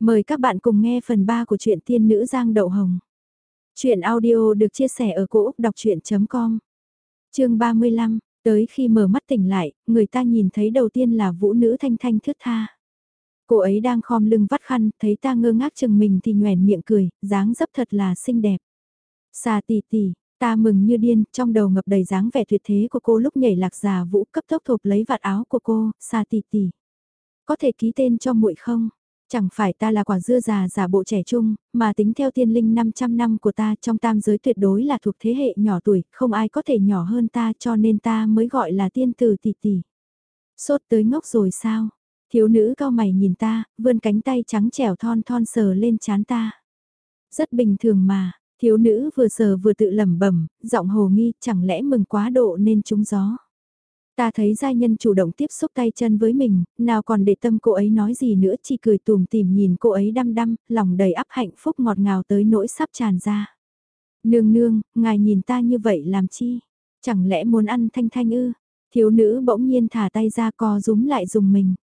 Mời các bạn cùng nghe phần 3 của truyện tiên nữ Giang Đậu Hồng. Chuyện audio được chia sẻ ở cỗ đọc chuyện.com Trường 35, tới khi mở mắt tỉnh lại, người ta nhìn thấy đầu tiên là vũ nữ thanh thanh thướt tha. Cô ấy đang khom lưng vắt khăn, thấy ta ngơ ngác chừng mình thì nhoèn miệng cười, dáng dấp thật là xinh đẹp. Xà tỷ tỷ, ta mừng như điên, trong đầu ngập đầy dáng vẻ tuyệt thế của cô lúc nhảy lạc già vũ cấp tốc thộp lấy vạt áo của cô, xà tỷ tỷ. Có thể ký tên cho muội không? Chẳng phải ta là quả dưa già giả bộ trẻ trung, mà tính theo tiên linh 500 năm của ta trong tam giới tuyệt đối là thuộc thế hệ nhỏ tuổi, không ai có thể nhỏ hơn ta cho nên ta mới gọi là tiên tử tỷ tỷ. Sốt tới ngốc rồi sao? Thiếu nữ cao mày nhìn ta, vươn cánh tay trắng trẻo thon thon sờ lên chán ta. Rất bình thường mà, thiếu nữ vừa sờ vừa tự lẩm bẩm, giọng hồ nghi, chẳng lẽ mừng quá độ nên trúng gió. Ta thấy giai nhân chủ động tiếp xúc tay chân với mình, nào còn để tâm cô ấy nói gì nữa chỉ cười tùm tìm nhìn cô ấy đăm đăm, lòng đầy áp hạnh phúc ngọt ngào tới nỗi sắp tràn ra. Nương nương, ngài nhìn ta như vậy làm chi? Chẳng lẽ muốn ăn thanh thanh ư? Thiếu nữ bỗng nhiên thả tay ra co rúm lại dùng mình.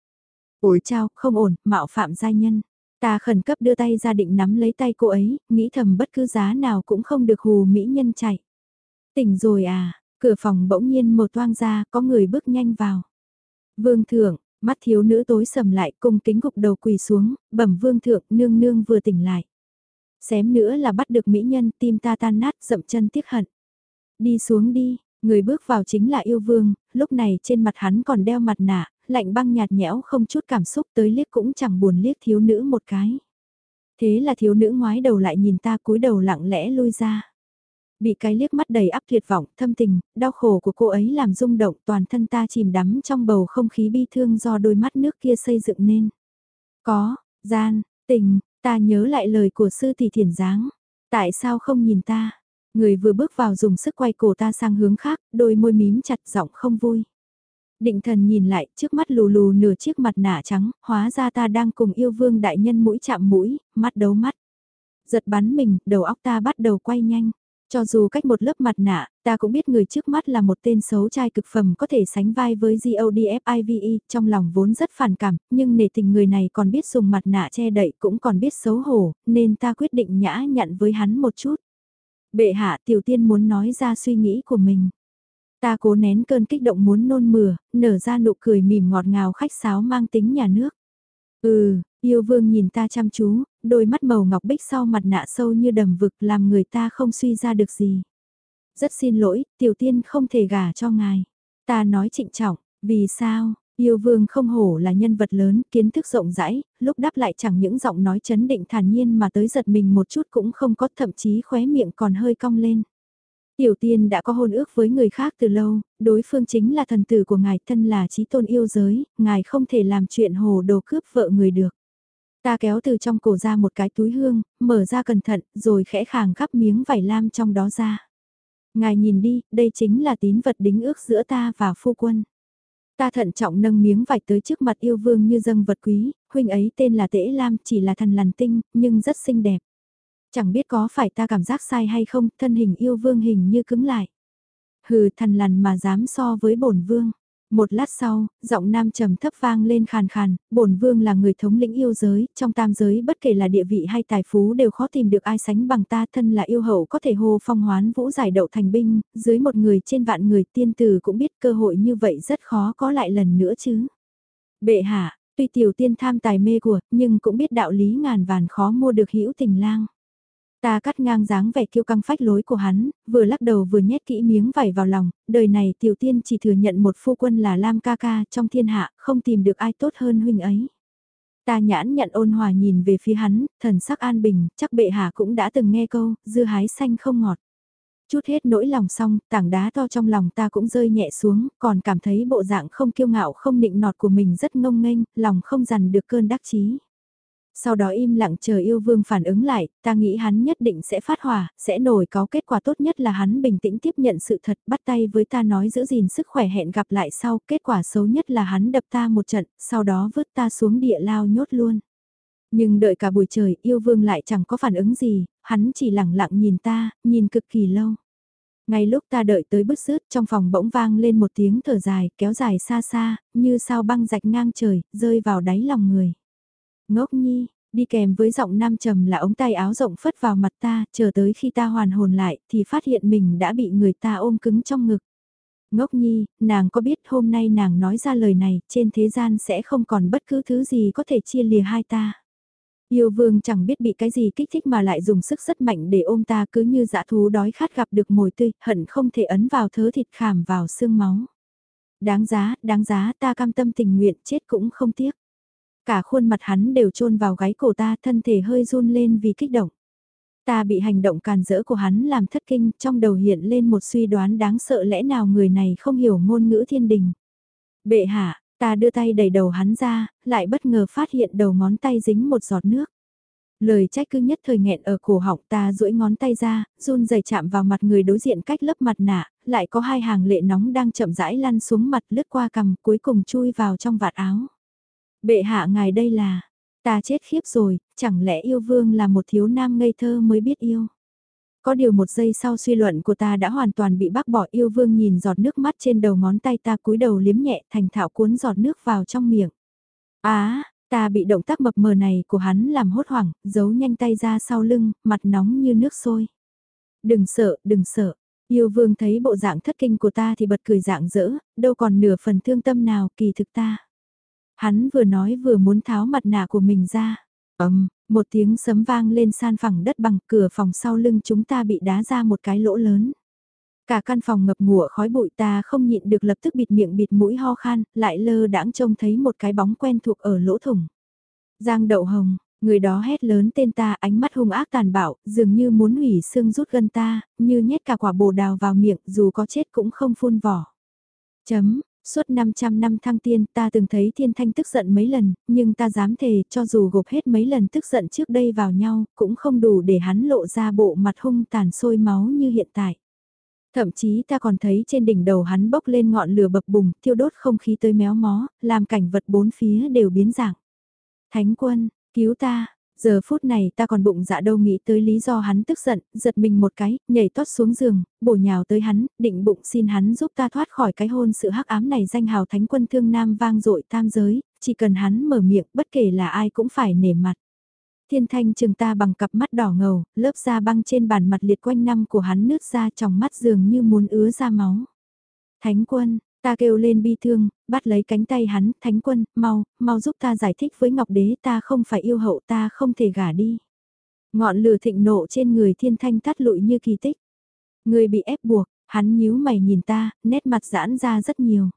Ủi chao, không ổn, mạo phạm giai nhân. Ta khẩn cấp đưa tay ra định nắm lấy tay cô ấy, nghĩ thầm bất cứ giá nào cũng không được hù mỹ nhân chạy. Tỉnh rồi à, Cửa phòng bỗng nhiên một toang ra, có người bước nhanh vào. Vương thượng, mắt thiếu nữ tối sầm lại cung kính gục đầu quỳ xuống, bẩm vương thượng nương nương vừa tỉnh lại. Xém nữa là bắt được mỹ nhân tim ta tan nát dậm chân tiếc hận. Đi xuống đi, người bước vào chính là yêu vương, lúc này trên mặt hắn còn đeo mặt nạ, lạnh băng nhạt nhẽo không chút cảm xúc tới liếc cũng chẳng buồn liếc thiếu nữ một cái. Thế là thiếu nữ ngoái đầu lại nhìn ta cúi đầu lặng lẽ lui ra. Bị cái liếc mắt đầy áp tuyệt vọng, thâm tình, đau khổ của cô ấy làm rung động toàn thân ta chìm đắm trong bầu không khí bi thương do đôi mắt nước kia xây dựng nên. Có, gian, tình, ta nhớ lại lời của sư tỷ thiền giáng. Tại sao không nhìn ta? Người vừa bước vào dùng sức quay cổ ta sang hướng khác, đôi môi mím chặt giọng không vui. Định thần nhìn lại, trước mắt lù lù nửa chiếc mặt nạ trắng, hóa ra ta đang cùng yêu vương đại nhân mũi chạm mũi, mắt đấu mắt. Giật bắn mình, đầu óc ta bắt đầu quay nhanh. Cho dù cách một lớp mặt nạ, ta cũng biết người trước mắt là một tên xấu trai cực phẩm có thể sánh vai với GODFIVE, trong lòng vốn rất phản cảm, nhưng nể tình người này còn biết dùng mặt nạ che đậy cũng còn biết xấu hổ, nên ta quyết định nhã nhặn với hắn một chút. Bệ hạ tiểu tiên muốn nói ra suy nghĩ của mình. Ta cố nén cơn kích động muốn nôn mửa, nở ra nụ cười mỉm ngọt ngào khách sáo mang tính nhà nước. Ừ, yêu vương nhìn ta chăm chú, đôi mắt màu ngọc bích sau mặt nạ sâu như đầm vực làm người ta không suy ra được gì. Rất xin lỗi, tiểu tiên không thể gả cho ngài. Ta nói trịnh trọng, vì sao, yêu vương không hổ là nhân vật lớn, kiến thức rộng rãi, lúc đáp lại chẳng những giọng nói chấn định thản nhiên mà tới giật mình một chút cũng không có thậm chí khóe miệng còn hơi cong lên. Tiểu tiên đã có hôn ước với người khác từ lâu, đối phương chính là thần tử của ngài thân là trí tôn yêu giới, ngài không thể làm chuyện hồ đồ cướp vợ người được. Ta kéo từ trong cổ ra một cái túi hương, mở ra cẩn thận, rồi khẽ khàng gắp miếng vải lam trong đó ra. Ngài nhìn đi, đây chính là tín vật đính ước giữa ta và phu quân. Ta thận trọng nâng miếng vải tới trước mặt yêu vương như dâng vật quý, huynh ấy tên là Tễ Lam, chỉ là thần lằn tinh, nhưng rất xinh đẹp. Chẳng biết có phải ta cảm giác sai hay không, thân hình yêu vương hình như cứng lại. Hừ thần lằn mà dám so với bổn vương. Một lát sau, giọng nam trầm thấp vang lên khàn khàn, bổn vương là người thống lĩnh yêu giới, trong tam giới bất kể là địa vị hay tài phú đều khó tìm được ai sánh bằng ta thân là yêu hậu có thể hô phong hoán vũ giải đậu thành binh, dưới một người trên vạn người tiên tử cũng biết cơ hội như vậy rất khó có lại lần nữa chứ. Bệ hạ, tuy tiểu tiên tham tài mê của, nhưng cũng biết đạo lý ngàn vàn khó mua được hữu tình lang. Ta cắt ngang dáng vẻ kiêu căng phách lối của hắn, vừa lắc đầu vừa nhét kỹ miếng vải vào lòng, đời này tiểu tiên chỉ thừa nhận một phu quân là Lam ca ca trong thiên hạ, không tìm được ai tốt hơn huynh ấy. Ta nhãn nhận ôn hòa nhìn về phía hắn, thần sắc an bình, chắc bệ hạ cũng đã từng nghe câu, dưa hái xanh không ngọt. Chút hết nỗi lòng xong, tảng đá to trong lòng ta cũng rơi nhẹ xuống, còn cảm thấy bộ dạng không kiêu ngạo không nịnh nọt của mình rất ngông nghênh, lòng không dằn được cơn đắc chí. Sau đó im lặng chờ yêu vương phản ứng lại, ta nghĩ hắn nhất định sẽ phát hỏa, sẽ nổi có kết quả tốt nhất là hắn bình tĩnh tiếp nhận sự thật, bắt tay với ta nói giữ gìn sức khỏe hẹn gặp lại sau, kết quả xấu nhất là hắn đập ta một trận, sau đó vứt ta xuống địa lao nhốt luôn. Nhưng đợi cả buổi trời yêu vương lại chẳng có phản ứng gì, hắn chỉ lặng lặng nhìn ta, nhìn cực kỳ lâu. Ngay lúc ta đợi tới bứt rứt trong phòng bỗng vang lên một tiếng thở dài, kéo dài xa xa, như sao băng rạch ngang trời, rơi vào đáy lòng người. Ngốc nhi, Đi kèm với giọng nam trầm là ống tay áo rộng phất vào mặt ta, chờ tới khi ta hoàn hồn lại thì phát hiện mình đã bị người ta ôm cứng trong ngực. Ngốc nhi, nàng có biết hôm nay nàng nói ra lời này, trên thế gian sẽ không còn bất cứ thứ gì có thể chia lìa hai ta. Yêu vương chẳng biết bị cái gì kích thích mà lại dùng sức rất mạnh để ôm ta cứ như dã thú đói khát gặp được mồi tươi, hận không thể ấn vào thớ thịt khảm vào xương máu. Đáng giá, đáng giá ta cam tâm tình nguyện chết cũng không tiếc. Cả khuôn mặt hắn đều chôn vào gáy cổ ta thân thể hơi run lên vì kích động. Ta bị hành động càn rỡ của hắn làm thất kinh, trong đầu hiện lên một suy đoán đáng sợ lẽ nào người này không hiểu ngôn ngữ thiên đình. Bệ hạ, ta đưa tay đẩy đầu hắn ra, lại bất ngờ phát hiện đầu ngón tay dính một giọt nước. Lời trách cứ nhất thời nghẹn ở cổ họng ta duỗi ngón tay ra, run rẩy chạm vào mặt người đối diện cách lớp mặt nạ, lại có hai hàng lệ nóng đang chậm rãi lăn xuống mặt lướt qua cằm cuối cùng chui vào trong vạt áo. Bệ hạ ngài đây là, ta chết khiếp rồi, chẳng lẽ yêu vương là một thiếu nam ngây thơ mới biết yêu. Có điều một giây sau suy luận của ta đã hoàn toàn bị bác bỏ yêu vương nhìn giọt nước mắt trên đầu ngón tay ta cúi đầu liếm nhẹ thành thạo cuốn giọt nước vào trong miệng. Á, ta bị động tác mập mờ này của hắn làm hốt hoảng, giấu nhanh tay ra sau lưng, mặt nóng như nước sôi. Đừng sợ, đừng sợ. Yêu vương thấy bộ dạng thất kinh của ta thì bật cười dạng dỡ, đâu còn nửa phần thương tâm nào kỳ thực ta. Hắn vừa nói vừa muốn tháo mặt nạ của mình ra. Ấm, một tiếng sấm vang lên san phẳng đất bằng cửa phòng sau lưng chúng ta bị đá ra một cái lỗ lớn. Cả căn phòng ngập ngụa khói bụi ta không nhịn được lập tức bịt miệng bịt mũi ho khan, lại lơ đãng trông thấy một cái bóng quen thuộc ở lỗ thủng. Giang đậu hồng, người đó hét lớn tên ta ánh mắt hung ác tàn bạo, dường như muốn hủy xương rút gân ta, như nhét cả quả bồ đào vào miệng dù có chết cũng không phun vỏ. Chấm, Suốt 500 năm thăng tiên ta từng thấy thiên thanh tức giận mấy lần, nhưng ta dám thề cho dù gộp hết mấy lần tức giận trước đây vào nhau, cũng không đủ để hắn lộ ra bộ mặt hung tàn sôi máu như hiện tại. Thậm chí ta còn thấy trên đỉnh đầu hắn bốc lên ngọn lửa bập bùng, thiêu đốt không khí tới méo mó, làm cảnh vật bốn phía đều biến dạng. Thánh quân, cứu ta, Giờ phút này ta còn bụng dạ đâu nghĩ tới lý do hắn tức giận, giật mình một cái, nhảy toát xuống giường, bổ nhào tới hắn, định bụng xin hắn giúp ta thoát khỏi cái hôn sự hắc ám này danh hào thánh quân thương nam vang dội tam giới, chỉ cần hắn mở miệng bất kể là ai cũng phải nể mặt. Thiên thanh chừng ta bằng cặp mắt đỏ ngầu, lớp da băng trên bàn mặt liệt quanh năm của hắn nước ra trong mắt dường như muốn ứa ra máu. Thánh quân, Ta kêu lên bi thương, bắt lấy cánh tay hắn, thánh quân, mau, mau giúp ta giải thích với Ngọc Đế ta không phải yêu hậu ta không thể gả đi. Ngọn lửa thịnh nộ trên người thiên thanh tắt lụi như kỳ tích. Người bị ép buộc, hắn nhíu mày nhìn ta, nét mặt giãn ra rất nhiều.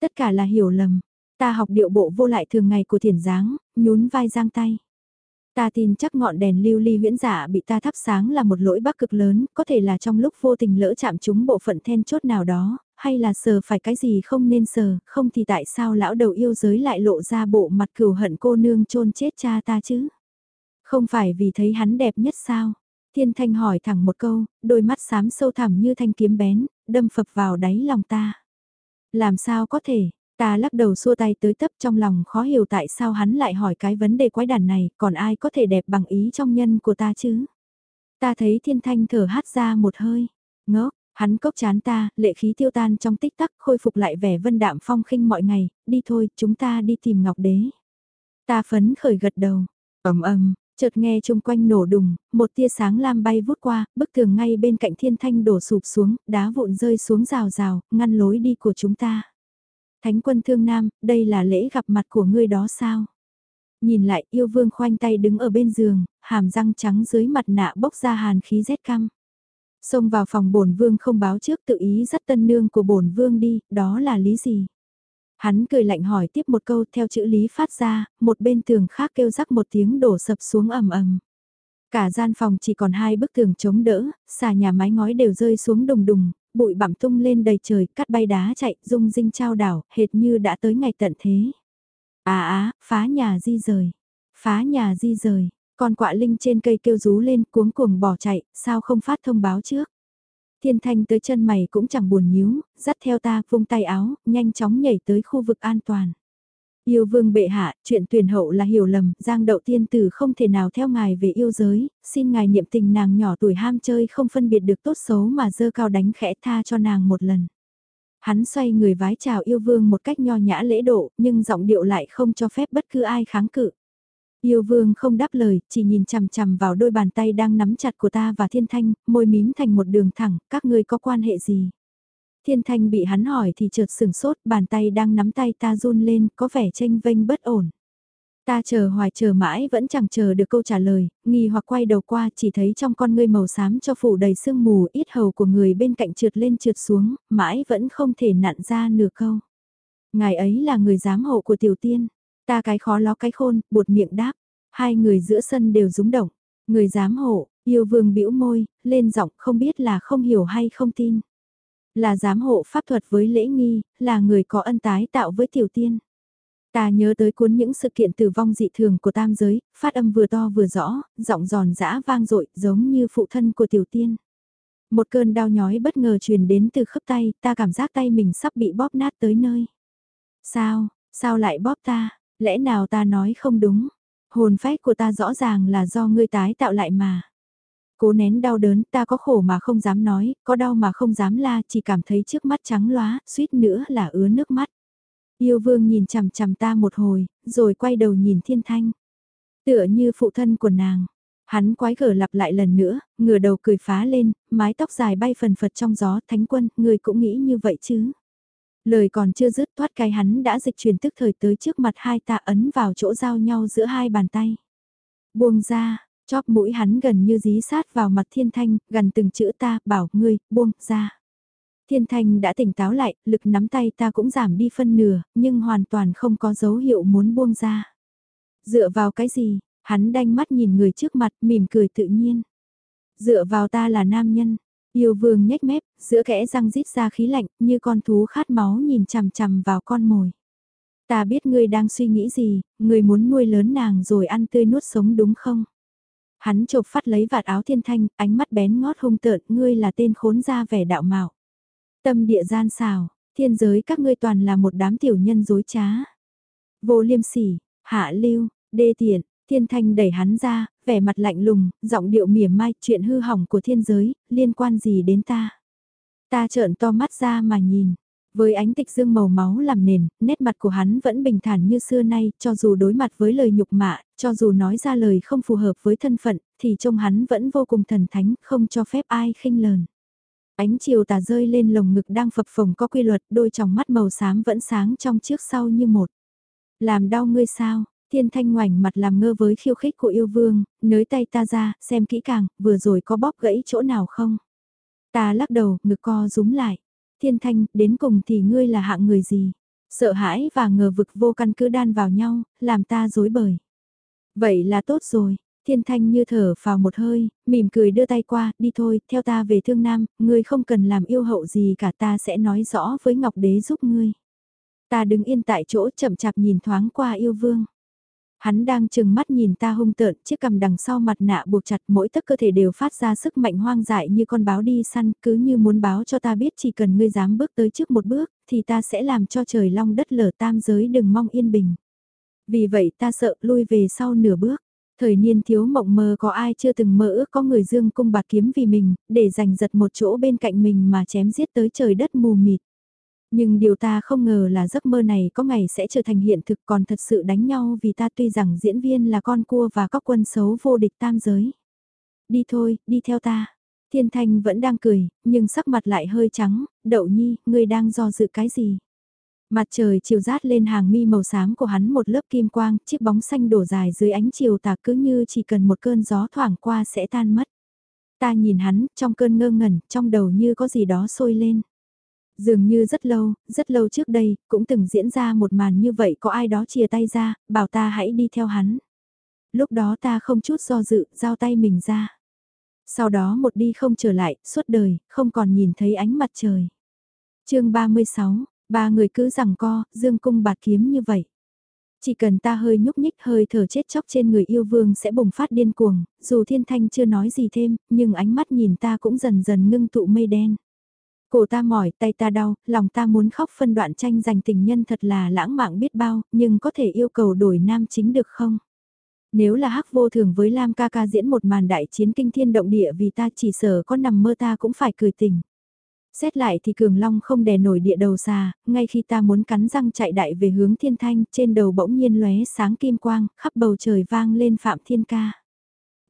Tất cả là hiểu lầm, ta học điệu bộ vô lại thường ngày của thiền giáng, nhún vai giang tay. Ta tin chắc ngọn đèn lưu ly huyễn giả bị ta thắp sáng là một lỗi bắc cực lớn, có thể là trong lúc vô tình lỡ chạm trúng bộ phận then chốt nào đó, hay là sờ phải cái gì không nên sờ, không thì tại sao lão đầu yêu giới lại lộ ra bộ mặt cừu hận cô nương chôn chết cha ta chứ? Không phải vì thấy hắn đẹp nhất sao? Thiên Thanh hỏi thẳng một câu, đôi mắt xám sâu thẳm như thanh kiếm bén, đâm phập vào đáy lòng ta. Làm sao có thể, ta lắc đầu xua tay tới tấp trong lòng khó hiểu tại sao hắn lại hỏi cái vấn đề quái đản này, còn ai có thể đẹp bằng ý trong nhân của ta chứ? Ta thấy Thiên Thanh thở hát ra một hơi, ngốc, Hắn cốc chán ta, lệ khí tiêu tan trong tích tắc khôi phục lại vẻ vân đạm phong khinh mọi ngày, đi thôi, chúng ta đi tìm Ngọc Đế. Ta phấn khởi gật đầu, ầm ầm, chợt nghe chung quanh nổ đùng, một tia sáng lam bay vút qua, bức tường ngay bên cạnh thiên thanh đổ sụp xuống, đá vụn rơi xuống rào rào, ngăn lối đi của chúng ta. Thánh quân thương nam, đây là lễ gặp mặt của ngươi đó sao? Nhìn lại yêu vương khoanh tay đứng ở bên giường, hàm răng trắng dưới mặt nạ bốc ra hàn khí rét căm. Xông vào phòng bổn vương không báo trước tự ý dắt tân nương của bổn vương đi, đó là lý gì? Hắn cười lạnh hỏi tiếp một câu theo chữ lý phát ra, một bên tường khác kêu rắc một tiếng đổ sập xuống ầm ầm. Cả gian phòng chỉ còn hai bức tường chống đỡ, xà nhà mái ngói đều rơi xuống đùng đùng, bụi bặm tung lên đầy trời, cắt bay đá chạy, rung rinh trao đảo, hệt như đã tới ngày tận thế. À á, phá nhà di rời, phá nhà di rời, con quạ linh trên cây kêu rú lên cuống cuồng bỏ chạy, sao không phát thông báo trước. Thiên thanh tới chân mày cũng chẳng buồn nhíu, dắt theo ta vung tay áo, nhanh chóng nhảy tới khu vực an toàn. Yêu vương bệ hạ, chuyện tuyển hậu là hiểu lầm, giang đậu tiên tử không thể nào theo ngài về yêu giới, xin ngài niệm tình nàng nhỏ tuổi ham chơi không phân biệt được tốt xấu mà dơ cao đánh khẽ tha cho nàng một lần. Hắn xoay người vái chào yêu vương một cách nho nhã lễ độ, nhưng giọng điệu lại không cho phép bất cứ ai kháng cự. Yêu vương không đáp lời, chỉ nhìn chằm chằm vào đôi bàn tay đang nắm chặt của ta và thiên thanh, môi mím thành một đường thẳng, các ngươi có quan hệ gì? Thiên thanh bị hắn hỏi thì chợt sừng sốt, bàn tay đang nắm tay ta run lên, có vẻ tranh vênh bất ổn. Ta chờ hoài chờ mãi vẫn chẳng chờ được câu trả lời, nghi hoặc quay đầu qua chỉ thấy trong con ngươi màu xám cho phủ đầy sương mù ít hầu của người bên cạnh trượt lên trượt xuống, mãi vẫn không thể nặn ra nửa câu. Ngài ấy là người giám hộ của tiểu tiên, ta cái khó ló cái khôn, buột miệng đáp, hai người giữa sân đều rúng động, người giám hộ, yêu vương bĩu môi, lên giọng không biết là không hiểu hay không tin. Là giám hộ pháp thuật với lễ nghi, là người có ân tái tạo với tiểu tiên. Ta nhớ tới cuốn những sự kiện tử vong dị thường của tam giới, phát âm vừa to vừa rõ, giọng giòn giã vang dội giống như phụ thân của tiểu tiên. Một cơn đau nhói bất ngờ truyền đến từ khớp tay, ta cảm giác tay mình sắp bị bóp nát tới nơi. Sao, sao lại bóp ta, lẽ nào ta nói không đúng? Hồn phách của ta rõ ràng là do ngươi tái tạo lại mà. Cố nén đau đớn, ta có khổ mà không dám nói, có đau mà không dám la, chỉ cảm thấy trước mắt trắng lóa, suýt nữa là ứa nước mắt. Yêu vương nhìn chằm chằm ta một hồi, rồi quay đầu nhìn thiên thanh. Tựa như phụ thân của nàng. Hắn quái gở lặp lại lần nữa, ngửa đầu cười phá lên, mái tóc dài bay phần phật trong gió, thánh quân, người cũng nghĩ như vậy chứ. Lời còn chưa dứt thoát cái hắn đã dịch chuyển tức thời tới trước mặt hai ta ấn vào chỗ giao nhau giữa hai bàn tay. Buông ra, chóp mũi hắn gần như dí sát vào mặt thiên thanh, gần từng chữ ta, bảo ngươi, buông ra. Thiên Thanh đã tỉnh táo lại, lực nắm tay ta cũng giảm đi phân nửa, nhưng hoàn toàn không có dấu hiệu muốn buông ra. Dựa vào cái gì? Hắn đanh mắt nhìn người trước mặt, mỉm cười tự nhiên. Dựa vào ta là nam nhân. Yêu vương nhếch mép, giữa kẽ răng rít ra khí lạnh, như con thú khát máu nhìn chằm chằm vào con mồi. Ta biết ngươi đang suy nghĩ gì, ngươi muốn nuôi lớn nàng rồi ăn tươi nuốt sống đúng không? Hắn chộp phát lấy vạt áo thiên thanh, ánh mắt bén ngót hung tợn, ngươi là tên khốn ra vẻ đạo mạo. Tâm địa gian xào, thiên giới các ngươi toàn là một đám tiểu nhân dối trá. Vô liêm sỉ, hạ lưu, đê tiện, thiên thanh đẩy hắn ra, vẻ mặt lạnh lùng, giọng điệu mỉa mai, chuyện hư hỏng của thiên giới, liên quan gì đến ta. Ta trợn to mắt ra mà nhìn. Với ánh tịch dương màu máu làm nền, nét mặt của hắn vẫn bình thản như xưa nay, cho dù đối mặt với lời nhục mạ, cho dù nói ra lời không phù hợp với thân phận, thì trông hắn vẫn vô cùng thần thánh, không cho phép ai khinh lờn. Ánh chiều tà rơi lên lồng ngực đang phập phồng có quy luật, đôi tròng mắt màu xám vẫn sáng trong trước sau như một. Làm đau ngươi sao? Thiên thanh ngoảnh mặt làm ngơ với khiêu khích của yêu vương, nới tay ta ra, xem kỹ càng, vừa rồi có bóp gãy chỗ nào không? Ta lắc đầu, ngực co rúm lại. Thiên thanh, đến cùng thì ngươi là hạng người gì? Sợ hãi và ngờ vực vô căn cứ đan vào nhau, làm ta dối bời. Vậy là tốt rồi, Thiên Thanh như thở vào một hơi, mỉm cười đưa tay qua, đi thôi, theo ta về Thương Nam, ngươi không cần làm yêu hậu gì cả ta sẽ nói rõ với Ngọc Đế giúp ngươi. Ta đứng yên tại chỗ chậm chạp nhìn thoáng qua yêu vương. Hắn đang chừng mắt nhìn ta hung tợn, chiếc cằm đằng sau mặt nạ buộc chặt mỗi tấc cơ thể đều phát ra sức mạnh hoang dại như con báo đi săn, cứ như muốn báo cho ta biết chỉ cần ngươi dám bước tới trước một bước, thì ta sẽ làm cho trời long đất lở tam giới đừng mong yên bình. Vì vậy ta sợ lui về sau nửa bước. Thời niên thiếu mộng mơ có ai chưa từng mơ ước có người dương cung bạc kiếm vì mình, để giành giật một chỗ bên cạnh mình mà chém giết tới trời đất mù mịt. Nhưng điều ta không ngờ là giấc mơ này có ngày sẽ trở thành hiện thực còn thật sự đánh nhau vì ta tuy rằng diễn viên là con cua và các quân xấu vô địch tam giới. Đi thôi, đi theo ta. Thiên Thanh vẫn đang cười, nhưng sắc mặt lại hơi trắng, đậu nhi, ngươi đang do dự cái gì? Mặt trời chiều rát lên hàng mi màu xám của hắn một lớp kim quang, chiếc bóng xanh đổ dài dưới ánh chiều tà cứ như chỉ cần một cơn gió thoảng qua sẽ tan mất. Ta nhìn hắn, trong cơn ngơ ngẩn, trong đầu như có gì đó sôi lên. Dường như rất lâu, rất lâu trước đây, cũng từng diễn ra một màn như vậy có ai đó chia tay ra, bảo ta hãy đi theo hắn. Lúc đó ta không chút do dự, giao tay mình ra. Sau đó một đi không trở lại, suốt đời, không còn nhìn thấy ánh mặt trời. chương 36 Ba người cứ rằng co, dương cung bạt kiếm như vậy. Chỉ cần ta hơi nhúc nhích hơi thở chết chóc trên người yêu vương sẽ bùng phát điên cuồng, dù thiên thanh chưa nói gì thêm, nhưng ánh mắt nhìn ta cũng dần dần ngưng tụ mây đen. Cổ ta mỏi, tay ta đau, lòng ta muốn khóc phân đoạn tranh giành tình nhân thật là lãng mạn biết bao, nhưng có thể yêu cầu đổi nam chính được không? Nếu là hắc vô thường với Lam ca ca diễn một màn đại chiến kinh thiên động địa vì ta chỉ sợ có nằm mơ ta cũng phải cười tình. Xét lại thì cường long không đè nổi địa đầu xa, ngay khi ta muốn cắn răng chạy đại về hướng thiên thanh, trên đầu bỗng nhiên lóe sáng kim quang, khắp bầu trời vang lên phạm thiên ca.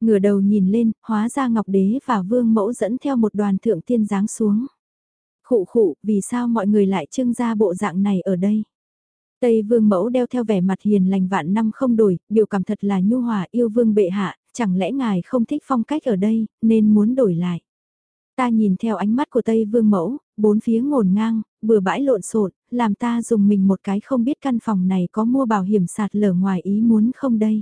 Ngửa đầu nhìn lên, hóa ra ngọc đế và vương mẫu dẫn theo một đoàn thượng tiên giáng xuống. Khụ khụ, vì sao mọi người lại trưng ra bộ dạng này ở đây? Tây vương mẫu đeo theo vẻ mặt hiền lành vạn năm không đổi, biểu cảm thật là nhu hòa yêu vương bệ hạ, chẳng lẽ ngài không thích phong cách ở đây, nên muốn đổi lại. Ta nhìn theo ánh mắt của Tây Vương Mẫu, bốn phía ngổn ngang, bừa bãi lộn xộn, làm ta dùng mình một cái không biết căn phòng này có mua bảo hiểm sạt lở ngoài ý muốn không đây.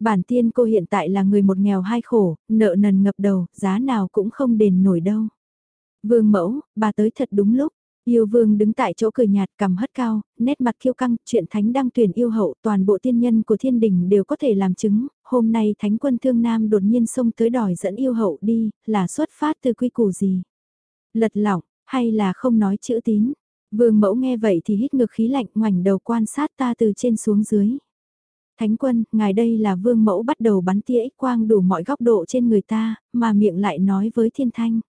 Bản tiên cô hiện tại là người một nghèo hai khổ, nợ nần ngập đầu, giá nào cũng không đền nổi đâu. Vương Mẫu, bà tới thật đúng lúc, Yêu vương đứng tại chỗ cười nhạt cầm hất cao, nét mặt kiêu căng, chuyện thánh đăng tuyển yêu hậu toàn bộ tiên nhân của thiên đình đều có thể làm chứng, hôm nay thánh quân thương nam đột nhiên xông tới đòi dẫn yêu hậu đi, là xuất phát từ quy củ gì? Lật lỏng, hay là không nói chữ tín? Vương mẫu nghe vậy thì hít ngược khí lạnh ngoảnh đầu quan sát ta từ trên xuống dưới. Thánh quân, ngài đây là vương mẫu bắt đầu bắn tia ích quang đủ mọi góc độ trên người ta, mà miệng lại nói với thiên thanh.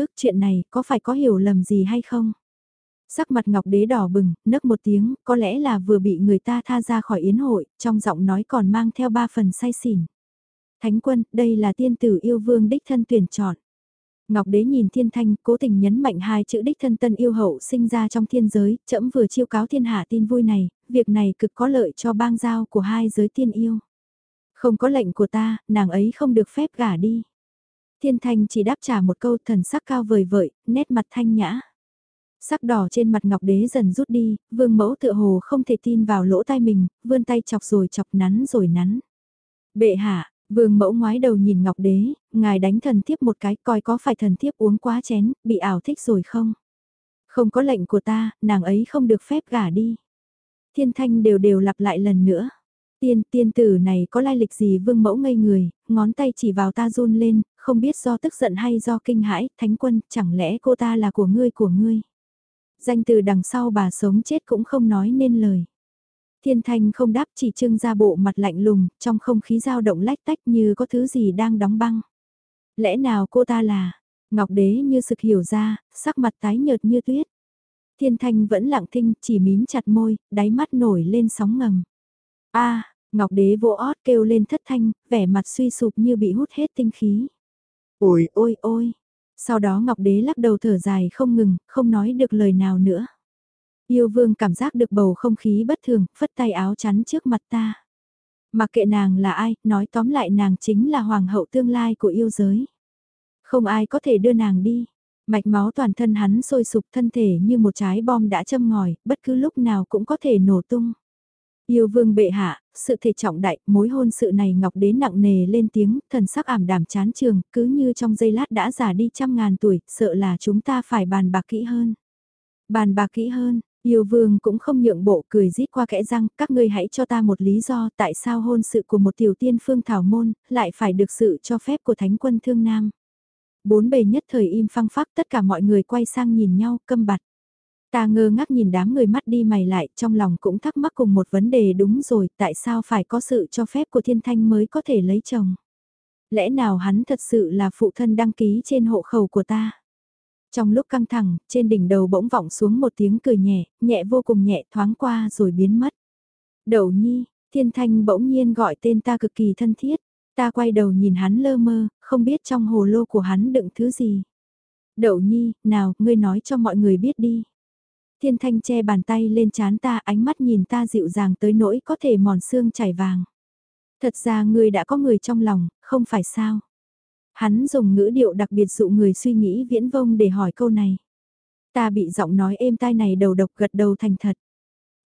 Ước chuyện này có phải có hiểu lầm gì hay không? Sắc mặt ngọc đế đỏ bừng, nấc một tiếng, có lẽ là vừa bị người ta tha ra khỏi yến hội, trong giọng nói còn mang theo ba phần say xỉn. Thánh quân, đây là tiên tử yêu vương đích thân tuyển chọn. Ngọc đế nhìn thiên thanh, cố tình nhấn mạnh hai chữ đích thân tân yêu hậu sinh ra trong thiên giới, trẫm vừa chiêu cáo thiên hạ tin vui này, việc này cực có lợi cho bang giao của hai giới tiên yêu. Không có lệnh của ta, nàng ấy không được phép gả đi. Thiên thanh chỉ đáp trả một câu thần sắc cao vời vợi, nét mặt thanh nhã. Sắc đỏ trên mặt ngọc đế dần rút đi, vương mẫu tựa hồ không thể tin vào lỗ tai mình, vươn tay chọc rồi chọc nắn rồi nắn. Bệ hạ, vương mẫu ngoái đầu nhìn ngọc đế, ngài đánh thần thiếp một cái coi có phải thần thiếp uống quá chén, bị ảo thích rồi không? Không có lệnh của ta, nàng ấy không được phép gả đi. Thiên thanh đều đều lặp lại lần nữa. Tiên, tiên tử này có lai lịch gì vương mẫu ngây người, ngón tay chỉ vào ta run lên, không biết do tức giận hay do kinh hãi, thánh quân, chẳng lẽ cô ta là của ngươi của ngươi. Danh từ đằng sau bà sống chết cũng không nói nên lời. Thiên thanh không đáp chỉ trưng ra bộ mặt lạnh lùng, trong không khí dao động lách tách như có thứ gì đang đóng băng. Lẽ nào cô ta là, Ngọc Đế như sực hiểu ra, sắc mặt tái nhợt như tuyết. Thiên thanh vẫn lặng thinh, chỉ mím chặt môi, đáy mắt nổi lên sóng ngầm. a Ngọc Đế vỗ ót kêu lên thất thanh, vẻ mặt suy sụp như bị hút hết tinh khí. Ôi ôi ôi, sau đó Ngọc Đế lắc đầu thở dài không ngừng, không nói được lời nào nữa. Yêu vương cảm giác được bầu không khí bất thường, phất tay áo chắn trước mặt ta. Mặc kệ nàng là ai, nói tóm lại nàng chính là hoàng hậu tương lai của yêu giới. Không ai có thể đưa nàng đi. Mạch máu toàn thân hắn sôi sục thân thể như một trái bom đã châm ngòi, bất cứ lúc nào cũng có thể nổ tung. Yêu vương bệ hạ, sự thể trọng đại, mối hôn sự này ngọc đến nặng nề lên tiếng, thần sắc ảm đàm chán trường, cứ như trong giây lát đã già đi trăm ngàn tuổi, sợ là chúng ta phải bàn bạc kỹ hơn. Bàn bạc kỹ hơn, yêu vương cũng không nhượng bộ cười rít qua kẽ răng, các ngươi hãy cho ta một lý do tại sao hôn sự của một tiểu tiên phương thảo môn, lại phải được sự cho phép của thánh quân thương nam. Bốn bề nhất thời im phăng phắc tất cả mọi người quay sang nhìn nhau, câm bặt. Ta ngơ ngác nhìn đám người mắt đi mày lại, trong lòng cũng thắc mắc cùng một vấn đề đúng rồi, tại sao phải có sự cho phép của thiên thanh mới có thể lấy chồng? Lẽ nào hắn thật sự là phụ thân đăng ký trên hộ khẩu của ta? Trong lúc căng thẳng, trên đỉnh đầu bỗng vọng xuống một tiếng cười nhẹ, nhẹ vô cùng nhẹ thoáng qua rồi biến mất. Đậu nhi, thiên thanh bỗng nhiên gọi tên ta cực kỳ thân thiết. Ta quay đầu nhìn hắn lơ mơ, không biết trong hồ lô của hắn đựng thứ gì. Đậu nhi, nào, ngươi nói cho mọi người biết đi. Thiên thanh che bàn tay lên chán ta ánh mắt nhìn ta dịu dàng tới nỗi có thể mòn xương chảy vàng. Thật ra ngươi đã có người trong lòng, không phải sao. Hắn dùng ngữ điệu đặc biệt dụ người suy nghĩ viễn vông để hỏi câu này. Ta bị giọng nói êm tai này đầu độc gật đầu thành thật.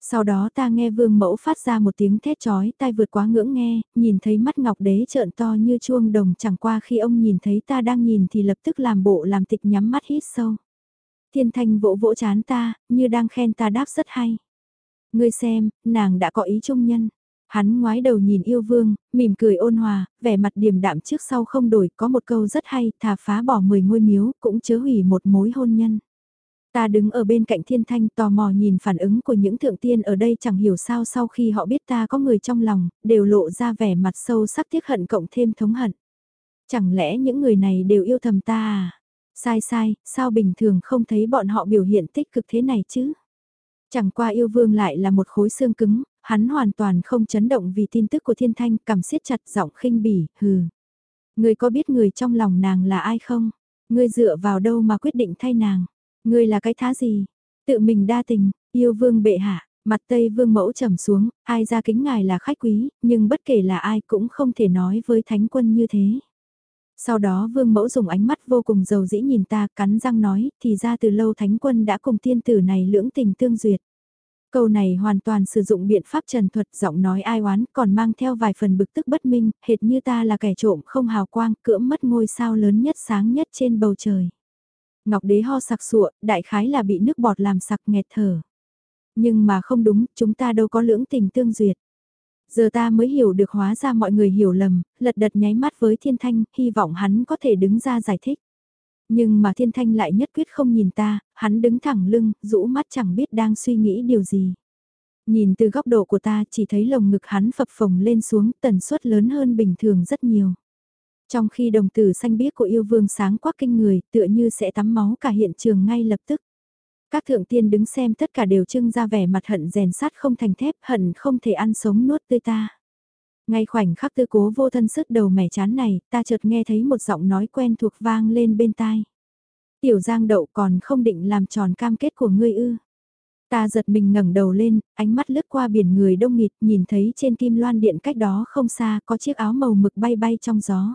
Sau đó ta nghe vương mẫu phát ra một tiếng thét chói tai vượt quá ngưỡng nghe, nhìn thấy mắt ngọc đế trợn to như chuông đồng chẳng qua khi ông nhìn thấy ta đang nhìn thì lập tức làm bộ làm tịch nhắm mắt hít sâu. Thiên thanh vỗ vỗ chán ta, như đang khen ta đáp rất hay. Ngươi xem, nàng đã có ý trung nhân. Hắn ngoái đầu nhìn yêu vương, mỉm cười ôn hòa, vẻ mặt điềm đạm trước sau không đổi, có một câu rất hay, thà phá bỏ 10 ngôi miếu, cũng chớ hủy một mối hôn nhân. Ta đứng ở bên cạnh thiên thanh tò mò nhìn phản ứng của những thượng tiên ở đây chẳng hiểu sao sau khi họ biết ta có người trong lòng, đều lộ ra vẻ mặt sâu sắc tiếc hận cộng thêm thống hận. Chẳng lẽ những người này đều yêu thầm ta à? Sai sai, sao bình thường không thấy bọn họ biểu hiện tích cực thế này chứ? Chẳng qua yêu vương lại là một khối xương cứng, hắn hoàn toàn không chấn động vì tin tức của thiên thanh, cầm siết chặt giọng khinh bỉ, hừ. Người có biết người trong lòng nàng là ai không? Ngươi dựa vào đâu mà quyết định thay nàng? Ngươi là cái thá gì? Tự mình đa tình, yêu vương bệ hạ, mặt tây vương mẫu trầm xuống, ai ra kính ngài là khách quý, nhưng bất kể là ai cũng không thể nói với thánh quân như thế. Sau đó vương mẫu dùng ánh mắt vô cùng dầu dĩ nhìn ta cắn răng nói, thì ra từ lâu thánh quân đã cùng tiên tử này lưỡng tình tương duyệt. Câu này hoàn toàn sử dụng biện pháp trần thuật giọng nói ai oán còn mang theo vài phần bực tức bất minh, hệt như ta là kẻ trộm không hào quang, cưỡng mất ngôi sao lớn nhất sáng nhất trên bầu trời. Ngọc đế ho sặc sụa, đại khái là bị nước bọt làm sặc nghẹt thở. Nhưng mà không đúng, chúng ta đâu có lưỡng tình tương duyệt. Giờ ta mới hiểu được hóa ra mọi người hiểu lầm, lật đật nháy mắt với thiên thanh, hy vọng hắn có thể đứng ra giải thích. Nhưng mà thiên thanh lại nhất quyết không nhìn ta, hắn đứng thẳng lưng, rũ mắt chẳng biết đang suy nghĩ điều gì. Nhìn từ góc độ của ta chỉ thấy lồng ngực hắn phập phồng lên xuống tần suất lớn hơn bình thường rất nhiều. Trong khi đồng tử xanh biếc của yêu vương sáng quá kinh người tựa như sẽ tắm máu cả hiện trường ngay lập tức. Các thượng tiên đứng xem tất cả đều trưng ra vẻ mặt hận rèn sắt không thành thép hận không thể ăn sống nuốt tươi ta. Ngay khoảnh khắc tư cố vô thân sức đầu mẻ chán này, ta chợt nghe thấy một giọng nói quen thuộc vang lên bên tai. Tiểu giang đậu còn không định làm tròn cam kết của ngươi ư. Ta giật mình ngẩng đầu lên, ánh mắt lướt qua biển người đông nghịt, nhìn thấy trên kim loan điện cách đó không xa có chiếc áo màu mực bay bay trong gió.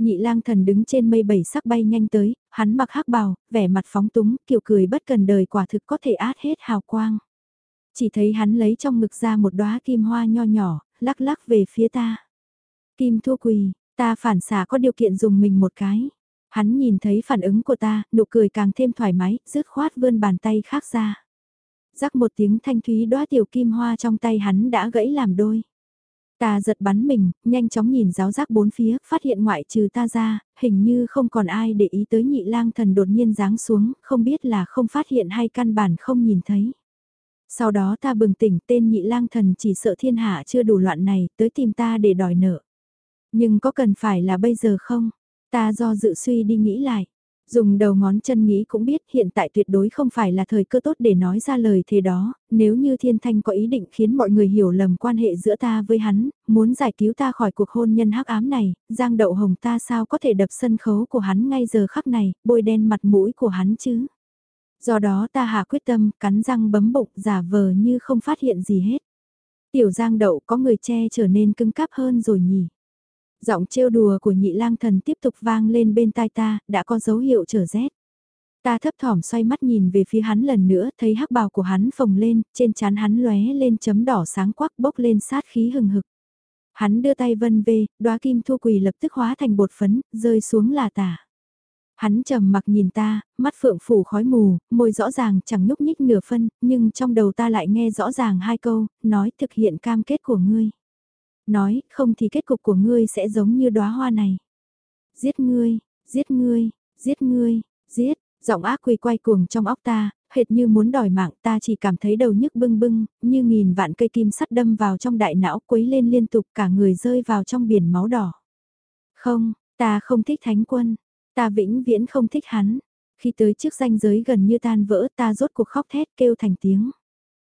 Nhị lang thần đứng trên mây bảy sắc bay nhanh tới, hắn mặc hắc bào, vẻ mặt phóng túng, kiểu cười bất cần đời quả thực có thể át hết hào quang. Chỉ thấy hắn lấy trong ngực ra một đóa kim hoa nho nhỏ, lắc lắc về phía ta. Kim thua quỳ, ta phản xả có điều kiện dùng mình một cái. Hắn nhìn thấy phản ứng của ta, nụ cười càng thêm thoải mái, rứt khoát vươn bàn tay khác ra. Rắc một tiếng thanh thúy đóa tiểu kim hoa trong tay hắn đã gãy làm đôi. Ta giật bắn mình, nhanh chóng nhìn giáo giác bốn phía, phát hiện ngoại trừ ta ra, hình như không còn ai để ý tới nhị lang thần đột nhiên giáng xuống, không biết là không phát hiện hay căn bản không nhìn thấy. Sau đó ta bừng tỉnh tên nhị lang thần chỉ sợ thiên hạ chưa đủ loạn này tới tìm ta để đòi nợ. Nhưng có cần phải là bây giờ không? Ta do dự suy đi nghĩ lại. Dùng đầu ngón chân nghĩ cũng biết hiện tại tuyệt đối không phải là thời cơ tốt để nói ra lời thế đó, nếu như thiên thanh có ý định khiến mọi người hiểu lầm quan hệ giữa ta với hắn, muốn giải cứu ta khỏi cuộc hôn nhân hắc ám này, giang đậu hồng ta sao có thể đập sân khấu của hắn ngay giờ khắc này, bôi đen mặt mũi của hắn chứ. Do đó ta hạ quyết tâm, cắn răng bấm bụng, giả vờ như không phát hiện gì hết. Tiểu giang đậu có người che trở nên cứng cáp hơn rồi nhỉ. Giọng trêu đùa của nhị lang thần tiếp tục vang lên bên tai ta, đã có dấu hiệu trở rét. Ta thấp thỏm xoay mắt nhìn về phía hắn lần nữa, thấy hắc bào của hắn phồng lên, trên trán hắn lóe lên chấm đỏ sáng quắc bốc lên sát khí hừng hực. Hắn đưa tay vân về, đóa kim thu quỳ lập tức hóa thành bột phấn, rơi xuống là tả. Hắn trầm mặc nhìn ta, mắt phượng phủ khói mù, môi rõ ràng chẳng nhúc nhích nửa phân, nhưng trong đầu ta lại nghe rõ ràng hai câu, nói thực hiện cam kết của ngươi. Nói, không thì kết cục của ngươi sẽ giống như đóa hoa này. Giết ngươi, giết ngươi, giết ngươi, giết, giọng ác quỳ quay cuồng trong óc ta, hệt như muốn đòi mạng ta chỉ cảm thấy đầu nhức bưng bưng, như nghìn vạn cây kim sắt đâm vào trong đại não quấy lên liên tục cả người rơi vào trong biển máu đỏ. Không, ta không thích thánh quân, Ta vĩnh viễn không thích hắn. Khi tới trước ranh giới gần như tan vỡ ta rốt cuộc khóc thét kêu thành tiếng.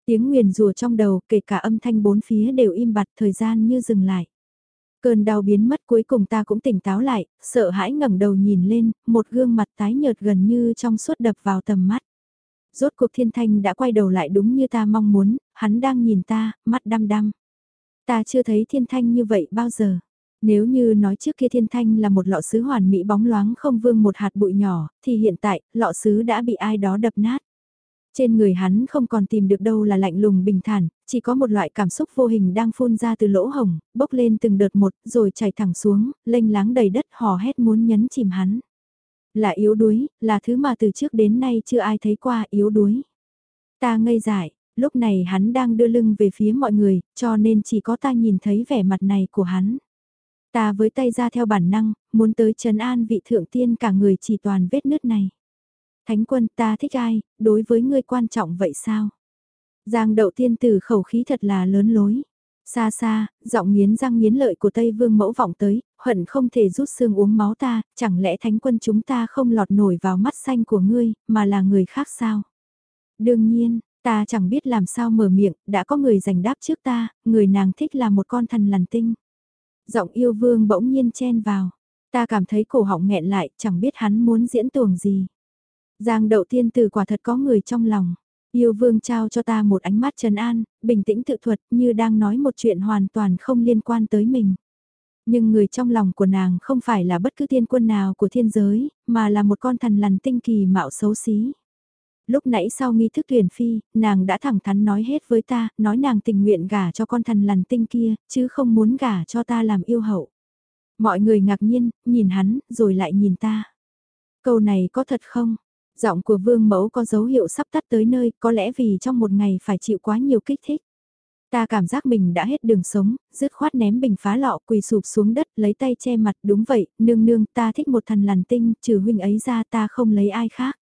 Tiếng nguyền rùa trong đầu kể cả âm thanh bốn phía đều im bặt thời gian như dừng lại. Cơn đau biến mất cuối cùng ta cũng tỉnh táo lại, sợ hãi ngẩng đầu nhìn lên, một gương mặt tái nhợt gần như trong suốt đập vào tầm mắt. Rốt cuộc thiên thanh đã quay đầu lại đúng như ta mong muốn, hắn đang nhìn ta, mắt đăm đăm. Ta chưa thấy thiên thanh như vậy bao giờ. Nếu như nói trước kia thiên thanh là một lọ sứ hoàn mỹ bóng loáng không vương một hạt bụi nhỏ, thì hiện tại, lọ sứ đã bị ai đó đập nát. Trên người hắn không còn tìm được đâu là lạnh lùng bình thản, chỉ có một loại cảm xúc vô hình đang phun ra từ lỗ hồng, bốc lên từng đợt một, rồi chảy thẳng xuống, lênh láng đầy đất hò hét muốn nhấn chìm hắn. Là yếu đuối, là thứ mà từ trước đến nay chưa ai thấy qua yếu đuối. Ta ngây dại, lúc này hắn đang đưa lưng về phía mọi người, cho nên chỉ có ta nhìn thấy vẻ mặt này của hắn. Ta với tay ra theo bản năng, muốn tới trấn an vị thượng tiên cả người chỉ toàn vết nứt này. Thánh quân ta thích ai, đối với ngươi quan trọng vậy sao? Giang đậu tiên tử khẩu khí thật là lớn lối. Xa xa, giọng nghiến răng nghiến lợi của Tây Vương mẫu vọng tới, hận không thể rút xương uống máu ta, chẳng lẽ thánh quân chúng ta không lọt nổi vào mắt xanh của ngươi, mà là người khác sao? Đương nhiên, ta chẳng biết làm sao mở miệng, đã có người giành đáp trước ta, người nàng thích là một con thần lằn tinh. Giọng yêu vương bỗng nhiên chen vào, ta cảm thấy cổ họng nghẹn lại, chẳng biết hắn muốn diễn tuồng gì. Giang đậu tiên từ quả thật có người trong lòng. Yêu vương trao cho ta một ánh mắt trấn an, bình tĩnh tự thuật như đang nói một chuyện hoàn toàn không liên quan tới mình. Nhưng người trong lòng của nàng không phải là bất cứ tiên quân nào của thiên giới, mà là một con thần lằn tinh kỳ mạo xấu xí. Lúc nãy sau nghi thức tuyển phi, nàng đã thẳng thắn nói hết với ta, nói nàng tình nguyện gả cho con thần lằn tinh kia, chứ không muốn gả cho ta làm yêu hậu. Mọi người ngạc nhiên, nhìn hắn, rồi lại nhìn ta. Câu này có thật không? Giọng của vương mẫu có dấu hiệu sắp tắt tới nơi, có lẽ vì trong một ngày phải chịu quá nhiều kích thích. Ta cảm giác mình đã hết đường sống, dứt khoát ném bình phá lọ quỳ sụp xuống đất lấy tay che mặt đúng vậy, nương nương ta thích một thần làn tinh, trừ huynh ấy ra ta không lấy ai khác.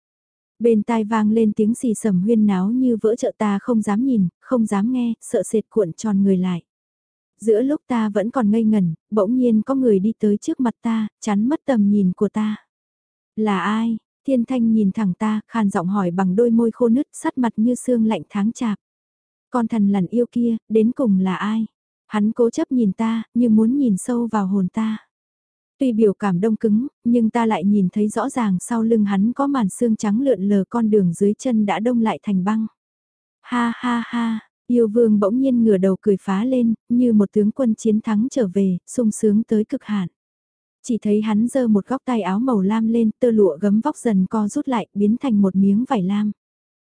Bên tai vang lên tiếng xì sầm huyên náo như vỡ chợ ta không dám nhìn, không dám nghe, sợ sệt cuộn tròn người lại. Giữa lúc ta vẫn còn ngây ngẩn, bỗng nhiên có người đi tới trước mặt ta, chắn mất tầm nhìn của ta. Là ai? Thiên Thanh nhìn thẳng ta, khàn giọng hỏi bằng đôi môi khô nứt, sắt mặt như xương lạnh tháng chạp. Con thần lằn yêu kia, đến cùng là ai? Hắn cố chấp nhìn ta, như muốn nhìn sâu vào hồn ta. Tuy biểu cảm đông cứng, nhưng ta lại nhìn thấy rõ ràng sau lưng hắn có màn xương trắng lượn lờ con đường dưới chân đã đông lại thành băng. Ha ha ha, yêu vương bỗng nhiên ngửa đầu cười phá lên, như một tướng quân chiến thắng trở về, sung sướng tới cực hạn. Chỉ thấy hắn giơ một góc tay áo màu lam lên, tơ lụa gấm vóc dần co rút lại, biến thành một miếng vải lam.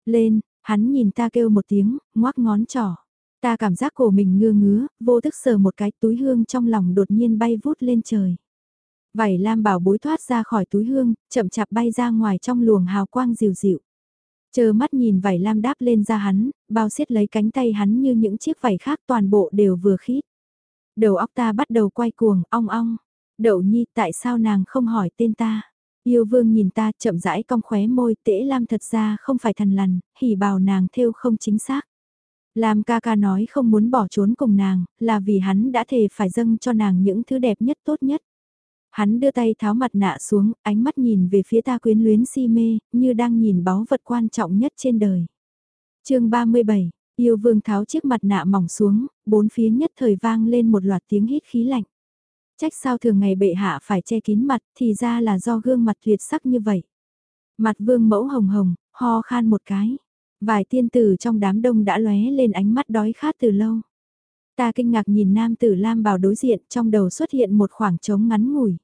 Lên, hắn nhìn ta kêu một tiếng, ngoác ngón trỏ. Ta cảm giác cổ mình ngưa ngứa, vô thức sờ một cái túi hương trong lòng đột nhiên bay vút lên trời. Vảy lam bảo bối thoát ra khỏi túi hương, chậm chạp bay ra ngoài trong luồng hào quang dịu dịu. Chờ mắt nhìn vảy lam đáp lên ra hắn, bao xiết lấy cánh tay hắn như những chiếc vảy khác toàn bộ đều vừa khít. Đầu óc ta bắt đầu quay cuồng, ong ong. Đậu nhi tại sao nàng không hỏi tên ta? Yêu vương nhìn ta chậm rãi cong khóe môi tễ lam thật ra không phải thần lằn, hỉ bào nàng theo không chính xác. Lam ca ca nói không muốn bỏ trốn cùng nàng, là vì hắn đã thề phải dâng cho nàng những thứ đẹp nhất tốt nhất. Hắn đưa tay tháo mặt nạ xuống, ánh mắt nhìn về phía ta quyến luyến si mê, như đang nhìn báu vật quan trọng nhất trên đời. chương 37, yêu vương tháo chiếc mặt nạ mỏng xuống, bốn phía nhất thời vang lên một loạt tiếng hít khí lạnh. Trách sao thường ngày bệ hạ phải che kín mặt thì ra là do gương mặt tuyệt sắc như vậy. Mặt vương mẫu hồng hồng, ho khan một cái. Vài tiên tử trong đám đông đã lóe lên ánh mắt đói khát từ lâu. Ta kinh ngạc nhìn nam tử Lam bảo đối diện trong đầu xuất hiện một khoảng trống ngắn ngủi.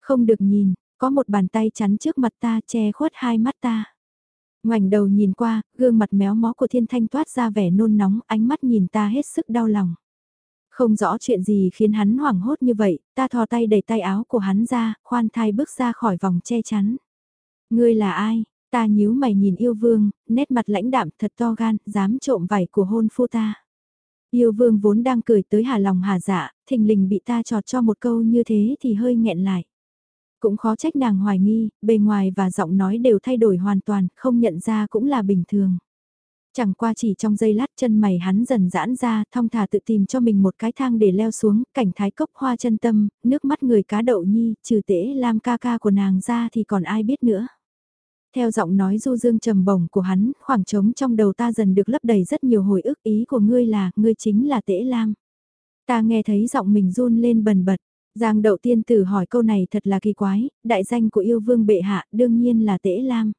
Không được nhìn, có một bàn tay chắn trước mặt ta che khuất hai mắt ta. Ngoảnh đầu nhìn qua, gương mặt méo mó của thiên thanh toát ra vẻ nôn nóng, ánh mắt nhìn ta hết sức đau lòng. Không rõ chuyện gì khiến hắn hoảng hốt như vậy, ta thò tay đẩy tay áo của hắn ra, khoan thai bước ra khỏi vòng che chắn. Ngươi là ai? Ta nhíu mày nhìn yêu vương, nét mặt lãnh đạm thật to gan, dám trộm vải của hôn phu ta. Yêu vương vốn đang cười tới hà lòng hà dạ, thình lình bị ta trọt cho một câu như thế thì hơi nghẹn lại. Cũng khó trách nàng hoài nghi, bề ngoài và giọng nói đều thay đổi hoàn toàn, không nhận ra cũng là bình thường. Chẳng qua chỉ trong giây lát chân mày hắn dần giãn ra, thong thả tự tìm cho mình một cái thang để leo xuống, cảnh thái cốc hoa chân tâm, nước mắt người cá đậu nhi, trừ tễ lam ca ca của nàng ra thì còn ai biết nữa. Theo giọng nói du dương trầm bổng của hắn, khoảng trống trong đầu ta dần được lấp đầy rất nhiều hồi ức ý của ngươi là, ngươi chính là tễ lam. Ta nghe thấy giọng mình run lên bần bật, Giang đậu tiên tử hỏi câu này thật là kỳ quái, đại danh của yêu vương bệ hạ đương nhiên là tễ lam.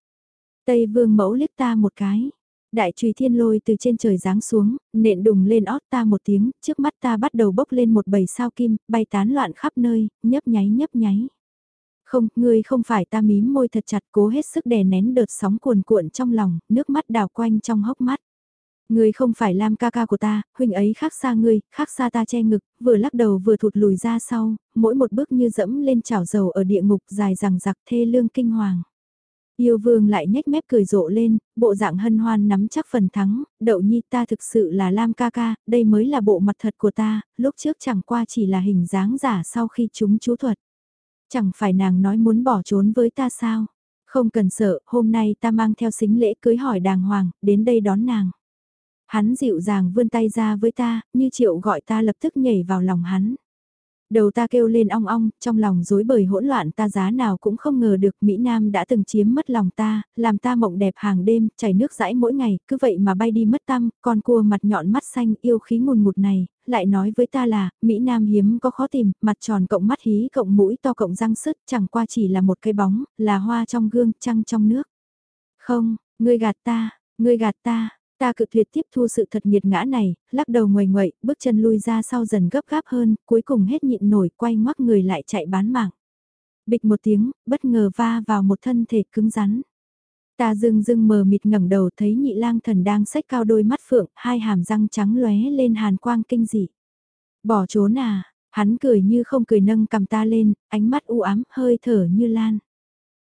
Tây vương mẫu liếc ta một cái, Đại trùy thiên lôi từ trên trời giáng xuống, nện đùng lên ót ta một tiếng, trước mắt ta bắt đầu bốc lên một bầy sao kim, bay tán loạn khắp nơi, nhấp nháy nhấp nháy. Không, ngươi không phải ta mím môi thật chặt cố hết sức đè nén đợt sóng cuồn cuộn trong lòng, nước mắt đào quanh trong hốc mắt. Ngươi không phải Lam ca ca của ta, huynh ấy khác xa ngươi, khác xa ta che ngực, vừa lắc đầu vừa thụt lùi ra sau, mỗi một bước như dẫm lên chảo dầu ở địa ngục dài rằng giặc thê lương kinh hoàng. Yêu vương lại nhếch mép cười rộ lên, bộ dạng hân hoan nắm chắc phần thắng, đậu nhi ta thực sự là Lam ca ca, đây mới là bộ mặt thật của ta, lúc trước chẳng qua chỉ là hình dáng giả sau khi chúng chú thuật. Chẳng phải nàng nói muốn bỏ trốn với ta sao? Không cần sợ, hôm nay ta mang theo xính lễ cưới hỏi đàng hoàng, đến đây đón nàng. Hắn dịu dàng vươn tay ra với ta, như triệu gọi ta lập tức nhảy vào lòng hắn. Đầu ta kêu lên ong ong, trong lòng rối bời hỗn loạn ta giá nào cũng không ngờ được Mỹ Nam đã từng chiếm mất lòng ta, làm ta mộng đẹp hàng đêm, chảy nước rãi mỗi ngày, cứ vậy mà bay đi mất tâm, con cua mặt nhọn mắt xanh yêu khí ngùn ngụt này, lại nói với ta là, Mỹ Nam hiếm có khó tìm, mặt tròn cộng mắt hí cộng mũi to cộng răng sứt, chẳng qua chỉ là một cây bóng, là hoa trong gương, trăng trong nước. Không, ngươi gạt ta, ngươi gạt ta, Ta cự tuyệt tiếp thu sự thật nghiệt ngã này, lắc đầu ngoài ngoậy, bước chân lui ra sau dần gấp gáp hơn, cuối cùng hết nhịn nổi quay ngoắc người lại chạy bán mạng. Bịch một tiếng, bất ngờ va vào một thân thể cứng rắn. Ta dưng dưng mờ mịt ngẩng đầu thấy nhị lang thần đang xách cao đôi mắt phượng, hai hàm răng trắng lóe lên hàn quang kinh dị. Bỏ trốn à, hắn cười như không cười nâng cầm ta lên, ánh mắt u ám, hơi thở như lan.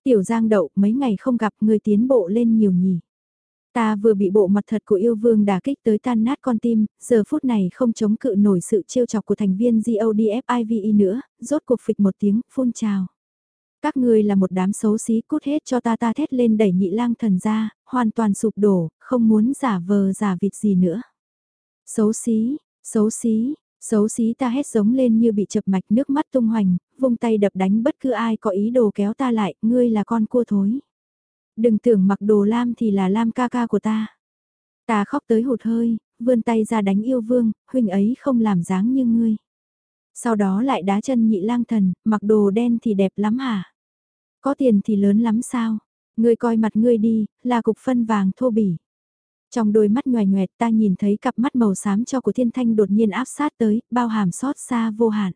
Tiểu giang đậu, mấy ngày không gặp người tiến bộ lên nhiều nhỉ. Ta vừa bị bộ mặt thật của yêu vương đả kích tới tan nát con tim, giờ phút này không chống cự nổi sự trêu chọc của thành viên GODFIVE nữa, rốt cuộc phịch một tiếng, phun trào. Các ngươi là một đám xấu xí cút hết cho ta ta thét lên đẩy nhị lang thần ra, hoàn toàn sụp đổ, không muốn giả vờ giả vịt gì nữa. Xấu xí, xấu xí, xấu xí ta hét giống lên như bị chập mạch nước mắt tung hoành, vung tay đập đánh bất cứ ai có ý đồ kéo ta lại, ngươi là con cua thối. Đừng tưởng mặc đồ lam thì là lam ca ca của ta. Ta khóc tới hụt hơi, vươn tay ra đánh yêu vương, huynh ấy không làm dáng như ngươi. Sau đó lại đá chân nhị lang thần, mặc đồ đen thì đẹp lắm hả? Có tiền thì lớn lắm sao? Ngươi coi mặt ngươi đi, là cục phân vàng thô bỉ. Trong đôi mắt nhòe nhòe ta nhìn thấy cặp mắt màu xám cho của thiên thanh đột nhiên áp sát tới, bao hàm xót xa vô hạn.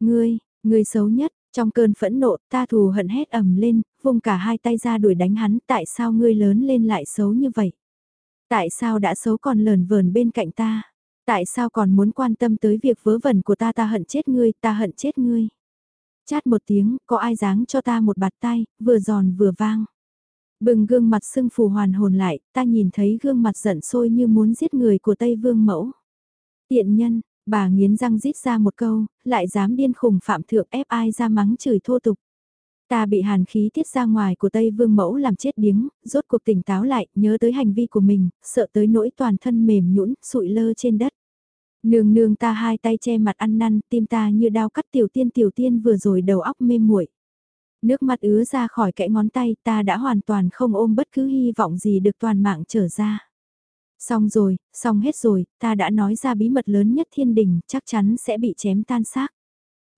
Ngươi, ngươi xấu nhất, trong cơn phẫn nộ, ta thù hận hét ầm lên, vùng cả hai tay ra đuổi đánh hắn, tại sao ngươi lớn lên lại xấu như vậy? Tại sao đã xấu còn lờn vờn bên cạnh ta? Tại sao còn muốn quan tâm tới việc vớ vẩn của ta ta hận chết ngươi, ta hận chết ngươi? Chát một tiếng, có ai dáng cho ta một bạt tay, vừa giòn vừa vang. Bừng gương mặt sưng phù hoàn hồn lại, ta nhìn thấy gương mặt giận sôi như muốn giết người của Tây Vương mẫu. Tiện nhân, Bà nghiến răng rít ra một câu, lại dám điên khùng phạm thượng ép ai ra mắng chửi thô tục. Ta bị hàn khí tiết ra ngoài của Tây Vương Mẫu làm chết điếng, rốt cuộc tỉnh táo lại, nhớ tới hành vi của mình, sợ tới nỗi toàn thân mềm nhũn, sụi lơ trên đất. Nương nương ta hai tay che mặt ăn năn, tim ta như đao cắt tiểu tiên tiểu tiên vừa rồi đầu óc mê muội. Nước mắt ứa ra khỏi kẽ ngón tay ta đã hoàn toàn không ôm bất cứ hy vọng gì được toàn mạng trở ra. Xong rồi, xong hết rồi, ta đã nói ra bí mật lớn nhất thiên đình, chắc chắn sẽ bị chém tan xác.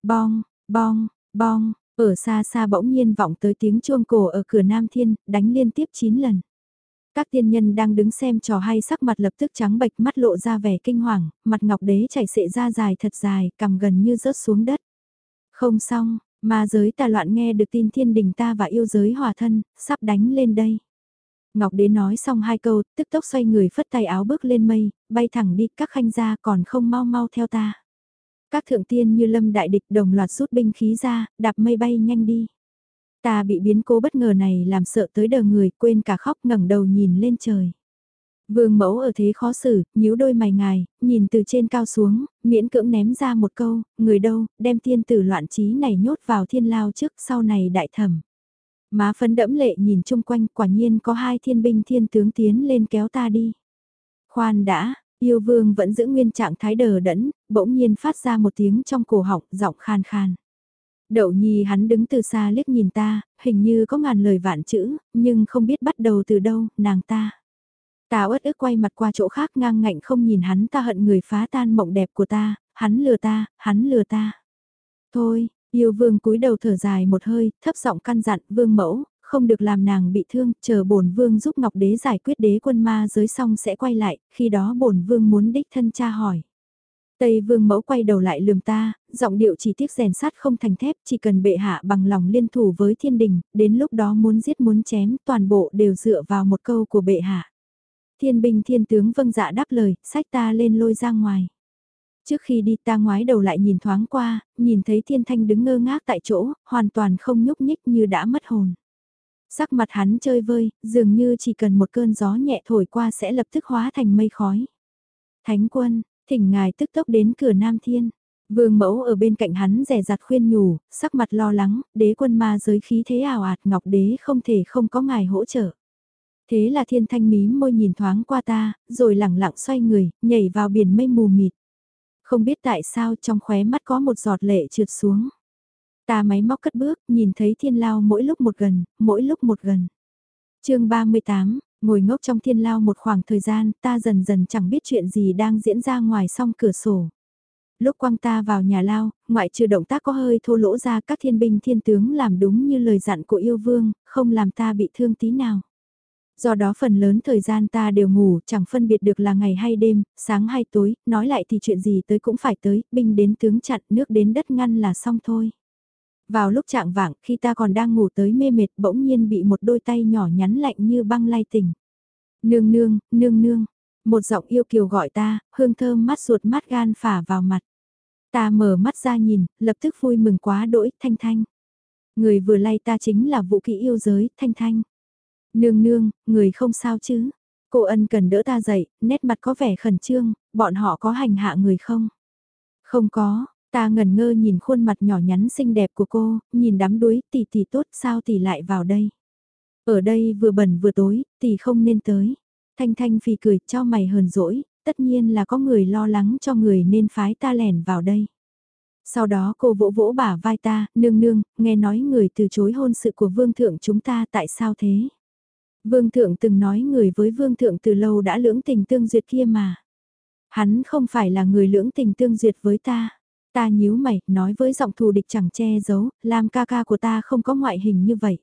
Bong, bong, bong, ở xa xa bỗng nhiên vọng tới tiếng chuông cổ ở cửa Nam Thiên, đánh liên tiếp 9 lần. Các tiên nhân đang đứng xem trò hay sắc mặt lập tức trắng bệch mắt lộ ra vẻ kinh hoàng, mặt ngọc đế chảy xệ ra dài thật dài, cằm gần như rớt xuống đất. Không xong, ma giới tà loạn nghe được tin thiên đình ta và yêu giới hòa thân, sắp đánh lên đây. Ngọc Đế nói xong hai câu, tức tốc xoay người phất tay áo bước lên mây, bay thẳng đi, các khanh gia còn không mau mau theo ta. Các thượng tiên như lâm đại địch đồng loạt rút binh khí ra, đạp mây bay nhanh đi. Ta bị biến cố bất ngờ này làm sợ tới đờ người, quên cả khóc ngẩng đầu nhìn lên trời. Vương mẫu ở thế khó xử, nhíu đôi mày ngài, nhìn từ trên cao xuống, miễn cưỡng ném ra một câu, người đâu, đem tiên tử loạn trí này nhốt vào thiên lao trước sau này đại thẩm. Má phấn đẫm lệ nhìn chung quanh quả nhiên có hai thiên binh thiên tướng tiến lên kéo ta đi. Khoan đã, yêu vương vẫn giữ nguyên trạng thái đờ đẫn, bỗng nhiên phát ra một tiếng trong cổ họng, giọng khan khan. Đậu nhi hắn đứng từ xa liếc nhìn ta, hình như có ngàn lời vạn chữ, nhưng không biết bắt đầu từ đâu, nàng ta. Ta uất ức quay mặt qua chỗ khác ngang ngạnh không nhìn hắn ta hận người phá tan mộng đẹp của ta, hắn lừa ta, hắn lừa ta. Thôi, Yêu vương cúi đầu thở dài một hơi, thấp giọng căn dặn vương mẫu, không được làm nàng bị thương, chờ bổn vương giúp Ngọc Đế giải quyết đế quân ma giới xong sẽ quay lại, khi đó bổn vương muốn đích thân cha hỏi. Tây vương mẫu quay đầu lại lườm ta, giọng điệu chỉ tiếc rèn sắt không thành thép, chỉ cần bệ hạ bằng lòng liên thủ với thiên đình, đến lúc đó muốn giết muốn chém, toàn bộ đều dựa vào một câu của bệ hạ. Thiên binh thiên tướng vâng dạ đáp lời, sách ta lên lôi ra ngoài. Trước khi đi ta ngoái đầu lại nhìn thoáng qua, nhìn thấy thiên thanh đứng ngơ ngác tại chỗ, hoàn toàn không nhúc nhích như đã mất hồn. Sắc mặt hắn chơi vơi, dường như chỉ cần một cơn gió nhẹ thổi qua sẽ lập tức hóa thành mây khói. Thánh quân, thỉnh ngài tức tốc đến cửa Nam Thiên. Vương mẫu ở bên cạnh hắn rẻ rặt khuyên nhủ, sắc mặt lo lắng, đế quân ma giới khí thế ảo ạt ngọc đế không thể không có ngài hỗ trợ. Thế là thiên thanh mí môi nhìn thoáng qua ta, rồi lẳng lặng xoay người, nhảy vào biển mây mù mịt. Không biết tại sao trong khóe mắt có một giọt lệ trượt xuống. Ta máy móc cất bước, nhìn thấy thiên lao mỗi lúc một gần, mỗi lúc một gần. chương 38, ngồi ngốc trong thiên lao một khoảng thời gian, ta dần dần chẳng biết chuyện gì đang diễn ra ngoài song cửa sổ. Lúc quăng ta vào nhà lao, ngoại trừ động tác có hơi thô lỗ ra các thiên binh thiên tướng làm đúng như lời dặn của yêu vương, không làm ta bị thương tí nào. Do đó phần lớn thời gian ta đều ngủ, chẳng phân biệt được là ngày hay đêm, sáng hay tối, nói lại thì chuyện gì tới cũng phải tới, binh đến tướng chặn, nước đến đất ngăn là xong thôi. Vào lúc trạng vạng, khi ta còn đang ngủ tới mê mệt bỗng nhiên bị một đôi tay nhỏ nhắn lạnh như băng lay tỉnh. Nương nương, nương nương, một giọng yêu kiều gọi ta, hương thơm mắt ruột mắt gan phả vào mặt. Ta mở mắt ra nhìn, lập tức vui mừng quá đỗi, thanh thanh. Người vừa lay ta chính là vũ kỹ yêu giới, thanh thanh. Nương nương, người không sao chứ? Cô ân cần đỡ ta dậy, nét mặt có vẻ khẩn trương, bọn họ có hành hạ người không? Không có, ta ngẩn ngơ nhìn khuôn mặt nhỏ nhắn xinh đẹp của cô, nhìn đám đuối, tỷ tỷ tốt sao tỷ lại vào đây? Ở đây vừa bẩn vừa tối, tỷ không nên tới. Thanh Thanh phì cười cho mày hờn dỗi, tất nhiên là có người lo lắng cho người nên phái ta lẻn vào đây. Sau đó cô vỗ vỗ bả vai ta, nương nương, nghe nói người từ chối hôn sự của vương thượng chúng ta tại sao thế? Vương thượng từng nói người với vương thượng từ lâu đã lưỡng tình tương duyệt kia mà. Hắn không phải là người lưỡng tình tương duyệt với ta. Ta nhíu mày, nói với giọng thù địch chẳng che giấu, Lam ca ca của ta không có ngoại hình như vậy.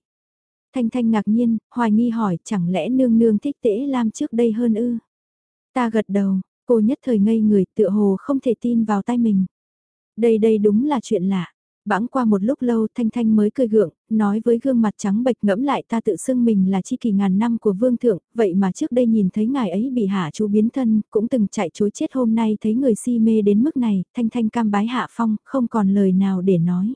Thanh Thanh ngạc nhiên, hoài nghi hỏi chẳng lẽ nương nương thích tễ Lam trước đây hơn ư? Ta gật đầu, cô nhất thời ngây người tựa hồ không thể tin vào tay mình. Đây đây đúng là chuyện lạ. Bãng qua một lúc lâu Thanh Thanh mới cười gượng, nói với gương mặt trắng bệch ngẫm lại ta tự xưng mình là chi kỳ ngàn năm của vương thượng, vậy mà trước đây nhìn thấy ngài ấy bị hạ chú biến thân, cũng từng chạy chối chết hôm nay thấy người si mê đến mức này, Thanh Thanh cam bái hạ phong, không còn lời nào để nói.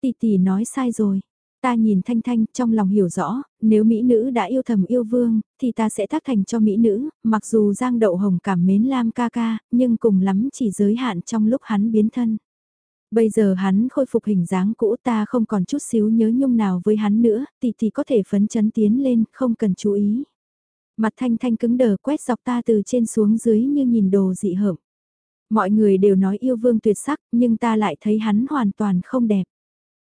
Tỷ tỷ nói sai rồi. Ta nhìn Thanh Thanh trong lòng hiểu rõ, nếu Mỹ nữ đã yêu thầm yêu vương, thì ta sẽ thác thành cho Mỹ nữ, mặc dù Giang Đậu Hồng cảm mến Lam ca ca, nhưng cùng lắm chỉ giới hạn trong lúc hắn biến thân. Bây giờ hắn khôi phục hình dáng cũ ta không còn chút xíu nhớ nhung nào với hắn nữa, tỷ tỷ có thể phấn chấn tiến lên, không cần chú ý. Mặt thanh thanh cứng đờ quét dọc ta từ trên xuống dưới như nhìn đồ dị hợm. Mọi người đều nói yêu vương tuyệt sắc, nhưng ta lại thấy hắn hoàn toàn không đẹp.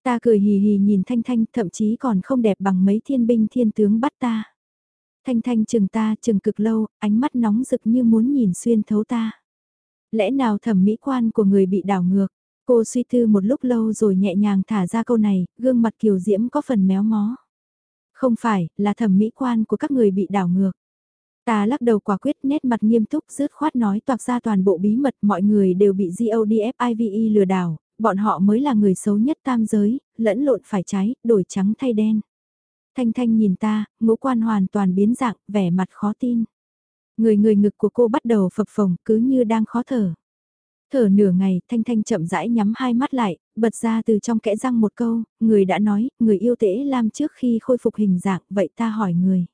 Ta cười hì hì nhìn Thanh Thanh thậm chí còn không đẹp bằng mấy thiên binh thiên tướng bắt ta. Thanh Thanh chừng ta chừng cực lâu, ánh mắt nóng rực như muốn nhìn xuyên thấu ta. Lẽ nào thẩm mỹ quan của người bị đảo ngược? Cô suy tư một lúc lâu rồi nhẹ nhàng thả ra câu này, gương mặt kiều diễm có phần méo mó. Không phải, là thẩm mỹ quan của các người bị đảo ngược. Ta lắc đầu quả quyết nét mặt nghiêm túc rứt khoát nói toạc ra toàn bộ bí mật mọi người đều bị GODFIVE lừa đảo, bọn họ mới là người xấu nhất tam giới, lẫn lộn phải trái, đổi trắng thay đen. Thanh Thanh nhìn ta, ngũ quan hoàn toàn biến dạng, vẻ mặt khó tin. Người người ngực của cô bắt đầu phập phồng, cứ như đang khó thở. Thở nửa ngày, Thanh Thanh chậm rãi nhắm hai mắt lại, bật ra từ trong kẽ răng một câu, người đã nói, người yêu tễ Lam trước khi khôi phục hình dạng, vậy ta hỏi người.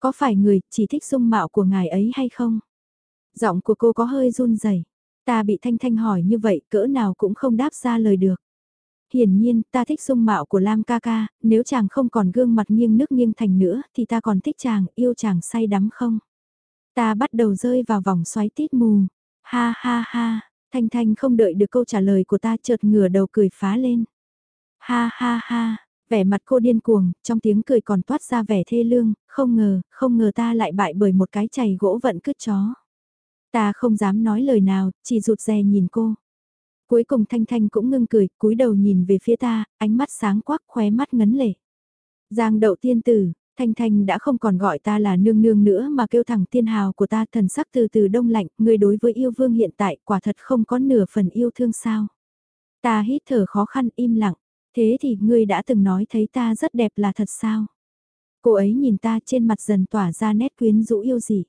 Có phải người chỉ thích dung mạo của ngài ấy hay không? Giọng của cô có hơi run rẩy. Ta bị Thanh Thanh hỏi như vậy cỡ nào cũng không đáp ra lời được. Hiển nhiên, ta thích dung mạo của Lam ca ca, nếu chàng không còn gương mặt nghiêng nước nghiêng thành nữa thì ta còn thích chàng, yêu chàng say đắm không? Ta bắt đầu rơi vào vòng xoáy tít mù. Ha ha ha, Thanh Thanh không đợi được câu trả lời của ta chợt ngửa đầu cười phá lên. Ha ha ha, vẻ mặt cô điên cuồng, trong tiếng cười còn toát ra vẻ thê lương, không ngờ, không ngờ ta lại bại bởi một cái chày gỗ vận cứt chó. Ta không dám nói lời nào, chỉ rụt rè nhìn cô. Cuối cùng Thanh Thanh cũng ngưng cười, cúi đầu nhìn về phía ta, ánh mắt sáng quắc khóe mắt ngấn lệ. Giang đậu tiên tử, Thanh Thanh đã không còn gọi ta là nương nương nữa mà kêu thẳng tiên hào của ta thần sắc từ từ đông lạnh, người đối với yêu vương hiện tại quả thật không có nửa phần yêu thương sao. Ta hít thở khó khăn im lặng, thế thì ngươi đã từng nói thấy ta rất đẹp là thật sao? Cô ấy nhìn ta trên mặt dần tỏa ra nét quyến rũ yêu dị.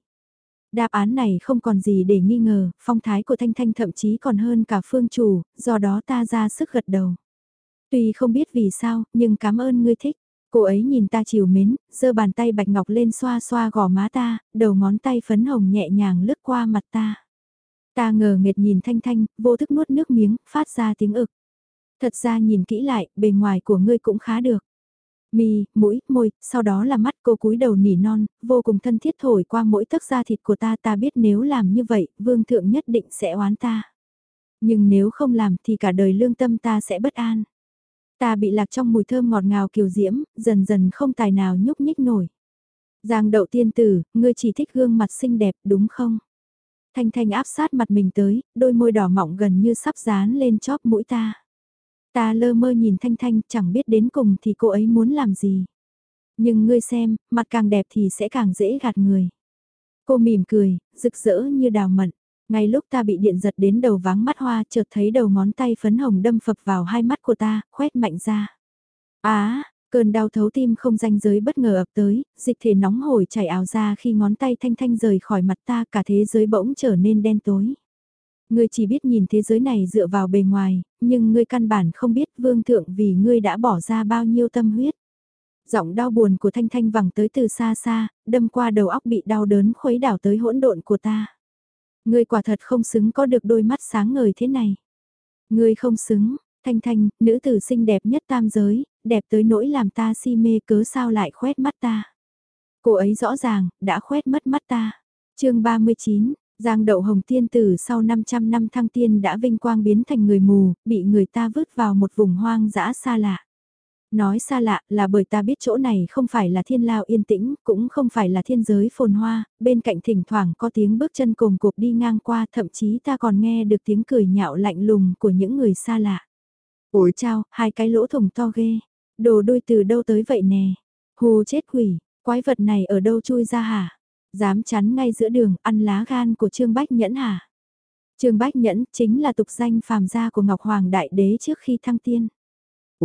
Đáp án này không còn gì để nghi ngờ, phong thái của Thanh Thanh thậm chí còn hơn cả phương chủ, do đó ta ra sức gật đầu. Tuy không biết vì sao, nhưng cảm ơn ngươi thích. Cô ấy nhìn ta chiều mến, giơ bàn tay bạch ngọc lên xoa xoa gò má ta, đầu ngón tay phấn hồng nhẹ nhàng lướt qua mặt ta. Ta ngờ nghệt nhìn Thanh Thanh, vô thức nuốt nước miếng, phát ra tiếng ực. Thật ra nhìn kỹ lại, bề ngoài của ngươi cũng khá được mi, mũi, môi, sau đó là mắt cô cúi đầu nỉ non, vô cùng thân thiết thổi qua mỗi tấc da thịt của ta ta biết nếu làm như vậy, vương thượng nhất định sẽ oán ta. Nhưng nếu không làm thì cả đời lương tâm ta sẽ bất an. Ta bị lạc trong mùi thơm ngọt ngào kiều diễm, dần dần không tài nào nhúc nhích nổi. Giang đậu tiên tử, ngươi chỉ thích gương mặt xinh đẹp đúng không? Thanh Thanh áp sát mặt mình tới, đôi môi đỏ mọng gần như sắp dán lên chóp mũi ta. Ta lơ mơ nhìn Thanh Thanh chẳng biết đến cùng thì cô ấy muốn làm gì. Nhưng ngươi xem, mặt càng đẹp thì sẽ càng dễ gạt người. Cô mỉm cười, rực rỡ như đào mận. Ngay lúc ta bị điện giật đến đầu váng mắt hoa chợt thấy đầu ngón tay phấn hồng đâm phập vào hai mắt của ta, khoét mạnh ra. Á, cơn đau thấu tim không danh giới bất ngờ ập tới, dịch thể nóng hổi chảy ảo ra khi ngón tay thanh thanh rời khỏi mặt ta cả thế giới bỗng trở nên đen tối. Ngươi chỉ biết nhìn thế giới này dựa vào bề ngoài, nhưng ngươi căn bản không biết vương thượng vì ngươi đã bỏ ra bao nhiêu tâm huyết. Giọng đau buồn của Thanh Thanh vẳng tới từ xa xa, đâm qua đầu óc bị đau đớn khuấy đảo tới hỗn độn của ta. Ngươi quả thật không xứng có được đôi mắt sáng ngời thế này. Ngươi không xứng, Thanh Thanh, nữ tử xinh đẹp nhất tam giới, đẹp tới nỗi làm ta si mê cớ sao lại khoét mắt ta. Cô ấy rõ ràng, đã khoét mất mắt ta. chương 39, Giang đậu hồng tiên tử sau 500 năm thăng tiên đã vinh quang biến thành người mù, bị người ta vứt vào một vùng hoang dã xa lạ. Nói xa lạ là bởi ta biết chỗ này không phải là thiên lao yên tĩnh, cũng không phải là thiên giới phồn hoa, bên cạnh thỉnh thoảng có tiếng bước chân cùng cục đi ngang qua, thậm chí ta còn nghe được tiếng cười nhạo lạnh lùng của những người xa lạ. Ôi chao, hai cái lỗ thủng to ghê, đồ đôi từ đâu tới vậy nè, hù chết quỷ, quái vật này ở đâu chui ra hả? Dám chắn ngay giữa đường, ăn lá gan của Trương Bách Nhẫn hả? Trương Bách Nhẫn chính là tục danh phàm gia của Ngọc Hoàng Đại Đế trước khi thăng tiên.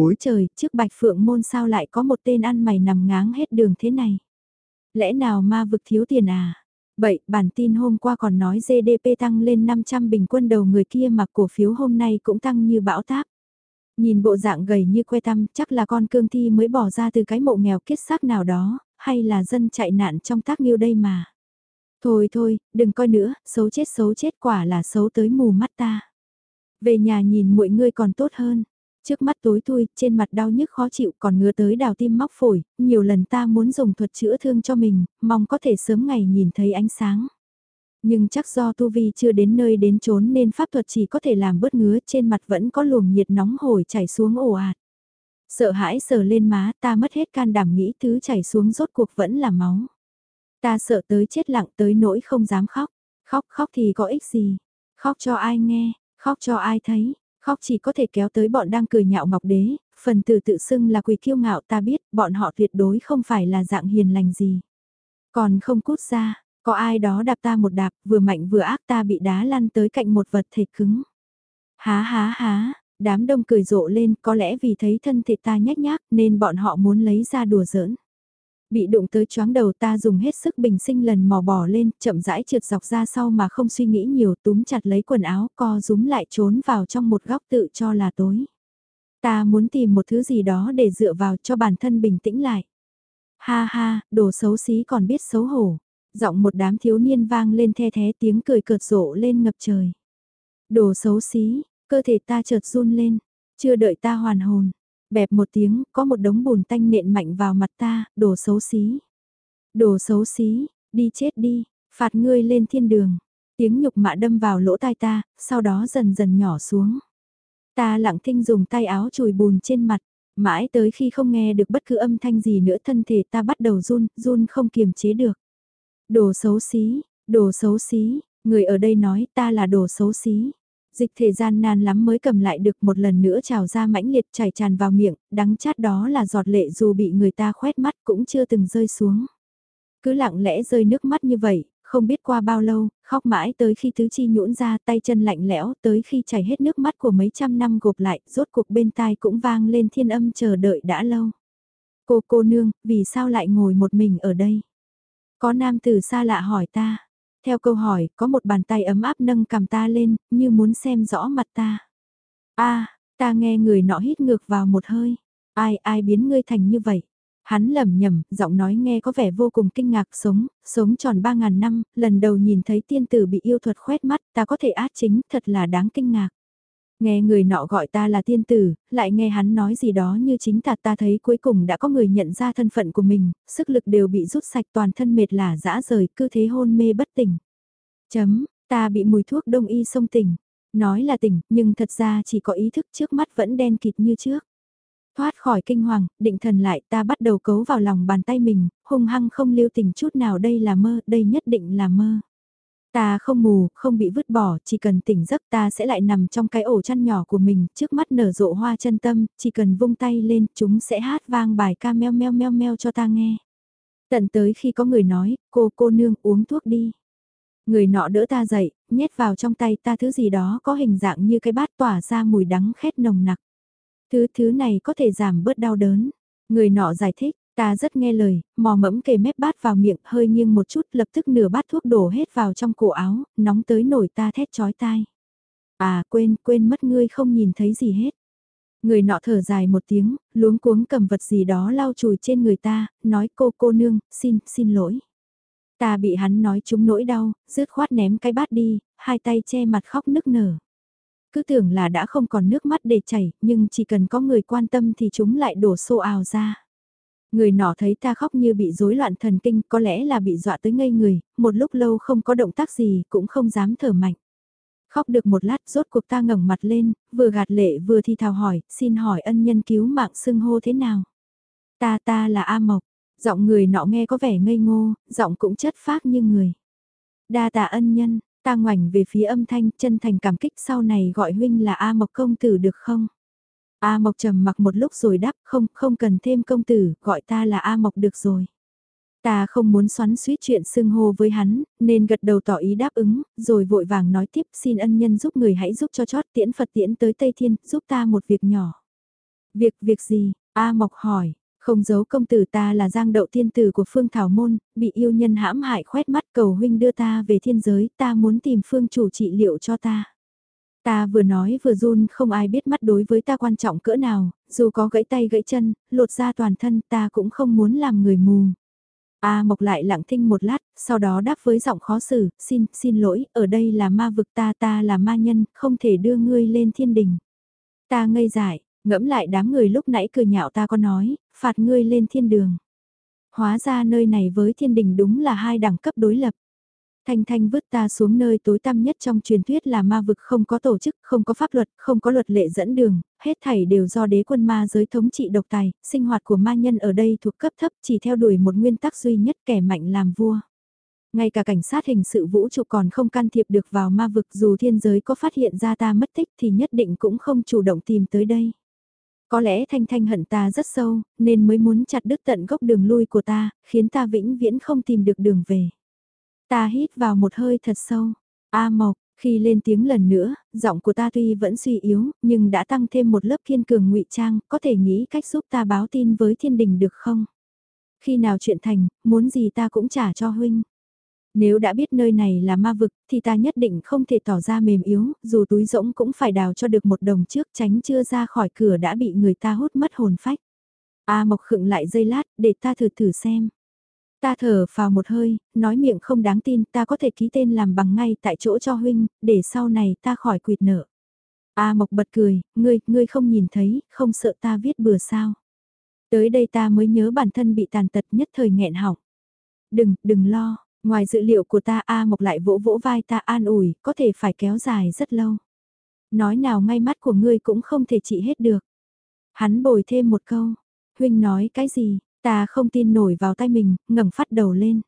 Ôi trời, trước Bạch Phượng Môn sao lại có một tên ăn mày nằm ngáng hết đường thế này? Lẽ nào ma vực thiếu tiền à? Vậy, bản tin hôm qua còn nói GDP tăng lên 500 bình quân đầu người kia mà cổ phiếu hôm nay cũng tăng như bão táp. Nhìn bộ dạng gầy như que tăm, chắc là con cương thi mới bỏ ra từ cái mộ nghèo kết xác nào đó, hay là dân chạy nạn trong tác nghiêu đây mà. Thôi thôi, đừng coi nữa, xấu chết xấu chết quả là xấu tới mù mắt ta. Về nhà nhìn mọi người còn tốt hơn. Trước mắt tối thui, trên mặt đau nhức khó chịu còn ngứa tới đào tim móc phổi, nhiều lần ta muốn dùng thuật chữa thương cho mình, mong có thể sớm ngày nhìn thấy ánh sáng. Nhưng chắc do tu vi chưa đến nơi đến chốn nên pháp thuật chỉ có thể làm bớt ngứa trên mặt vẫn có luồng nhiệt nóng hổi chảy xuống ồ ạt. Sợ hãi sờ lên má ta mất hết can đảm nghĩ thứ chảy xuống rốt cuộc vẫn là máu. Ta sợ tới chết lặng tới nỗi không dám khóc. Khóc khóc thì có ích gì. Khóc cho ai nghe, khóc cho ai thấy. Khóc chỉ có thể kéo tới bọn đang cười nhạo Ngọc Đế, phần từ tự xưng là quỳ kiêu ngạo ta biết, bọn họ tuyệt đối không phải là dạng hiền lành gì. Còn không cút ra, có ai đó đạp ta một đạp, vừa mạnh vừa ác ta bị đá lăn tới cạnh một vật thể cứng. Há há há, đám đông cười rộ lên, có lẽ vì thấy thân thể ta nhách nhác nên bọn họ muốn lấy ra đùa giỡn. Bị đụng tới chóng đầu ta dùng hết sức bình sinh lần mò bò lên, chậm rãi trượt dọc ra sau mà không suy nghĩ nhiều túm chặt lấy quần áo co rúm lại trốn vào trong một góc tự cho là tối. Ta muốn tìm một thứ gì đó để dựa vào cho bản thân bình tĩnh lại. Ha ha, đồ xấu xí còn biết xấu hổ. Giọng một đám thiếu niên vang lên the thế tiếng cười cợt rộ lên ngập trời. Đồ xấu xí, cơ thể ta chợt run lên, chưa đợi ta hoàn hồn Bẹp một tiếng, có một đống bùn tanh nện mạnh vào mặt ta, đồ xấu xí. Đồ xấu xí, đi chết đi, phạt ngươi lên thiên đường. Tiếng nhục mạ đâm vào lỗ tai ta, sau đó dần dần nhỏ xuống. Ta lặng thinh dùng tay áo chùi bùn trên mặt, mãi tới khi không nghe được bất cứ âm thanh gì nữa thân thể ta bắt đầu run, run không kiềm chế được. Đồ xấu xí, đồ xấu xí, người ở đây nói ta là đồ xấu xí. Dịch thể gian nan lắm mới cầm lại được một lần nữa trào ra mãnh liệt chảy tràn vào miệng, đắng chát đó là giọt lệ dù bị người ta khoét mắt cũng chưa từng rơi xuống. Cứ lặng lẽ rơi nước mắt như vậy, không biết qua bao lâu, khóc mãi tới khi tứ chi nhũn ra tay chân lạnh lẽo tới khi chảy hết nước mắt của mấy trăm năm gộp lại, rốt cuộc bên tai cũng vang lên thiên âm chờ đợi đã lâu. Cô cô nương, vì sao lại ngồi một mình ở đây? Có nam tử xa lạ hỏi ta, theo câu hỏi, có một bàn tay ấm áp nâng cầm ta lên, như muốn xem rõ mặt ta. a ta nghe người nọ hít ngược vào một hơi. Ai, ai biến ngươi thành như vậy? Hắn lẩm nhẩm, giọng nói nghe có vẻ vô cùng kinh ngạc, sống, sống tròn ba ngàn năm, lần đầu nhìn thấy tiên tử bị yêu thuật khoét mắt, ta có thể át chính, thật là đáng kinh ngạc. Nghe người nọ gọi ta là tiên tử, lại nghe hắn nói gì đó như chính ta ta thấy cuối cùng đã có người nhận ra thân phận của mình, sức lực đều bị rút sạch toàn thân mệt lả dã rời, cứ thế hôn mê bất tỉnh. Chấm, ta bị mùi thuốc đông y xông tỉnh. Nói là tỉnh, nhưng thật ra chỉ có ý thức trước mắt vẫn đen kịt như trước. Thoát khỏi kinh hoàng, định thần lại ta bắt đầu cấu vào lòng bàn tay mình, hung hăng không lưu tình chút nào đây là mơ, đây nhất định là mơ. Ta không mù, không bị vứt bỏ, chỉ cần tỉnh giấc ta sẽ lại nằm trong cái ổ chăn nhỏ của mình, trước mắt nở rộ hoa chân tâm, chỉ cần vung tay lên, chúng sẽ hát vang bài ca meo meo meo meo cho ta nghe. Tận tới khi có người nói, cô cô nương uống thuốc đi. Người nọ đỡ ta dậy, nhét vào trong tay ta thứ gì đó có hình dạng như cái bát tỏa ra mùi đắng khét nồng nặc. Thứ thứ này có thể giảm bớt đau đớn. Người nọ giải thích, ta rất nghe lời, mò mẫm kề mép bát vào miệng hơi nghiêng một chút lập tức nửa bát thuốc đổ hết vào trong cổ áo, nóng tới nổi ta thét chói tai. À quên, quên mất ngươi không nhìn thấy gì hết. Người nọ thở dài một tiếng, luống cuống cầm vật gì đó lau chùi trên người ta, nói cô cô nương, xin, xin lỗi. Ta bị hắn nói chúng nỗi đau, rứt khoát ném cái bát đi, hai tay che mặt khóc nức nở. Cứ tưởng là đã không còn nước mắt để chảy, nhưng chỉ cần có người quan tâm thì chúng lại đổ xô ào ra. Người nọ thấy ta khóc như bị rối loạn thần kinh, có lẽ là bị dọa tới ngây người, một lúc lâu không có động tác gì, cũng không dám thở mạnh. Khóc được một lát, rốt cuộc ta ngẩng mặt lên, vừa gạt lệ vừa thì thào hỏi, xin hỏi ân nhân cứu mạng xưng hô thế nào? Ta ta là A Mộc, giọng người nọ nghe có vẻ ngây ngô, giọng cũng chất phác như người. Đa tạ ân nhân, ta ngoảnh về phía âm thanh chân thành cảm kích sau này gọi huynh là A Mộc công tử được không? A Mộc trầm mặc một lúc rồi đáp không, không cần thêm công tử, gọi ta là A Mộc được rồi. Ta không muốn xoắn suýt chuyện xưng hô với hắn, nên gật đầu tỏ ý đáp ứng, rồi vội vàng nói tiếp xin ân nhân giúp người hãy giúp cho chót tiễn Phật tiễn tới Tây Thiên, giúp ta một việc nhỏ. Việc, việc gì? A Mộc hỏi, không giấu công tử ta là giang đậu thiên tử của Phương Thảo Môn, bị yêu nhân hãm hại khoét mắt cầu huynh đưa ta về thiên giới, ta muốn tìm Phương chủ trị liệu cho ta. Ta vừa nói vừa run không ai biết mắt đối với ta quan trọng cỡ nào, dù có gãy tay gãy chân, lột ra toàn thân ta cũng không muốn làm người mù. A Mộc lại lặng thinh một lát, sau đó đáp với giọng khó xử, xin, xin lỗi, ở đây là ma vực ta ta là ma nhân, không thể đưa ngươi lên thiên đình. Ta ngây dại, ngẫm lại đám người lúc nãy cười nhạo ta có nói, phạt ngươi lên thiên đường. Hóa ra nơi này với thiên đình đúng là hai đẳng cấp đối lập. Thanh Thanh vứt ta xuống nơi tối tăm nhất trong truyền thuyết là ma vực không có tổ chức, không có pháp luật, không có luật lệ dẫn đường, hết thảy đều do đế quân ma giới thống trị độc tài, sinh hoạt của ma nhân ở đây thuộc cấp thấp chỉ theo đuổi một nguyên tắc duy nhất kẻ mạnh làm vua. Ngay cả cảnh sát hình sự vũ trụ còn không can thiệp được vào ma vực dù thiên giới có phát hiện ra ta mất tích thì nhất định cũng không chủ động tìm tới đây. Có lẽ Thanh Thanh hận ta rất sâu, nên mới muốn chặt đứt tận gốc đường lui của ta, khiến ta vĩnh viễn không tìm được đường về. Ta hít vào một hơi thật sâu. A Mộc, khi lên tiếng lần nữa, giọng của ta tuy vẫn suy yếu, nhưng đã tăng thêm một lớp kiên cường ngụy trang, có thể nghĩ cách giúp ta báo tin với thiên đình được không? Khi nào chuyện thành, muốn gì ta cũng trả cho huynh. Nếu đã biết nơi này là ma vực, thì ta nhất định không thể tỏ ra mềm yếu, dù túi rỗng cũng phải đào cho được một đồng trước tránh chưa ra khỏi cửa đã bị người ta hút mất hồn phách. A Mộc khựng lại dây lát, để ta thử thử xem. Ta thở vào một hơi, nói miệng không đáng tin, ta có thể ký tên làm bằng ngay tại chỗ cho huynh, để sau này ta khỏi quyệt nợ. A Mộc bật cười, ngươi, ngươi không nhìn thấy, không sợ ta viết bừa sao. Tới đây ta mới nhớ bản thân bị tàn tật nhất thời nghẹn họng. Đừng, đừng lo, ngoài dự liệu của ta A Mộc lại vỗ vỗ vai ta an ủi, có thể phải kéo dài rất lâu. Nói nào ngay mắt của ngươi cũng không thể trị hết được. Hắn bồi thêm một câu, huynh nói cái gì, Ta không tin nổi vào tay mình, ngẩng phát đầu lên.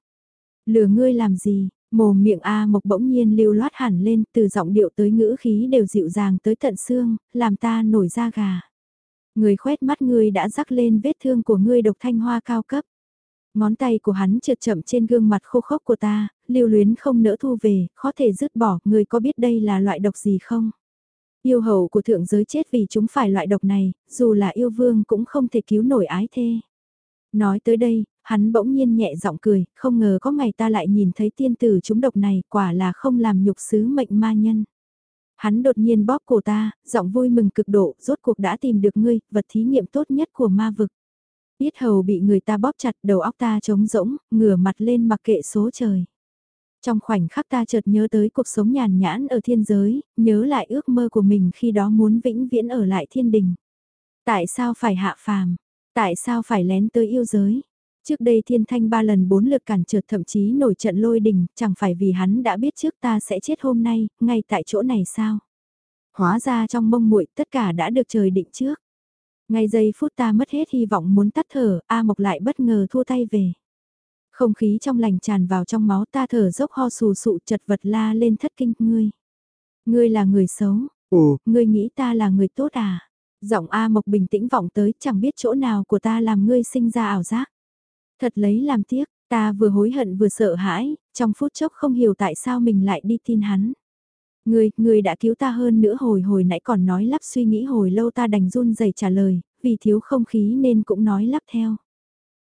Lừa ngươi làm gì, mồm miệng A Mộc bỗng nhiên lưu loát hẳn lên từ giọng điệu tới ngữ khí đều dịu dàng tới tận xương, làm ta nổi da gà. Người khoét mắt ngươi đã rắc lên vết thương của ngươi độc thanh hoa cao cấp. Ngón tay của hắn trượt chậm trên gương mặt khô khốc của ta, lưu luyến không nỡ thu về, khó thể dứt bỏ, người có biết đây là loại độc gì không? Yêu hậu của thượng giới chết vì chúng phải loại độc này, dù là yêu vương cũng không thể cứu nổi ái thê. Nói tới đây, hắn bỗng nhiên nhẹ giọng cười, không ngờ có ngày ta lại nhìn thấy tiên tử chúng độc này, quả là không làm nhục sứ mệnh ma nhân. Hắn đột nhiên bóp cổ ta, giọng vui mừng cực độ, rốt cuộc đã tìm được ngươi, vật thí nghiệm tốt nhất của ma vực. Biết hầu bị người ta bóp chặt đầu óc ta trống rỗng, ngửa mặt lên mặc kệ số trời. Trong khoảnh khắc ta chợt nhớ tới cuộc sống nhàn nhãn ở thiên giới, nhớ lại ước mơ của mình khi đó muốn vĩnh viễn ở lại thiên đình. Tại sao phải hạ phàm? Tại sao phải lén tới yêu giới? Trước đây thiên thanh ba lần bốn lượt cản trượt thậm chí nổi trận lôi đình, chẳng phải vì hắn đã biết trước ta sẽ chết hôm nay, ngay tại chỗ này sao? Hóa ra trong mông muội tất cả đã được trời định trước. Ngay giây phút ta mất hết hy vọng muốn tắt thở, A Mộc lại bất ngờ thua tay về. Không khí trong lành tràn vào trong máu ta thở dốc ho sù sụ chật vật la lên thất kinh, ngươi. Ngươi là người xấu, ồ, ngươi nghĩ ta là người tốt à? Giọng A Mộc bình tĩnh vọng tới chẳng biết chỗ nào của ta làm ngươi sinh ra ảo giác. Thật lấy làm tiếc, ta vừa hối hận vừa sợ hãi, trong phút chốc không hiểu tại sao mình lại đi tin hắn. Ngươi, ngươi đã cứu ta hơn nữa hồi hồi nãy còn nói lắp suy nghĩ hồi lâu ta đành run rẩy trả lời, vì thiếu không khí nên cũng nói lắp theo.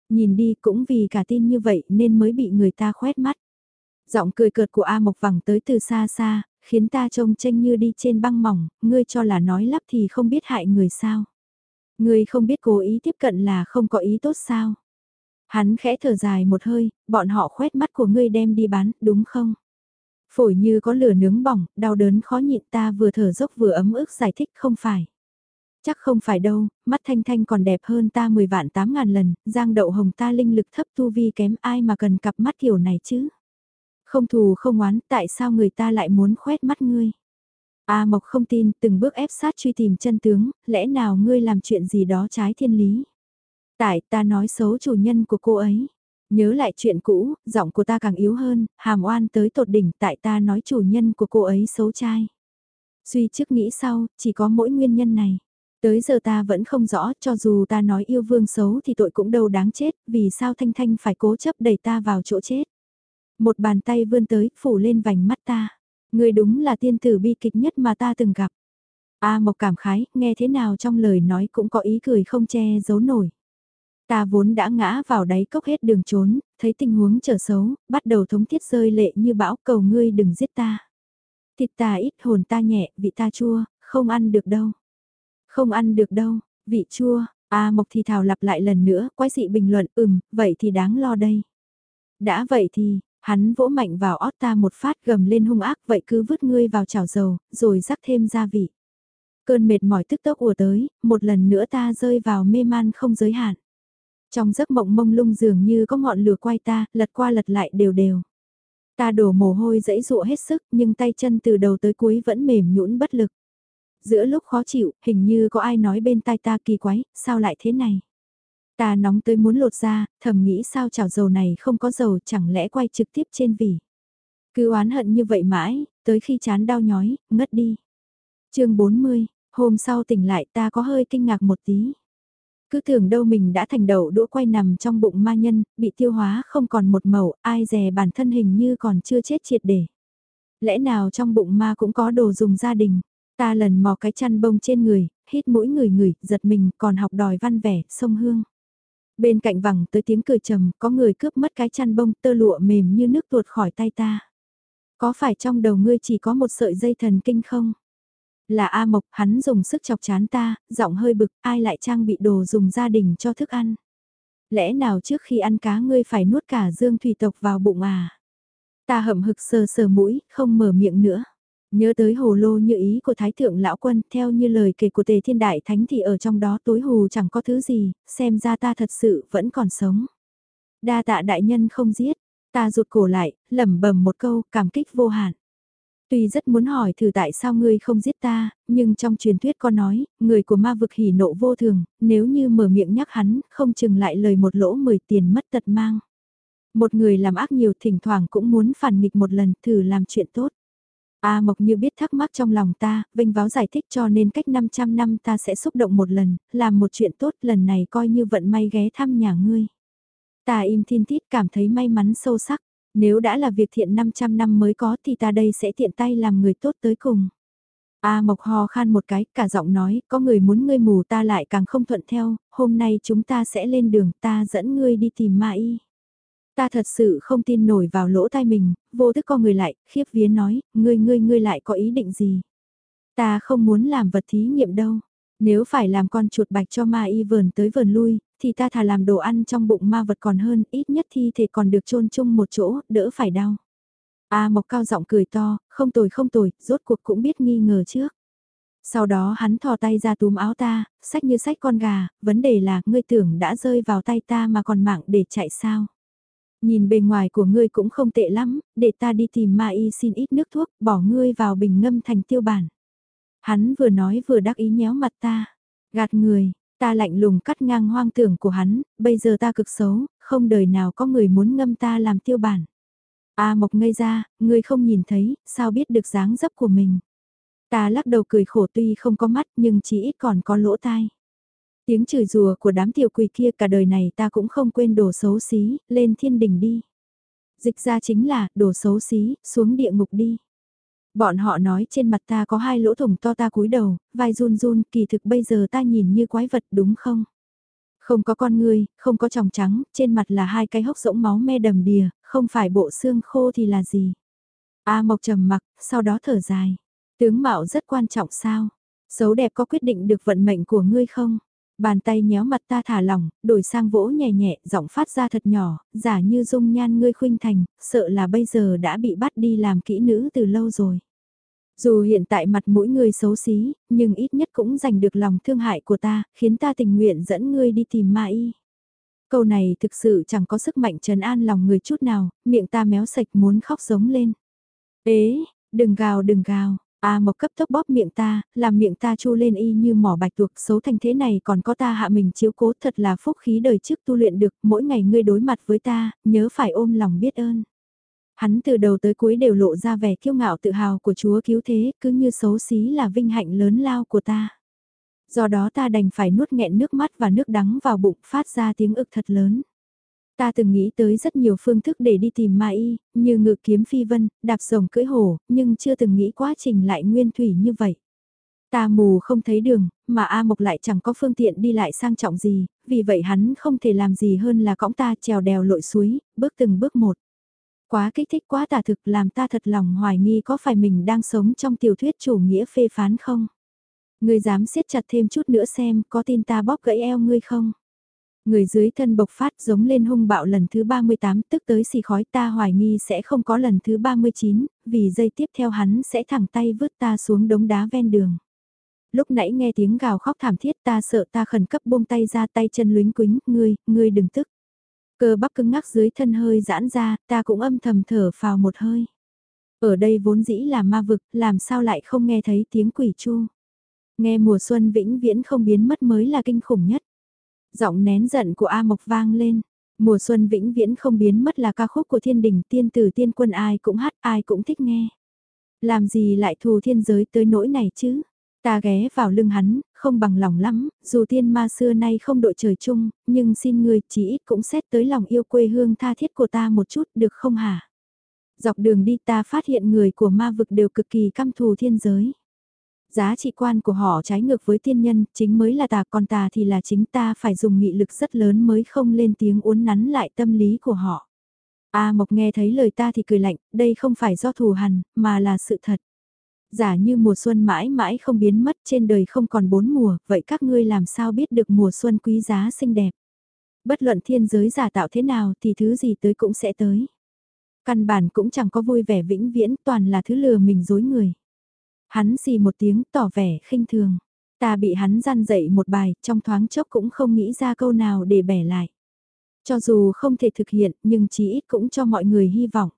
Nhìn đi cũng vì cả tin như vậy nên mới bị người ta khoét mắt. Giọng cười cợt của A Mộc vẳng tới từ xa xa, khiến ta trông tranh như đi trên băng mỏng, ngươi cho là nói lắp thì không biết hại người sao. Ngươi không biết cố ý tiếp cận là không có ý tốt sao. Hắn khẽ thở dài một hơi, bọn họ khoét mắt của ngươi đem đi bán, đúng không? Phổi như có lửa nướng bỏng, đau đớn khó nhịn ta vừa thở dốc vừa ấm ức giải thích không phải. Chắc không phải đâu, mắt thanh thanh còn đẹp hơn ta 10 vạn 8 ngàn lần, giang đậu hồng ta linh lực thấp tu vi kém ai mà cần cặp mắt kiểu này chứ. Không thù không oán, tại sao người ta lại muốn khoét mắt ngươi? A Mộc không tin, từng bước ép sát truy tìm chân tướng, lẽ nào ngươi làm chuyện gì đó trái thiên lý? Tại ta nói xấu chủ nhân của cô ấy. Nhớ lại chuyện cũ, giọng của ta càng yếu hơn, hàm oan tới tột đỉnh tại ta nói chủ nhân của cô ấy xấu trai. Suy trước nghĩ sau, chỉ có mỗi nguyên nhân này. Tới giờ ta vẫn không rõ, cho dù ta nói yêu vương xấu thì tội cũng đâu đáng chết, vì sao Thanh Thanh phải cố chấp đẩy ta vào chỗ chết. Một bàn tay vươn tới, phủ lên vành mắt ta. Người đúng là tiên tử bi kịch nhất mà ta từng gặp. A Mộc cảm khái, nghe thế nào trong lời nói cũng có ý cười không che giấu nổi. Ta vốn đã ngã vào đáy cốc hết đường trốn, thấy tình huống trở xấu, bắt đầu thống thiết rơi lệ như bão cầu ngươi đừng giết ta. Thịt ta ít hồn ta nhẹ, vị ta chua, không ăn được đâu. Không ăn được đâu, vị chua, A Mộc thì thào lặp lại lần nữa, quái dị bình luận, ừm, vậy thì đáng lo đây. Đã vậy thì, hắn vỗ mạnh vào ót ta một phát gầm lên hung ác vậy cứ vứt ngươi vào chảo dầu, rồi rắc thêm gia vị. Cơn mệt mỏi tức tốc ùa tới, một lần nữa ta rơi vào mê man không giới hạn. Trong giấc mộng mông lung dường như có ngọn lửa quay ta, lật qua lật lại đều đều. Ta đổ mồ hôi dẫy dụa hết sức nhưng tay chân từ đầu tới cuối vẫn mềm nhũn bất lực. Giữa lúc khó chịu, hình như có ai nói bên tai ta kỳ quái, sao lại thế này? Ta nóng tới muốn lột ra, thầm nghĩ sao chảo dầu này không có dầu chẳng lẽ quay trực tiếp trên vỉ. Cứ oán hận như vậy mãi, tới khi chán đau nhói, ngất đi. chương 40, hôm sau tỉnh lại ta có hơi kinh ngạc một tí. Cứ tưởng đâu mình đã thành đầu đũa quay nằm trong bụng ma nhân, bị tiêu hóa không còn một màu, ai dè bản thân hình như còn chưa chết triệt để. Lẽ nào trong bụng ma cũng có đồ dùng gia đình? Ta lần mò cái chăn bông trên người, hít mũi người người, giật mình còn học đòi văn vẻ, sông hương. Bên cạnh vẳng tới tiếng cười trầm, có người cướp mất cái chăn bông tơ lụa mềm như nước tuột khỏi tay ta. Có phải trong đầu ngươi chỉ có một sợi dây thần kinh không? Là A Mộc, hắn dùng sức chọc chán ta, giọng hơi bực, ai lại trang bị đồ dùng gia đình cho thức ăn. Lẽ nào trước khi ăn cá ngươi phải nuốt cả dương thủy tộc vào bụng à? Ta hậm hực sờ sờ mũi, không mở miệng nữa. Nhớ tới hồ lô như ý của Thái Thượng Lão Quân, theo như lời kể của Tề Thiên Đại Thánh thì ở trong đó tối hù chẳng có thứ gì, xem ra ta thật sự vẫn còn sống. Đa tạ đại nhân không giết, ta rụt cổ lại, lẩm bẩm một câu, cảm kích vô hạn. Tuy rất muốn hỏi thử tại sao ngươi không giết ta, nhưng trong truyền thuyết có nói, người của ma vực hỉ nộ vô thường, nếu như mở miệng nhắc hắn, không chừng lại lời một lỗ mười tiền mất tật mang. Một người làm ác nhiều thỉnh thoảng cũng muốn phản nghịch một lần thử làm chuyện tốt. A Mộc như biết thắc mắc trong lòng ta, vinh váo giải thích cho nên cách 500 năm ta sẽ xúc động một lần, làm một chuyện tốt lần này coi như vận may ghé thăm nhà ngươi. Ta im thiên tít cảm thấy may mắn sâu sắc, nếu đã là việc thiện 500 năm mới có thì ta đây sẽ tiện tay làm người tốt tới cùng. A Mộc ho khan một cái, cả giọng nói, có người muốn ngươi mù ta lại càng không thuận theo, hôm nay chúng ta sẽ lên đường, ta dẫn ngươi đi tìm ma y. Ta thật sự không tin nổi vào lỗ tai mình, vô thức co người lại, khiếp vía nói, ngươi ngươi ngươi lại có ý định gì. Ta không muốn làm vật thí nghiệm đâu. Nếu phải làm con chuột bạch cho ma y vờn tới vờn lui, thì ta thà làm đồ ăn trong bụng ma vật còn hơn, ít nhất thi thể còn được chôn chung một chỗ, đỡ phải đau. A Mộc cao giọng cười to, không tồi không tồi, rốt cuộc cũng biết nghi ngờ trước. Sau đó hắn thò tay ra túm áo ta, sách như sách con gà, vấn đề là ngươi tưởng đã rơi vào tay ta mà còn mạng để chạy sao. Nhìn bề ngoài của ngươi cũng không tệ lắm, để ta đi tìm ma y xin ít nước thuốc, bỏ ngươi vào bình ngâm thành tiêu bản. Hắn vừa nói vừa đắc ý nhéo mặt ta. Gạt người, ta lạnh lùng cắt ngang hoang tưởng của hắn, bây giờ ta cực xấu, không đời nào có người muốn ngâm ta làm tiêu bản. A Mộc ngây ra, ngươi không nhìn thấy, sao biết được dáng dấp của mình. Ta lắc đầu cười khổ tuy không có mắt nhưng chỉ ít còn có lỗ tai. Tiếng chửi rùa của đám tiểu quỷ kia cả đời này ta cũng không quên đổ xấu xí, lên thiên đình đi. Dịch ra chính là, đổ xấu xí, xuống địa ngục đi. Bọn họ nói trên mặt ta có hai lỗ thủng to ta cúi đầu, vai run run, kỳ thực bây giờ ta nhìn như quái vật đúng không? Không có con người, không có tròng trắng, trên mặt là hai cái hốc rỗng máu me đầm đìa, không phải bộ xương khô thì là gì? A Mộc trầm mặc, sau đó thở dài. Tướng mạo rất quan trọng sao? Xấu đẹp có quyết định được vận mệnh của ngươi không? Bàn tay nhéo mặt ta thả lỏng, đổi sang vỗ nhẹ nhẹ, giọng phát ra thật nhỏ, giả như dung nhan ngươi khuynh thành, sợ là bây giờ đã bị bắt đi làm kỹ nữ từ lâu rồi. Dù hiện tại mặt mũi ngươi xấu xí, nhưng ít nhất cũng giành được lòng thương hại của ta, khiến ta tình nguyện dẫn ngươi đi tìm ma y. Câu này thực sự chẳng có sức mạnh trấn an lòng người chút nào, miệng ta méo sạch muốn khóc giống lên. Ế, đừng gào đừng gào, A Mộc cấp tốc bóp miệng ta, làm miệng ta chu lên y như mỏ bạch tuộc xấu thành thế này còn có ta hạ mình chiếu cố thật là phúc khí đời trước tu luyện được mỗi ngày ngươi đối mặt với ta, nhớ phải ôm lòng biết ơn. Hắn từ đầu tới cuối đều lộ ra vẻ kiêu ngạo tự hào của Chúa cứu thế, cứ như xấu xí là vinh hạnh lớn lao của ta. Do đó ta đành phải nuốt nghẹn nước mắt và nước đắng vào bụng phát ra tiếng ực thật lớn. Ta từng nghĩ tới rất nhiều phương thức để đi tìm ma y, như ngự kiếm phi vân, đạp rồng cưỡi hổ, nhưng chưa từng nghĩ quá trình lại nguyên thủy như vậy. Ta mù không thấy đường, mà A Mộc lại chẳng có phương tiện đi lại sang trọng gì, vì vậy hắn không thể làm gì hơn là cõng ta trèo đèo lội suối, bước từng bước một. Quá kích thích quá tả thực làm ta thật lòng hoài nghi có phải mình đang sống trong tiểu thuyết chủ nghĩa phê phán không? Ngươi dám siết chặt thêm chút nữa xem có tin ta bóp gãy eo ngươi không? Người dưới thân bộc phát giống lên hung bạo lần thứ 38 tức tới xì khói ta hoài nghi sẽ không có lần thứ 39, vì dây tiếp theo hắn sẽ thẳng tay vứt ta xuống đống đá ven đường. Lúc nãy nghe tiếng gào khóc thảm thiết ta sợ ta khẩn cấp buông tay ra tay chân luyến quính, ngươi, ngươi đừng tức. Cơ bắp cứng ngắc dưới thân hơi giãn ra, ta cũng âm thầm thở phào một hơi. Ở đây vốn dĩ là ma vực, làm sao lại không nghe thấy tiếng quỷ chu. Nghe mùa xuân vĩnh viễn không biến mất mới là kinh khủng nhất. Giọng nén giận của A Mộc vang lên. Mùa xuân vĩnh viễn không biến mất là ca khúc của thiên đình tiên tử tiên quân ai cũng hát ai cũng thích nghe. Làm gì lại thù thiên giới tới nỗi này chứ? Ta ghé vào lưng hắn, không bằng lòng lắm, dù tiên ma xưa nay không đội trời chung, nhưng xin người chỉ ít cũng xét tới lòng yêu quê hương tha thiết của ta một chút được không hả? Dọc đường đi ta phát hiện người của ma vực đều cực kỳ căm thù thiên giới. Giá trị quan của họ trái ngược với tiên nhân, chính mới là tà, còn tà thì là chính ta phải dùng nghị lực rất lớn mới không lên tiếng uốn nắn lại tâm lý của họ. A Mộc nghe thấy lời ta thì cười lạnh, đây không phải do thù hằn, mà là sự thật. Giả như mùa xuân mãi mãi không biến mất trên đời không còn bốn mùa, vậy các ngươi làm sao biết được mùa xuân quý giá xinh đẹp. Bất luận thiên giới giả tạo thế nào thì thứ gì tới cũng sẽ tới. Căn bản cũng chẳng có vui vẻ vĩnh viễn toàn là thứ lừa mình dối người. Hắn xì một tiếng tỏ vẻ khinh thường. Ta bị hắn gian dậy một bài, trong thoáng chốc cũng không nghĩ ra câu nào để bẻ lại. Cho dù không thể thực hiện, nhưng chí ít cũng cho mọi người hy vọng.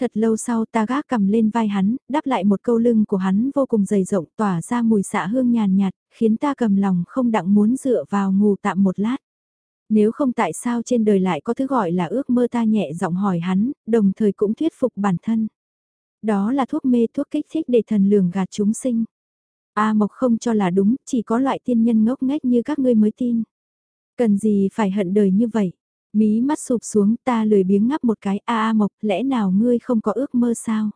Thật lâu sau ta gác cầm lên vai hắn, đáp lại một câu lưng của hắn vô cùng dày rộng tỏa ra mùi xạ hương nhàn nhạt, khiến ta cầm lòng không đặng muốn dựa vào ngủ tạm một lát. Nếu không tại sao trên đời lại có thứ gọi là ước mơ ta nhẹ giọng hỏi hắn, đồng thời cũng thuyết phục bản thân. Đó là thuốc mê thuốc kích thích để thần lường gạt chúng sinh. A Mộc không cho là đúng, chỉ có loại tiên nhân ngốc nghếch như các ngươi mới tin. Cần gì phải hận đời như vậy? Mí mắt sụp xuống ta lười biếng ngắp một cái A A Mộc lẽ nào ngươi không có ước mơ sao?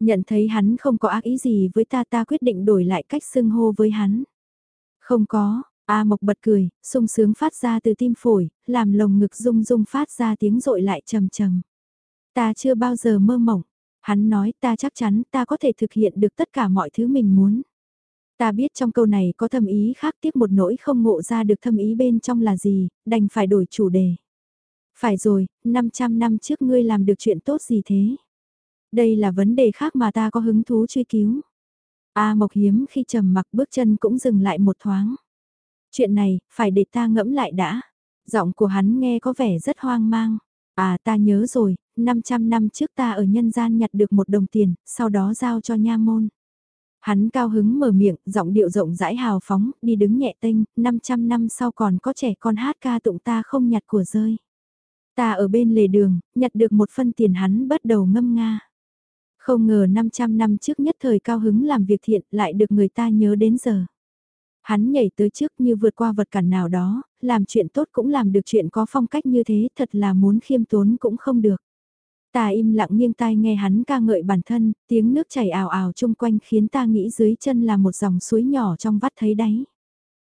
Nhận thấy hắn không có ác ý gì với ta ta quyết định đổi lại cách xưng hô với hắn. Không có, A Mộc bật cười, sung sướng phát ra từ tim phổi, làm lồng ngực rung rung phát ra tiếng rội lại trầm trầm. Ta chưa bao giờ mơ mộng, Hắn nói ta chắc chắn ta có thể thực hiện được tất cả mọi thứ mình muốn. Ta biết trong câu này có thâm ý khác tiếc một nỗi không ngộ ra được thâm ý bên trong là gì, đành phải đổi chủ đề. Phải rồi, 500 năm trước ngươi làm được chuyện tốt gì thế? Đây là vấn đề khác mà ta có hứng thú truy cứu. A Mộc Hiếm khi trầm mặc bước chân cũng dừng lại một thoáng. Chuyện này, phải để ta ngẫm lại đã. Giọng của hắn nghe có vẻ rất hoang mang. À ta nhớ rồi, 500 năm trước ta ở nhân gian nhặt được một đồng tiền, sau đó giao cho nha môn. Hắn cao hứng mở miệng, giọng điệu rộng rãi hào phóng, đi đứng nhẹ tênh, 500 năm sau còn có trẻ con hát ca tụng ta không nhặt của rơi. Ta ở bên lề đường, nhặt được một phân tiền hắn bắt đầu ngâm nga. Không ngờ 500 năm trước nhất thời cao hứng làm việc thiện lại được người ta nhớ đến giờ. Hắn nhảy tới trước như vượt qua vật cản nào đó, làm chuyện tốt cũng làm được chuyện có phong cách như thế thật là muốn khiêm tốn cũng không được. Ta im lặng nghiêng tai nghe hắn ca ngợi bản thân, tiếng nước chảy ào ào chung quanh khiến ta nghĩ dưới chân là một dòng suối nhỏ trong vắt thấy đáy.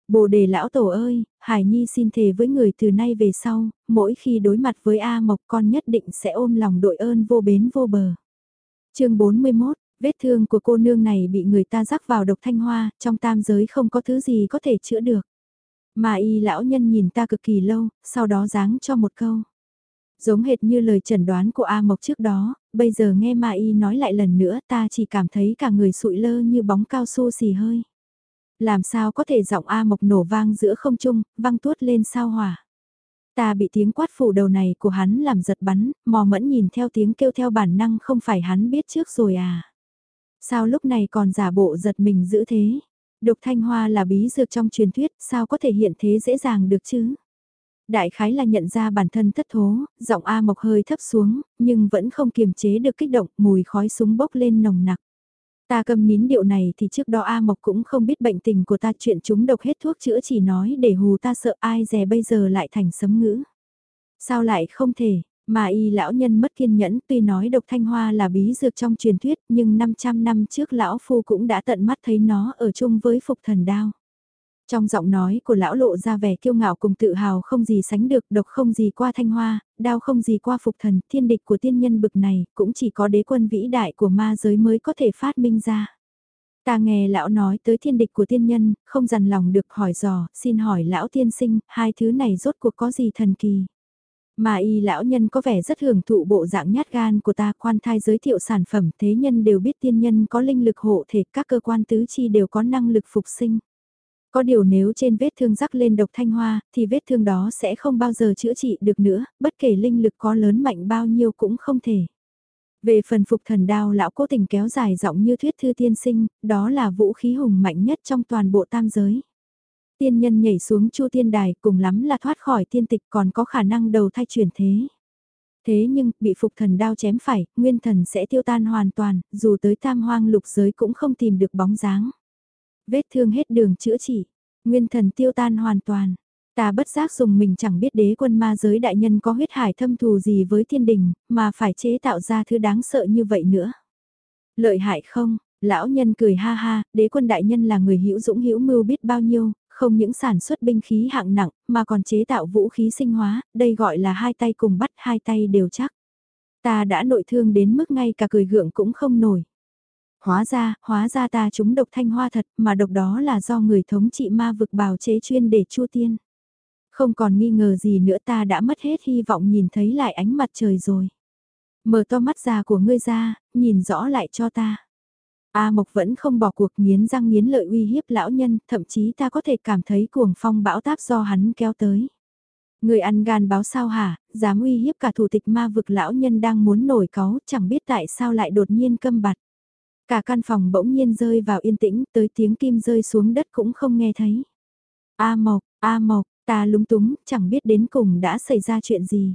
Bồ đề lão tổ ơi, Hải Nhi xin thề với người từ nay về sau, mỗi khi đối mặt với A Mộc con nhất định sẽ ôm lòng đội ơn vô bến vô bờ. chương 41, vết thương của cô nương này bị người ta rắc vào độc thanh hoa, trong tam giới không có thứ gì có thể chữa được. Mà y lão nhân nhìn ta cực kỳ lâu, sau đó giáng cho một câu. Giống hệt như lời chẩn đoán của A Mộc trước đó, bây giờ nghe Ma Y nói lại lần nữa ta chỉ cảm thấy cả người sụi lơ như bóng cao su xì hơi. Làm sao có thể giọng A Mộc nổ vang giữa không trung, văng tuốt lên sao hỏa. Ta bị tiếng quát phủ đầu này của hắn làm giật bắn, mò mẫn nhìn theo tiếng kêu theo bản năng không phải hắn biết trước rồi à. Sao lúc này còn giả bộ giật mình giữ thế? Độc thanh hoa là bí dược trong truyền thuyết, sao có thể hiện thế dễ dàng được chứ? Đại khái là nhận ra bản thân thất thố, giọng A Mộc hơi thấp xuống, nhưng vẫn không kiềm chế được kích động, mùi khói súng bốc lên nồng nặc. Ta cầm nín điệu này thì trước đó A Mộc cũng không biết bệnh tình của ta chuyện chúng độc hết thuốc chữa chỉ nói để hù ta sợ ai dè bây giờ lại thành sấm ngữ. Sao lại không thể, mà y lão nhân mất kiên nhẫn tuy nói độc thanh hoa là bí dược trong truyền thuyết nhưng 500 năm trước lão phu cũng đã tận mắt thấy nó ở chung với phục thần đao. Trong giọng nói của lão lộ ra vẻ kiêu ngạo cùng tự hào không gì sánh được, độc không gì qua thanh hoa, đao không gì qua phục thần, thiên địch của tiên nhân bực này, cũng chỉ có đế quân vĩ đại của ma giới mới có thể phát minh ra. Ta nghe lão nói tới thiên địch của tiên nhân, không dằn lòng được hỏi dò, xin hỏi lão tiên sinh, hai thứ này rốt cuộc có gì thần kỳ. Mà y lão nhân có vẻ rất hưởng thụ bộ dạng nhát gan của ta quan thai giới thiệu sản phẩm thế nhân đều biết tiên nhân có linh lực hộ thể các cơ quan tứ chi đều có năng lực phục sinh. Có điều nếu trên vết thương rắc lên độc thanh hoa, thì vết thương đó sẽ không bao giờ chữa trị được nữa, bất kể linh lực có lớn mạnh bao nhiêu cũng không thể. Về phần phục thần đao lão cố tình kéo dài giọng như thuyết thư tiên sinh, đó là vũ khí hùng mạnh nhất trong toàn bộ tam giới. Tiên nhân nhảy xuống chu tiên đài cùng lắm là thoát khỏi tiên tịch còn có khả năng đầu thai chuyển thế. Thế nhưng, bị phục thần đao chém phải, nguyên thần sẽ tiêu tan hoàn toàn, dù tới tam hoang lục giới cũng không tìm được bóng dáng. Vết thương hết đường chữa trị, nguyên thần tiêu tan hoàn toàn. Ta bất giác dùng mình chẳng biết đế quân ma giới đại nhân có huyết hải thâm thù gì với thiên đình, mà phải chế tạo ra thứ đáng sợ như vậy nữa. Lợi hại không, lão nhân cười ha ha, đế quân đại nhân là người hữu dũng hữu mưu biết bao nhiêu, không những sản xuất binh khí hạng nặng, mà còn chế tạo vũ khí sinh hóa, đây gọi là hai tay cùng bắt hai tay đều chắc. Ta đã nội thương đến mức ngay cả cười gượng cũng không nổi. Hóa ra, hóa ra ta chúng độc thanh hoa thật, mà độc đó là do người thống trị ma vực bào chế chuyên để chua tiên. Không còn nghi ngờ gì nữa ta đã mất hết hy vọng nhìn thấy lại ánh mặt trời rồi. Mở to mắt già của ngươi ra, nhìn rõ lại cho ta. A Mộc vẫn không bỏ cuộc nghiến răng nghiến lợi uy hiếp lão nhân, thậm chí ta có thể cảm thấy cuồng phong bão táp do hắn kéo tới. Người ăn gan báo sao hả, dám uy hiếp cả thủ tịch ma vực lão nhân đang muốn nổi cáu, chẳng biết tại sao lại đột nhiên câm bặt. Cả căn phòng bỗng nhiên rơi vào yên tĩnh, tới tiếng kim rơi xuống đất cũng không nghe thấy. A Mộc, A Mộc, ta lúng túng, chẳng biết đến cùng đã xảy ra chuyện gì.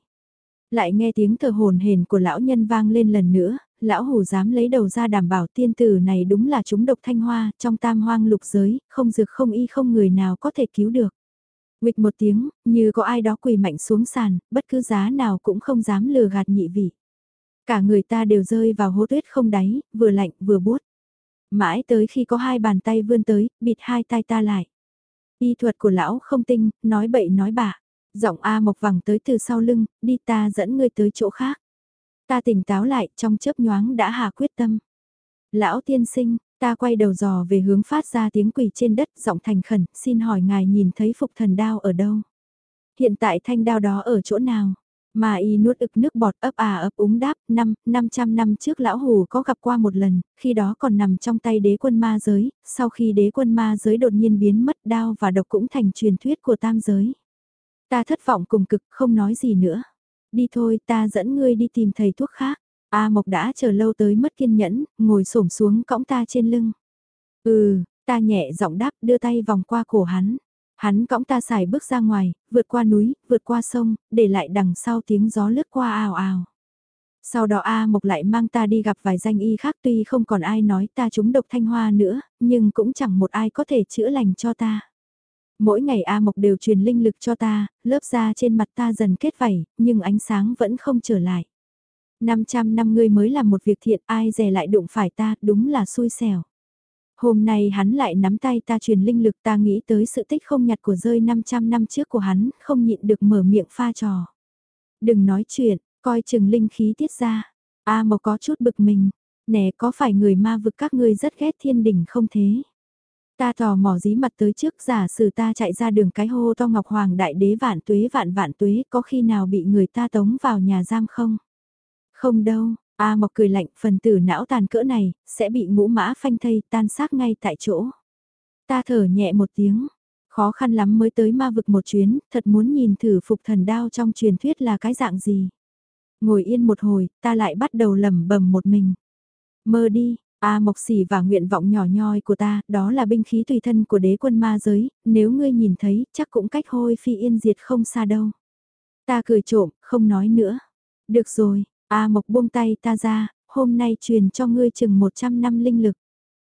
Lại nghe tiếng thở hồn hền của lão nhân vang lên lần nữa, lão hủ dám lấy đầu ra đảm bảo tiên tử này đúng là chúng độc thanh hoa, trong tam hoang lục giới, không dược không y không người nào có thể cứu được. Nguyệt một tiếng, như có ai đó quỳ mạnh xuống sàn, bất cứ giá nào cũng không dám lừa gạt nhị vị. Cả người ta đều rơi vào hố tuyết không đáy, vừa lạnh vừa buốt. Mãi tới khi có hai bàn tay vươn tới, bịt hai tay ta lại. Y thuật của lão không tinh, nói bậy nói bạ. Giọng A Mộc vẳng tới từ sau lưng, đi ta dẫn ngươi tới chỗ khác. Ta tỉnh táo lại, trong chớp nhoáng đã hạ quyết tâm. Lão tiên sinh, ta quay đầu dò về hướng phát ra tiếng quỳ trên đất, giọng thành khẩn, xin hỏi ngài nhìn thấy phục thần đao ở đâu? Hiện tại thanh đao đó ở chỗ nào? Mà y nuốt ực nước bọt ấp à ấp úng đáp, năm, 500 năm trước lão hù có gặp qua một lần, khi đó còn nằm trong tay đế quân ma giới, sau khi đế quân ma giới đột nhiên biến mất đao và độc cũng thành truyền thuyết của tam giới. Ta thất vọng cùng cực không nói gì nữa. Đi thôi ta dẫn ngươi đi tìm thầy thuốc khác. A Mộc đã chờ lâu tới mất kiên nhẫn, ngồi xổm xuống cõng ta trên lưng. Ừ, ta nhẹ giọng đáp đưa tay vòng qua cổ hắn. Hắn cõng ta xài bước ra ngoài, vượt qua núi, vượt qua sông, để lại đằng sau tiếng gió lướt qua ào ào. Sau đó A Mộc lại mang ta đi gặp vài danh y khác tuy không còn ai nói ta trúng độc thanh hoa nữa, nhưng cũng chẳng một ai có thể chữa lành cho ta. Mỗi ngày A Mộc đều truyền linh lực cho ta, lớp da trên mặt ta dần kết vảy, nhưng ánh sáng vẫn không trở lại. 500 năm ngươi mới làm một việc thiện ai dè lại đụng phải ta, đúng là xui xẻo. Hôm nay hắn lại nắm tay ta truyền linh lực ta nghĩ tới sự tích không nhặt của rơi 500 năm trước của hắn, không nhịn được mở miệng pha trò. Đừng nói chuyện, coi chừng linh khí tiết ra. A Mộc có chút bực mình, nè có phải người ma vực các ngươi rất ghét thiên đỉnh không thế? Ta tò mò dí mặt tới trước giả sử ta chạy ra đường cái hô to ngọc hoàng đại đế vạn tuế vạn vạn tuế có khi nào bị người ta tống vào nhà giam không? Không đâu, A Mộc cười lạnh phần tử não tàn cỡ này sẽ bị ngũ mã phanh thây tan xác ngay tại chỗ. Ta thở nhẹ một tiếng, khó khăn lắm mới tới ma vực một chuyến, thật muốn nhìn thử phục thần đao trong truyền thuyết là cái dạng gì. Ngồi yên một hồi, ta lại bắt đầu lẩm bẩm một mình. Mơ đi, A Mộc Sỉ và nguyện vọng nhỏ nhoi của ta, đó là binh khí tùy thân của đế quân ma giới, nếu ngươi nhìn thấy, chắc cũng cách hôi phi yên diệt không xa đâu. Ta cười trộm, không nói nữa. Được rồi, A Mộc buông tay ta ra, hôm nay truyền cho ngươi chừng 100 năm linh lực.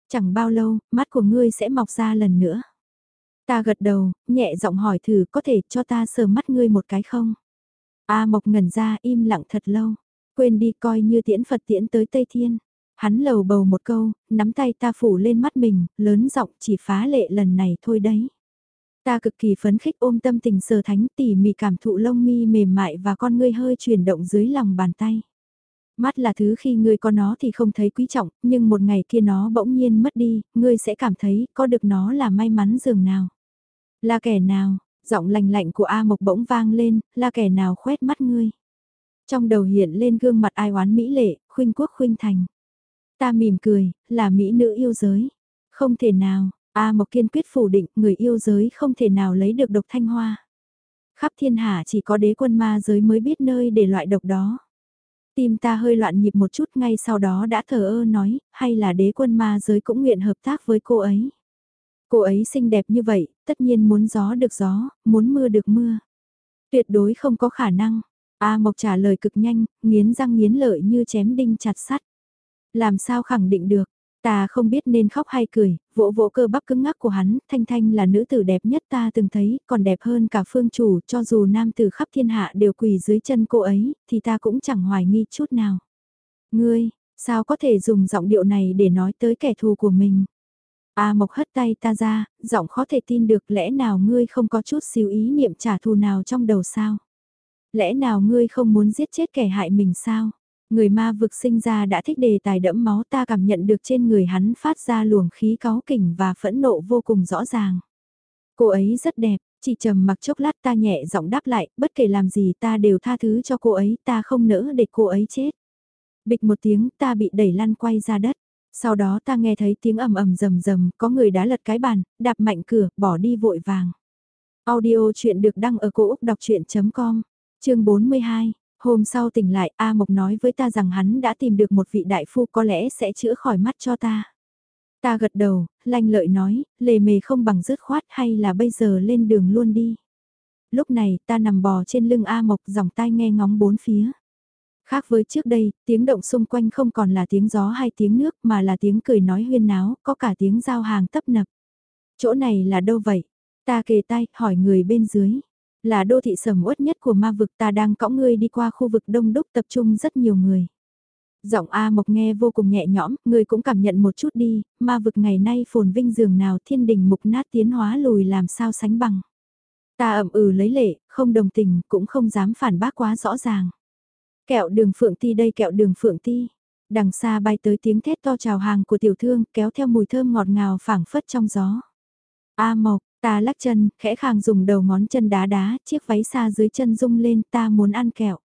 Chẳng bao lâu, mắt của ngươi sẽ mọc ra lần nữa. Ta gật đầu, nhẹ giọng hỏi thử có thể cho ta sờ mắt ngươi một cái không? A Mộc ngẩn ra im lặng thật lâu, quên đi coi như tiễn Phật tiễn tới Tây Thiên. Hắn lầu bầu một câu, nắm tay ta phủ lên mắt mình, lớn giọng chỉ phá lệ lần này thôi đấy. Ta cực kỳ phấn khích ôm tâm tình sờ thánh tỉ mỉ cảm thụ lông mi mềm mại và con ngươi hơi chuyển động dưới lòng bàn tay. Mắt là thứ khi ngươi có nó thì không thấy quý trọng, nhưng một ngày kia nó bỗng nhiên mất đi, ngươi sẽ cảm thấy có được nó là may mắn dường nào. Là kẻ nào, giọng lành lạnh của A Mộc bỗng vang lên, là kẻ nào khoét mắt ngươi. Trong đầu hiện lên gương mặt ai oán mỹ lệ, khuynh quốc khuynh thành. Ta mỉm cười, là mỹ nữ yêu giới. Không thể nào, A Mộc kiên quyết phủ định người yêu giới không thể nào lấy được độc thanh hoa. Khắp thiên hạ chỉ có đế quân ma giới mới biết nơi để loại độc đó. Tim ta hơi loạn nhịp một chút ngay sau đó đã thờ ơ nói, hay là đế quân ma giới cũng nguyện hợp tác với cô ấy. Cô ấy xinh đẹp như vậy, tất nhiên muốn gió được gió, muốn mưa được mưa. Tuyệt đối không có khả năng. A Mộc trả lời cực nhanh, nghiến răng nghiến lợi như chém đinh chặt sắt. Làm sao khẳng định được, ta không biết nên khóc hay cười, vỗ vỗ cơ bắp cứng ngắc của hắn, Thanh Thanh là nữ tử đẹp nhất ta từng thấy, còn đẹp hơn cả phương chủ, cho dù nam tử khắp thiên hạ đều quỳ dưới chân cô ấy, thì ta cũng chẳng hoài nghi chút nào. Ngươi, sao có thể dùng giọng điệu này để nói tới kẻ thù của mình? A Mộc hất tay ta ra, giọng khó thể tin được lẽ nào ngươi không có chút xíu ý niệm trả thù nào trong đầu sao? Lẽ nào ngươi không muốn giết chết kẻ hại mình sao? Người ma vực sinh ra đã thích đề tài đẫm máu ta cảm nhận được trên người hắn phát ra luồng khí cáu kỉnh và phẫn nộ vô cùng rõ ràng. Cô ấy rất đẹp, chỉ trầm mặc chốc lát ta nhẹ giọng đáp lại, bất kể làm gì ta đều tha thứ cho cô ấy, ta không nỡ để cô ấy chết. Bịch một tiếng ta bị đẩy lăn quay ra đất. Sau đó ta nghe thấy tiếng ầm ầm rầm rầm, có người đá lật cái bàn, đạp mạnh cửa, bỏ đi vội vàng. Audio chuyện được đăng ở cổ Úc đọc chuyện.com, chương 42. Hôm sau tỉnh lại, A Mộc nói với ta rằng hắn đã tìm được một vị đại phu có lẽ sẽ chữa khỏi mắt cho ta. Ta gật đầu, lanh lợi nói, lề mề không bằng dứt khoát hay là bây giờ lên đường luôn đi. Lúc này ta nằm bò trên lưng A Mộc dòng tai nghe ngóng bốn phía. Khác với trước đây, tiếng động xung quanh không còn là tiếng gió hay tiếng nước mà là tiếng cười nói huyên náo, có cả tiếng giao hàng tấp nập. Chỗ này là đâu vậy? Ta kề tay, hỏi người bên dưới. Là đô thị sầm uất nhất của ma vực ta đang cõng ngươi đi qua khu vực đông đúc tập trung rất nhiều người. Giọng A Mộc nghe vô cùng nhẹ nhõm, ngươi cũng cảm nhận một chút đi, ma vực ngày nay phồn vinh dường nào thiên đình mục nát tiến hóa lùi làm sao sánh bằng. Ta ẩm ừ lấy lệ, không đồng tình, cũng không dám phản bác quá rõ ràng. Kẹo đường phượng ti đây kẹo đường phượng ti. Đằng xa bay tới tiếng thét to chào hàng của tiểu thương kéo theo mùi thơm ngọt ngào phảng phất trong gió. A Mộc, Ta lắc chân, khẽ khàng dùng đầu ngón chân đá đá, chiếc váy xa dưới chân rung lên ta muốn ăn kẹo.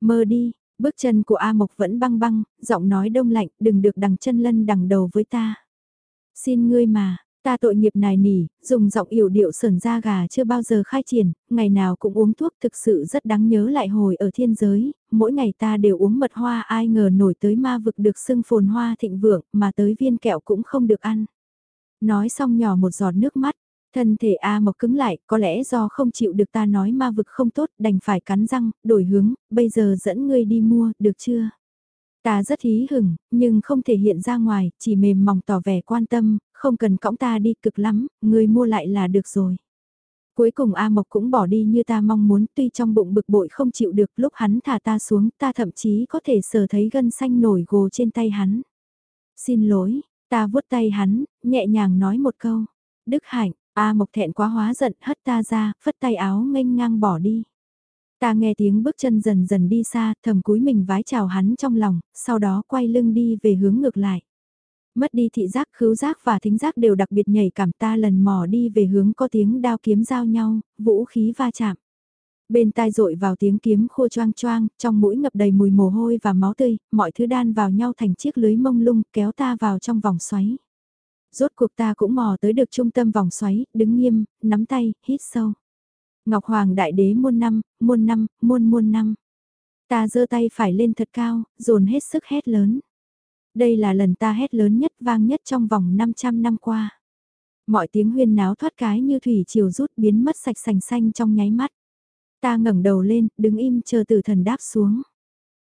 Mơ đi, bước chân của A Mộc vẫn băng băng, giọng nói đông lạnh, đừng được đằng chân lân đằng đầu với ta. Xin ngươi mà, ta tội nghiệp nài nỉ, dùng giọng yểu điệu sờn da gà chưa bao giờ khai triển, ngày nào cũng uống thuốc thực sự rất đáng nhớ lại hồi ở thiên giới, mỗi ngày ta đều uống mật hoa ai ngờ nổi tới ma vực được sưng phồn hoa thịnh vượng mà tới viên kẹo cũng không được ăn. Nói xong nhỏ một giọt nước mắt, thân thể A Mộc cứng lại, có lẽ do không chịu được ta nói ma vực không tốt, đành phải cắn răng, đổi hướng, bây giờ dẫn ngươi đi mua, được chưa? Ta rất hí hửng, nhưng không thể hiện ra ngoài, chỉ mềm mỏng tỏ vẻ quan tâm, không cần cõng ta đi cực lắm, ngươi mua lại là được rồi. Cuối cùng A Mộc cũng bỏ đi như ta mong muốn tuy trong bụng bực bội không chịu được lúc hắn thả ta xuống ta thậm chí có thể sờ thấy gân xanh nổi gồ trên tay hắn. Xin lỗi, ta vuốt tay hắn, nhẹ nhàng nói một câu. Đức hạnh, A Mộc thẹn quá hóa giận hất ta ra, phất tay áo nghênh ngang bỏ đi. Ta nghe tiếng bước chân dần dần đi xa, thầm cúi mình vái chào hắn trong lòng, sau đó quay lưng đi về hướng ngược lại. Mất đi thị giác, khứu giác và thính giác đều đặc biệt nhảy cảm ta lần mò đi về hướng có tiếng đao kiếm giao nhau, vũ khí va chạm. Bên tai rội vào tiếng kiếm khô choang choang, trong mũi ngập đầy mùi mồ hôi và máu tươi, mọi thứ đan vào nhau thành chiếc lưới mông lung kéo ta vào trong vòng xoáy. Rốt cuộc ta cũng mò tới được trung tâm vòng xoáy, đứng nghiêm, nắm tay, hít sâu. Ngọc Hoàng Đại Đế muôn năm, muôn năm, muôn muôn năm. Ta giơ tay phải lên thật cao, dồn hết sức hét lớn. Đây là lần ta hét lớn nhất vang nhất trong vòng 500 năm qua. Mọi tiếng huyên náo thoát cái như thủy chiều rút biến mất sạch sành xanh trong nháy mắt. Ta ngẩng đầu lên, đứng im chờ tử thần đáp xuống.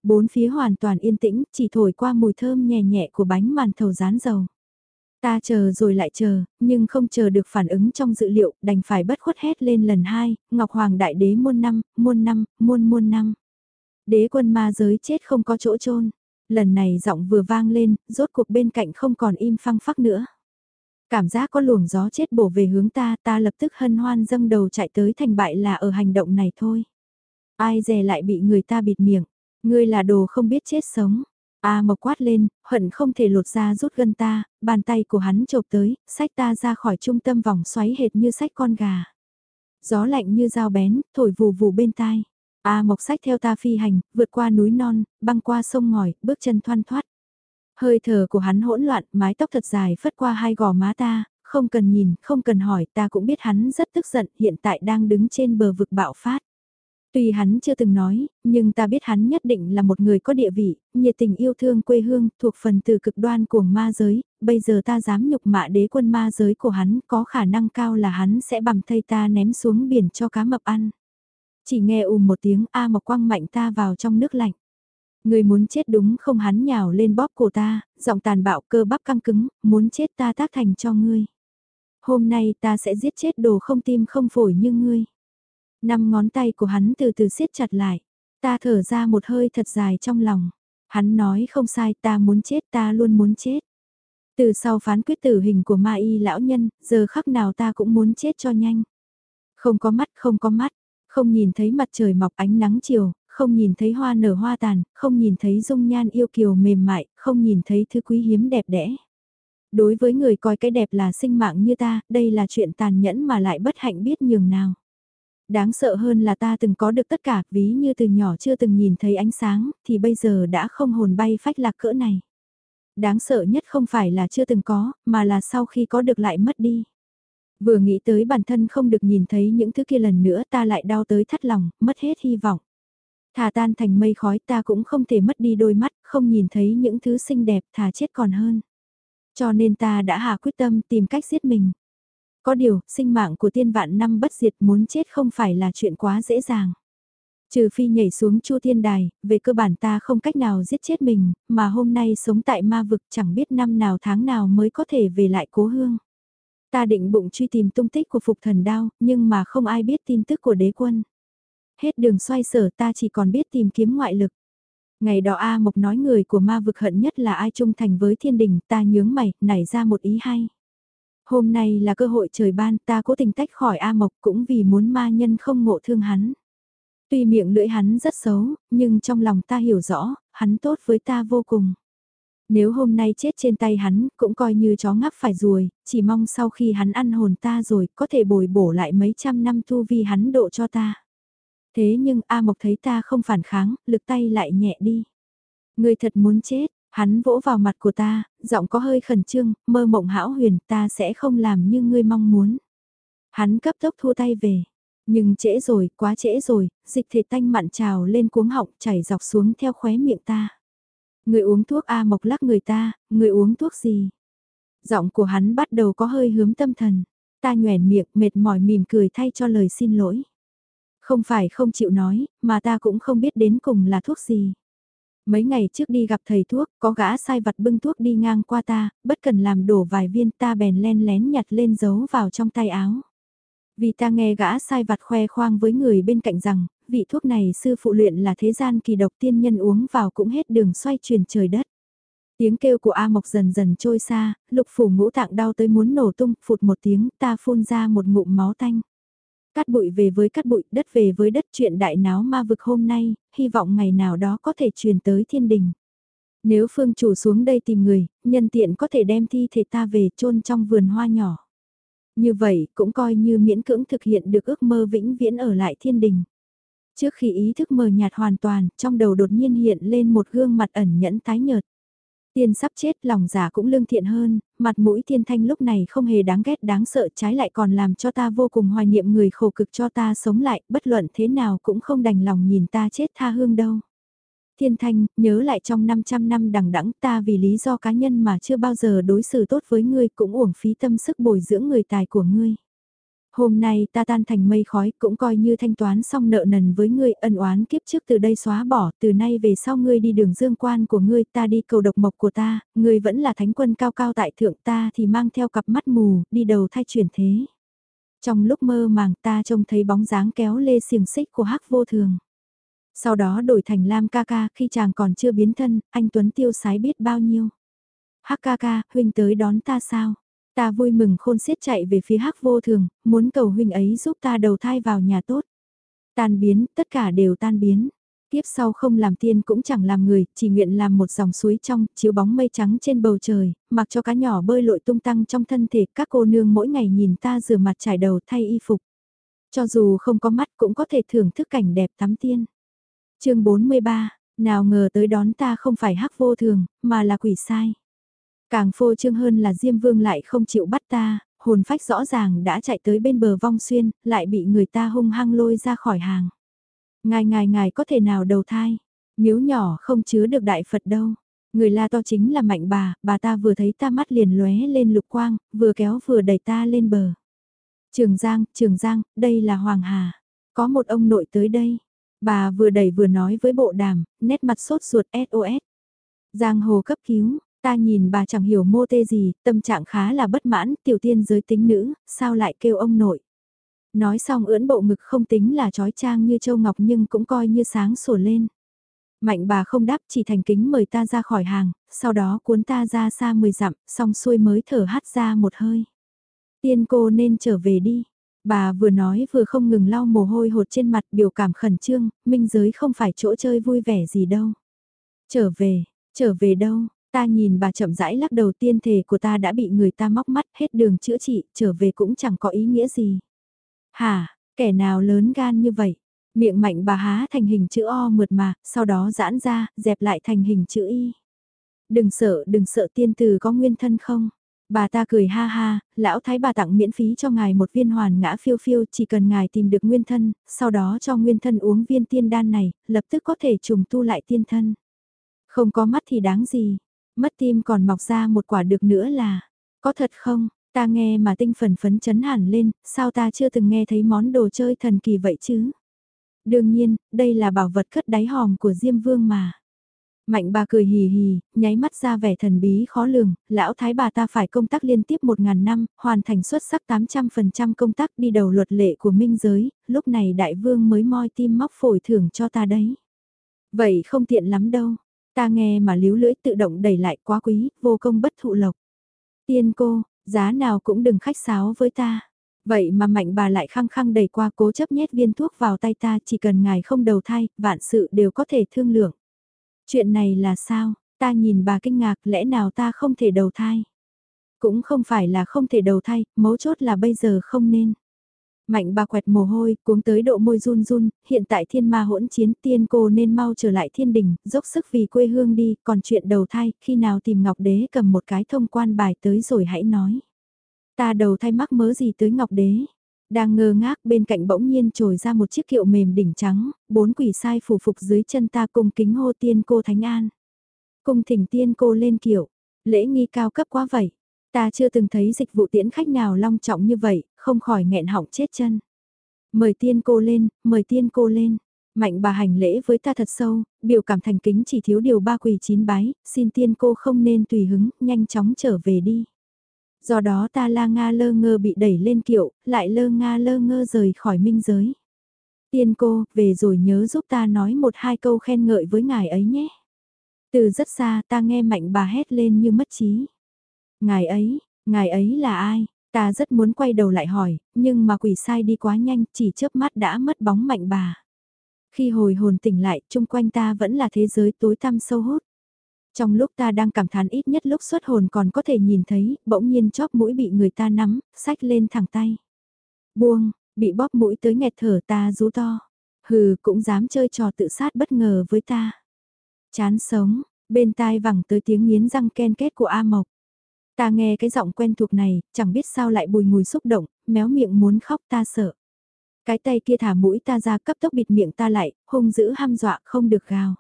Bốn phía hoàn toàn yên tĩnh, chỉ thổi qua mùi thơm nhẹ nhẹ của bánh màn thầu rán dầu. Ta chờ rồi lại chờ, nhưng không chờ được phản ứng trong dự liệu, đành phải bất khuất hét lên lần hai, Ngọc Hoàng Đại Đế muôn năm, muôn năm, muôn muôn năm. Đế quân ma giới chết không có chỗ chôn Lần này giọng vừa vang lên, rốt cuộc bên cạnh không còn im phăng phắc nữa. Cảm giác có luồng gió chết bổ về hướng ta, ta lập tức hân hoan dâng đầu chạy tới thành bại là ở hành động này thôi. Ai dè lại bị người ta bịt miệng, ngươi là đồ không biết chết sống. A mộc quát lên, hận không thể lột ra rút gân ta, bàn tay của hắn chộp tới, sách ta ra khỏi trung tâm vòng xoáy hệt như sách con gà. Gió lạnh như dao bén, thổi vù vù bên tai. A mộc sách theo ta phi hành, vượt qua núi non, băng qua sông ngòi, bước chân thoăn thoát. Hơi thở của hắn hỗn loạn, mái tóc thật dài phất qua hai gò má ta, không cần nhìn, không cần hỏi, ta cũng biết hắn rất tức giận, hiện tại đang đứng trên bờ vực bạo phát. Tuy hắn chưa từng nói, nhưng ta biết hắn nhất định là một người có địa vị, nhiệt tình yêu thương quê hương, thuộc phần từ cực đoan của ma giới, bây giờ ta dám nhục mạ đế quân ma giới của hắn, có khả năng cao là hắn sẽ bằng thây ta ném xuống biển cho cá mập ăn. Chỉ nghe ùm một tiếng A Mộc quăng mạnh ta vào trong nước lạnh. Người muốn chết đúng không hắn nhào lên bóp cổ ta, giọng tàn bạo cơ bắp căng cứng, muốn chết ta tác thành cho ngươi. Hôm nay ta sẽ giết chết đồ không tim không phổi như ngươi. Năm ngón tay của hắn từ từ siết chặt lại. Ta thở ra một hơi thật dài trong lòng. Hắn nói không sai ta muốn chết ta luôn muốn chết. Từ sau phán quyết tử hình của ma y lão nhân, giờ khắc nào ta cũng muốn chết cho nhanh. Không có mắt không có mắt, không nhìn thấy mặt trời mọc ánh nắng chiều, không nhìn thấy hoa nở hoa tàn, không nhìn thấy dung nhan yêu kiều mềm mại, không nhìn thấy thứ quý hiếm đẹp đẽ. Đối với người coi cái đẹp là sinh mạng như ta, đây là chuyện tàn nhẫn mà lại bất hạnh biết nhường nào. Đáng sợ hơn là ta từng có được tất cả, ví như từ nhỏ chưa từng nhìn thấy ánh sáng, thì bây giờ đã không hồn bay phách lạc cỡ này. Đáng sợ nhất không phải là chưa từng có, mà là sau khi có được lại mất đi. Vừa nghĩ tới bản thân không được nhìn thấy những thứ kia lần nữa ta lại đau tới thắt lòng, mất hết hy vọng. Thà tan thành mây khói ta cũng không thể mất đi đôi mắt, không nhìn thấy những thứ xinh đẹp thà chết còn hơn. Cho nên ta đã hạ quyết tâm tìm cách giết mình. Có điều, sinh mạng của tiên vạn năm bất diệt muốn chết không phải là chuyện quá dễ dàng. Trừ phi nhảy xuống chu thiên đài, về cơ bản ta không cách nào giết chết mình, mà hôm nay sống tại ma vực chẳng biết năm nào tháng nào mới có thể về lại cố hương. Ta định bụng truy tìm tung tích của phục thần đao, nhưng mà không ai biết tin tức của đế quân. Hết đường xoay sở ta chỉ còn biết tìm kiếm ngoại lực. Ngày đó A Mộc nói người của ma vực hận nhất là ai trung thành với thiên đình, ta nhướng mày, nảy ra một ý hay. Hôm nay là cơ hội trời ban ta cố tình tách khỏi A Mộc cũng vì muốn ma nhân không ngộ thương hắn. Tuy miệng lưỡi hắn rất xấu, nhưng trong lòng ta hiểu rõ, hắn tốt với ta vô cùng. Nếu hôm nay chết trên tay hắn, cũng coi như chó ngắp phải ruồi, chỉ mong sau khi hắn ăn hồn ta rồi, có thể bồi bổ lại mấy trăm năm thu vi hắn độ cho ta. Thế nhưng A Mộc thấy ta không phản kháng, lực tay lại nhẹ đi. Người thật muốn chết, Hắn vỗ vào mặt của ta, giọng có hơi khẩn trương, mơ mộng hão huyền, ta sẽ không làm như ngươi mong muốn. Hắn cấp tốc thua tay về. Nhưng trễ rồi, quá trễ rồi, dịch thể tanh mặn trào lên cuống họng chảy dọc xuống theo khóe miệng ta. Người uống thuốc A mộc lắc người ta, người uống thuốc gì? Giọng của hắn bắt đầu có hơi hướng tâm thần. Ta nhoẻn miệng mệt mỏi mỉm cười thay cho lời xin lỗi. Không phải không chịu nói, mà ta cũng không biết đến cùng là thuốc gì. Mấy ngày trước đi gặp thầy thuốc, có gã sai vặt bưng thuốc đi ngang qua ta, bất cần làm đổ vài viên ta bèn len lén nhặt lên giấu vào trong tay áo. Vì ta nghe gã sai vặt khoe khoang với người bên cạnh rằng, vị thuốc này sư phụ luyện là thế gian kỳ độc tiên nhân uống vào cũng hết đường xoay chuyển trời đất. Tiếng kêu của A Mộc dần dần trôi xa, lục phủ ngũ tạng đau tới muốn nổ tung, phụt một tiếng, ta phun ra một ngụm máu tanh. Cát bụi về với cát bụi, đất về với đất chuyện đại náo ma vực hôm nay, hy vọng ngày nào đó có thể truyền tới thiên đình. Nếu phương chủ xuống đây tìm người, nhân tiện có thể đem thi thể ta về chôn trong vườn hoa nhỏ. Như vậy cũng coi như miễn cưỡng thực hiện được ước mơ vĩnh viễn ở lại thiên đình. Trước khi ý thức mờ nhạt hoàn toàn, trong đầu đột nhiên hiện lên một gương mặt ẩn nhẫn tái nhợt. Tiên sắp chết lòng giả cũng lương thiện hơn, mặt mũi thiên thanh lúc này không hề đáng ghét đáng sợ trái lại còn làm cho ta vô cùng hoài niệm người khổ cực cho ta sống lại, bất luận thế nào cũng không đành lòng nhìn ta chết tha hương đâu. Thiên thanh, nhớ lại trong 500 năm đằng đẵng ta vì lý do cá nhân mà chưa bao giờ đối xử tốt với ngươi cũng uổng phí tâm sức bồi dưỡng người tài của ngươi. Hôm nay ta tan thành mây khói cũng coi như thanh toán xong nợ nần với ngươi ân oán kiếp trước từ đây xóa bỏ, từ nay về sau ngươi đi đường dương quan của ngươi ta đi cầu độc mộc của ta, ngươi vẫn là thánh quân cao cao tại thượng ta thì mang theo cặp mắt mù, đi đầu thay chuyển thế. Trong lúc mơ màng ta trông thấy bóng dáng kéo lê xiềng xích của hắc vô thường. Sau đó đổi thành Lam ca ca khi chàng còn chưa biến thân, anh Tuấn tiêu sái biết bao nhiêu. Hắc ca ca, huynh tới đón ta sao? Ta vui mừng khôn xiết chạy về phía hắc vô thường, muốn cầu huynh ấy giúp ta đầu thai vào nhà tốt. Tan biến, tất cả đều tan biến. Tiếp sau không làm tiên cũng chẳng làm người, chỉ nguyện làm một dòng suối trong, chiếu bóng mây trắng trên bầu trời, mặc cho cá nhỏ bơi lội tung tăng trong thân thể các cô nương mỗi ngày nhìn ta rửa mặt trải đầu thay y phục. Cho dù không có mắt cũng có thể thưởng thức cảnh đẹp tắm tiên. chương 43, nào ngờ tới đón ta không phải hắc vô thường, mà là quỷ sai. Càng phô trương hơn là Diêm Vương lại không chịu bắt ta, hồn phách rõ ràng đã chạy tới bên bờ vong xuyên, lại bị người ta hung hăng lôi ra khỏi hàng. Ngài ngài ngài có thể nào đầu thai, miếu nhỏ không chứa được đại Phật đâu. Người la to chính là mạnh bà, bà ta vừa thấy ta mắt liền lóe lên lục quang, vừa kéo vừa đẩy ta lên bờ. Trường Giang, Trường Giang, đây là Hoàng Hà. Có một ông nội tới đây. Bà vừa đẩy vừa nói với bộ đàm, nét mặt sốt ruột SOS. Giang hồ cấp cứu, Ta nhìn bà chẳng hiểu mô tê gì, tâm trạng khá là bất mãn, tiểu tiên giới tính nữ, sao lại kêu ông nội. Nói xong ưỡn bộ ngực không tính là trói trang như châu ngọc nhưng cũng coi như sáng sủa lên. Mạnh bà không đáp chỉ thành kính mời ta ra khỏi hàng, sau đó cuốn ta ra xa 10 dặm, xong xuôi mới thở hắt ra một hơi. Tiên cô nên trở về đi. Bà vừa nói vừa không ngừng lau mồ hôi hột trên mặt biểu cảm khẩn trương, minh giới không phải chỗ chơi vui vẻ gì đâu. Trở về, trở về đâu, Ta nhìn bà chậm rãi lắc đầu tiên thể của ta đã bị người ta móc mắt hết đường chữa trị, trở về cũng chẳng có ý nghĩa gì. Hả, kẻ nào lớn gan như vậy? Miệng mạnh bà há thành hình chữ O mượt mà, sau đó giãn ra, dẹp lại thành hình chữ Y. Đừng sợ, đừng sợ tiên từ có nguyên thân không? Bà ta cười ha ha, lão thái bà tặng miễn phí cho ngài một viên hoàn ngã phiêu phiêu chỉ cần ngài tìm được nguyên thân, sau đó cho nguyên thân uống viên tiên đan này, lập tức có thể trùng tu lại tiên thân. Không có mắt thì đáng gì, mất tim còn mọc ra một quả được nữa là, có thật không, ta nghe mà tinh phần phấn chấn hẳn lên, sao ta chưa từng nghe thấy món đồ chơi thần kỳ vậy chứ? Đương nhiên, đây là bảo vật cất đáy hòm của Diêm Vương mà. Mạnh bà cười hì hì, nháy mắt ra vẻ thần bí khó lường, lão thái bà ta phải công tác liên tiếp 1.000 năm, hoàn thành xuất sắc 800% công tác đi đầu luật lệ của minh giới, lúc này đại vương mới moi tim móc phổi thưởng cho ta đấy. Vậy không tiện lắm đâu, Ta nghe mà líu lưỡi tự động đẩy lại quá quý, vô công bất thụ lộc. Tiên cô, giá nào cũng đừng khách sáo với ta. Vậy mà mạnh bà lại khăng khăng đẩy qua cố chấp nhét viên thuốc vào tay ta chỉ cần ngài không đầu thai, vạn sự đều có thể thương lượng. Chuyện này là sao? Ta nhìn bà kinh ngạc lẽ nào ta không thể đầu thai? Cũng không phải là không thể đầu thai, mấu chốt là bây giờ không nên. Mạnh bà quẹt mồ hôi, cuống tới độ môi run run, hiện tại thiên ma hỗn chiến tiên cô nên mau trở lại thiên đình, dốc sức vì quê hương đi, còn chuyện đầu thai, khi nào tìm Ngọc Đế cầm một cái thông quan bài tới rồi hãy nói. Ta đầu thai mắc mớ gì tới Ngọc Đế? Đang ngơ ngác bên cạnh bỗng nhiên trồi ra một chiếc kiệu mềm đỉnh trắng, bốn quỷ sai phủ phục dưới chân ta cùng kính hô tiên cô Thánh An. Cùng thỉnh tiên cô lên kiệu, lễ nghi cao cấp quá vậy. Ta chưa từng thấy dịch vụ tiễn khách nào long trọng như vậy, không khỏi nghẹn họng chết chân. Mời tiên cô lên, mời tiên cô lên. Mạnh bà hành lễ với ta thật sâu, biểu cảm thành kính chỉ thiếu điều ba quỳ chín bái, xin tiên cô không nên tùy hứng, nhanh chóng trở về đi. Do đó ta la nga lơ ngơ bị đẩy lên kiệu, lại lơ nga lơ ngơ rời khỏi minh giới. Tiên cô, về rồi nhớ giúp ta nói một hai câu khen ngợi với ngài ấy nhé. Từ rất xa ta nghe mạnh bà hét lên như mất trí. Ngài ấy, ngài ấy là ai? Ta rất muốn quay đầu lại hỏi, nhưng mà quỷ sai đi quá nhanh, chỉ chớp mắt đã mất bóng mạnh bà. Khi hồi hồn tỉnh lại, chung quanh ta vẫn là thế giới tối tăm sâu hút. Trong lúc ta đang cảm thán ít nhất lúc xuất hồn còn có thể nhìn thấy, bỗng nhiên chóp mũi bị người ta nắm, sách lên thẳng tay. Buông, bị bóp mũi tới nghẹt thở ta rú to. Hừ, cũng dám chơi trò tự sát bất ngờ với ta. Chán sống, bên tai vẳng tới tiếng nghiến răng ken kết của A Mộc. Ta nghe cái giọng quen thuộc này, chẳng biết sao lại bùi ngùi xúc động, méo miệng muốn khóc ta sợ. Cái tay kia thả mũi ta ra cấp tốc bịt miệng ta lại, hung dữ ham dọa không được gào.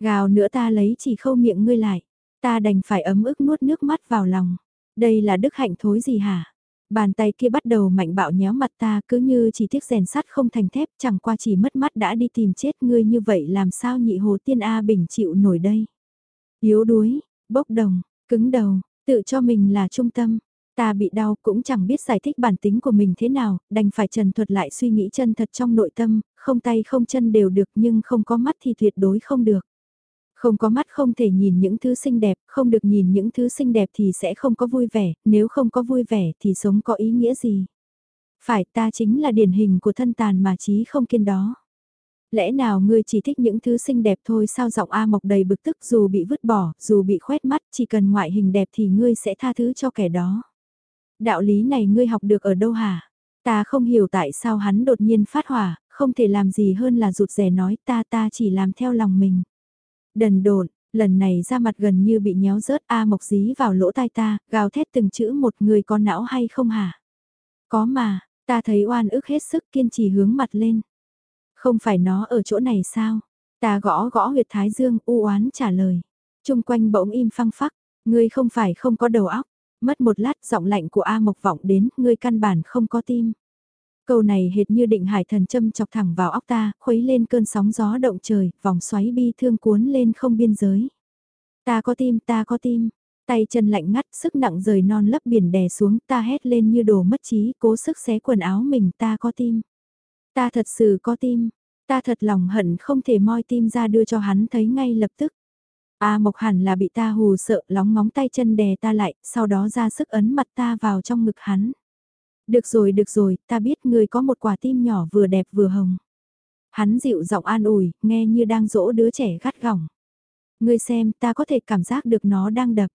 Gào nữa ta lấy chỉ khâu miệng ngươi lại, ta đành phải ấm ức nuốt nước mắt vào lòng. Đây là đức hạnh thối gì hả? Bàn tay kia bắt đầu mạnh bạo nhéo mặt ta cứ như chỉ tiếc rèn sắt không thành thép chẳng qua chỉ mất mắt đã đi tìm chết ngươi như vậy làm sao nhị hồ tiên A bình chịu nổi đây. Yếu đuối, bốc đồng, cứng đầu, tự cho mình là trung tâm. Ta bị đau cũng chẳng biết giải thích bản tính của mình thế nào, đành phải trần thuật lại suy nghĩ chân thật trong nội tâm, không tay không chân đều được nhưng không có mắt thì tuyệt đối không được. Không có mắt không thể nhìn những thứ xinh đẹp, không được nhìn những thứ xinh đẹp thì sẽ không có vui vẻ, nếu không có vui vẻ thì sống có ý nghĩa gì. Phải ta chính là điển hình của thân tàn mà trí không kiên đó. Lẽ nào ngươi chỉ thích những thứ xinh đẹp thôi sao giọng A Mộc đầy bực tức dù bị vứt bỏ, dù bị khoét mắt, chỉ cần ngoại hình đẹp thì ngươi sẽ tha thứ cho kẻ đó. Đạo lý này ngươi học được ở đâu hả? Ta không hiểu tại sao hắn đột nhiên phát hỏa, không thể làm gì hơn là rụt rè nói ta ta chỉ làm theo lòng mình. Đần độn, lần này ra mặt gần như bị nhéo rớt A Mộc dí vào lỗ tai ta, gào thét từng chữ một người có não hay không hả? Có mà, ta thấy oan ức hết sức kiên trì hướng mặt lên. Không phải nó ở chỗ này sao? Ta gõ gõ huyệt thái dương u oán trả lời. Trung quanh bỗng im phăng phắc, ngươi không phải không có đầu óc. Mất một lát giọng lạnh của A Mộc vọng đến, ngươi căn bản không có tim. Câu này hệt như định hải thần châm chọc thẳng vào óc ta, khuấy lên cơn sóng gió động trời, vòng xoáy bi thương cuốn lên không biên giới. Ta có tim, ta có tim. Tay chân lạnh ngắt, sức nặng rời non lấp biển đè xuống, ta hét lên như đồ mất trí, cố sức xé quần áo mình, ta có tim. Ta thật sự có tim, ta thật lòng hận không thể moi tim ra đưa cho hắn thấy ngay lập tức. A Mộc hẳn là bị ta hù sợ lóng ngóng tay chân đè ta lại, sau đó ra sức ấn mặt ta vào trong ngực hắn. Được rồi được rồi, ta biết người có một quả tim nhỏ vừa đẹp vừa hồng. Hắn dịu giọng an ủi, nghe như đang dỗ đứa trẻ gắt gỏng. Ngươi xem, ta có thể cảm giác được nó đang đập.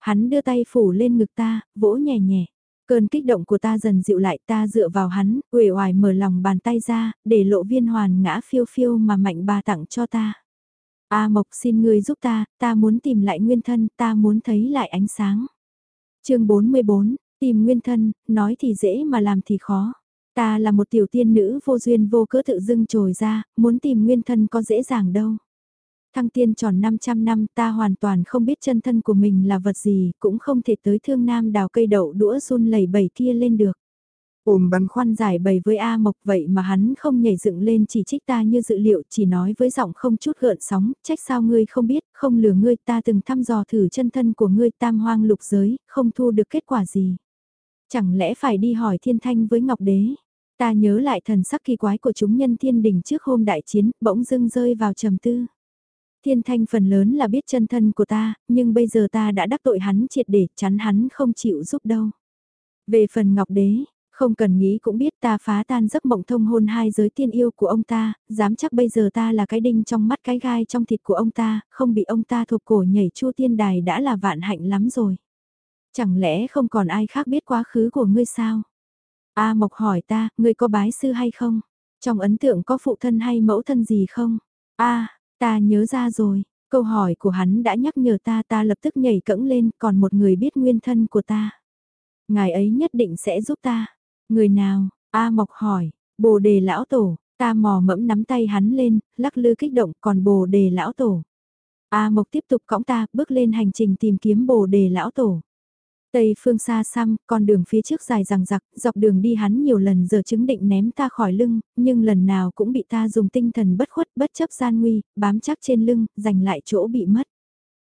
Hắn đưa tay phủ lên ngực ta, vỗ nhẹ nhẹ. Cơn kích động của ta dần dịu lại ta dựa vào hắn, uể oải mở lòng bàn tay ra, để lộ viên hoàn ngã phiêu phiêu mà mạnh bà tặng cho ta. A Mộc xin ngươi giúp ta, ta muốn tìm lại nguyên thân, ta muốn thấy lại ánh sáng. chương 44, tìm nguyên thân, nói thì dễ mà làm thì khó. Ta là một tiểu tiên nữ vô duyên vô cớ tự dưng trồi ra, muốn tìm nguyên thân có dễ dàng đâu. Thăng tiên tròn 500 năm ta hoàn toàn không biết chân thân của mình là vật gì, cũng không thể tới thương nam đào cây đậu đũa run lẩy bẩy kia lên được. Ôm băn khoăn giải bày với A Mộc vậy mà hắn không nhảy dựng lên chỉ trích ta như dự liệu chỉ nói với giọng không chút gợn sóng, trách sao ngươi không biết, không lừa ngươi ta từng thăm dò thử chân thân của ngươi tam hoang lục giới, không thu được kết quả gì. Chẳng lẽ phải đi hỏi thiên thanh với Ngọc Đế? Ta nhớ lại thần sắc kỳ quái của chúng nhân thiên đình trước hôm đại chiến, bỗng dưng rơi vào trầm tư. Thiên thanh phần lớn là biết chân thân của ta, nhưng bây giờ ta đã đắc tội hắn triệt để chắn hắn không chịu giúp đâu. Về phần Ngọc Đế, không cần nghĩ cũng biết ta phá tan giấc mộng thông hôn hai giới tiên yêu của ông ta, dám chắc bây giờ ta là cái đinh trong mắt cái gai trong thịt của ông ta, không bị ông ta thuộc cổ nhảy chua tiên đài đã là vạn hạnh lắm rồi. Chẳng lẽ không còn ai khác biết quá khứ của ngươi sao? A Mộc hỏi ta, ngươi có bái sư hay không? Trong ấn tượng có phụ thân hay mẫu thân gì không? A, ta nhớ ra rồi, câu hỏi của hắn đã nhắc nhở ta ta lập tức nhảy cẫng lên còn một người biết nguyên thân của ta. Ngài ấy nhất định sẽ giúp ta. Người nào? A Mộc hỏi, bồ đề lão tổ, ta mò mẫm nắm tay hắn lên, lắc lư kích động còn bồ đề lão tổ. A Mộc tiếp tục cõng ta bước lên hành trình tìm kiếm bồ đề lão tổ. Tây phương xa xăm, con đường phía trước dài rằng rặc, dọc đường đi hắn nhiều lần giờ chứng định ném ta khỏi lưng, nhưng lần nào cũng bị ta dùng tinh thần bất khuất bất chấp gian nguy, bám chắc trên lưng, giành lại chỗ bị mất.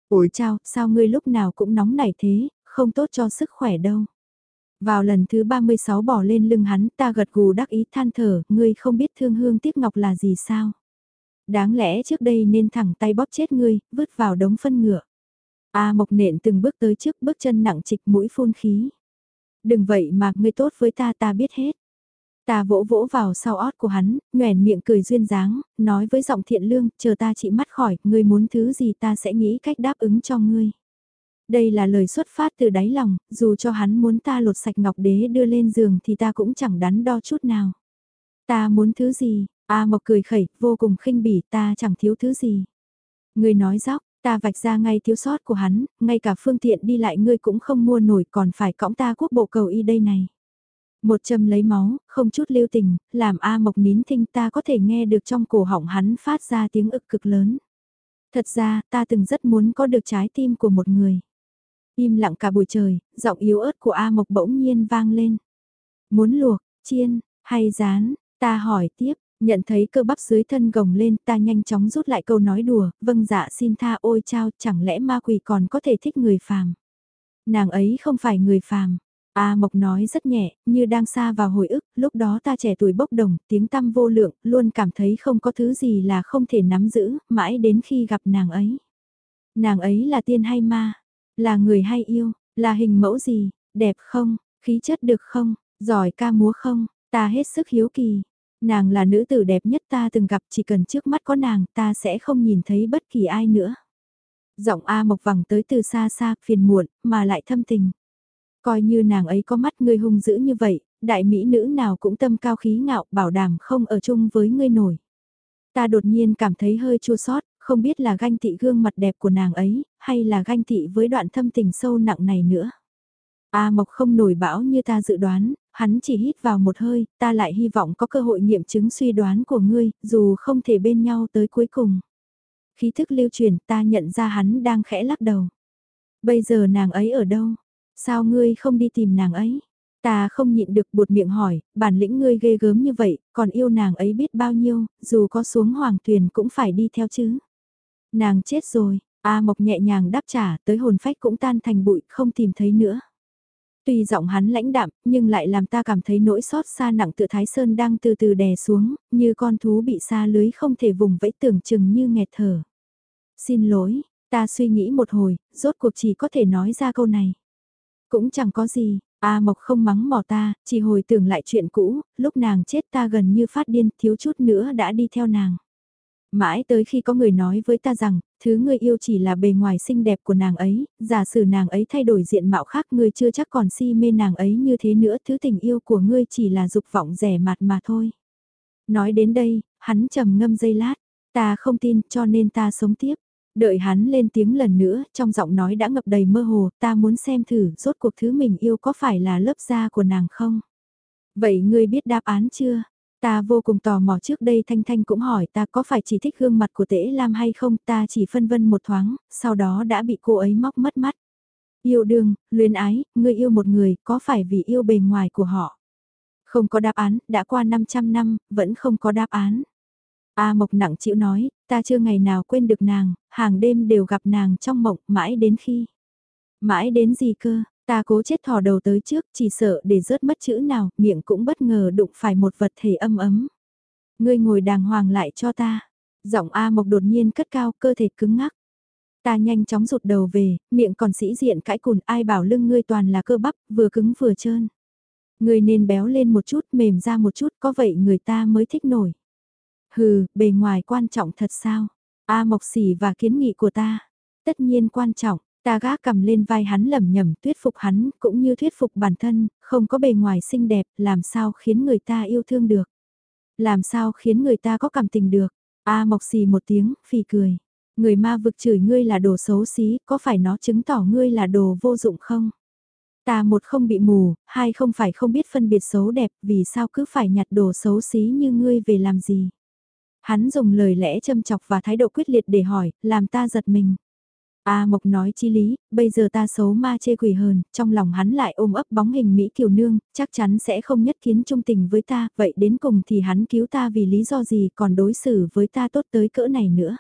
Ủi chao, sao ngươi lúc nào cũng nóng nảy thế, không tốt cho sức khỏe đâu. Vào lần thứ 36 bỏ lên lưng hắn ta gật gù đắc ý than thở, ngươi không biết thương hương tiếc ngọc là gì sao. Đáng lẽ trước đây nên thẳng tay bóp chết ngươi, vứt vào đống phân ngựa. A Mộc nện từng bước tới trước bước chân nặng trịch mũi phun khí. Đừng vậy mà ngươi tốt với ta ta biết hết. Ta vỗ vỗ vào sau ót của hắn, nhoèn miệng cười duyên dáng, nói với giọng thiện lương, chờ ta chỉ mắt khỏi, ngươi muốn thứ gì ta sẽ nghĩ cách đáp ứng cho ngươi. Đây là lời xuất phát từ đáy lòng, dù cho hắn muốn ta lột sạch ngọc đế đưa lên giường thì ta cũng chẳng đắn đo chút nào. Ta muốn thứ gì, A Mộc cười khẩy, vô cùng khinh bỉ, ta chẳng thiếu thứ gì. Ngươi nói dóc, Ta vạch ra ngay thiếu sót của hắn, ngay cả phương tiện đi lại ngươi cũng không mua nổi còn phải cõng ta quốc bộ cầu y đây này. Một châm lấy máu, không chút lưu tình, làm A Mộc nín thinh ta có thể nghe được trong cổ họng hắn phát ra tiếng ực cực lớn. Thật ra, ta từng rất muốn có được trái tim của một người. Im lặng cả buổi trời, giọng yếu ớt của A Mộc bỗng nhiên vang lên. Muốn luộc, chiên, hay rán, ta hỏi tiếp, Nhận thấy cơ bắp dưới thân gồng lên ta nhanh chóng rút lại câu nói đùa, vâng dạ xin tha ôi chao chẳng lẽ ma quỷ còn có thể thích người phàm. Nàng ấy không phải người phàm. A Mộc nói rất nhẹ, như đang xa vào hồi ức, lúc đó ta trẻ tuổi bốc đồng, tiếng tăm vô lượng, luôn cảm thấy không có thứ gì là không thể nắm giữ, mãi đến khi gặp nàng ấy. Nàng ấy là tiên hay ma? Là người hay yêu? Là hình mẫu gì? Đẹp không? Khí chất được không? Giỏi ca múa không? Ta hết sức hiếu kỳ, Nàng là nữ tử đẹp nhất ta từng gặp chỉ cần trước mắt có nàng ta sẽ không nhìn thấy bất kỳ ai nữa. Giọng A Mộc vẳng tới từ xa xa, phiền muộn, mà lại thâm tình. Coi như nàng ấy có mắt ngươi hung dữ như vậy, đại mỹ nữ nào cũng tâm cao khí ngạo, bảo đảm không ở chung với ngươi nổi. Ta đột nhiên cảm thấy hơi chua sót, không biết là ganh tị gương mặt đẹp của nàng ấy, hay là ganh tị với đoạn thâm tình sâu nặng này nữa. A Mộc không nổi bão như ta dự đoán, hắn chỉ hít vào một hơi, ta lại hy vọng có cơ hội nghiệm chứng suy đoán của ngươi, dù không thể bên nhau tới cuối cùng. Khí thức lưu truyền ta nhận ra hắn đang khẽ lắc đầu. Bây giờ nàng ấy ở đâu? Sao ngươi không đi tìm nàng ấy? Ta không nhịn được buột miệng hỏi, bản lĩnh ngươi ghê gớm như vậy, còn yêu nàng ấy biết bao nhiêu, dù có xuống hoàng thuyền cũng phải đi theo chứ. Nàng chết rồi, A Mộc nhẹ nhàng đáp trả, tới hồn phách cũng tan thành bụi, không tìm thấy nữa. Tuy giọng hắn lãnh đạm, nhưng lại làm ta cảm thấy nỗi xót xa nặng tựa Thái Sơn đang từ từ đè xuống, như con thú bị xa lưới không thể vùng vẫy tưởng chừng như nghẹt thở. Xin lỗi, ta suy nghĩ một hồi, rốt cuộc chỉ có thể nói ra câu này. Cũng chẳng có gì, A Mộc không mắng mỏ ta, chỉ hồi tưởng lại chuyện cũ, lúc nàng chết ta gần như phát điên, thiếu chút nữa đã đi theo nàng. Mãi tới khi có người nói với ta rằng, thứ người yêu chỉ là bề ngoài xinh đẹp của nàng ấy, giả sử nàng ấy thay đổi diện mạo khác ngươi chưa chắc còn si mê nàng ấy như thế nữa, thứ tình yêu của ngươi chỉ là dục vọng rẻ mạt mà thôi. Nói đến đây, hắn trầm ngâm giây lát, ta không tin cho nên ta sống tiếp. Đợi hắn lên tiếng lần nữa, trong giọng nói đã ngập đầy mơ hồ, ta muốn xem thử rốt cuộc thứ mình yêu có phải là lớp da của nàng không? Vậy ngươi biết đáp án chưa? Ta vô cùng tò mò trước đây Thanh Thanh cũng hỏi ta có phải chỉ thích gương mặt của Tễ Lam hay không ta chỉ phân vân một thoáng, sau đó đã bị cô ấy móc mất mắt. Yêu đương, luyến ái, người yêu một người có phải vì yêu bề ngoài của họ? Không có đáp án, đã qua 500 năm, vẫn không có đáp án. A Mộc nặng chịu nói, ta chưa ngày nào quên được nàng, hàng đêm đều gặp nàng trong mộng mãi đến khi. Mãi đến gì cơ, Ta cố chết thò đầu tới trước, chỉ sợ để rớt mất chữ nào, miệng cũng bất ngờ đụng phải một vật thể âm ấm. Ngươi ngồi đàng hoàng lại cho ta. Giọng A Mộc đột nhiên cất cao, cơ thể cứng ngắc. Ta nhanh chóng rụt đầu về, miệng còn sĩ diện cãi cùn ai bảo lưng ngươi toàn là cơ bắp, vừa cứng vừa trơn. Ngươi nên béo lên một chút, mềm ra một chút, có vậy người ta mới thích nổi. Hừ, bề ngoài quan trọng thật sao? A Mộc xỉ và kiến nghị của ta. Tất nhiên quan trọng, Ta gác cầm lên vai hắn lầm nhầm thuyết phục hắn cũng như thuyết phục bản thân, không có bề ngoài xinh đẹp, làm sao khiến người ta yêu thương được. Làm sao khiến người ta có cảm tình được. A mộc xì một tiếng, phì cười. Người ma vực chửi ngươi là đồ xấu xí, có phải nó chứng tỏ ngươi là đồ vô dụng không? Ta một không bị mù, hai không phải không biết phân biệt xấu đẹp, vì sao cứ phải nhặt đồ xấu xí như ngươi về làm gì? Hắn dùng lời lẽ châm chọc và thái độ quyết liệt để hỏi, làm ta giật mình. A Mộc nói chi lý, bây giờ ta xấu ma chê quỷ hờn, trong lòng hắn lại ôm ấp bóng hình Mỹ Kiều Nương, chắc chắn sẽ không nhất kiến trung tình với ta, vậy đến cùng thì hắn cứu ta vì lý do gì còn đối xử với ta tốt tới cỡ này nữa.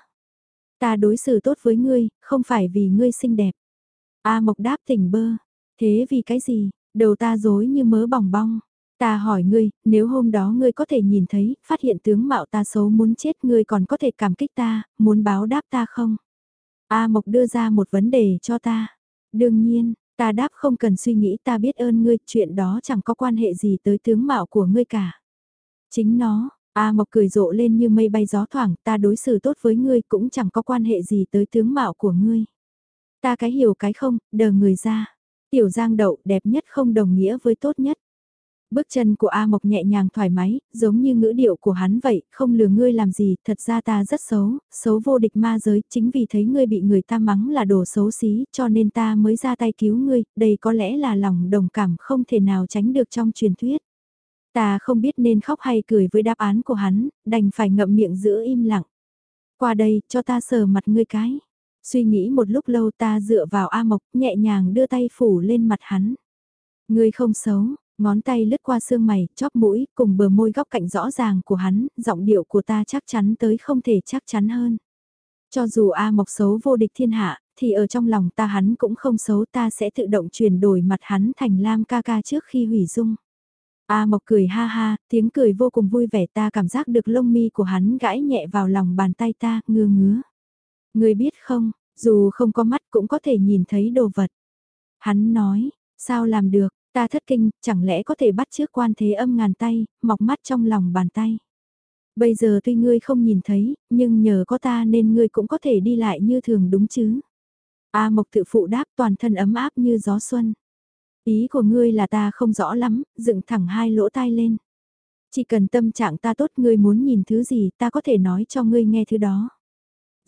Ta đối xử tốt với ngươi, không phải vì ngươi xinh đẹp. A Mộc đáp tỉnh bơ, thế vì cái gì, đầu ta dối như mớ bỏng bong. Ta hỏi ngươi, nếu hôm đó ngươi có thể nhìn thấy, phát hiện tướng mạo ta xấu muốn chết ngươi còn có thể cảm kích ta, muốn báo đáp ta không? A Mộc đưa ra một vấn đề cho ta. Đương nhiên, ta đáp không cần suy nghĩ ta biết ơn ngươi, chuyện đó chẳng có quan hệ gì tới tướng mạo của ngươi cả. Chính nó, A Mộc cười rộ lên như mây bay gió thoảng, ta đối xử tốt với ngươi cũng chẳng có quan hệ gì tới tướng mạo của ngươi. Ta cái hiểu cái không, đờ người ra. Tiểu Giang đậu đẹp nhất không đồng nghĩa với tốt nhất. Bước chân của A Mộc nhẹ nhàng thoải mái, giống như ngữ điệu của hắn vậy, không lừa ngươi làm gì, thật ra ta rất xấu, xấu vô địch ma giới, chính vì thấy ngươi bị người ta mắng là đồ xấu xí, cho nên ta mới ra tay cứu ngươi, đây có lẽ là lòng đồng cảm không thể nào tránh được trong truyền thuyết. Ta không biết nên khóc hay cười với đáp án của hắn, đành phải ngậm miệng giữ im lặng. Qua đây, cho ta sờ mặt ngươi cái. Suy nghĩ một lúc lâu ta dựa vào A Mộc, nhẹ nhàng đưa tay phủ lên mặt hắn. Ngươi không xấu, Ngón tay lướt qua xương mày, chóp mũi, cùng bờ môi góc cạnh rõ ràng của hắn, giọng điệu của ta chắc chắn tới không thể chắc chắn hơn. Cho dù A Mộc xấu vô địch thiên hạ, thì ở trong lòng ta hắn cũng không xấu ta sẽ tự động chuyển đổi mặt hắn thành Lam ca ca trước khi hủy dung. A Mộc cười ha ha, tiếng cười vô cùng vui vẻ ta cảm giác được lông mi của hắn gãi nhẹ vào lòng bàn tay ta, ngơ ngứa. Người biết không, dù không có mắt cũng có thể nhìn thấy đồ vật. Hắn nói, sao làm được, Ta thất kinh, chẳng lẽ có thể bắt trước quan thế âm ngàn tay, mọc mắt trong lòng bàn tay. Bây giờ tuy ngươi không nhìn thấy, nhưng nhờ có ta nên ngươi cũng có thể đi lại như thường đúng chứ. A Mộc tự phụ đáp toàn thân ấm áp như gió xuân. Ý của ngươi là ta không rõ lắm, dựng thẳng hai lỗ tai lên. Chỉ cần tâm trạng ta tốt ngươi muốn nhìn thứ gì ta có thể nói cho ngươi nghe thứ đó.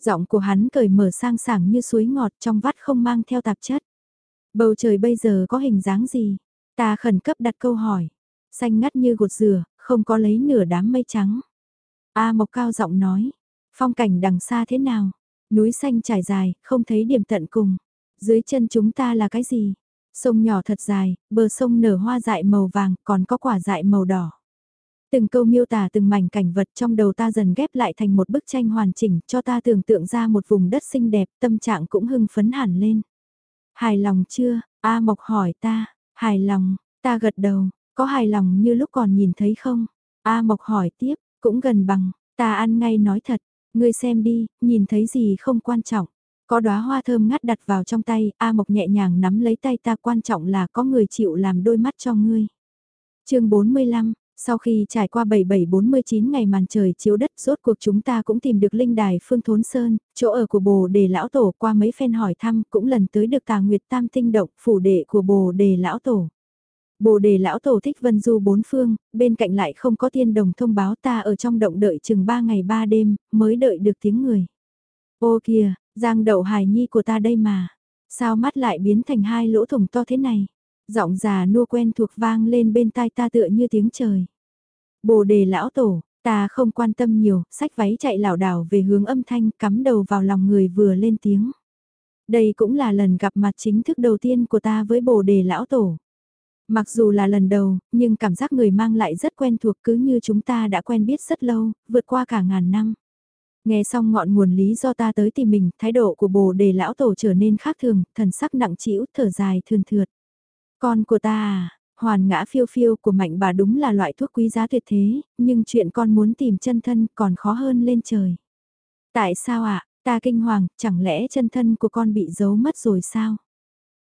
Giọng của hắn cởi mở sang sảng như suối ngọt trong vắt không mang theo tạp chất. Bầu trời bây giờ có hình dáng gì? Ta khẩn cấp đặt câu hỏi. Xanh ngắt như gột dừa, không có lấy nửa đám mây trắng. A Mộc cao giọng nói. Phong cảnh đằng xa thế nào? Núi xanh trải dài, không thấy điểm tận cùng. Dưới chân chúng ta là cái gì? Sông nhỏ thật dài, bờ sông nở hoa dại màu vàng, còn có quả dại màu đỏ. Từng câu miêu tả từng mảnh cảnh vật trong đầu ta dần ghép lại thành một bức tranh hoàn chỉnh cho ta tưởng tượng ra một vùng đất xinh đẹp, tâm trạng cũng hưng phấn hẳn lên. Hài lòng chưa? A Mộc hỏi ta, Hài lòng, ta gật đầu, có hài lòng như lúc còn nhìn thấy không? A Mộc hỏi tiếp, cũng gần bằng, ta ăn ngay nói thật, ngươi xem đi, nhìn thấy gì không quan trọng. Có đóa hoa thơm ngắt đặt vào trong tay, A Mộc nhẹ nhàng nắm lấy tay ta quan trọng là có người chịu làm đôi mắt cho ngươi. chương 45, sau khi trải qua 7749 ngày màn trời chiếu đất rốt cuộc chúng ta cũng tìm được linh đài Phương Thốn Sơn, chỗ ở của bồ đề lão tổ qua mấy phen hỏi thăm cũng lần tới được tà nguyệt tam tinh động phủ đệ của bồ đề lão tổ. Bồ đề lão tổ thích vân du bốn phương, bên cạnh lại không có tiên đồng thông báo ta ở trong động đợi chừng 3 ngày 3 đêm, mới đợi được tiếng người. Ô kìa, giang đậu hài nhi của ta đây mà, sao mắt lại biến thành hai lỗ thủng to thế này? Giọng già nua quen thuộc vang lên bên tai ta tựa như tiếng trời. Bồ đề lão tổ, ta không quan tâm nhiều, sách váy chạy lảo đảo về hướng âm thanh cắm đầu vào lòng người vừa lên tiếng. Đây cũng là lần gặp mặt chính thức đầu tiên của ta với bồ đề lão tổ. Mặc dù là lần đầu, nhưng cảm giác người mang lại rất quen thuộc cứ như chúng ta đã quen biết rất lâu, vượt qua cả ngàn năm. Nghe xong ngọn nguồn lý do ta tới tìm mình, thái độ của bồ đề lão tổ trở nên khác thường, thần sắc nặng trĩu thở dài thường thượt. Con của ta à, hoàn ngã phiêu phiêu của mạnh bà đúng là loại thuốc quý giá tuyệt thế, nhưng chuyện con muốn tìm chân thân còn khó hơn lên trời. Tại sao ạ, à? ta kinh hoàng, chẳng lẽ chân thân của con bị giấu mất rồi sao?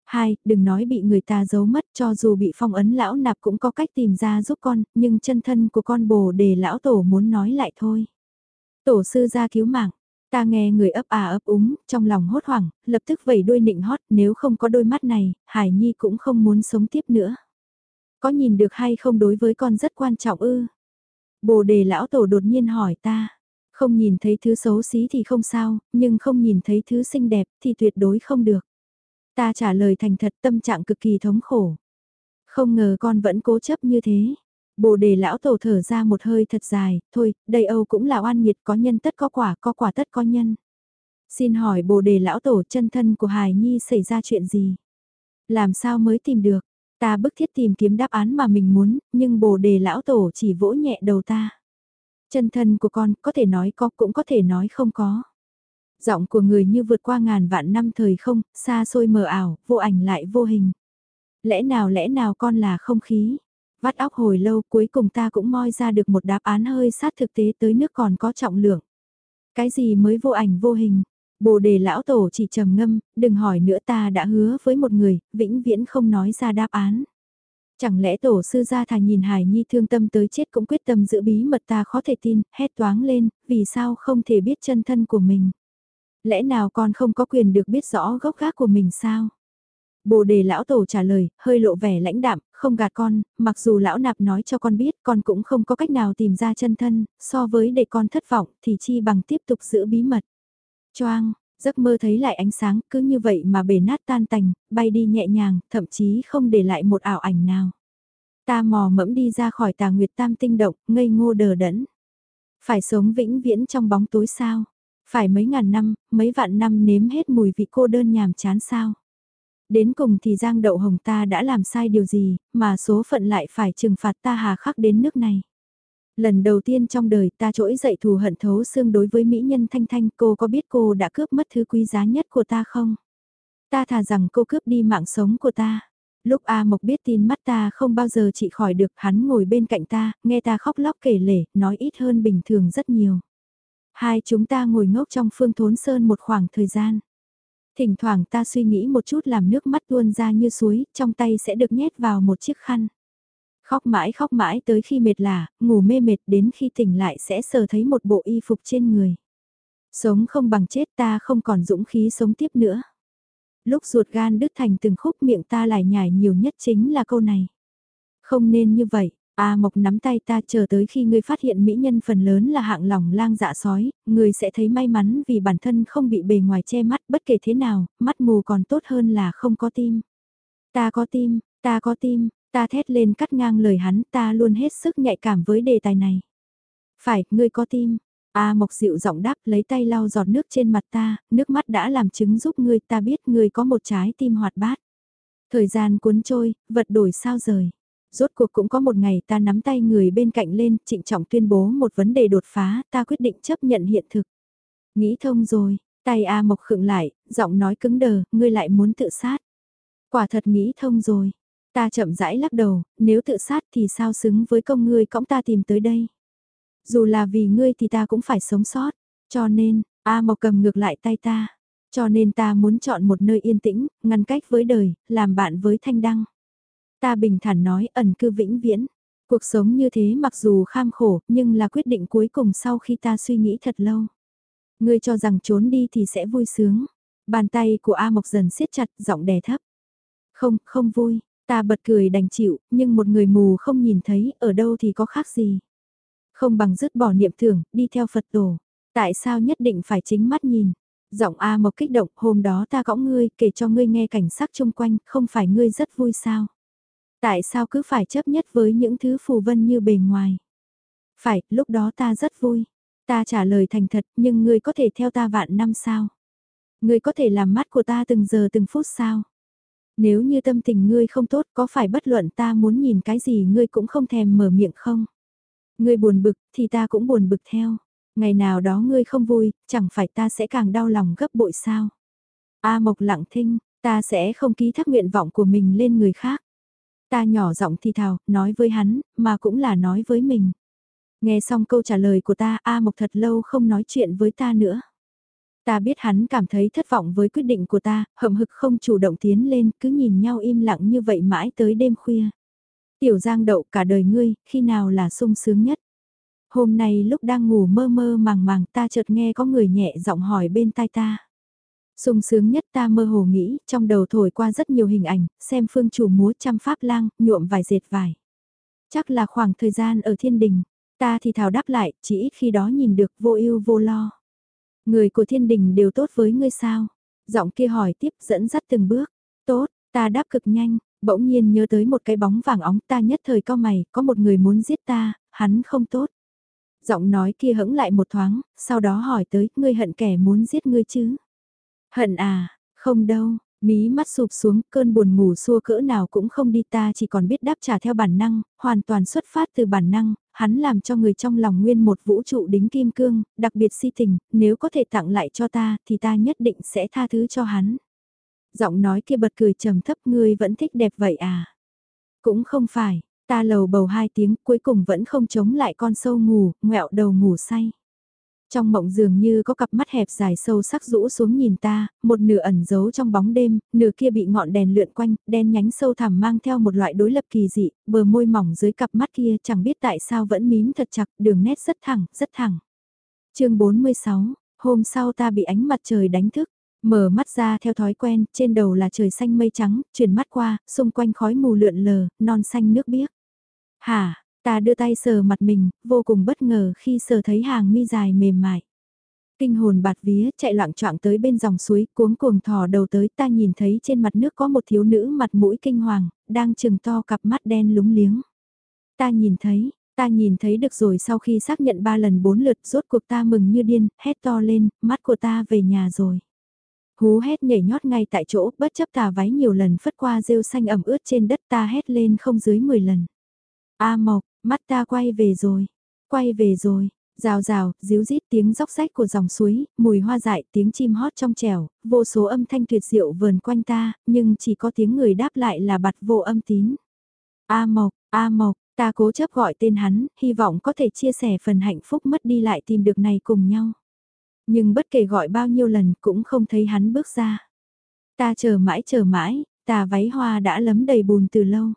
Hai, đừng nói bị người ta giấu mất cho dù bị phong ấn lão nạp cũng có cách tìm ra giúp con, nhưng chân thân của con bồ đề lão tổ muốn nói lại thôi. Tổ sư ra cứu mạng, Ta nghe người ấp à ấp úng, trong lòng hốt hoảng, lập tức vẩy đuôi nịnh hót, nếu không có đôi mắt này, Hải Nhi cũng không muốn sống tiếp nữa. Có nhìn được hay không đối với con rất quan trọng ư? Bồ đề lão tổ đột nhiên hỏi ta, không nhìn thấy thứ xấu xí thì không sao, nhưng không nhìn thấy thứ xinh đẹp thì tuyệt đối không được. Ta trả lời thành thật tâm trạng cực kỳ thống khổ. Không ngờ con vẫn cố chấp như thế. Bồ đề lão tổ thở ra một hơi thật dài, thôi, đây Âu cũng là oan nghiệt có nhân tất có quả, có quả tất có nhân. Xin hỏi bồ đề lão tổ chân thân của Hải Nhi xảy ra chuyện gì? Làm sao mới tìm được? Ta bức thiết tìm kiếm đáp án mà mình muốn, nhưng bồ đề lão tổ chỉ vỗ nhẹ đầu ta. Chân thân của con có thể nói có cũng có thể nói không có. Giọng của người như vượt qua ngàn vạn năm thời không, xa xôi mờ ảo, vô ảnh lại vô hình. Lẽ nào lẽ nào con là không khí? Vắt óc hồi lâu cuối cùng ta cũng moi ra được một đáp án hơi sát thực tế tới nước còn có trọng lượng. Cái gì mới vô ảnh vô hình? Bồ đề lão tổ chỉ trầm ngâm, đừng hỏi nữa ta đã hứa với một người, vĩnh viễn không nói ra đáp án. Chẳng lẽ tổ sư gia thà nhìn Hải Nhi thương tâm tới chết cũng quyết tâm giữ bí mật ta khó thể tin, hét toáng lên, vì sao không thể biết chân thân của mình. Lẽ nào con không có quyền được biết rõ gốc gác của mình sao? Bồ đề lão tổ trả lời, hơi lộ vẻ lãnh đạm, không gạt con, mặc dù lão nạp nói cho con biết con cũng không có cách nào tìm ra chân thân, so với để con thất vọng thì chi bằng tiếp tục giữ bí mật. Choang, giấc mơ thấy lại ánh sáng cứ như vậy mà bể nát tan tành, bay đi nhẹ nhàng, thậm chí không để lại một ảo ảnh nào. Ta mò mẫm đi ra khỏi tà nguyệt tam tinh động, ngây ngô đờ đẫn. Phải sống vĩnh viễn trong bóng tối sao? Phải mấy ngàn năm, mấy vạn năm nếm hết mùi vị cô đơn nhàm chán sao? Đến cùng thì Giang Đậu Hồng ta đã làm sai điều gì, mà số phận lại phải trừng phạt ta hà khắc đến nước này. Lần đầu tiên trong đời ta trỗi dậy thù hận thấu xương đối với mỹ nhân Thanh Thanh cô có biết cô đã cướp mất thứ quý giá nhất của ta không? Ta thà rằng cô cướp đi mạng sống của ta. Lúc A Mộc biết tin mắt ta không bao giờ trị khỏi được hắn ngồi bên cạnh ta, nghe ta khóc lóc kể lể, nói ít hơn bình thường rất nhiều. Hai chúng ta ngồi ngốc trong phương thốn sơn một khoảng thời gian. Thỉnh thoảng ta suy nghĩ một chút làm nước mắt tuôn ra như suối, trong tay sẽ được nhét vào một chiếc khăn. Khóc mãi khóc mãi tới khi mệt lả, ngủ mê mệt đến khi tỉnh lại sẽ sờ thấy một bộ y phục trên người. Sống không bằng chết ta không còn dũng khí sống tiếp nữa. Lúc ruột gan đứt thành từng khúc miệng ta lại nhảy nhiều nhất chính là câu này. Không nên như vậy, A Mộc nắm tay ta chờ tới khi ngươi phát hiện mỹ nhân phần lớn là hạng lòng lang dạ sói, ngươi sẽ thấy may mắn vì bản thân không bị bề ngoài che mắt bất kể thế nào, mắt mù còn tốt hơn là không có tim. Ta có tim, ta có tim, ta thét lên cắt ngang lời hắn ta luôn hết sức nhạy cảm với đề tài này. Phải, ngươi có tim. A Mộc dịu giọng đáp lấy tay lau giọt nước trên mặt ta, nước mắt đã làm chứng giúp ngươi ta biết ngươi có một trái tim hoạt bát. Thời gian cuốn trôi, vật đổi sao rời. Rốt cuộc cũng có một ngày ta nắm tay người bên cạnh lên, trịnh trọng tuyên bố một vấn đề đột phá, ta quyết định chấp nhận hiện thực. Nghĩ thông rồi, tay A Mộc khựng lại, giọng nói cứng đờ, ngươi lại muốn tự sát. Quả thật nghĩ thông rồi. Ta chậm rãi lắc đầu, nếu tự sát thì sao xứng với công ngươi cõng ta tìm tới đây. Dù là vì ngươi thì ta cũng phải sống sót, cho nên, A Mộc cầm ngược lại tay ta. Cho nên ta muốn chọn một nơi yên tĩnh, ngăn cách với đời, làm bạn với thanh đăng. Ta bình thản nói ẩn cư vĩnh viễn. Cuộc sống như thế mặc dù kham khổ, nhưng là quyết định cuối cùng sau khi ta suy nghĩ thật lâu. Ngươi cho rằng trốn đi thì sẽ vui sướng. Bàn tay của A Mộc dần siết chặt, giọng đè thấp. Không, không vui. Ta bật cười đành chịu, nhưng một người mù không nhìn thấy, ở đâu thì có khác gì. Không bằng dứt bỏ niệm tưởng, đi theo Phật tổ. Tại sao nhất định phải chính mắt nhìn? Giọng A Mộc kích động, hôm đó ta cõng ngươi, kể cho ngươi nghe cảnh sắc chung quanh, không phải ngươi rất vui sao? Tại sao cứ phải chấp nhất với những thứ phù vân như bề ngoài? Phải, lúc đó ta rất vui. Ta trả lời thành thật, nhưng ngươi có thể theo ta vạn năm sao? Ngươi có thể làm mắt của ta từng giờ từng phút sao? Nếu như tâm tình ngươi không tốt có phải bất luận ta muốn nhìn cái gì ngươi cũng không thèm mở miệng không? Ngươi buồn bực thì ta cũng buồn bực theo. Ngày nào đó ngươi không vui, chẳng phải ta sẽ càng đau lòng gấp bội sao? A Mộc lặng thinh, ta sẽ không ký thác nguyện vọng của mình lên người khác. Ta nhỏ giọng thì thào, nói với hắn, mà cũng là nói với mình. Nghe xong câu trả lời của ta, A Mộc thật lâu không nói chuyện với ta nữa. Ta biết hắn cảm thấy thất vọng với quyết định của ta, hậm hực không chủ động tiến lên, cứ nhìn nhau im lặng như vậy mãi tới đêm khuya. Tiểu Giang đậu cả đời ngươi, khi nào là sung sướng nhất? Hôm nay lúc đang ngủ mơ mơ màng màng ta chợt nghe có người nhẹ giọng hỏi bên tai ta sung sướng nhất ta mơ hồ nghĩ, trong đầu thổi qua rất nhiều hình ảnh, xem phương chủ múa trăm pháp lang, nhuộm vài dệt vải. Chắc là khoảng thời gian ở thiên đình, ta thì thảo đáp lại, chỉ ít khi đó nhìn được vô ưu vô lo. Người của thiên đình đều tốt với ngươi sao? Giọng kia hỏi tiếp dẫn dắt từng bước. Tốt, ta đáp cực nhanh, bỗng nhiên nhớ tới một cái bóng vàng óng ta nhất thời cao mày, có một người muốn giết ta, hắn không tốt. Giọng nói kia hững lại một thoáng, sau đó hỏi tới, ngươi hận kẻ muốn giết ngươi chứ? Hận à, không đâu, mí mắt sụp xuống, cơn buồn ngủ xua cỡ nào cũng không đi ta chỉ còn biết đáp trả theo bản năng, hoàn toàn xuất phát từ bản năng, hắn làm cho người trong lòng nguyên một vũ trụ đính kim cương, đặc biệt si tình, nếu có thể tặng lại cho ta thì ta nhất định sẽ tha thứ cho hắn. Giọng nói kia bật cười trầm thấp ngươi vẫn thích đẹp vậy à? Cũng không phải, ta lầu bầu hai tiếng cuối cùng vẫn không chống lại con sâu ngủ, ngẹo đầu ngủ say. Trong mộng dường như có cặp mắt hẹp dài sâu sắc rũ xuống nhìn ta, một nửa ẩn giấu trong bóng đêm, nửa kia bị ngọn đèn lượn quanh, đen nhánh sâu thẳm mang theo một loại đối lập kỳ dị, bờ môi mỏng dưới cặp mắt kia chẳng biết tại sao vẫn mím thật chặt, đường nét rất thẳng, rất thẳng. chương 46, hôm sau ta bị ánh mặt trời đánh thức, mở mắt ra theo thói quen, trên đầu là trời xanh mây trắng, chuyển mắt qua, xung quanh khói mù lượn lờ, non xanh nước biếc. Hả, Ta đưa tay sờ mặt mình, vô cùng bất ngờ khi sờ thấy hàng mi dài mềm mại. Kinh hồn bạt vía chạy loạn choạng tới bên dòng suối, cuống cuồng thò đầu tới ta nhìn thấy trên mặt nước có một thiếu nữ mặt mũi kinh hoàng, đang trừng to cặp mắt đen lúng liếng. Ta nhìn thấy, ta nhìn thấy được rồi sau khi xác nhận ba lần bốn lượt rốt cuộc ta mừng như điên, hét to lên, mắt của ta về nhà rồi. Hú hét nhảy nhót ngay tại chỗ, bất chấp tà váy nhiều lần phất qua rêu xanh ẩm ướt trên đất ta hét lên không dưới 10 lần. A Mộc, Mắt ta quay về rồi, quay về rồi, rào rào, díu rít tiếng róc rách của dòng suối, mùi hoa dại, tiếng chim hót trong trẻo, vô số âm thanh tuyệt diệu vờn quanh ta, nhưng chỉ có tiếng người đáp lại là bặt vô âm tín. A Mộc, A Mộc, ta cố chấp gọi tên hắn, hy vọng có thể chia sẻ phần hạnh phúc mất đi lại tìm được này cùng nhau. Nhưng bất kể gọi bao nhiêu lần cũng không thấy hắn bước ra. Ta chờ mãi chờ mãi, tà váy hoa đã lấm đầy bùn từ lâu.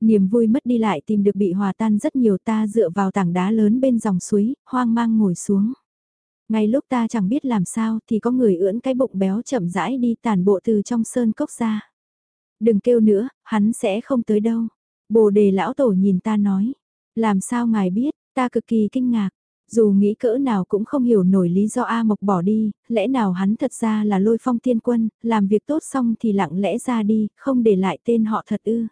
Niềm vui mất đi lại tìm được bị hòa tan rất nhiều ta dựa vào tảng đá lớn bên dòng suối, hoang mang ngồi xuống. Ngay lúc ta chẳng biết làm sao thì có người ưỡn cái bụng béo chậm rãi đi tàn bộ từ trong sơn cốc ra. Đừng kêu nữa, hắn sẽ không tới đâu. Bồ đề lão tổ nhìn ta nói. Làm sao ngài biết, ta cực kỳ kinh ngạc. Dù nghĩ cỡ nào cũng không hiểu nổi lý do A Mộc bỏ đi, lẽ nào hắn thật ra là lôi phong tiên quân, làm việc tốt xong thì lặng lẽ ra đi, không để lại tên họ thật ư.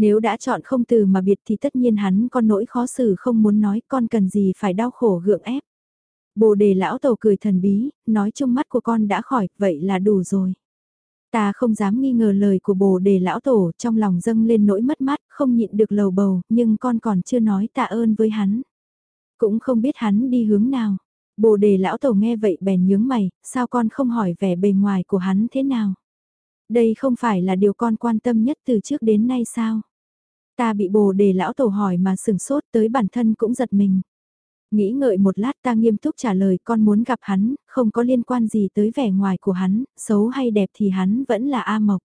Nếu đã chọn không từ mà biệt thì tất nhiên hắn con nỗi khó xử không muốn nói con cần gì phải đau khổ gượng ép. Bồ đề lão tổ cười thần bí, nói trong mắt của con đã khỏi, vậy là đủ rồi. Ta không dám nghi ngờ lời của bồ đề lão tổ, trong lòng dâng lên nỗi mất mát, không nhịn được lầu bầu, nhưng con còn chưa nói tạ ơn với hắn. Cũng không biết hắn đi hướng nào. Bồ đề lão tổ nghe vậy bèn nhướng mày, sao con không hỏi vẻ bề ngoài của hắn thế nào? Đây không phải là điều con quan tâm nhất từ trước đến nay sao? Ta bị bồ đề lão tổ hỏi mà sừng sốt tới bản thân cũng giật mình. Nghĩ ngợi một lát ta nghiêm túc trả lời con muốn gặp hắn, không có liên quan gì tới vẻ ngoài của hắn, xấu hay đẹp thì hắn vẫn là A Mộc.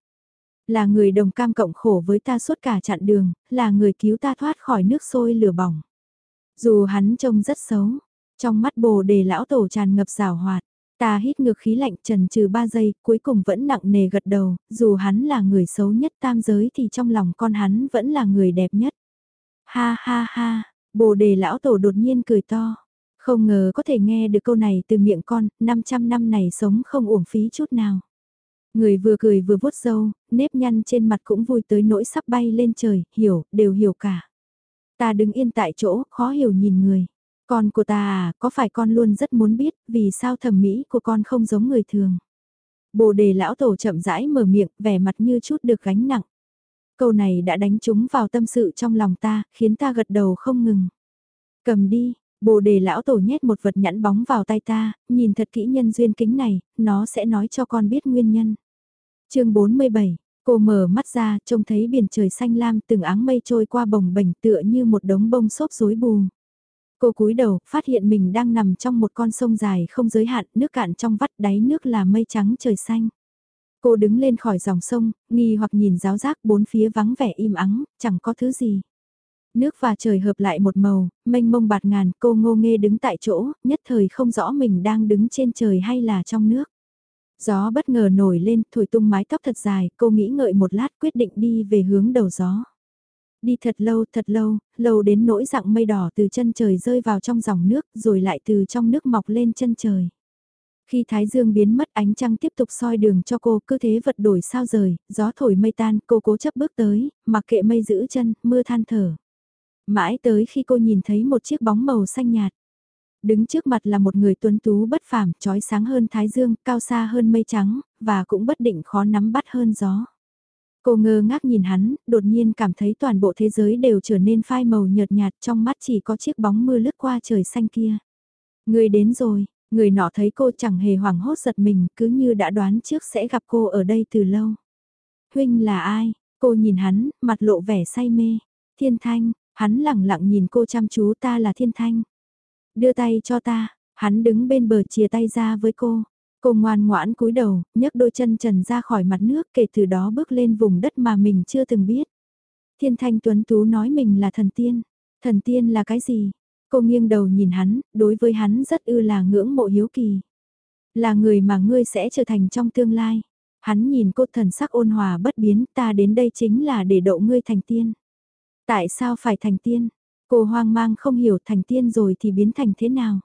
Là người đồng cam cộng khổ với ta suốt cả chặng đường, là người cứu ta thoát khỏi nước sôi lửa bỏng. Dù hắn trông rất xấu, trong mắt bồ đề lão tổ tràn ngập rào hoạt, Ta hít ngược khí lạnh trần trừ 3 giây, cuối cùng vẫn nặng nề gật đầu, dù hắn là người xấu nhất tam giới thì trong lòng con hắn vẫn là người đẹp nhất. Ha ha ha, bồ đề lão tổ đột nhiên cười to. Không ngờ có thể nghe được câu này từ miệng con, 500 năm này sống không uổng phí chút nào. Người vừa cười vừa vuốt râu, nếp nhăn trên mặt cũng vui tới nỗi sắp bay lên trời, hiểu, đều hiểu cả. Ta đứng yên tại chỗ, khó hiểu nhìn người. Con của ta à, có phải con luôn rất muốn biết vì sao thẩm mỹ của con không giống người thường? Bồ đề lão tổ chậm rãi mở miệng, vẻ mặt như chút được gánh nặng. Câu này đã đánh trúng vào tâm sự trong lòng ta, khiến ta gật đầu không ngừng. Cầm đi, bồ đề lão tổ nhét một vật nhẵn bóng vào tay ta, nhìn thật kỹ nhân duyên kính này, nó sẽ nói cho con biết nguyên nhân. chương 47, cô mở mắt ra, trông thấy biển trời xanh lam từng áng mây trôi qua bồng bềnh tựa như một đống bông xốp rối bù. Cô cúi đầu, phát hiện mình đang nằm trong một con sông dài không giới hạn, nước cạn trong vắt đáy nước là mây trắng trời xanh. Cô đứng lên khỏi dòng sông, nghi hoặc nhìn giáo giác bốn phía vắng vẻ im ắng, chẳng có thứ gì. Nước và trời hợp lại một màu, mênh mông bạt ngàn, cô ngô nghê đứng tại chỗ, nhất thời không rõ mình đang đứng trên trời hay là trong nước. Gió bất ngờ nổi lên, thổi tung mái tóc thật dài, cô nghĩ ngợi một lát quyết định đi về hướng đầu gió. Đi thật lâu thật lâu, lâu đến nỗi dạng mây đỏ từ chân trời rơi vào trong dòng nước rồi lại từ trong nước mọc lên chân trời. Khi thái dương biến mất ánh trăng tiếp tục soi đường cho cô cứ thế vật đổi sao rời, gió thổi mây tan, cô cố chấp bước tới, mặc kệ mây giữ chân, mưa than thở. Mãi tới khi cô nhìn thấy một chiếc bóng màu xanh nhạt. Đứng trước mặt là một người tuấn tú bất phàm, trói sáng hơn thái dương, cao xa hơn mây trắng, và cũng bất định khó nắm bắt hơn gió. Cô ngơ ngác nhìn hắn, đột nhiên cảm thấy toàn bộ thế giới đều trở nên phai màu nhợt nhạt trong mắt chỉ có chiếc bóng mưa lướt qua trời xanh kia. Người đến rồi, người nọ thấy cô chẳng hề hoảng hốt giật mình, cứ như đã đoán trước sẽ gặp cô ở đây từ lâu. Huynh là ai? Cô nhìn hắn, mặt lộ vẻ say mê. Thiên Thanh, hắn lẳng lặng nhìn cô chăm chú ta là Thiên Thanh. Đưa tay cho ta, hắn đứng bên bờ chia tay ra với cô. Cô ngoan ngoãn cúi đầu, nhấc đôi chân trần ra khỏi mặt nước kể từ đó bước lên vùng đất mà mình chưa từng biết. Thiên Thanh Tuấn Tú nói mình là thần tiên. Thần tiên là cái gì? Cô nghiêng đầu nhìn hắn, đối với hắn rất ư là ngưỡng mộ hiếu kỳ. Là người mà ngươi sẽ trở thành trong tương lai. Hắn nhìn cô thần sắc ôn hòa bất biến, ta đến đây chính là để độ ngươi thành tiên. Tại sao phải thành tiên? Cô hoang mang không hiểu thành tiên rồi thì biến thành thế nào?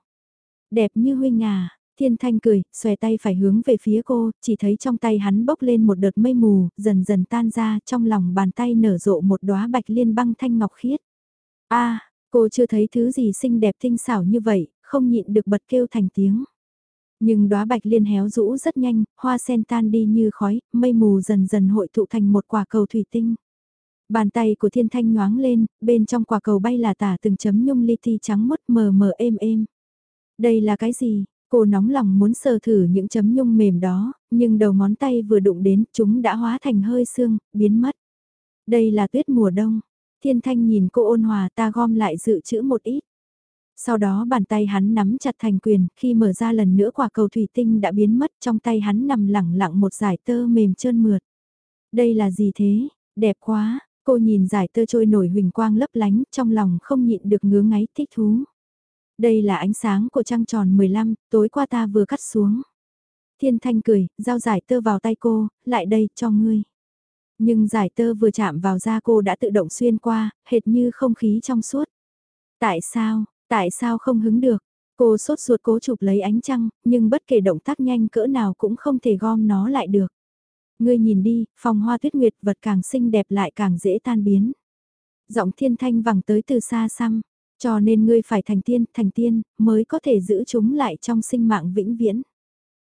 Đẹp như huynh à, Thiên Thanh cười, xòe tay phải hướng về phía cô, chỉ thấy trong tay hắn bốc lên một đợt mây mù, dần dần tan ra, trong lòng bàn tay nở rộ một đóa bạch liên băng thanh ngọc khiết. A, cô chưa thấy thứ gì xinh đẹp tinh xảo như vậy, không nhịn được bật kêu thành tiếng. Nhưng đóa bạch liên héo rũ rất nhanh, hoa sen tan đi như khói, mây mù dần dần hội tụ thành một quả cầu thủy tinh. Bàn tay của thiên thanh nhoáng lên, bên trong quả cầu bay là tả từng chấm nhung li ti trắng mốt mờ mờ êm êm. Đây là cái gì? Cô nóng lòng muốn sờ thử những chấm nhung mềm đó, nhưng đầu ngón tay vừa đụng đến, chúng đã hóa thành hơi xương, biến mất. Đây là tuyết mùa đông. Thiên thanh nhìn cô ôn hòa ta gom lại dự trữ một ít. Sau đó bàn tay hắn nắm chặt thành quyền, khi mở ra lần nữa quả cầu thủy tinh đã biến mất trong tay hắn nằm lẳng lặng một giải tơ mềm trơn mượt. Đây là gì thế? Đẹp quá, cô nhìn giải tơ trôi nổi huỳnh quang lấp lánh trong lòng không nhịn được ngứa ngáy thích thú. Đây là ánh sáng của trăng tròn 15, tối qua ta vừa cắt xuống. Thiên Thanh cười, giao giải tơ vào tay cô, lại đây, cho ngươi. Nhưng giải tơ vừa chạm vào da cô đã tự động xuyên qua, hệt như không khí trong suốt. Tại sao, tại sao không hứng được? Cô sốt ruột cố chụp lấy ánh trăng, nhưng bất kể động tác nhanh cỡ nào cũng không thể gom nó lại được. Ngươi nhìn đi, phòng hoa tuyết nguyệt vật càng xinh đẹp lại càng dễ tan biến. Giọng thiên thanh vẳng tới từ xa xăm, cho nên ngươi phải thành tiên, thành tiên, mới có thể giữ chúng lại trong sinh mạng vĩnh viễn.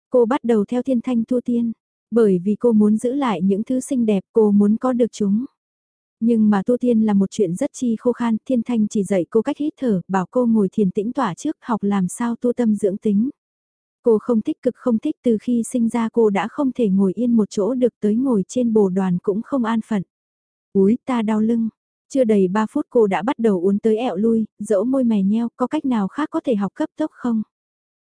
Cô bắt đầu theo thiên thanh thua tiên, bởi vì cô muốn giữ lại những thứ xinh đẹp, cô muốn có được chúng. Nhưng mà tu tiên là một chuyện rất chi khô khan, thiên thanh chỉ dạy cô cách hít thở, bảo cô ngồi thiền tĩnh tỏa trước học làm sao tu tâm dưỡng tính. Cô không thích cực không thích từ khi sinh ra cô đã không thể ngồi yên một chỗ được tới ngồi trên bồ đoàn cũng không an phận. Úi ta đau lưng, chưa đầy 3 phút cô đã bắt đầu uốn tới ẹo lui, dỗ môi mè nheo, có cách nào khác có thể học cấp tốc không?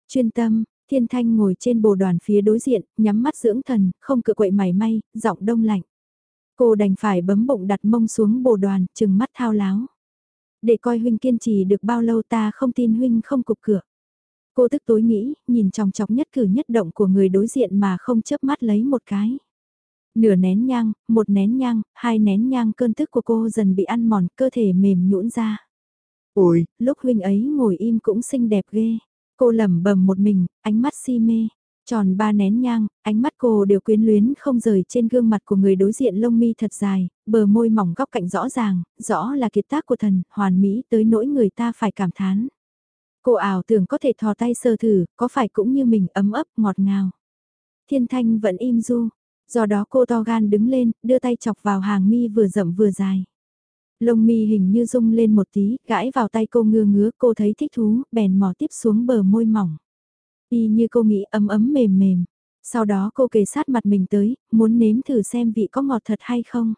Chuyên tâm, thiên thanh ngồi trên bồ đoàn phía đối diện, nhắm mắt dưỡng thần, không cự quậy mày may, giọng đông lạnh. Cô đành phải bấm bụng đặt mông xuống bồ đoàn, chừng mắt thao láo. Để coi huynh kiên trì được bao lâu ta không tin huynh không cục cửa. Cô tức tối nghĩ, nhìn trong chọc nhất cử nhất động của người đối diện mà không chớp mắt lấy một cái nửa nén nhang, một nén nhang, hai nén nhang cơn tức của cô dần bị ăn mòn, cơ thể mềm nhũn ra. Ôi, lúc huynh ấy ngồi im cũng xinh đẹp ghê. Cô lẩm bẩm một mình, ánh mắt si mê. Tròn ba nén nhang, ánh mắt cô đều quyến luyến không rời trên gương mặt của người đối diện lông mi thật dài, bờ môi mỏng góc cạnh rõ ràng, rõ là kiệt tác của thần, hoàn mỹ tới nỗi người ta phải cảm thán. Cô ảo tưởng có thể thò tay sơ thử, có phải cũng như mình ấm ấp ngọt ngào. Thiên thanh vẫn im du, Do đó cô to gan đứng lên, đưa tay chọc vào hàng mi vừa rậm vừa dài. Lông mi hình như rung lên một tí, gãi vào tay cô ngưa ngứa, cô thấy thích thú, bèn mò tiếp xuống bờ môi mỏng. Y như cô nghĩ ấm ấm mềm mềm. Sau đó cô kề sát mặt mình tới, muốn nếm thử xem vị có ngọt thật hay không.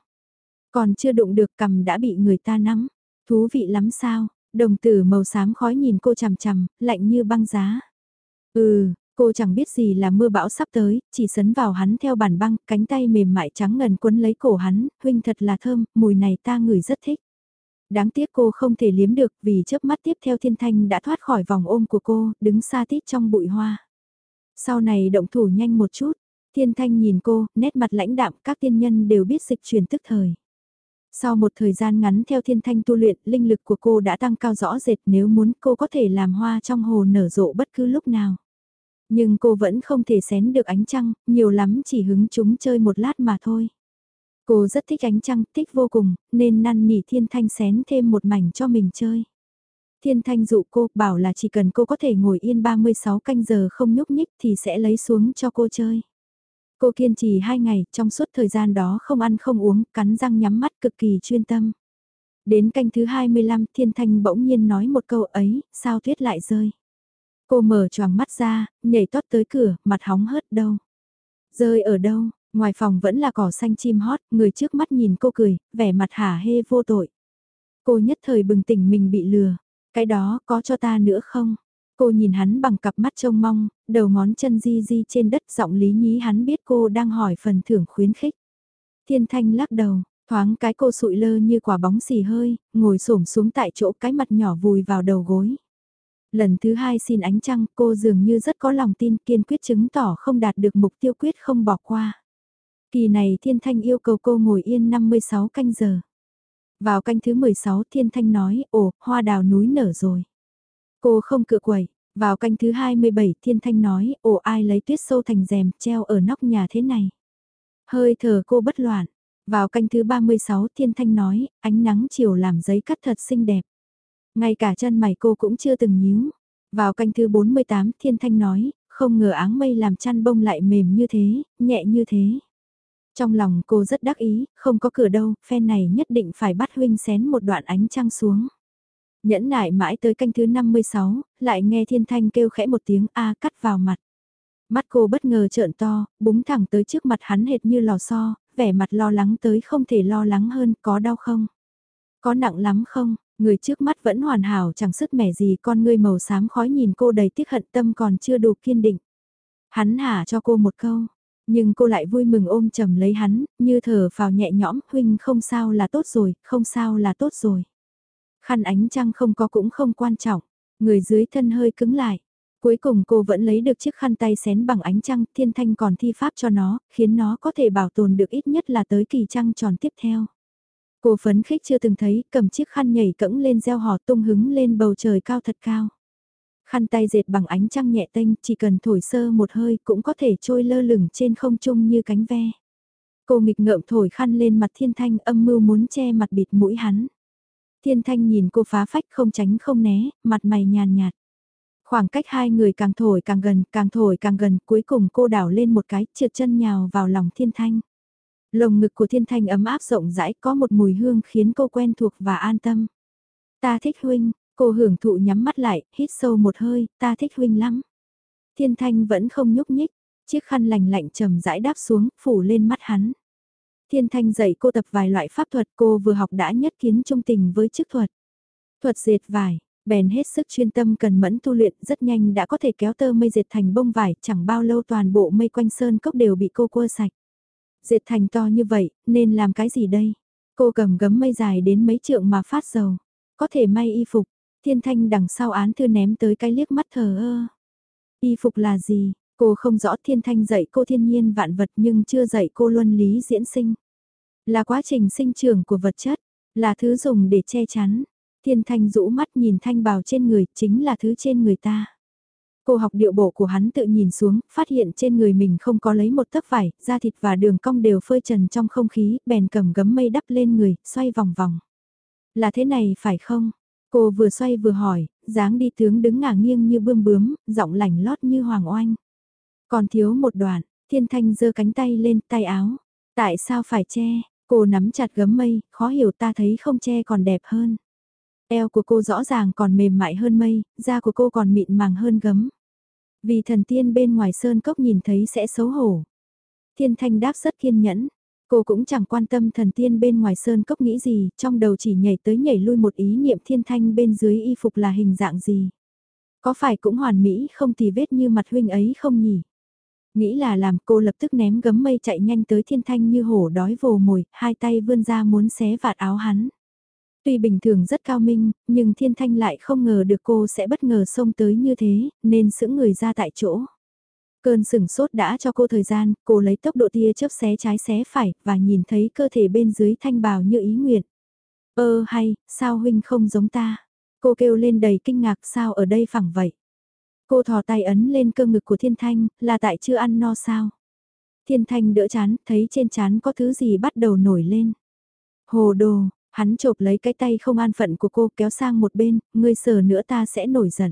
Còn chưa đụng được cầm đã bị người ta nắm. Thú vị lắm sao, đồng tử màu xám khói nhìn cô chằm chằm, lạnh như băng giá. Ừ, Cô chẳng biết gì là mưa bão sắp tới, chỉ sấn vào hắn theo bản băng, cánh tay mềm mại trắng ngần quấn lấy cổ hắn, huynh thật là thơm, mùi này ta ngửi rất thích. Đáng tiếc cô không thể liếm được vì chớp mắt tiếp theo thiên thanh đã thoát khỏi vòng ôm của cô, đứng xa tít trong bụi hoa. Sau này động thủ nhanh một chút, thiên thanh nhìn cô, nét mặt lãnh đạm các tiên nhân đều biết dịch chuyển tức thời. Sau một thời gian ngắn theo thiên thanh tu luyện, linh lực của cô đã tăng cao rõ rệt nếu muốn cô có thể làm hoa trong hồ nở rộ bất cứ lúc nào. Nhưng cô vẫn không thể xén được ánh trăng, nhiều lắm chỉ hứng chúng chơi một lát mà thôi. Cô rất thích ánh trăng, thích vô cùng, nên năn nỉ Thiên Thanh xén thêm một mảnh cho mình chơi. Thiên Thanh dụ cô, bảo là chỉ cần cô có thể ngồi yên 36 canh giờ không nhúc nhích thì sẽ lấy xuống cho cô chơi. Cô kiên trì hai ngày, trong suốt thời gian đó không ăn không uống, cắn răng nhắm mắt cực kỳ chuyên tâm. Đến canh thứ 25, Thiên Thanh bỗng nhiên nói một câu ấy, sao tuyết lại rơi. Cô mở choàng mắt ra, nhảy tót tới cửa, mặt hóng hớt đâu. Rơi ở đâu, ngoài phòng vẫn là cỏ xanh chim hót, người trước mắt nhìn cô cười, vẻ mặt hả hê vô tội. Cô nhất thời bừng tỉnh mình bị lừa, cái đó có cho ta nữa không? Cô nhìn hắn bằng cặp mắt trông mong, đầu ngón chân di di trên đất giọng lý nhí hắn biết cô đang hỏi phần thưởng khuyến khích. Thiên thanh lắc đầu, thoáng cái cô sụi lơ như quả bóng xì hơi, ngồi xổm xuống tại chỗ cái mặt nhỏ vùi vào đầu gối. Lần thứ hai xin ánh trăng cô dường như rất có lòng tin kiên quyết chứng tỏ không đạt được mục tiêu quyết không bỏ qua. Kỳ này Thiên Thanh yêu cầu cô ngồi yên 56 canh giờ. Vào canh thứ 16 Thiên Thanh nói, ồ, hoa đào núi nở rồi. Cô không cự quẩy. Vào canh thứ 27 Thiên Thanh nói, ồ ai lấy tuyết sâu thành rèm treo ở nóc nhà thế này. Hơi thở cô bất loạn. Vào canh thứ 36 Thiên Thanh nói, ánh nắng chiều làm giấy cắt thật xinh đẹp. Ngay cả chân mày cô cũng chưa từng nhíu. Vào canh thứ 48 Thiên Thanh nói, không ngờ áng mây làm chăn bông lại mềm như thế, nhẹ như thế. Trong lòng cô rất đắc ý, không có cửa đâu, phen này nhất định phải bắt huynh xén một đoạn ánh trăng xuống. Nhẫn nại mãi tới canh thứ 56, lại nghe thiên thanh kêu khẽ một tiếng A cắt vào mặt. Mắt cô bất ngờ trợn to, búng thẳng tới trước mặt hắn hệt như lò xo, vẻ mặt lo lắng tới không thể lo lắng hơn, có đau không? Có nặng lắm không? Người trước mắt vẫn hoàn hảo chẳng sức mẻ gì con ngươi màu xám khói nhìn cô đầy tiếc hận tâm còn chưa đủ kiên định. Hắn hả cho cô một câu, nhưng cô lại vui mừng ôm chầm lấy hắn, như thở vào nhẹ nhõm, huynh không sao là tốt rồi, không sao là tốt rồi. Khăn ánh trăng không có cũng không quan trọng, người dưới thân hơi cứng lại. Cuối cùng cô vẫn lấy được chiếc khăn tay xén bằng ánh trăng, thiên thanh còn thi pháp cho nó, khiến nó có thể bảo tồn được ít nhất là tới kỳ trăng tròn tiếp theo. Cô phấn khích chưa từng thấy, cầm chiếc khăn nhảy cẫng lên gieo hò tung hứng lên bầu trời cao thật cao. Khăn tay dệt bằng ánh trăng nhẹ tênh, chỉ cần thổi sơ một hơi cũng có thể trôi lơ lửng trên không trung như cánh ve. Cô nghịch ngợm thổi khăn lên mặt thiên thanh âm mưu muốn che mặt bịt mũi hắn. Thiên thanh nhìn cô phá phách không tránh không né, mặt mày nhàn nhạt. Khoảng cách hai người càng thổi càng gần, càng thổi càng gần, cuối cùng cô đảo lên một cái, trượt chân nhào vào lòng thiên thanh. Lồng ngực của thiên thanh ấm áp rộng rãi có một mùi hương khiến cô quen thuộc và an tâm. Ta thích huynh, cô hưởng thụ nhắm mắt lại, hít sâu một hơi, ta thích huynh lắm. Thiên thanh vẫn không nhúc nhích, chiếc khăn lành lạnh trầm rãi đáp xuống, phủ lên mắt hắn. Thiên thanh dạy cô tập vài loại pháp thuật cô vừa học đã nhất kiến trung tình với chức thuật. Thuật dệt vải, bèn hết sức chuyên tâm cần mẫn tu luyện rất nhanh đã có thể kéo tơ mây dệt thành bông vải chẳng bao lâu toàn bộ mây quanh sơn cốc đều bị cô cua sạch. Dệt thành to như vậy, nên làm cái gì đây? Cô cầm gấm mây dài đến mấy trượng mà phát dầu. Có thể may y phục, thiên thanh đằng sau án thư ném tới cái liếc mắt thờ ơ. Y phục là gì? Cô không rõ thiên thanh dạy cô thiên nhiên vạn vật nhưng chưa dạy cô luân lý diễn sinh. Là quá trình sinh trưởng của vật chất, là thứ dùng để che chắn. Thiên thanh rũ mắt nhìn thanh bào trên người chính là thứ trên người ta. Cô học điệu bộ của hắn tự nhìn xuống, phát hiện trên người mình không có lấy một tấc vải, da thịt và đường cong đều phơi trần trong không khí, bèn cầm gấm mây đắp lên người, xoay vòng vòng. Là thế này phải không? Cô vừa xoay vừa hỏi, dáng đi tướng đứng ngả nghiêng như bươm bướm, giọng lảnh lót như hoàng oanh. Còn thiếu một đoạn, thiên thanh giơ cánh tay lên tay áo. Tại sao phải che? Cô nắm chặt gấm mây, khó hiểu ta thấy không che còn đẹp hơn. Eo của cô rõ ràng còn mềm mại hơn mây, da của cô còn mịn màng hơn gấm. Vì thần tiên bên ngoài sơn cốc nhìn thấy sẽ xấu hổ. Thiên thanh đáp rất kiên nhẫn. Cô cũng chẳng quan tâm thần tiên bên ngoài sơn cốc nghĩ gì, trong đầu chỉ nhảy tới nhảy lui một ý niệm thiên thanh bên dưới y phục là hình dạng gì. Có phải cũng hoàn mỹ không thì vết như mặt huynh ấy không nhỉ? Nghĩ là làm cô lập tức ném gấm mây chạy nhanh tới thiên thanh như hổ đói vồ mồi, hai tay vươn ra muốn xé vạt áo hắn. Tuy bình thường rất cao minh, nhưng thiên thanh lại không ngờ được cô sẽ bất ngờ xông tới như thế, nên sững người ra tại chỗ. Cơn sửng sốt đã cho cô thời gian, cô lấy tốc độ tia chớp xé trái xé phải, và nhìn thấy cơ thể bên dưới thanh bào như ý nguyện. Ơ hay, sao huynh không giống ta? Cô kêu lên đầy kinh ngạc sao ở đây phẳng vậy? Cô thò tay ấn lên cơ ngực của thiên thanh, là tại chưa ăn no sao? Thiên thanh đỡ chán, thấy trên chán có thứ gì bắt đầu nổi lên. Hồ đồ, hắn chộp lấy cái tay không an phận của cô kéo sang một bên, ngươi sờ nữa ta sẽ nổi giận.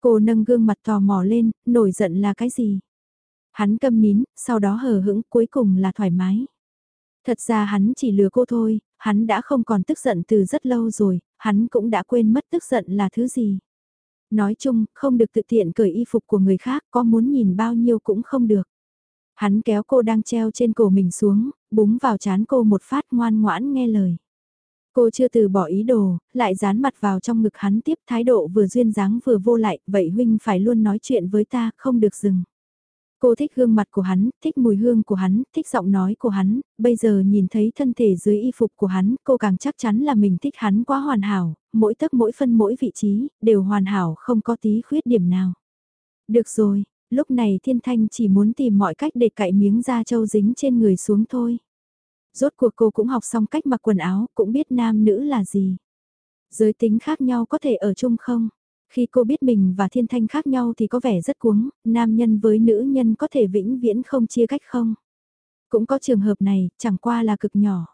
Cô nâng gương mặt tò mò lên, nổi giận là cái gì? Hắn câm nín, sau đó hờ hững, cuối cùng là thoải mái. Thật ra hắn chỉ lừa cô thôi, hắn đã không còn tức giận từ rất lâu rồi, hắn cũng đã quên mất tức giận là thứ gì. Nói chung, không được tự tiện cởi y phục của người khác, có muốn nhìn bao nhiêu cũng không được. Hắn kéo cô đang treo trên cổ mình xuống, búng vào chán cô một phát ngoan ngoãn nghe lời. Cô chưa từ bỏ ý đồ, lại dán mặt vào trong ngực hắn tiếp thái độ vừa duyên dáng vừa vô lại, vậy huynh phải luôn nói chuyện với ta, không được dừng. Cô thích gương mặt của hắn, thích mùi hương của hắn, thích giọng nói của hắn, bây giờ nhìn thấy thân thể dưới y phục của hắn, cô càng chắc chắn là mình thích hắn quá hoàn hảo, mỗi tấc mỗi phân mỗi vị trí, đều hoàn hảo không có tí khuyết điểm nào. Được rồi, lúc này thiên thanh chỉ muốn tìm mọi cách để cạy miếng da trâu dính trên người xuống thôi. Rốt cuộc cô cũng học xong cách mặc quần áo, cũng biết nam nữ là gì. Giới tính khác nhau có thể ở chung không? Khi cô biết mình và thiên thanh khác nhau thì có vẻ rất cuống, nam nhân với nữ nhân có thể vĩnh viễn không chia cách không? Cũng có trường hợp này, chẳng qua là cực nhỏ.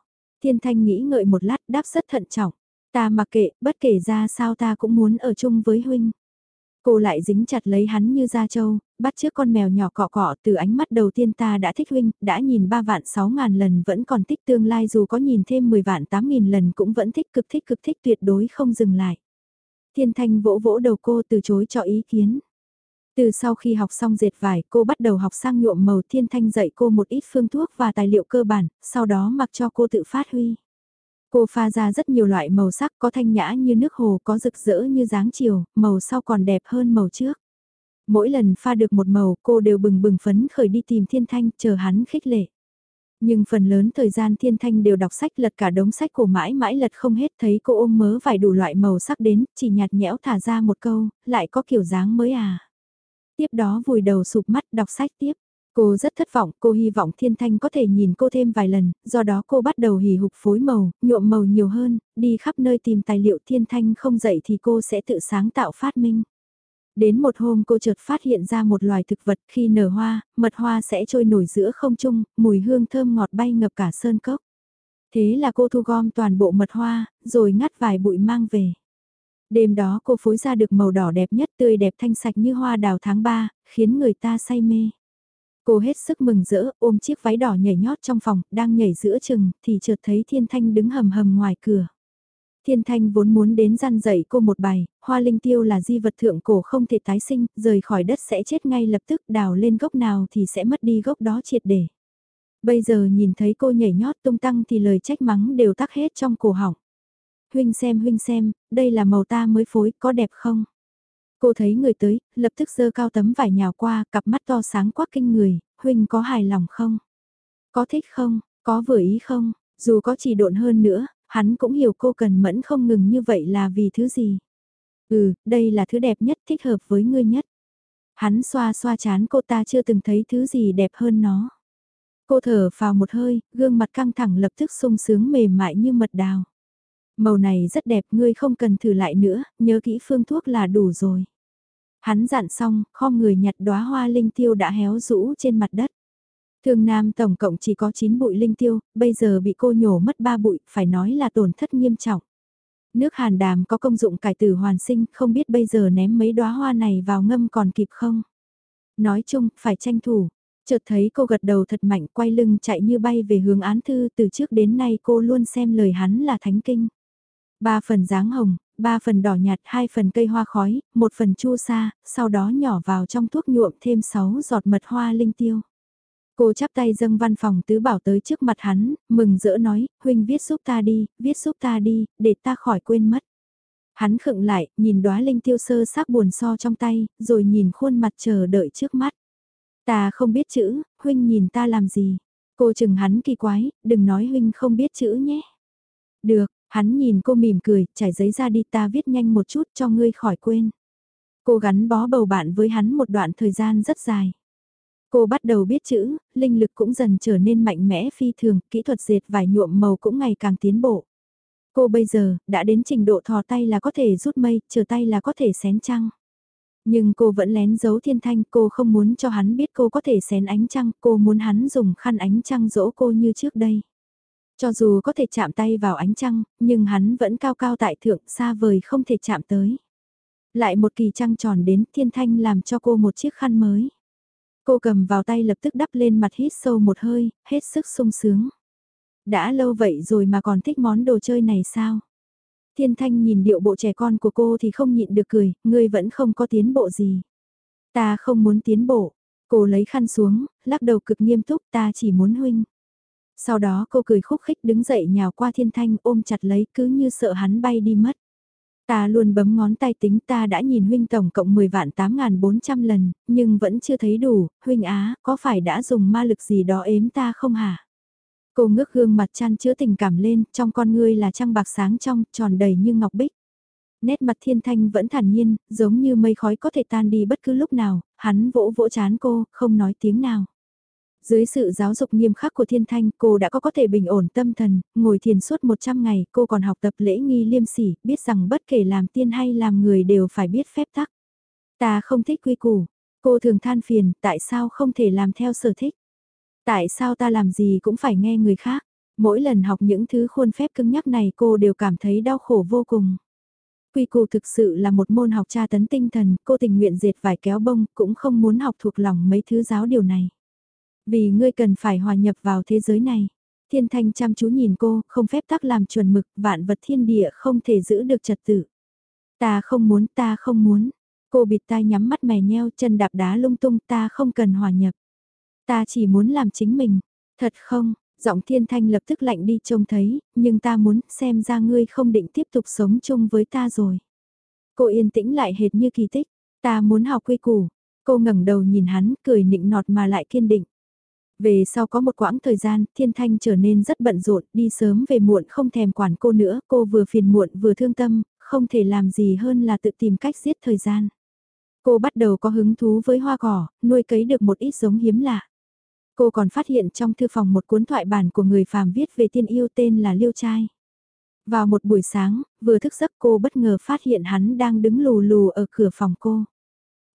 Thiên thanh nghĩ ngợi một lát đáp rất thận trọng. Ta mặc kệ, bất kể ra sao ta cũng muốn ở chung với huynh. Cô lại dính chặt lấy hắn như da trâu, bắt trước con mèo nhỏ cọ cọ từ ánh mắt đầu tiên ta đã thích huynh, đã nhìn 3 vạn 6 ngàn lần vẫn còn thích tương lai dù có nhìn thêm 10 vạn 8 nghìn lần cũng vẫn thích cực thích cực thích tuyệt đối không dừng lại. Thiên Thanh vỗ vỗ đầu cô từ chối cho ý kiến. Từ sau khi học xong dệt vải, cô bắt đầu học sang nhuộm màu Thiên Thanh dạy cô một ít phương thuốc và tài liệu cơ bản, sau đó mặc cho cô tự phát huy. Cô pha ra rất nhiều loại màu sắc có thanh nhã như nước hồ, có rực rỡ như dáng chiều, màu sau còn đẹp hơn màu trước. Mỗi lần pha được một màu cô đều bừng bừng phấn khởi đi tìm Thiên Thanh chờ hắn khích lệ. Nhưng phần lớn thời gian Thiên Thanh đều đọc sách lật cả đống sách của mãi mãi lật không hết thấy cô ôm mớ vài đủ loại màu sắc đến, chỉ nhạt nhẽo thả ra một câu, lại có kiểu dáng mới à. Tiếp đó vùi đầu sụp mắt đọc sách tiếp. Cô rất thất vọng, cô hy vọng Thiên Thanh có thể nhìn cô thêm vài lần, do đó cô bắt đầu hì hục phối màu, nhuộm màu nhiều hơn, đi khắp nơi tìm tài liệu Thiên Thanh không dậy thì cô sẽ tự sáng tạo phát minh. Đến một hôm cô chợt phát hiện ra một loài thực vật khi nở hoa, mật hoa sẽ trôi nổi giữa không trung, mùi hương thơm ngọt bay ngập cả sơn cốc. Thế là cô thu gom toàn bộ mật hoa, rồi ngắt vài bụi mang về. Đêm đó cô phối ra được màu đỏ đẹp nhất tươi đẹp thanh sạch như hoa đào tháng 3, khiến người ta say mê. Cô hết sức mừng rỡ, ôm chiếc váy đỏ nhảy nhót trong phòng, đang nhảy giữa chừng, thì chợt thấy Thiên Thanh đứng hầm hầm ngoài cửa. Thiên Thanh vốn muốn đến gian dạy cô một bài, hoa linh tiêu là di vật thượng cổ không thể tái sinh, rời khỏi đất sẽ chết ngay lập tức đào lên gốc nào thì sẽ mất đi gốc đó triệt để. Bây giờ nhìn thấy cô nhảy nhót tung tăng thì lời trách mắng đều tắc hết trong cổ họng. Huynh xem huynh xem, đây là màu ta mới phối, có đẹp không? Cô thấy người tới, lập tức giơ cao tấm vải nhào qua, cặp mắt to sáng quắc kinh người, huynh có hài lòng không? Có thích không? Có vừa ý không? Dù có chỉ độn hơn nữa, hắn cũng hiểu cô cần mẫn không ngừng như vậy là vì thứ gì. Ừ, đây là thứ đẹp nhất thích hợp với ngươi nhất. Hắn xoa xoa chán cô ta chưa từng thấy thứ gì đẹp hơn nó. Cô thở vào một hơi, gương mặt căng thẳng lập tức sung sướng mềm mại như mật đào. Màu này rất đẹp, ngươi không cần thử lại nữa, nhớ kỹ phương thuốc là đủ rồi. Hắn dặn xong, kho người nhặt đóa hoa linh tiêu đã héo rũ trên mặt đất. Thương Nam tổng cộng chỉ có 9 bụi linh tiêu, bây giờ bị cô nhổ mất 3 bụi, phải nói là tổn thất nghiêm trọng. Nước hàn đàm có công dụng cải tử hoàn sinh, không biết bây giờ ném mấy đóa hoa này vào ngâm còn kịp không? Nói chung, phải tranh thủ. Chợt thấy cô gật đầu thật mạnh quay lưng chạy như bay về hướng án thư từ trước đến nay cô luôn xem lời hắn là thánh kinh. Ba phần dáng hồng, ba phần đỏ nhạt, hai phần cây hoa khói, một phần chu sa, sau đó nhỏ vào trong thuốc nhuộm thêm 6 giọt mật hoa linh tiêu. Cô chắp tay dâng văn phòng tứ bảo tới trước mặt hắn, mừng rỡ nói, huynh viết giúp ta đi, viết giúp ta đi, để ta khỏi quên mất. Hắn khựng lại, nhìn đóa linh tiêu sơ sắc buồn so trong tay, rồi nhìn khuôn mặt chờ đợi trước mắt. Ta không biết chữ, huynh nhìn ta làm gì? Cô chừng hắn kỳ quái, đừng nói huynh không biết chữ nhé. Được, hắn nhìn cô mỉm cười, trải giấy ra đi ta viết nhanh một chút cho ngươi khỏi quên. Cô gắn bó bầu bạn với hắn một đoạn thời gian rất dài. Cô bắt đầu biết chữ, linh lực cũng dần trở nên mạnh mẽ phi thường, kỹ thuật dệt vải nhuộm màu cũng ngày càng tiến bộ. Cô bây giờ, đã đến trình độ thò tay là có thể rút mây, chờ tay là có thể xén trăng. Nhưng cô vẫn lén giấu thiên thanh, cô không muốn cho hắn biết cô có thể xén ánh trăng, cô muốn hắn dùng khăn ánh trăng dỗ cô như trước đây. Cho dù có thể chạm tay vào ánh trăng, nhưng hắn vẫn cao cao tại thượng, xa vời không thể chạm tới. Lại một kỳ trăng tròn đến, thiên thanh làm cho cô một chiếc khăn mới. Cô cầm vào tay lập tức đắp lên mặt hít sâu một hơi, hết sức sung sướng. Đã lâu vậy rồi mà còn thích món đồ chơi này sao? Thiên Thanh nhìn điệu bộ trẻ con của cô thì không nhịn được cười, ngươi vẫn không có tiến bộ gì. Ta không muốn tiến bộ. Cô lấy khăn xuống, lắc đầu cực nghiêm túc ta chỉ muốn huynh. Sau đó cô cười khúc khích đứng dậy nhào qua Thiên Thanh ôm chặt lấy cứ như sợ hắn bay đi mất. Ta luôn bấm ngón tay tính ta đã nhìn huynh tổng cộng 10 vạn 8.400 lần, nhưng vẫn chưa thấy đủ, huynh á, có phải đã dùng ma lực gì đó ếm ta không hả? Cô ngước gương mặt chăn chứa tình cảm lên, trong con ngươi là trăng bạc sáng trong, tròn đầy như ngọc bích. Nét mặt thiên thanh vẫn thản nhiên, giống như mây khói có thể tan đi bất cứ lúc nào, hắn vỗ vỗ chán cô, không nói tiếng nào. Dưới sự giáo dục nghiêm khắc của thiên thanh, cô đã có có thể bình ổn tâm thần, ngồi thiền suốt 100 ngày, cô còn học tập lễ nghi liêm sỉ, biết rằng bất kể làm tiên hay làm người đều phải biết phép tắc. Ta không thích quy củ, cô thường than phiền, tại sao không thể làm theo sở thích. Tại sao ta làm gì cũng phải nghe người khác? Mỗi lần học những thứ khuôn phép cứng nhắc này cô đều cảm thấy đau khổ vô cùng. Quy củ thực sự là một môn học tra tấn tinh thần, cô tình nguyện dệt vải kéo bông, cũng không muốn học thuộc lòng mấy thứ giáo điều này. Vì ngươi cần phải hòa nhập vào thế giới này. Thiên thanh chăm chú nhìn cô, không phép tắc làm chuẩn mực, vạn vật thiên địa không thể giữ được trật tự. Ta không muốn, ta không muốn. Cô bịt tai nhắm mắt mè nheo, chân đạp đá lung tung, ta không cần hòa nhập. Ta chỉ muốn làm chính mình. Thật không, giọng thiên thanh lập tức lạnh đi trông thấy, nhưng ta muốn xem ra ngươi không định tiếp tục sống chung với ta rồi. Cô yên tĩnh lại hệt như kỳ tích, ta muốn học quy củ. Cô ngẩng đầu nhìn hắn, cười nịnh nọt mà lại kiên định. Về sau có một quãng thời gian, Thiên Thanh trở nên rất bận rộn, đi sớm về muộn không thèm quản cô nữa, cô vừa phiền muộn vừa thương tâm, không thể làm gì hơn là tự tìm cách giết thời gian. Cô bắt đầu có hứng thú với hoa cỏ, nuôi cấy được một ít giống hiếm lạ. Cô còn phát hiện trong thư phòng một cuốn thoại bản của người phàm viết về tiên yêu tên là Liêu Trai. Vào một buổi sáng, vừa thức giấc cô bất ngờ phát hiện hắn đang đứng lù lù ở cửa phòng cô.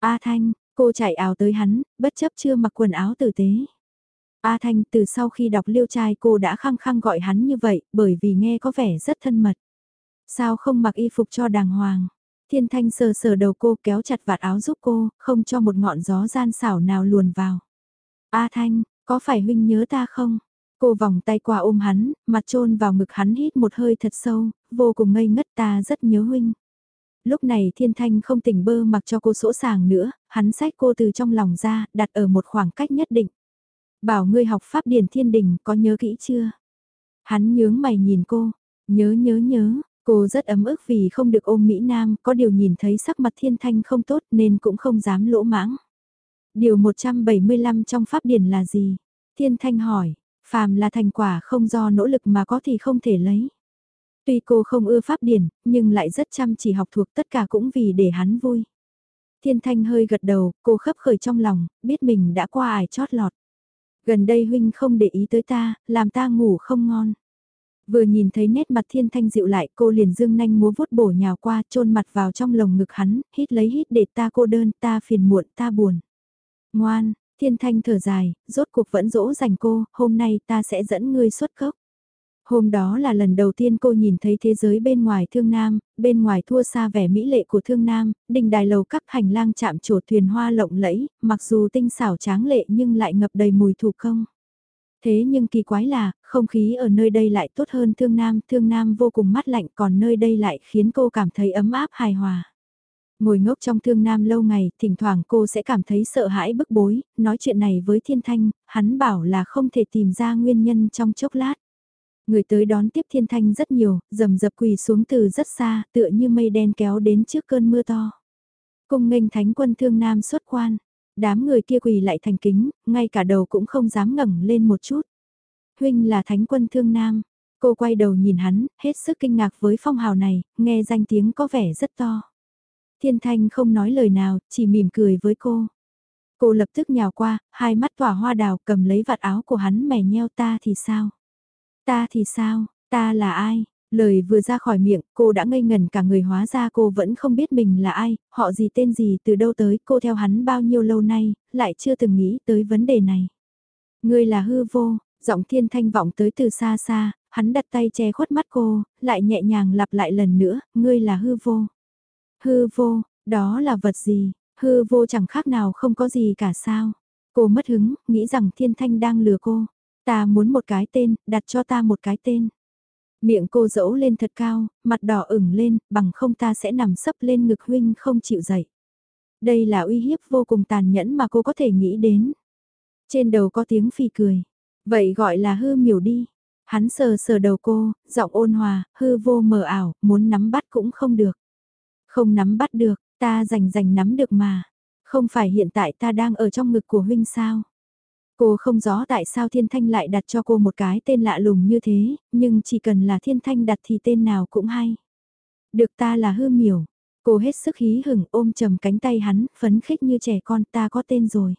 A Thanh, cô chạy ảo tới hắn, bất chấp chưa mặc quần áo tử tế. A Thanh từ sau khi đọc liêu trai cô đã khăng khăng gọi hắn như vậy bởi vì nghe có vẻ rất thân mật. Sao không mặc y phục cho đàng hoàng? Thiên Thanh sờ sờ đầu cô kéo chặt vạt áo giúp cô, không cho một ngọn gió gian xảo nào luồn vào. A Thanh, có phải huynh nhớ ta không? Cô vòng tay qua ôm hắn, mặt trôn vào ngực hắn hít một hơi thật sâu, vô cùng ngây ngất ta rất nhớ huynh. Lúc này thiên thanh không tỉnh bơ mặc cho cô sỗ sàng nữa, hắn xách cô từ trong lòng ra, đặt ở một khoảng cách nhất định. Bảo ngươi học pháp điển thiên đình có nhớ kỹ chưa? Hắn nhướng mày nhìn cô, nhớ nhớ nhớ, cô rất ấm ức vì không được ôm Mỹ Nam, có điều nhìn thấy sắc mặt thiên thanh không tốt nên cũng không dám lỗ mãng. Điều 175 trong pháp điển là gì? Thiên thanh hỏi, phàm là thành quả không do nỗ lực mà có thì không thể lấy. Tuy cô không ưa pháp điển, nhưng lại rất chăm chỉ học thuộc tất cả cũng vì để hắn vui. Thiên thanh hơi gật đầu, cô khấp khởi trong lòng, biết mình đã qua ải chót lọt. Gần đây huynh không để ý tới ta, làm ta ngủ không ngon. Vừa nhìn thấy nét mặt thiên thanh dịu lại cô liền dương nanh múa vuốt bổ nhào qua chôn mặt vào trong lồng ngực hắn, hít lấy hít để ta cô đơn, ta phiền muộn, ta buồn. Ngoan, thiên thanh thở dài, rốt cuộc vẫn dỗ dành cô, hôm nay ta sẽ dẫn ngươi xuất cốc. Hôm đó là lần đầu tiên cô nhìn thấy thế giới bên ngoài thương nam, bên ngoài thua xa vẻ mỹ lệ của thương nam, đình đài lầu các hành lang chạm trổ thuyền hoa lộng lẫy, mặc dù tinh xảo tráng lệ nhưng lại ngập đầy mùi thủ công. Thế nhưng kỳ quái là, không khí ở nơi đây lại tốt hơn thương nam, thương nam vô cùng mát lạnh còn nơi đây lại khiến cô cảm thấy ấm áp hài hòa. Ngồi ngốc trong thương nam lâu ngày, thỉnh thoảng cô sẽ cảm thấy sợ hãi bức bối, nói chuyện này với thiên thanh, hắn bảo là không thể tìm ra nguyên nhân trong chốc lát. Người tới đón tiếp thiên thanh rất nhiều, rầm rập quỳ xuống từ rất xa, tựa như mây đen kéo đến trước cơn mưa to. Cung nghênh thánh quân thương nam xuất quan, đám người kia quỳ lại thành kính, ngay cả đầu cũng không dám ngẩng lên một chút. Huynh là thánh quân thương nam, cô quay đầu nhìn hắn, hết sức kinh ngạc với phong hào này, nghe danh tiếng có vẻ rất to. Thiên thanh không nói lời nào, chỉ mỉm cười với cô. Cô lập tức nhào qua, hai mắt tỏa hoa đào cầm lấy vạt áo của hắn mẻ nheo ta thì sao? Ta thì sao, ta là ai? Lời vừa ra khỏi miệng, cô đã ngây ngần cả người hóa ra cô vẫn không biết mình là ai, họ gì tên gì từ đâu tới, cô theo hắn bao nhiêu lâu nay, lại chưa từng nghĩ tới vấn đề này. Ngươi là hư vô, giọng thiên thanh vọng tới từ xa xa, hắn đặt tay che khuất mắt cô, lại nhẹ nhàng lặp lại lần nữa, ngươi là hư vô. Hư vô, đó là vật gì, hư vô chẳng khác nào không có gì cả sao. Cô mất hứng, nghĩ rằng thiên thanh đang lừa cô. Ta muốn một cái tên, đặt cho ta một cái tên. Miệng cô dẫu lên thật cao, mặt đỏ ửng lên, bằng không ta sẽ nằm sấp lên ngực huynh không chịu dậy. Đây là uy hiếp vô cùng tàn nhẫn mà cô có thể nghĩ đến. Trên đầu có tiếng phi cười. Vậy gọi là hư miểu đi. Hắn sờ sờ đầu cô, giọng ôn hòa, hư vô mờ ảo, muốn nắm bắt cũng không được. Không nắm bắt được, ta rành rành nắm được mà. Không phải hiện tại ta đang ở trong ngực của huynh sao? Cô không rõ tại sao Thiên Thanh lại đặt cho cô một cái tên lạ lùng như thế, nhưng chỉ cần là Thiên Thanh đặt thì tên nào cũng hay. Được ta là hư miểu. Cô hết sức hí hửng ôm chầm cánh tay hắn, phấn khích như trẻ con ta có tên rồi.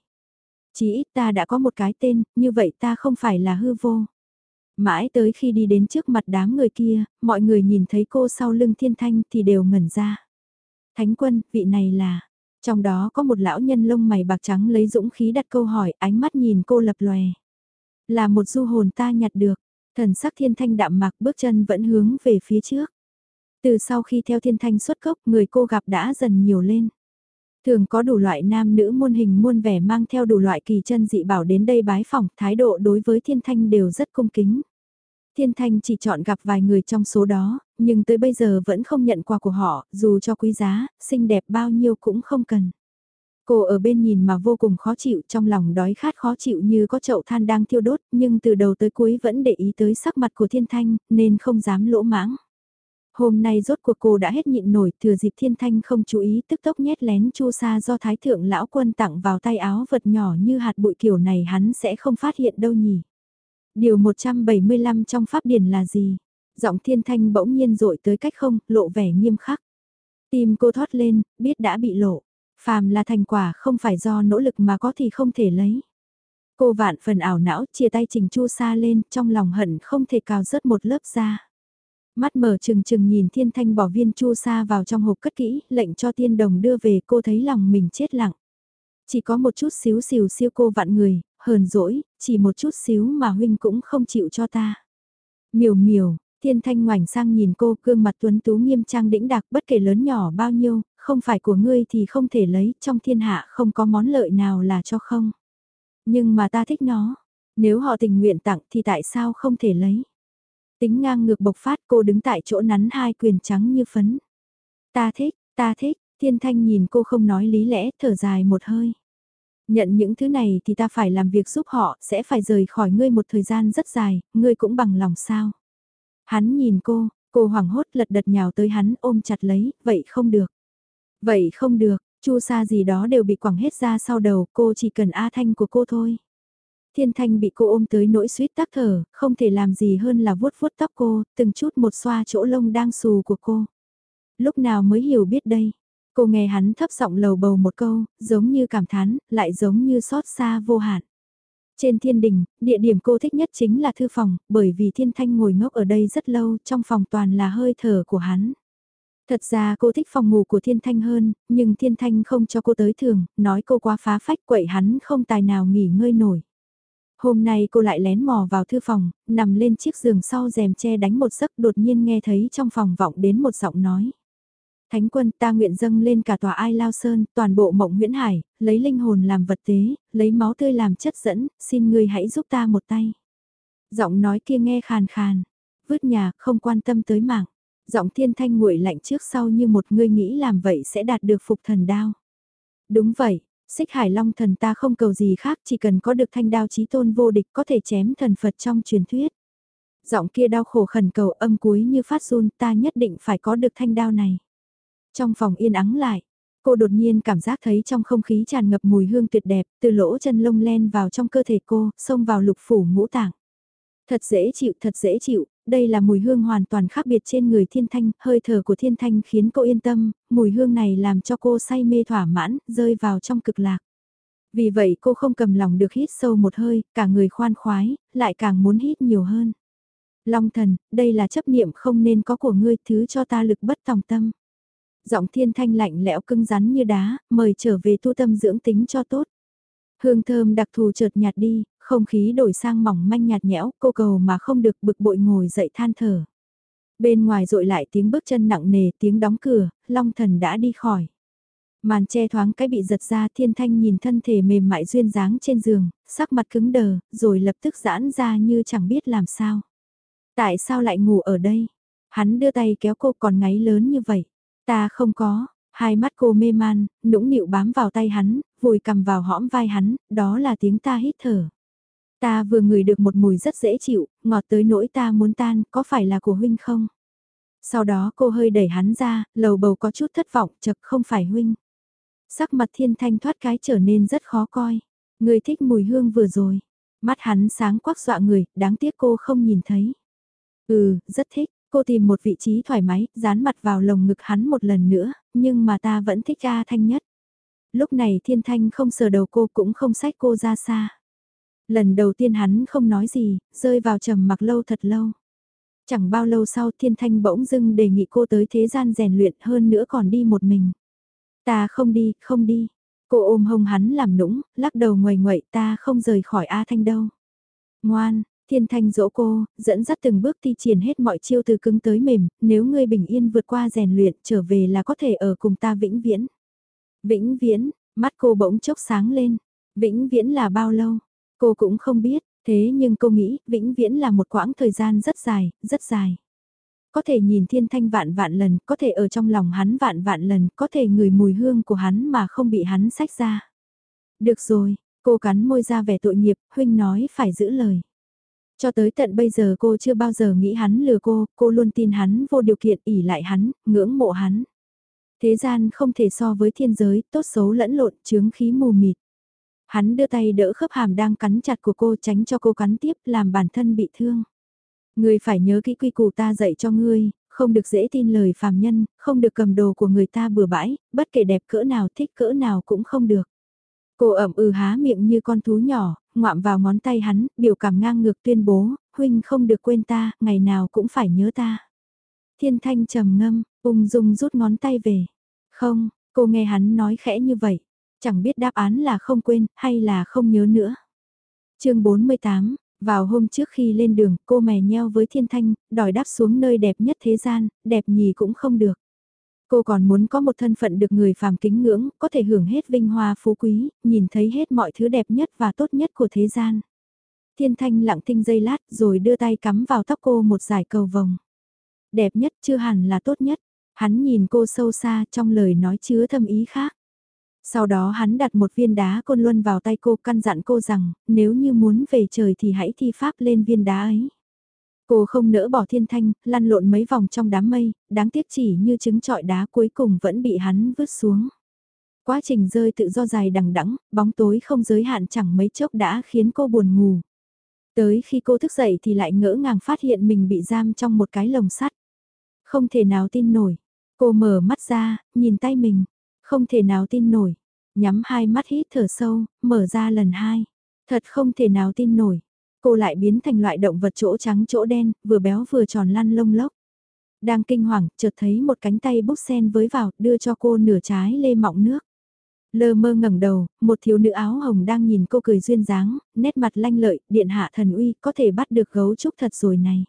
Chỉ ít ta đã có một cái tên, như vậy ta không phải là hư vô. Mãi tới khi đi đến trước mặt đám người kia, mọi người nhìn thấy cô sau lưng thiên thanh thì đều ngẩn ra. Thánh quân, vị này là... Trong đó có một lão nhân lông mày bạc trắng lấy dũng khí đặt câu hỏi, ánh mắt nhìn cô lập lòe. Là một du hồn ta nhặt được, thần sắc thiên thanh đạm mạc bước chân vẫn hướng về phía trước. Từ sau khi theo thiên thanh xuất cốc, người cô gặp đã dần nhiều lên. Thường có đủ loại nam nữ muôn hình muôn vẻ mang theo đủ loại kỳ chân dị bảo đến đây bái phỏng, thái độ đối với thiên thanh đều rất cung kính. Thiên thanh chỉ chọn gặp vài người trong số đó, nhưng tới bây giờ vẫn không nhận quà của họ, dù cho quý giá, xinh đẹp bao nhiêu cũng không cần. Cô ở bên nhìn mà vô cùng khó chịu trong lòng đói khát khó chịu như có chậu than đang thiêu đốt nhưng từ đầu tới cuối vẫn để ý tới sắc mặt của thiên thanh nên không dám lỗ mãng. Hôm nay rốt cuộc cô đã hết nhịn nổi thừa dịp thiên thanh không chú ý tức tốc nhét lén chu sa do thái thượng lão quân tặng vào tay áo vật nhỏ như hạt bụi kiểu này hắn sẽ không phát hiện đâu nhỉ. Điều 175 trong pháp điển là gì? Giọng thiên thanh bỗng nhiên rội tới cách không, lộ vẻ nghiêm khắc. Tim cô thoát lên, biết đã bị lộ. Phàm là thành quả không phải do nỗ lực mà có thì không thể lấy. Cô vạn phần ảo não chia tay trình chu sa lên trong lòng hận không thể cào rớt một lớp da. Mắt mở trừng trừng nhìn thiên thanh bỏ viên chu sa vào trong hộp cất kỹ, lệnh cho tiên đồng đưa về cô thấy lòng mình chết lặng. Chỉ có một chút xíu xìu siêu cô vạn người, hờn dỗi, chỉ một chút xíu mà huynh cũng không chịu cho ta. Miều miều, thiên thanh ngoảnh sang nhìn cô gương mặt tuấn tú nghiêm trang đĩnh đạc bất kể lớn nhỏ bao nhiêu, không phải của ngươi thì không thể lấy, trong thiên hạ không có món lợi nào là cho không. Nhưng mà ta thích nó, nếu họ tình nguyện tặng thì tại sao không thể lấy. Tính ngang ngược bộc phát cô đứng tại chỗ nắn hai quyền trắng như phấn. Ta thích, ta thích, thiên thanh nhìn cô không nói lý lẽ, thở dài một hơi. Nhận những thứ này thì ta phải làm việc giúp họ, sẽ phải rời khỏi ngươi một thời gian rất dài, ngươi cũng bằng lòng sao. Hắn nhìn cô, cô hoảng hốt lật đật nhào tới hắn ôm chặt lấy, vậy không được. Vậy không được, chu sa gì đó đều bị quẳng hết ra sau đầu, cô chỉ cần A Thanh của cô thôi. Thiên Thanh bị cô ôm tới nỗi suýt tắc thở, không thể làm gì hơn là vuốt vuốt tóc cô, từng chút một xoa chỗ lông đang xù của cô. Lúc nào mới hiểu biết đây? Cô nghe hắn thấp giọng lầu bầu một câu, giống như cảm thán, lại giống như xót xa vô hạn. Trên thiên đình, địa điểm cô thích nhất chính là thư phòng, bởi vì thiên thanh ngồi ngốc ở đây rất lâu, trong phòng toàn là hơi thở của hắn. Thật ra cô thích phòng ngủ của thiên thanh hơn, nhưng thiên thanh không cho cô tới thường, nói cô quá phá phách quậy hắn không tài nào nghỉ ngơi nổi. Hôm nay cô lại lén mò vào thư phòng, nằm lên chiếc giường sau rèm che đánh một giấc đột nhiên nghe thấy trong phòng vọng đến một giọng nói. Thánh quân ta nguyện dâng lên cả tòa ai lao sơn, toàn bộ mộng nguyễn hải, lấy linh hồn làm vật tế, lấy máu tươi làm chất dẫn, xin ngươi hãy giúp ta một tay. Giọng nói kia nghe khàn khàn, vứt nhà không quan tâm tới mạng. Giọng thiên thanh nguội lạnh trước sau như một người nghĩ làm vậy sẽ đạt được phục thần đao. Đúng vậy, xích hải long thần ta không cầu gì khác chỉ cần có được thanh đao chí tôn vô địch có thể chém thần Phật trong truyền thuyết. Giọng kia đau khổ khẩn cầu âm cuối như phát run ta nhất định phải có được thanh đao này. Trong phòng yên ắng lại, cô đột nhiên cảm giác thấy trong không khí tràn ngập mùi hương tuyệt đẹp, từ lỗ chân lông len vào trong cơ thể cô, xông vào lục phủ ngũ tạng. Thật dễ chịu, thật dễ chịu, đây là mùi hương hoàn toàn khác biệt trên người thiên thanh, hơi thở của thiên thanh khiến cô yên tâm, mùi hương này làm cho cô say mê thỏa mãn, rơi vào trong cực lạc. Vì vậy cô không cầm lòng được hít sâu một hơi, cả người khoan khoái, lại càng muốn hít nhiều hơn. Long thần, đây là chấp niệm không nên có của ngươi, thứ cho ta lực bất tòng tâm. Giọng thiên thanh lạnh lẽo cưng rắn như đá, mời trở về tu tâm dưỡng tính cho tốt. Hương thơm đặc thù chợt nhạt đi, không khí đổi sang mỏng manh nhạt nhẽo, cô cầu mà không được bực bội ngồi dậy than thở. Bên ngoài rội lại tiếng bước chân nặng nề, tiếng đóng cửa, long thần đã đi khỏi. Màn che thoáng cái bị giật ra thiên thanh nhìn thân thể mềm mại duyên dáng trên giường, sắc mặt cứng đờ, rồi lập tức giãn ra như chẳng biết làm sao. Tại sao lại ngủ ở đây? Hắn đưa tay kéo cô còn ngáy lớn như vậy. Ta không có, hai mắt cô mê man, nũng nịu bám vào tay hắn, vùi cầm vào hõm vai hắn, đó là tiếng ta hít thở. Ta vừa ngửi được một mùi rất dễ chịu, ngọt tới nỗi ta muốn tan, có phải là của huynh không? Sau đó cô hơi đẩy hắn ra, lầu bầu có chút thất vọng, chật không phải huynh. Sắc mặt thiên thanh thoát cái trở nên rất khó coi. Người thích mùi hương vừa rồi. Mắt hắn sáng quắc dọa người, đáng tiếc cô không nhìn thấy. Ừ, rất thích, cô tìm một vị trí thoải mái, dán mặt vào lồng ngực hắn một lần nữa, nhưng mà ta vẫn thích A Thanh nhất. Lúc này thiên thanh không sờ đầu cô cũng không xách cô ra xa. Lần đầu tiên hắn không nói gì, rơi vào trầm mặc lâu thật lâu. Chẳng bao lâu sau thiên thanh bỗng dưng đề nghị cô tới thế gian rèn luyện hơn nữa còn đi một mình. Ta không đi, không đi. Cô ôm hông hắn làm nũng, lắc đầu ngoài ngoậy ta không rời khỏi A Thanh đâu. Ngoan, thiên thanh dỗ cô, dẫn dắt từng bước thi triển hết mọi chiêu từ cứng tới mềm, nếu ngươi bình yên vượt qua rèn luyện trở về là có thể ở cùng ta vĩnh viễn. Vĩnh viễn, mắt cô bỗng chốc sáng lên. Vĩnh viễn là bao lâu? Cô cũng không biết, thế nhưng cô nghĩ vĩnh viễn là một quãng thời gian rất dài, rất dài. Có thể nhìn thiên thanh vạn vạn lần, có thể ở trong lòng hắn vạn vạn lần, có thể ngửi mùi hương của hắn mà không bị hắn sách ra. Được rồi, cô cắn môi ra vẻ tội nghiệp, huynh nói phải giữ lời. Cho tới tận bây giờ cô chưa bao giờ nghĩ hắn lừa cô, cô luôn tin hắn vô điều kiện ỉ lại hắn, ngưỡng mộ hắn. Thế gian không thể so với thiên giới, tốt xấu lẫn lộn, chướng khí mù mịt. Hắn đưa tay đỡ khớp hàm đang cắn chặt của cô tránh cho cô cắn tiếp làm bản thân bị thương. Ngươi phải nhớ kỹ quy củ ta dạy cho ngươi, không được dễ tin lời phàm nhân, không được cầm đồ của người ta bừa bãi, bất kể đẹp cỡ nào thích cỡ nào cũng không được. Cô ẩm ừ há miệng như con thú nhỏ, ngoạm vào ngón tay hắn, biểu cảm ngang ngược tuyên bố, huynh không được quên ta, ngày nào cũng phải nhớ ta. Thiên thanh trầm ngâm, ung dung rút ngón tay về. Không, cô nghe hắn nói khẽ như vậy, chẳng biết đáp án là không quên, hay là không nhớ nữa. chương 48, vào hôm trước khi lên đường, cô mè nheo với thiên thanh, đòi đáp xuống nơi đẹp nhất thế gian, đẹp nhì cũng không được. Cô còn muốn có một thân phận được người phàm kính ngưỡng, có thể hưởng hết vinh hoa phú quý, nhìn thấy hết mọi thứ đẹp nhất và tốt nhất của thế gian. Thiên thanh lặng tinh dây lát rồi đưa tay cắm vào tóc cô một giải cầu vồng. Đẹp nhất chưa hẳn là tốt nhất. Hắn nhìn cô sâu xa trong lời nói chứa thâm ý khác. Sau đó hắn đặt một viên đá côn luân vào tay cô căn dặn cô rằng, nếu như muốn về trời thì hãy thi pháp lên viên đá ấy. Cô không nỡ bỏ thiên thanh, lăn lộn mấy vòng trong đám mây, đáng tiếc chỉ như trứng trọi đá cuối cùng vẫn bị hắn vứt xuống. Quá trình rơi tự do dài đằng đẵng, bóng tối không giới hạn chẳng mấy chốc đã khiến cô buồn ngủ. Tới khi cô thức dậy thì lại ngỡ ngàng phát hiện mình bị giam trong một cái lồng sắt. Không thể nào tin nổi. Cô mở mắt ra, nhìn tay mình. Không thể nào tin nổi. Nhắm hai mắt hít thở sâu, mở ra lần hai. Thật không thể nào tin nổi. Cô lại biến thành loại động vật chỗ trắng chỗ đen, vừa béo vừa tròn lăn lông lốc. Đang kinh hoàng, chợt thấy một cánh tay bốc sen với vào, đưa cho cô nửa trái lê mọng nước. Lơ mơ ngẩng đầu, một thiếu nữ áo hồng đang nhìn cô cười duyên dáng, nét mặt lanh lợi, điện hạ thần uy, có thể bắt được gấu trúc thật rồi này.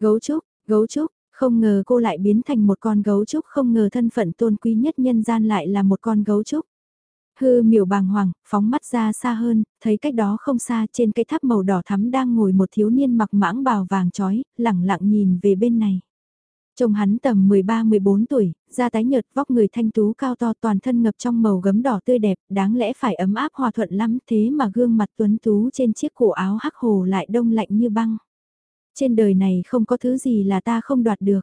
Gấu trúc, gấu trúc, không ngờ cô lại biến thành một con gấu trúc, không ngờ thân phận tôn quý nhất nhân gian lại là một con gấu trúc. Hư miểu bàng hoàng, phóng mắt ra xa hơn, thấy cách đó không xa trên cây tháp màu đỏ thắm đang ngồi một thiếu niên mặc mãng bào vàng trói, lẳng lặng nhìn về bên này. Trông hắn tầm 13-14 tuổi, da tái nhợt vóc người thanh tú cao to toàn thân ngập trong màu gấm đỏ tươi đẹp, đáng lẽ phải ấm áp hòa thuận lắm thế mà gương mặt tuấn tú trên chiếc cổ áo hắc hồ lại đông lạnh như băng. Trên đời này không có thứ gì là ta không đoạt được.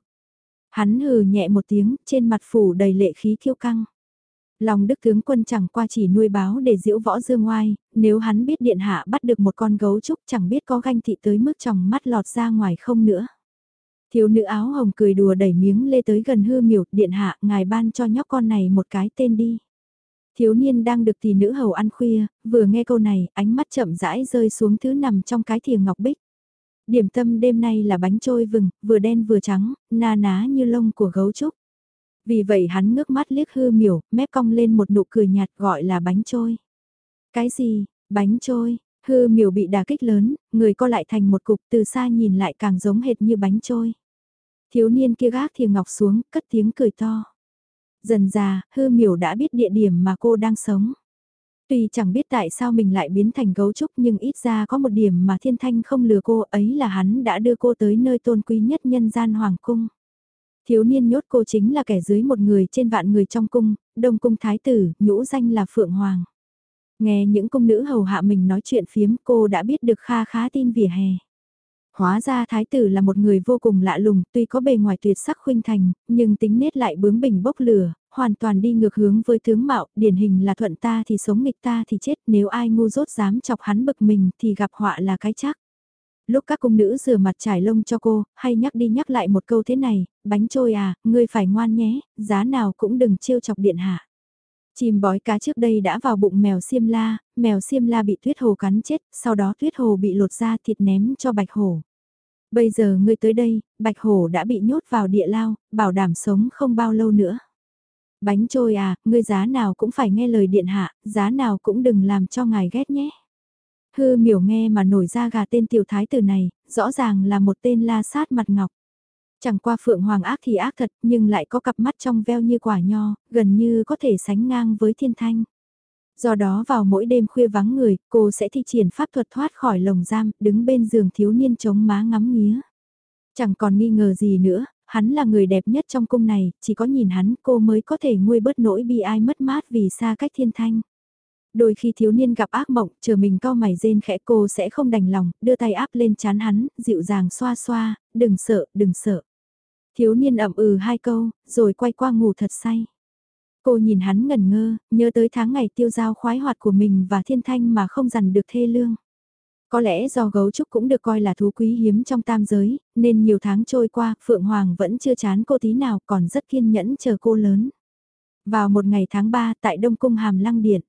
Hắn hừ nhẹ một tiếng, trên mặt phủ đầy lệ khí kiêu căng. Lòng đức tướng quân chẳng qua chỉ nuôi báo để diễu võ dương oai, nếu hắn biết điện hạ bắt được một con gấu trúc chẳng biết có ganh thị tới mức trong mắt lọt ra ngoài không nữa. Thiếu nữ áo hồng cười đùa đẩy miếng lê tới gần hư miểu, điện hạ, ngài ban cho nhóc con này một cái tên đi. Thiếu niên đang được tỷ nữ hầu ăn khuya, vừa nghe câu này, ánh mắt chậm rãi rơi xuống thứ nằm trong cái thìa ngọc bích. Điểm tâm đêm nay là bánh trôi vừng, vừa đen vừa trắng, na ná như lông của gấu trúc. Vì vậy hắn ngước mắt liếc hư miểu, mép cong lên một nụ cười nhạt gọi là bánh trôi. Cái gì, bánh trôi, hư miểu bị đà kích lớn, người co lại thành một cục từ xa nhìn lại càng giống hệt như bánh trôi. Thiếu niên kia gác thì ngọc xuống, cất tiếng cười to. Dần già, hư miểu đã biết địa điểm mà cô đang sống. Tuy chẳng biết tại sao mình lại biến thành gấu trúc nhưng ít ra có một điểm mà thiên thanh không lừa cô ấy là hắn đã đưa cô tới nơi tôn quý nhất nhân gian hoàng cung. Thiếu niên nhốt cô chính là kẻ dưới một người trên vạn người trong cung, đông cung thái tử, nhũ danh là Phượng Hoàng. Nghe những cung nữ hầu hạ mình nói chuyện phiếm cô đã biết được kha khá tin vỉa hè. Hóa ra thái tử là một người vô cùng lạ lùng, tuy có bề ngoài tuyệt sắc khuynh thành, nhưng tính nết lại bướng bỉnh bốc lửa, hoàn toàn đi ngược hướng với tướng mạo, điển hình là thuận ta thì sống nghịch ta thì chết, nếu ai ngu dốt dám chọc hắn bực mình thì gặp họa là cái chắc. Lúc các cung nữ rửa mặt trải lông cho cô, hay nhắc đi nhắc lại một câu thế này, bánh trôi à, ngươi phải ngoan nhé, giá nào cũng đừng trêu chọc điện hạ. Chìm bói cá trước đây đã vào bụng mèo xiêm la, mèo xiêm la bị tuyết hồ cắn chết, sau đó tuyết hồ bị lột ra thịt ném cho bạch hổ. Bây giờ ngươi tới đây, bạch hổ đã bị nhốt vào địa lao, bảo đảm sống không bao lâu nữa. Bánh trôi à, ngươi giá nào cũng phải nghe lời điện hạ, giá nào cũng đừng làm cho ngài ghét nhé. Hư miểu nghe mà nổi ra gà tên tiểu thái tử này, rõ ràng là một tên la sát mặt ngọc. Chẳng qua phượng hoàng ác thì ác thật, nhưng lại có cặp mắt trong veo như quả nho, gần như có thể sánh ngang với thiên thanh. Do đó vào mỗi đêm khuya vắng người, cô sẽ thi triển pháp thuật thoát khỏi lồng giam, đứng bên giường thiếu niên chống má ngắm nghía. Chẳng còn nghi ngờ gì nữa, hắn là người đẹp nhất trong cung này, chỉ có nhìn hắn cô mới có thể nguôi bớt nỗi bi ai mất mát vì xa cách thiên thanh. Đôi khi thiếu niên gặp ác mộng, chờ mình cao mày rên khẽ cô sẽ không đành lòng, đưa tay áp lên chán hắn, dịu dàng xoa xoa, đừng sợ, đừng sợ. Thiếu niên ậm ừ hai câu, rồi quay qua ngủ thật say. Cô nhìn hắn ngẩn ngơ, nhớ tới tháng ngày tiêu giao khoái hoạt của mình và thiên thanh mà không dằn được thê lương. Có lẽ do gấu trúc cũng được coi là thú quý hiếm trong tam giới, nên nhiều tháng trôi qua, Phượng Hoàng vẫn chưa chán cô tí nào còn rất kiên nhẫn chờ cô lớn. Vào một ngày tháng 3 tại Đông Cung Hàm Lăng Điện,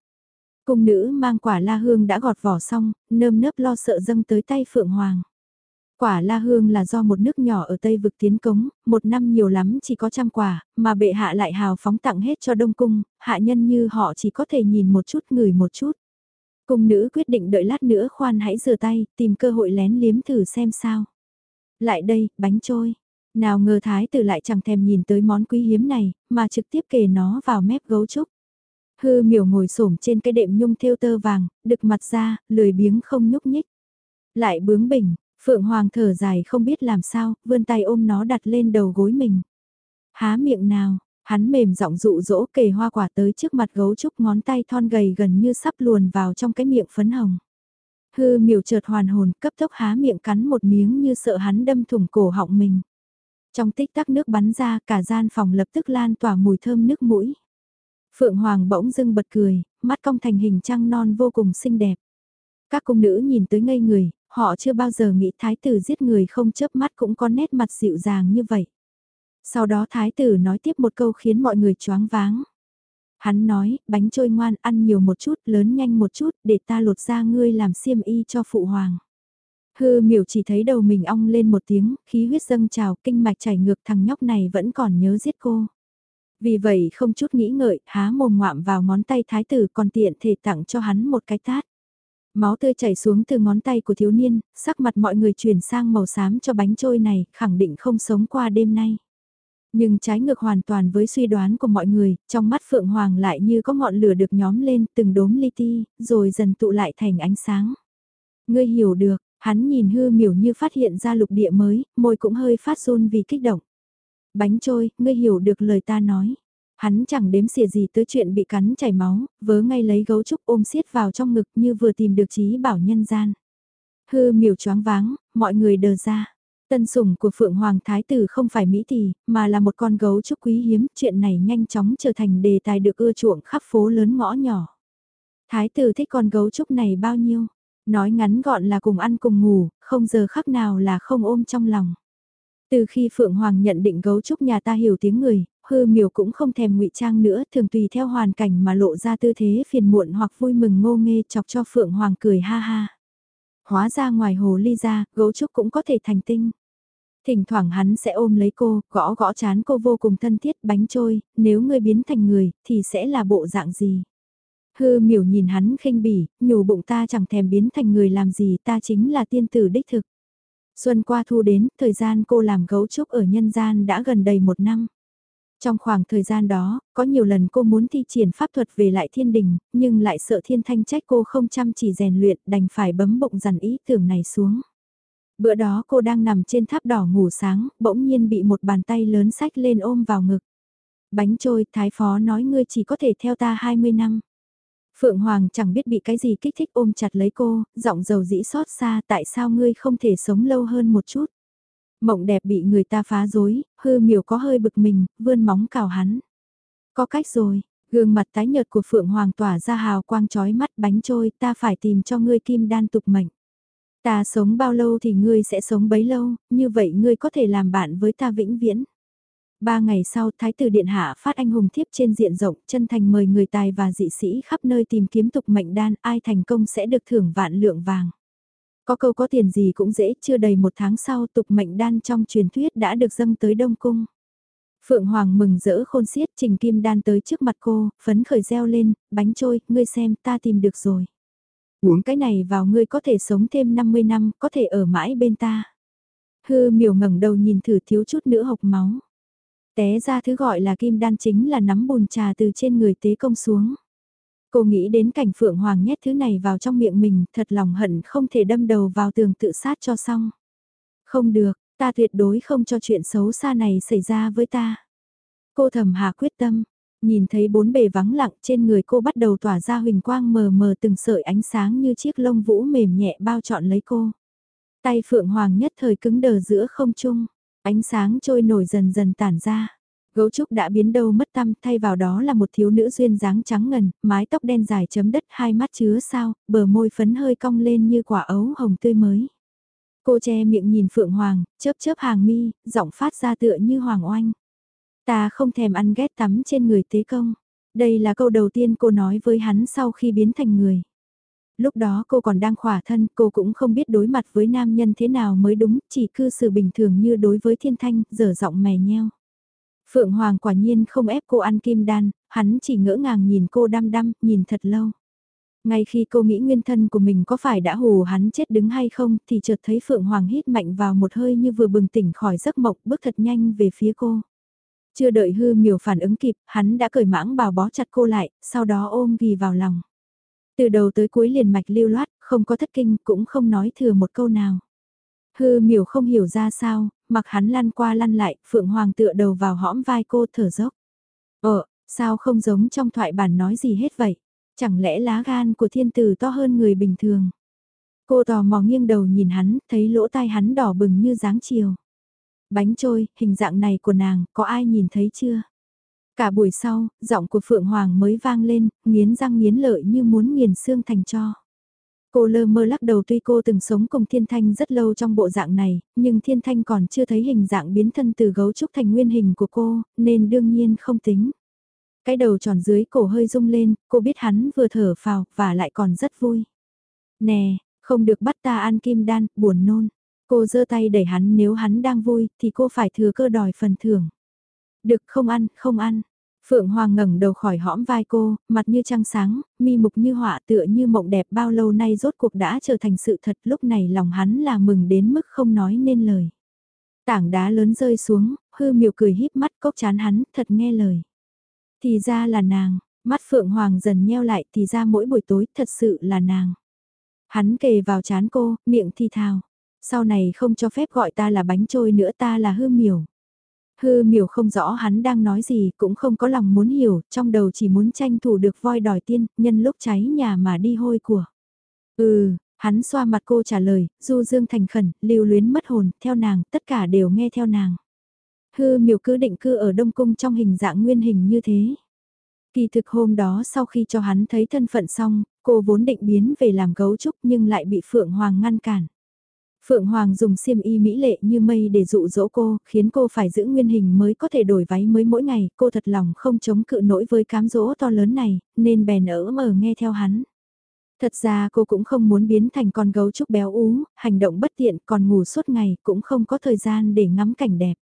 cung nữ mang quả la hương đã gọt vỏ xong, nơm nớp lo sợ dâng tới tay Phượng Hoàng. Quả la hương là do một nước nhỏ ở Tây vực tiến cống, một năm nhiều lắm chỉ có trăm quả, mà bệ hạ lại hào phóng tặng hết cho Đông Cung, hạ nhân như họ chỉ có thể nhìn một chút ngửi một chút. Cung nữ quyết định đợi lát nữa khoan hãy rửa tay, tìm cơ hội lén liếm thử xem sao. Lại đây, bánh trôi. Nào ngờ thái tử lại chẳng thèm nhìn tới món quý hiếm này, mà trực tiếp kề nó vào mép gấu trúc. Hư miểu ngồi xổm trên cái đệm nhung thêu tơ vàng, đực mặt ra, lười biếng không nhúc nhích. Lại bướng bỉnh, Phượng Hoàng thở dài không biết làm sao, vươn tay ôm nó đặt lên đầu gối mình. Há miệng nào, hắn mềm giọng dụ dỗ kề hoa quả tới trước mặt gấu trúc ngón tay thon gầy gần như sắp luồn vào trong cái miệng phấn hồng. Hư miểu chợt hoàn hồn cấp tốc há miệng cắn một miếng như sợ hắn đâm thủng cổ họng mình. Trong tích tắc nước bắn ra cả gian phòng lập tức lan tỏa mùi thơm nước mũi. Phượng Hoàng bỗng dưng bật cười, mắt cong thành hình trăng non vô cùng xinh đẹp. Các cung nữ nhìn tới ngây người, họ chưa bao giờ nghĩ thái tử giết người không chớp mắt cũng có nét mặt dịu dàng như vậy. Sau đó thái tử nói tiếp một câu khiến mọi người choáng váng. Hắn nói, bánh trôi ngoan ăn nhiều một chút, lớn nhanh một chút, để ta lột ra ngươi làm xiêm y cho phụ hoàng. Hư miểu chỉ thấy đầu mình ong lên một tiếng, khí huyết dâng trào, kinh mạch chảy ngược thằng nhóc này vẫn còn nhớ giết cô. Vì vậy không chút nghĩ ngợi, há mồm ngoạm vào ngón tay thái tử còn tiện thể tặng cho hắn một cái tát. Máu tươi chảy xuống từ ngón tay của thiếu niên, sắc mặt mọi người chuyển sang màu xám cho bánh trôi này, khẳng định không sống qua đêm nay. Nhưng trái ngược hoàn toàn với suy đoán của mọi người, trong mắt Phượng Hoàng lại như có ngọn lửa được nhóm lên từng đốm li ti, rồi dần tụ lại thành ánh sáng. Ngươi hiểu được, hắn nhìn hư miểu như phát hiện ra lục địa mới, môi cũng hơi phát run vì kích động. Bánh trôi, ngươi hiểu được lời ta nói. Hắn chẳng đếm xỉa gì tới chuyện bị cắn chảy máu, vớ ngay lấy gấu trúc ôm xiết vào trong ngực như vừa tìm được trí bảo nhân gian. Hư miểu choáng váng, mọi người đờ ra. Tân sủng của Phượng Hoàng Thái Tử không phải Mỹ Tỷ, mà là một con gấu trúc quý hiếm, chuyện này nhanh chóng trở thành đề tài được ưa chuộng khắp phố lớn ngõ nhỏ. Thái Tử thích con gấu trúc này bao nhiêu? Nói ngắn gọn là cùng ăn cùng ngủ, không giờ khắc nào là không ôm trong lòng. Từ khi Phượng Hoàng nhận định gấu trúc nhà ta hiểu tiếng người, hư miểu cũng không thèm ngụy trang nữa, thường tùy theo hoàn cảnh mà lộ ra tư thế phiền muộn hoặc vui mừng ngô nghê chọc cho Phượng Hoàng cười ha ha. Hóa ra ngoài hồ ly ra, gấu trúc cũng có thể thành tinh. Thỉnh thoảng hắn sẽ ôm lấy cô, gõ gõ chán cô vô cùng thân thiết bánh trôi, nếu ngươi biến thành người, thì sẽ là bộ dạng gì? Hư miểu nhìn hắn khinh bỉ, nhủ bụng ta chẳng thèm biến thành người làm gì ta chính là tiên tử đích thực. Xuân qua thu đến, thời gian cô làm gấu trúc ở nhân gian đã gần đầy một năm. Trong khoảng thời gian đó, có nhiều lần cô muốn thi triển pháp thuật về lại thiên đình, nhưng lại sợ thiên thanh trách cô không chăm chỉ rèn luyện đành phải bấm bụng dằn ý tưởng này xuống. Bữa đó cô đang nằm trên tháp đỏ ngủ sáng, bỗng nhiên bị một bàn tay lớn sách lên ôm vào ngực. Bánh trôi, thái phó nói ngươi chỉ có thể theo ta 20 năm. Phượng Hoàng chẳng biết bị cái gì kích thích ôm chặt lấy cô, giọng dầu dĩ xót xa tại sao ngươi không thể sống lâu hơn một chút. Mộng đẹp bị người ta phá dối, hư miểu có hơi bực mình, vươn móng cào hắn. Có cách rồi, gương mặt tái nhợt của Phượng Hoàng tỏa ra hào quang chói mắt bánh trôi ta phải tìm cho ngươi kim đan tục mệnh. Ta sống bao lâu thì ngươi sẽ sống bấy lâu, như vậy ngươi có thể làm bạn với ta vĩnh viễn. Ba ngày sau, Thái tử Điện Hạ phát anh hùng thiếp trên diện rộng, chân thành mời người tài và dị sĩ khắp nơi tìm kiếm tục mệnh đan, ai thành công sẽ được thưởng vạn lượng vàng. Có câu có tiền gì cũng dễ, chưa đầy một tháng sau tục mệnh đan trong truyền thuyết đã được dâng tới Đông Cung. Phượng Hoàng mừng rỡ khôn xiết trình kim đan tới trước mặt cô, phấn khởi reo lên, bánh trôi, ngươi xem ta tìm được rồi. Uống cái này vào ngươi có thể sống thêm 50 năm, có thể ở mãi bên ta. Hư miểu ngẩng đầu nhìn thử thiếu chút nữa hộc máu. Té ra thứ gọi là kim đan chính là nắm bùn trà từ trên người tế công xuống. Cô nghĩ đến cảnh Phượng Hoàng nhét thứ này vào trong miệng mình, thật lòng hận không thể đâm đầu vào tường tự sát cho xong. Không được, ta tuyệt đối không cho chuyện xấu xa này xảy ra với ta. Cô thầm hạ quyết tâm, nhìn thấy bốn bề vắng lặng trên người cô bắt đầu tỏa ra huỳnh quang mờ mờ từng sợi ánh sáng như chiếc lông vũ mềm nhẹ bao trọn lấy cô. Tay Phượng Hoàng nhất thời cứng đờ giữa không trung, ánh sáng trôi nổi dần dần tản ra. Gấu trúc đã biến đâu mất tâm thay vào đó là một thiếu nữ duyên dáng trắng ngần, mái tóc đen dài chấm đất hai mắt chứa sao, bờ môi phấn hơi cong lên như quả ấu hồng tươi mới. Cô che miệng nhìn Phượng Hoàng, chớp chớp hàng mi, giọng phát ra tựa như Hoàng Oanh. Ta không thèm ăn ghét tắm trên người tế công. Đây là câu đầu tiên cô nói với hắn sau khi biến thành người. Lúc đó cô còn đang khỏa thân, cô cũng không biết đối mặt với nam nhân thế nào mới đúng, chỉ cư xử bình thường như đối với thiên thanh, dở giọng mè nheo. Phượng Hoàng quả nhiên không ép cô ăn kim đan, hắn chỉ ngỡ ngàng nhìn cô đăm đăm, nhìn thật lâu. Ngay khi cô nghĩ nguyên thân của mình có phải đã hù hắn chết đứng hay không thì chợt thấy Phượng Hoàng hít mạnh vào một hơi như vừa bừng tỉnh khỏi giấc mộng bước thật nhanh về phía cô. Chưa đợi hư miều phản ứng kịp, hắn đã cởi mãng bào bó chặt cô lại, sau đó ôm ghi vào lòng. Từ đầu tới cuối liền mạch lưu loát, không có thất kinh, cũng không nói thừa một câu nào. Hư miểu không hiểu ra sao, mặc hắn lăn qua lăn lại, Phượng Hoàng tựa đầu vào hõm vai cô thở dốc. Ờ, sao không giống trong thoại bản nói gì hết vậy? Chẳng lẽ lá gan của thiên tử to hơn người bình thường? Cô tò mò nghiêng đầu nhìn hắn, thấy lỗ tai hắn đỏ bừng như dáng chiều. Bánh trôi, hình dạng này của nàng, có ai nhìn thấy chưa? Cả buổi sau, giọng của Phượng Hoàng mới vang lên, nghiến răng nghiến lợi như muốn nghiền xương thành cho. Cô lơ mơ lắc đầu tuy cô từng sống cùng Thiên Thanh rất lâu trong bộ dạng này, nhưng Thiên Thanh còn chưa thấy hình dạng biến thân từ gấu trúc thành nguyên hình của cô, nên đương nhiên không tính. Cái đầu tròn dưới cổ hơi rung lên, cô biết hắn vừa thở phào và lại còn rất vui. Nè, không được bắt ta ăn kim đan, buồn nôn. Cô giơ tay đẩy hắn nếu hắn đang vui thì cô phải thừa cơ đòi phần thưởng. Được không ăn, không ăn. Phượng Hoàng ngẩng đầu khỏi hõm vai cô, mặt như trăng sáng, mi mục như họa tựa như mộng đẹp bao lâu nay rốt cuộc đã trở thành sự thật lúc này lòng hắn là mừng đến mức không nói nên lời. Tảng đá lớn rơi xuống, hư miều cười híp mắt cốc chán hắn, thật nghe lời. Thì ra là nàng, mắt Phượng Hoàng dần nheo lại thì ra mỗi buổi tối thật sự là nàng. Hắn kề vào chán cô, miệng thi thào. Sau này không cho phép gọi ta là bánh trôi nữa ta là hư miều. Hư miểu không rõ hắn đang nói gì, cũng không có lòng muốn hiểu, trong đầu chỉ muốn tranh thủ được voi đòi tiên, nhân lúc cháy nhà mà đi hôi của. Ừ, hắn xoa mặt cô trả lời, du dương thành khẩn, lưu luyến mất hồn, theo nàng, tất cả đều nghe theo nàng. Hư miểu cứ định cư ở Đông Cung trong hình dạng nguyên hình như thế. Kỳ thực hôm đó sau khi cho hắn thấy thân phận xong, cô vốn định biến về làm gấu trúc nhưng lại bị Phượng Hoàng ngăn cản. Phượng Hoàng dùng xiêm y mỹ lệ như mây để dụ dỗ cô, khiến cô phải giữ nguyên hình mới có thể đổi váy mới mỗi ngày, cô thật lòng không chống cự nổi với cám dỗ to lớn này, nên bèn ở mở nghe theo hắn. Thật ra cô cũng không muốn biến thành con gấu trúc béo ú, hành động bất tiện còn ngủ suốt ngày cũng không có thời gian để ngắm cảnh đẹp.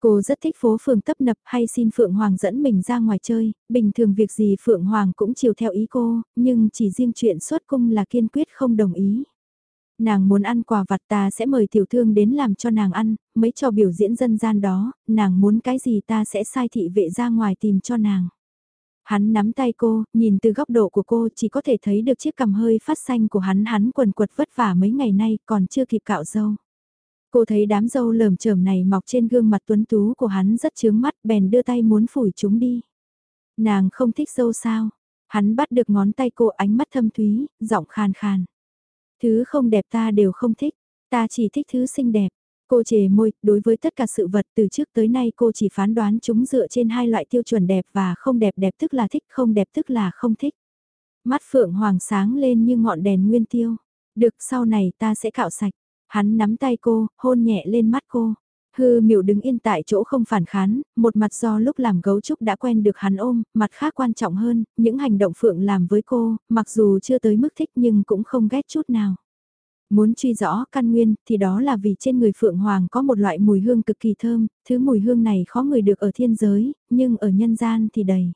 Cô rất thích phố phường tấp nập hay xin Phượng Hoàng dẫn mình ra ngoài chơi, bình thường việc gì Phượng Hoàng cũng chiều theo ý cô, nhưng chỉ riêng chuyện xuất cung là kiên quyết không đồng ý. Nàng muốn ăn quà vặt ta sẽ mời tiểu thương đến làm cho nàng ăn, mấy trò biểu diễn dân gian đó, nàng muốn cái gì ta sẽ sai thị vệ ra ngoài tìm cho nàng. Hắn nắm tay cô, nhìn từ góc độ của cô chỉ có thể thấy được chiếc cằm hơi phát xanh của hắn hắn quần quật vất vả mấy ngày nay còn chưa kịp cạo râu. Cô thấy đám dâu lởm chởm này mọc trên gương mặt tuấn tú của hắn rất chướng mắt bèn đưa tay muốn phủi chúng đi. Nàng không thích dâu sao? Hắn bắt được ngón tay cô ánh mắt thâm thúy, giọng khàn khàn. Thứ không đẹp ta đều không thích, ta chỉ thích thứ xinh đẹp. Cô chề môi, đối với tất cả sự vật từ trước tới nay cô chỉ phán đoán chúng dựa trên hai loại tiêu chuẩn đẹp và không đẹp đẹp tức là thích không đẹp tức là không thích. Mắt Phượng Hoàng sáng lên như ngọn đèn nguyên tiêu. Được sau này ta sẽ cạo sạch. Hắn nắm tay cô, hôn nhẹ lên mắt cô. Hư miểu đứng yên tại chỗ không phản kháng, một mặt do lúc làm gấu trúc đã quen được hắn ôm, mặt khác quan trọng hơn, những hành động Phượng làm với cô, mặc dù chưa tới mức thích nhưng cũng không ghét chút nào. Muốn truy rõ căn nguyên thì đó là vì trên người Phượng Hoàng có một loại mùi hương cực kỳ thơm, thứ mùi hương này khó người được ở thiên giới, nhưng ở nhân gian thì đầy.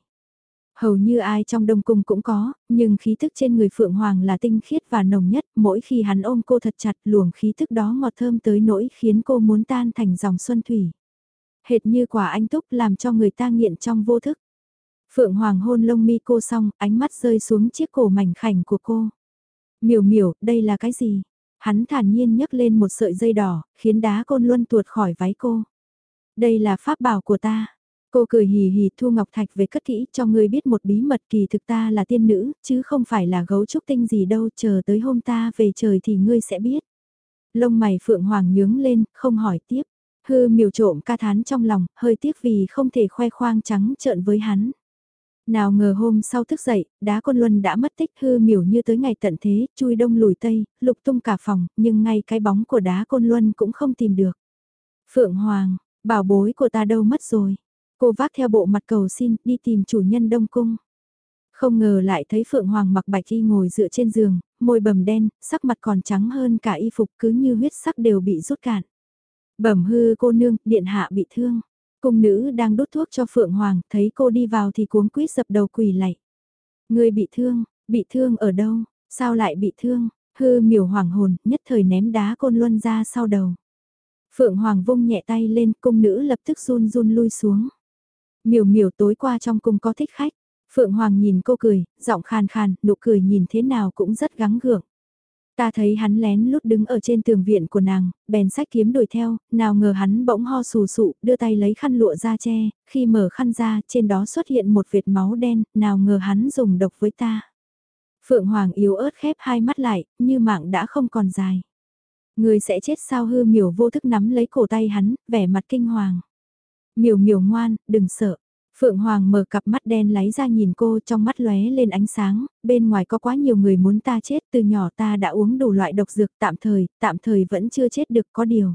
Hầu như ai trong đông cung cũng có, nhưng khí thức trên người Phượng Hoàng là tinh khiết và nồng nhất, mỗi khi hắn ôm cô thật chặt luồng khí thức đó ngọt thơm tới nỗi khiến cô muốn tan thành dòng xuân thủy. Hệt như quả anh túc làm cho người ta nghiện trong vô thức. Phượng Hoàng hôn lông mi cô xong, ánh mắt rơi xuống chiếc cổ mảnh khảnh của cô. Miểu miểu, đây là cái gì? Hắn thản nhiên nhấc lên một sợi dây đỏ, khiến đá côn luân tuột khỏi váy cô. Đây là pháp bảo của ta. Cô cười hì hì thu ngọc thạch về cất kỹ cho ngươi biết một bí mật kỳ thực ta là tiên nữ, chứ không phải là gấu trúc tinh gì đâu, chờ tới hôm ta về trời thì ngươi sẽ biết. Lông mày phượng hoàng nhướng lên, không hỏi tiếp. Hư miều trộm ca thán trong lòng, hơi tiếc vì không thể khoe khoang trắng trợn với hắn. Nào ngờ hôm sau thức dậy, đá con luân đã mất tích hư miểu như tới ngày tận thế, chui đông lùi tây, lục tung cả phòng, nhưng ngay cái bóng của đá côn luân cũng không tìm được. Phượng Hoàng, bảo bối của ta đâu mất rồi. Cô vác theo bộ mặt cầu xin, đi tìm chủ nhân Đông Cung. Không ngờ lại thấy Phượng Hoàng mặc bạch y ngồi dựa trên giường, môi bầm đen, sắc mặt còn trắng hơn cả y phục cứ như huyết sắc đều bị rút cạn. Bẩm hư cô nương, điện hạ bị thương. Cung nữ đang đút thuốc cho Phượng Hoàng, thấy cô đi vào thì cuống quýt dập đầu quỳ lạy. Người bị thương, bị thương ở đâu, sao lại bị thương? Hư miểu hoàng hồn, nhất thời ném đá côn luân ra sau đầu. Phượng Hoàng vung nhẹ tay lên, cung nữ lập tức run run lui xuống. Miểu miểu tối qua trong cung có thích khách. Phượng Hoàng nhìn cô cười, giọng khàn khàn, nụ cười nhìn thế nào cũng rất gắng gượng. Ta thấy hắn lén lút đứng ở trên tường viện của nàng, bèn sách kiếm đuổi theo, nào ngờ hắn bỗng ho sù sụ, đưa tay lấy khăn lụa ra che, khi mở khăn ra, trên đó xuất hiện một vệt máu đen, nào ngờ hắn dùng độc với ta. Phượng Hoàng yếu ớt khép hai mắt lại, như mạng đã không còn dài. Người sẽ chết sao hư miểu vô thức nắm lấy cổ tay hắn, vẻ mặt kinh hoàng. Miểu miểu ngoan, đừng sợ. Phượng Hoàng mở cặp mắt đen láy ra nhìn cô trong mắt lóe lên ánh sáng, bên ngoài có quá nhiều người muốn ta chết từ nhỏ ta đã uống đủ loại độc dược tạm thời, tạm thời vẫn chưa chết được có điều.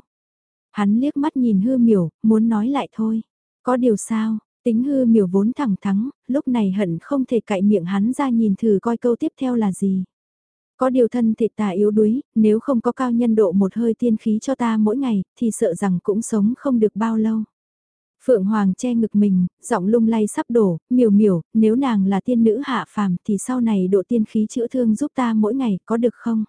Hắn liếc mắt nhìn hư miểu, muốn nói lại thôi. Có điều sao, tính hư miểu vốn thẳng thắng, lúc này hận không thể cạy miệng hắn ra nhìn thử coi câu tiếp theo là gì. Có điều thân thịt ta yếu đuối, nếu không có cao nhân độ một hơi tiên khí cho ta mỗi ngày, thì sợ rằng cũng sống không được bao lâu. Phượng Hoàng che ngực mình, giọng lung lay sắp đổ, miểu miểu, nếu nàng là tiên nữ hạ phàm thì sau này độ tiên khí chữa thương giúp ta mỗi ngày có được không?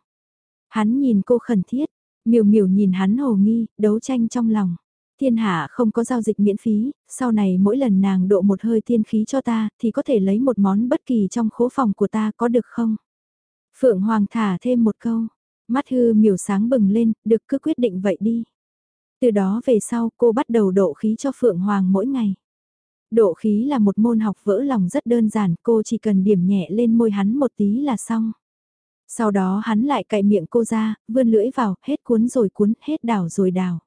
Hắn nhìn cô khẩn thiết, miểu miểu nhìn hắn hồ nghi, đấu tranh trong lòng. Thiên hạ không có giao dịch miễn phí, sau này mỗi lần nàng độ một hơi tiên khí cho ta thì có thể lấy một món bất kỳ trong khố phòng của ta có được không? Phượng Hoàng thả thêm một câu, mắt hư miểu sáng bừng lên, được cứ quyết định vậy đi. Từ đó về sau cô bắt đầu độ khí cho Phượng Hoàng mỗi ngày. Độ khí là một môn học vỡ lòng rất đơn giản, cô chỉ cần điểm nhẹ lên môi hắn một tí là xong. Sau đó hắn lại cạy miệng cô ra, vươn lưỡi vào, hết cuốn rồi cuốn, hết đảo rồi đảo.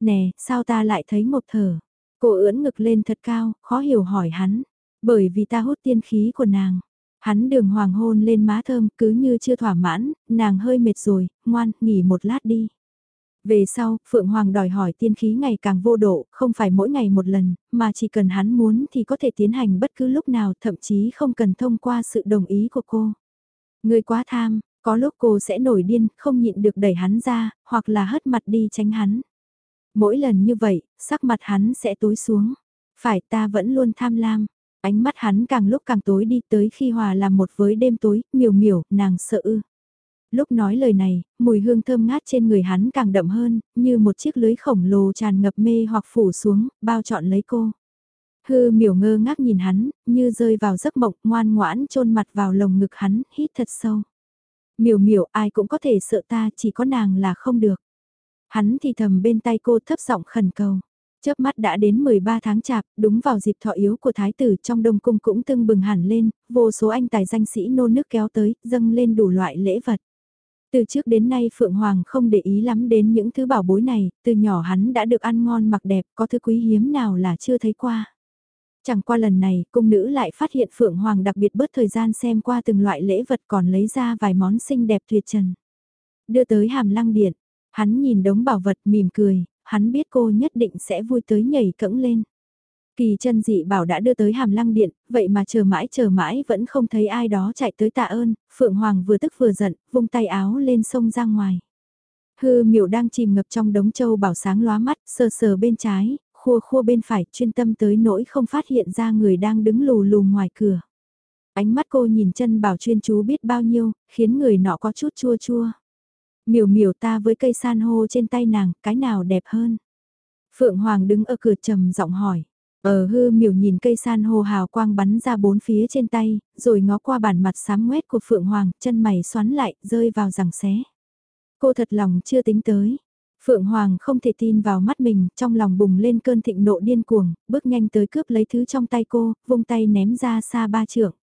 Nè, sao ta lại thấy một thở? Cô ưỡn ngực lên thật cao, khó hiểu hỏi hắn. Bởi vì ta hút tiên khí của nàng. Hắn đường hoàng hôn lên má thơm, cứ như chưa thỏa mãn, nàng hơi mệt rồi, ngoan, nghỉ một lát đi. Về sau, Phượng Hoàng đòi hỏi tiên khí ngày càng vô độ, không phải mỗi ngày một lần, mà chỉ cần hắn muốn thì có thể tiến hành bất cứ lúc nào, thậm chí không cần thông qua sự đồng ý của cô. người quá tham, có lúc cô sẽ nổi điên, không nhịn được đẩy hắn ra, hoặc là hất mặt đi tránh hắn. Mỗi lần như vậy, sắc mặt hắn sẽ tối xuống. Phải ta vẫn luôn tham lam. Ánh mắt hắn càng lúc càng tối đi tới khi hòa làm một với đêm tối, miều miều, nàng sợ ư. Lúc nói lời này, mùi hương thơm ngát trên người hắn càng đậm hơn, như một chiếc lưới khổng lồ tràn ngập mê hoặc phủ xuống, bao trọn lấy cô. Hư miểu ngơ ngác nhìn hắn, như rơi vào giấc mộng, ngoan ngoãn chôn mặt vào lồng ngực hắn, hít thật sâu. Miểu miểu ai cũng có thể sợ ta, chỉ có nàng là không được. Hắn thì thầm bên tay cô thấp giọng khẩn cầu. Chớp mắt đã đến 13 tháng chạp, đúng vào dịp thọ yếu của thái tử trong đông cung cũng tưng bừng hẳn lên, vô số anh tài danh sĩ nô nước kéo tới, dâng lên đủ loại lễ vật. Từ trước đến nay Phượng Hoàng không để ý lắm đến những thứ bảo bối này, từ nhỏ hắn đã được ăn ngon mặc đẹp, có thứ quý hiếm nào là chưa thấy qua. Chẳng qua lần này, cung nữ lại phát hiện Phượng Hoàng đặc biệt bớt thời gian xem qua từng loại lễ vật còn lấy ra vài món xinh đẹp tuyệt trần. Đưa tới hàm lăng điện, hắn nhìn đống bảo vật mỉm cười, hắn biết cô nhất định sẽ vui tới nhảy cẫng lên. Kỳ chân dị bảo đã đưa tới hàm lăng điện, vậy mà chờ mãi chờ mãi vẫn không thấy ai đó chạy tới tạ ơn, Phượng Hoàng vừa tức vừa giận, vung tay áo lên sông ra ngoài. Hư miểu đang chìm ngập trong đống châu bảo sáng lóa mắt, sờ sờ bên trái, khua khua bên phải, chuyên tâm tới nỗi không phát hiện ra người đang đứng lù lù ngoài cửa. Ánh mắt cô nhìn chân bảo chuyên chú biết bao nhiêu, khiến người nọ có chút chua chua. Miểu miểu ta với cây san hô trên tay nàng, cái nào đẹp hơn? Phượng Hoàng đứng ở cửa trầm giọng hỏi. Ở hư miểu nhìn cây san hô hào quang bắn ra bốn phía trên tay, rồi ngó qua bản mặt sám ngoét của Phượng Hoàng, chân mày xoắn lại, rơi vào rằng xé. Cô thật lòng chưa tính tới. Phượng Hoàng không thể tin vào mắt mình, trong lòng bùng lên cơn thịnh nộ điên cuồng, bước nhanh tới cướp lấy thứ trong tay cô, vung tay ném ra xa ba trượng.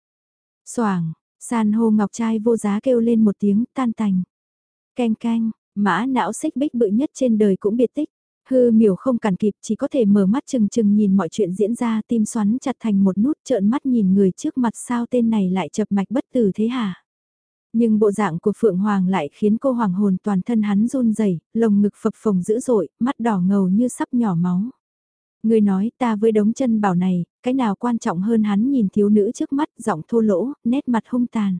Soảng, san hô ngọc trai vô giá kêu lên một tiếng tan tành. Canh canh, mã não xích bích bự nhất trên đời cũng biệt tích. Hư miểu không cản kịp chỉ có thể mở mắt chừng chừng nhìn mọi chuyện diễn ra tim xoắn chặt thành một nút trợn mắt nhìn người trước mặt sao tên này lại chập mạch bất tử thế hả? Nhưng bộ dạng của Phượng Hoàng lại khiến cô hoàng hồn toàn thân hắn run rẩy, lồng ngực phập phồng dữ dội, mắt đỏ ngầu như sắp nhỏ máu. Người nói ta với đống chân bảo này, cái nào quan trọng hơn hắn nhìn thiếu nữ trước mắt, giọng thô lỗ, nét mặt hung tàn.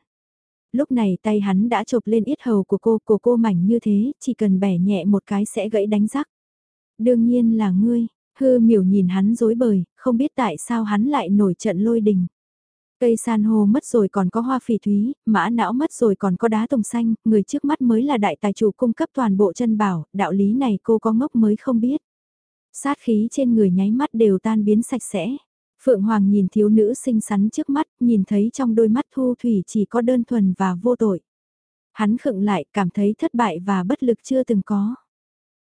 Lúc này tay hắn đã chộp lên yết hầu của cô, của cô mảnh như thế, chỉ cần bẻ nhẹ một cái sẽ gãy đánh rắc. Đương nhiên là ngươi, hư miểu nhìn hắn dối bời, không biết tại sao hắn lại nổi trận lôi đình. Cây san hô mất rồi còn có hoa phỉ thúy, mã não mất rồi còn có đá tùng xanh, người trước mắt mới là đại tài chủ cung cấp toàn bộ chân bảo, đạo lý này cô có ngốc mới không biết. Sát khí trên người nháy mắt đều tan biến sạch sẽ. Phượng Hoàng nhìn thiếu nữ xinh xắn trước mắt, nhìn thấy trong đôi mắt Thu Thủy chỉ có đơn thuần và vô tội. Hắn khựng lại, cảm thấy thất bại và bất lực chưa từng có.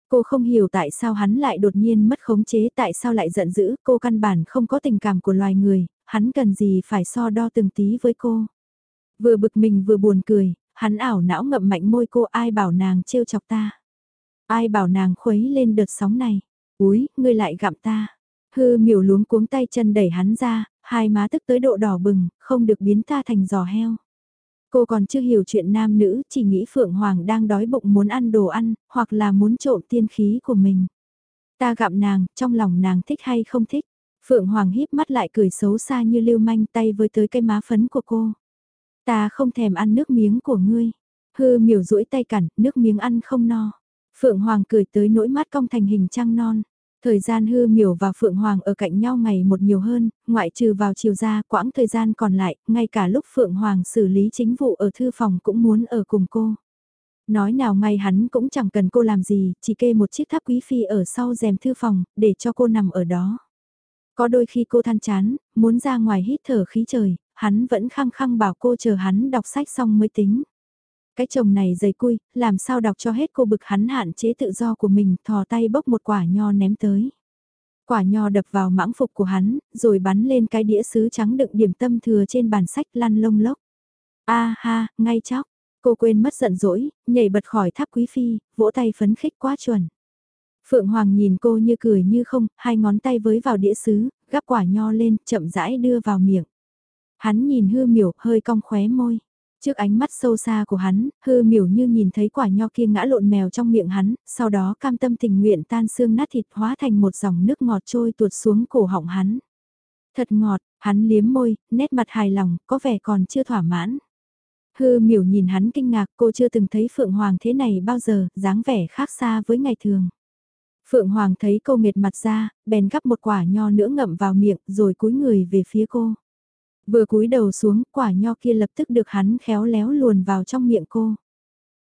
Cô không hiểu tại sao hắn lại đột nhiên mất khống chế, tại sao lại giận dữ, cô căn bản không có tình cảm của loài người, hắn cần gì phải so đo từng tí với cô. Vừa bực mình vừa buồn cười, hắn ảo não ngậm mạnh môi cô ai bảo nàng trêu chọc ta. Ai bảo nàng khuấy lên đợt sóng này. Úi, ngươi lại gặm ta. Hư miểu luống cuống tay chân đẩy hắn ra, hai má tức tới độ đỏ bừng, không được biến ta thành giò heo. Cô còn chưa hiểu chuyện nam nữ, chỉ nghĩ Phượng Hoàng đang đói bụng muốn ăn đồ ăn, hoặc là muốn trộm tiên khí của mình. Ta gặm nàng, trong lòng nàng thích hay không thích. Phượng Hoàng híp mắt lại cười xấu xa như lưu manh tay với tới cây má phấn của cô. Ta không thèm ăn nước miếng của ngươi. Hư miểu duỗi tay cản, nước miếng ăn không no. Phượng Hoàng cười tới nỗi mắt cong thành hình trăng non. Thời gian hư miểu và Phượng Hoàng ở cạnh nhau ngày một nhiều hơn, ngoại trừ vào chiều ra quãng thời gian còn lại, ngay cả lúc Phượng Hoàng xử lý chính vụ ở thư phòng cũng muốn ở cùng cô. Nói nào ngay hắn cũng chẳng cần cô làm gì, chỉ kê một chiếc tháp quý phi ở sau rèm thư phòng, để cho cô nằm ở đó. Có đôi khi cô than chán, muốn ra ngoài hít thở khí trời, hắn vẫn khăng khăng bảo cô chờ hắn đọc sách xong mới tính. Cái chồng này dày cui, làm sao đọc cho hết cô bực hắn hạn chế tự do của mình, thò tay bốc một quả nho ném tới. Quả nho đập vào mãng phục của hắn, rồi bắn lên cái đĩa sứ trắng đựng điểm tâm thừa trên bàn sách lăn lông lốc. A ha, ngay chóc, cô quên mất giận dỗi, nhảy bật khỏi tháp quý phi, vỗ tay phấn khích quá chuẩn. Phượng Hoàng nhìn cô như cười như không, hai ngón tay với vào đĩa sứ, gắp quả nho lên, chậm rãi đưa vào miệng. Hắn nhìn hư miểu, hơi cong khóe môi. Trước ánh mắt sâu xa của hắn, hư miểu như nhìn thấy quả nho kia ngã lộn mèo trong miệng hắn, sau đó cam tâm tình nguyện tan xương nát thịt hóa thành một dòng nước ngọt trôi tuột xuống cổ họng hắn. Thật ngọt, hắn liếm môi, nét mặt hài lòng, có vẻ còn chưa thỏa mãn. Hư miểu nhìn hắn kinh ngạc cô chưa từng thấy Phượng Hoàng thế này bao giờ, dáng vẻ khác xa với ngày thường. Phượng Hoàng thấy cô mệt mặt ra, bèn gắp một quả nho nữa ngậm vào miệng rồi cúi người về phía cô. Vừa cúi đầu xuống, quả nho kia lập tức được hắn khéo léo luồn vào trong miệng cô.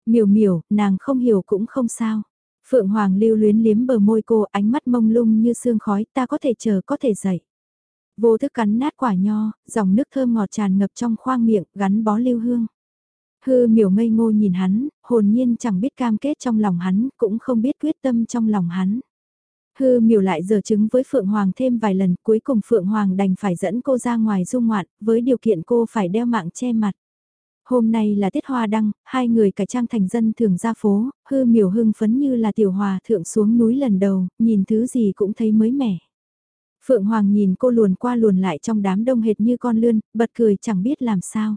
Miểu miểu, nàng không hiểu cũng không sao. Phượng Hoàng lưu luyến liếm bờ môi cô, ánh mắt mông lung như sương khói, ta có thể chờ có thể dậy. Vô thức cắn nát quả nho, dòng nước thơm ngọt tràn ngập trong khoang miệng, gắn bó lưu hương. Hư miểu ngây ngô nhìn hắn, hồn nhiên chẳng biết cam kết trong lòng hắn, cũng không biết quyết tâm trong lòng hắn. Hư miểu lại giờ chứng với Phượng Hoàng thêm vài lần, cuối cùng Phượng Hoàng đành phải dẫn cô ra ngoài du ngoạn, với điều kiện cô phải đeo mạng che mặt. Hôm nay là tiết hoa đăng, hai người cải trang thành dân thường ra phố, hư miểu hưng phấn như là tiểu hòa thượng xuống núi lần đầu, nhìn thứ gì cũng thấy mới mẻ. Phượng Hoàng nhìn cô luồn qua luồn lại trong đám đông hệt như con lươn, bật cười chẳng biết làm sao.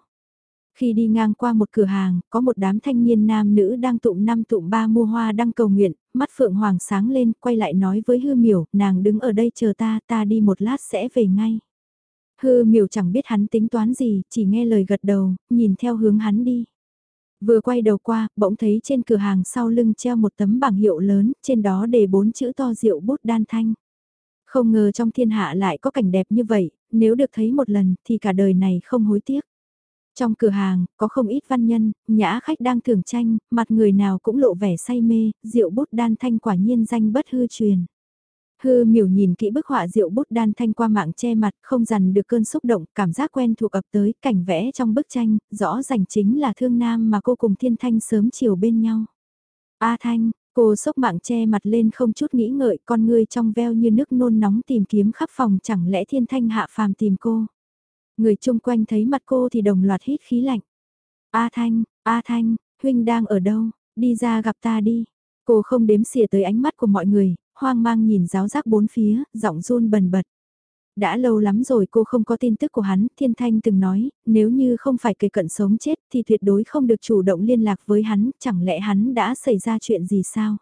Khi đi ngang qua một cửa hàng, có một đám thanh niên nam nữ đang tụng năm tụng ba mua hoa đang cầu nguyện, mắt Phượng Hoàng sáng lên, quay lại nói với hư miểu, nàng đứng ở đây chờ ta, ta đi một lát sẽ về ngay. Hư miểu chẳng biết hắn tính toán gì, chỉ nghe lời gật đầu, nhìn theo hướng hắn đi. Vừa quay đầu qua, bỗng thấy trên cửa hàng sau lưng treo một tấm bảng hiệu lớn, trên đó đề bốn chữ to rượu bút đan thanh. Không ngờ trong thiên hạ lại có cảnh đẹp như vậy, nếu được thấy một lần thì cả đời này không hối tiếc. Trong cửa hàng, có không ít văn nhân, nhã khách đang thưởng tranh, mặt người nào cũng lộ vẻ say mê, rượu bút đan thanh quả nhiên danh bất hư truyền. Hư miểu nhìn kỹ bức họa rượu bút đan thanh qua mạng che mặt, không dằn được cơn xúc động, cảm giác quen thuộc ập tới, cảnh vẽ trong bức tranh, rõ ràng chính là thương nam mà cô cùng thiên thanh sớm chiều bên nhau. A thanh, cô sốc mạng che mặt lên không chút nghĩ ngợi, con ngươi trong veo như nước nôn nóng tìm kiếm khắp phòng chẳng lẽ thiên thanh hạ phàm tìm cô. Người chung quanh thấy mặt cô thì đồng loạt hít khí lạnh. A Thanh, A Thanh, huynh đang ở đâu, đi ra gặp ta đi. Cô không đếm xỉa tới ánh mắt của mọi người, hoang mang nhìn giáo giác bốn phía, giọng run bần bật. Đã lâu lắm rồi cô không có tin tức của hắn, Thiên Thanh từng nói, nếu như không phải kề cận sống chết thì tuyệt đối không được chủ động liên lạc với hắn, chẳng lẽ hắn đã xảy ra chuyện gì sao?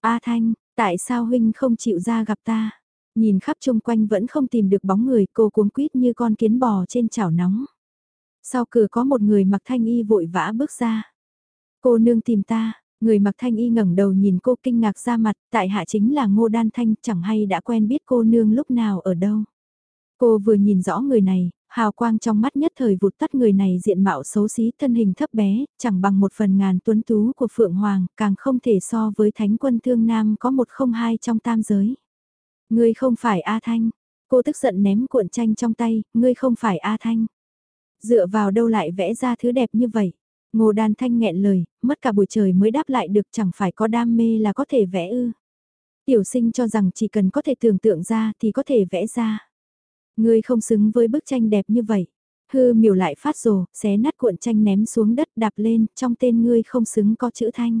A Thanh, tại sao huynh không chịu ra gặp ta? Nhìn khắp chung quanh vẫn không tìm được bóng người cô cuống quýt như con kiến bò trên chảo nóng. Sau cửa có một người mặc thanh y vội vã bước ra. Cô nương tìm ta, người mặc thanh y ngẩng đầu nhìn cô kinh ngạc ra mặt, tại hạ chính là ngô đan thanh chẳng hay đã quen biết cô nương lúc nào ở đâu. Cô vừa nhìn rõ người này, hào quang trong mắt nhất thời vụt tắt người này diện mạo xấu xí thân hình thấp bé, chẳng bằng một phần ngàn tuấn tú của Phượng Hoàng, càng không thể so với thánh quân thương nam có một không hai trong tam giới. Ngươi không phải A Thanh. Cô tức giận ném cuộn tranh trong tay, ngươi không phải A Thanh. Dựa vào đâu lại vẽ ra thứ đẹp như vậy? Ngô Đan Thanh nghẹn lời, mất cả buổi trời mới đáp lại được chẳng phải có đam mê là có thể vẽ ư. Tiểu sinh cho rằng chỉ cần có thể tưởng tượng ra thì có thể vẽ ra. Ngươi không xứng với bức tranh đẹp như vậy. Hư miểu lại phát rồ, xé nát cuộn tranh ném xuống đất đạp lên, trong tên ngươi không xứng có chữ thanh.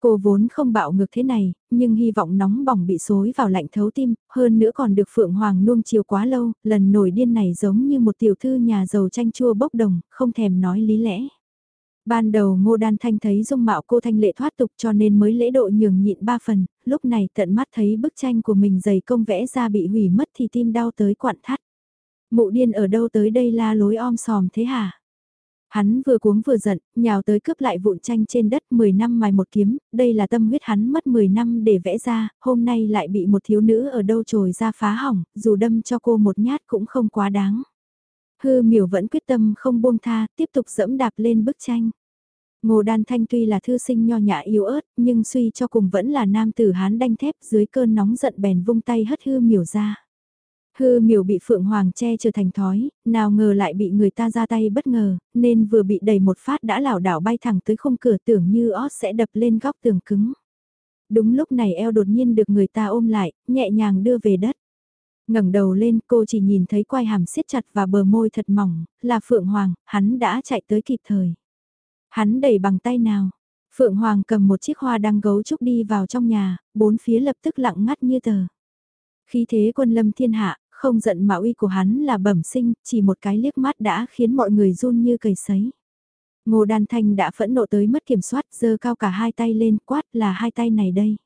Cô vốn không bạo ngược thế này, nhưng hy vọng nóng bỏng bị xối vào lạnh thấu tim, hơn nữa còn được Phượng Hoàng nuông chiều quá lâu, lần nổi điên này giống như một tiểu thư nhà giàu chanh chua bốc đồng, không thèm nói lý lẽ. Ban đầu Ngô Đan Thanh thấy dung mạo cô thanh lệ thoát tục cho nên mới lễ độ nhường nhịn ba phần, lúc này tận mắt thấy bức tranh của mình dày công vẽ ra bị hủy mất thì tim đau tới quặn thắt. Mụ điên ở đâu tới đây la lối om sòm thế hả? Hắn vừa cuống vừa giận, nhào tới cướp lại vụn tranh trên đất 10 năm mài một kiếm, đây là tâm huyết hắn mất 10 năm để vẽ ra, hôm nay lại bị một thiếu nữ ở đâu trồi ra phá hỏng, dù đâm cho cô một nhát cũng không quá đáng. Hư miểu vẫn quyết tâm không buông tha, tiếp tục dẫm đạp lên bức tranh. Ngô Đan Thanh tuy là thư sinh nho nhã yếu ớt, nhưng suy cho cùng vẫn là nam tử hán đanh thép dưới cơn nóng giận bèn vung tay hất hư miểu ra. Hư miểu bị Phượng Hoàng che trở thành thói, nào ngờ lại bị người ta ra tay bất ngờ, nên vừa bị đẩy một phát đã lảo đảo bay thẳng tới khung cửa tưởng như ót sẽ đập lên góc tường cứng. Đúng lúc này eo đột nhiên được người ta ôm lại, nhẹ nhàng đưa về đất. ngẩng đầu lên cô chỉ nhìn thấy quai hàm siết chặt và bờ môi thật mỏng, là Phượng Hoàng, hắn đã chạy tới kịp thời. Hắn đẩy bằng tay nào. Phượng Hoàng cầm một chiếc hoa đăng gấu trúc đi vào trong nhà, bốn phía lập tức lặng ngắt như tờ. Khi thế quân lâm thiên hạ, không giận mà uy của hắn là bẩm sinh, chỉ một cái liếc mắt đã khiến mọi người run như cầy sấy. Ngô Đan Thanh đã phẫn nộ tới mất kiểm soát, giơ cao cả hai tay lên, quát là hai tay này đây.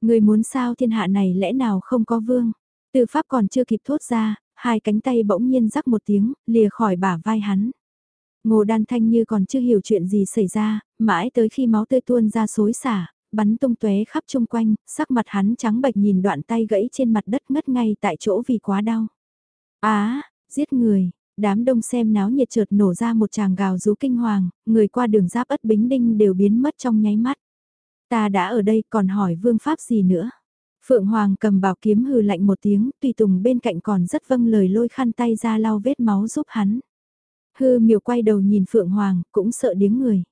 Người muốn sao thiên hạ này lẽ nào không có vương? Từ pháp còn chưa kịp thốt ra, hai cánh tay bỗng nhiên rắc một tiếng, lìa khỏi bả vai hắn. Ngô Đan Thanh như còn chưa hiểu chuyện gì xảy ra, mãi tới khi máu tươi tuôn ra xối xả, bắn tung tóe khắp chung quanh, sắc mặt hắn trắng bệch nhìn đoạn tay gãy trên mặt đất ngất ngay tại chỗ vì quá đau. Á, giết người, đám đông xem náo nhiệt chợt nổ ra một tràng gào rú kinh hoàng, người qua đường giáp ất bính đinh đều biến mất trong nháy mắt. Ta đã ở đây còn hỏi vương pháp gì nữa. Phượng Hoàng cầm bảo kiếm hừ lạnh một tiếng, tùy tùng bên cạnh còn rất vâng lời lôi khăn tay ra lau vết máu giúp hắn. Hư miều quay đầu nhìn Phượng Hoàng, cũng sợ điếng người.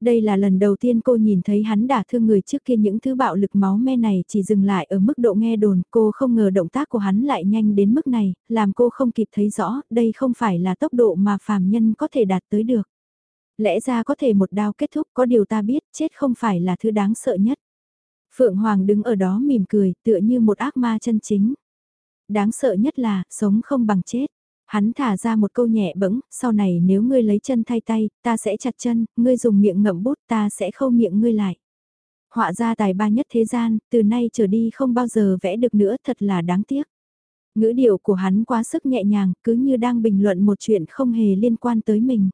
Đây là lần đầu tiên cô nhìn thấy hắn đả thương người trước kia những thứ bạo lực máu me này chỉ dừng lại ở mức độ nghe đồn, cô không ngờ động tác của hắn lại nhanh đến mức này, làm cô không kịp thấy rõ, đây không phải là tốc độ mà phàm nhân có thể đạt tới được. Lẽ ra có thể một đao kết thúc có điều ta biết chết không phải là thứ đáng sợ nhất. Phượng Hoàng đứng ở đó mỉm cười tựa như một ác ma chân chính. Đáng sợ nhất là sống không bằng chết. Hắn thả ra một câu nhẹ bẫng, sau này nếu ngươi lấy chân thay tay, ta sẽ chặt chân, ngươi dùng miệng ngậm bút ta sẽ khâu miệng ngươi lại. Họa ra tài ba nhất thế gian, từ nay trở đi không bao giờ vẽ được nữa thật là đáng tiếc. Ngữ điệu của hắn quá sức nhẹ nhàng, cứ như đang bình luận một chuyện không hề liên quan tới mình.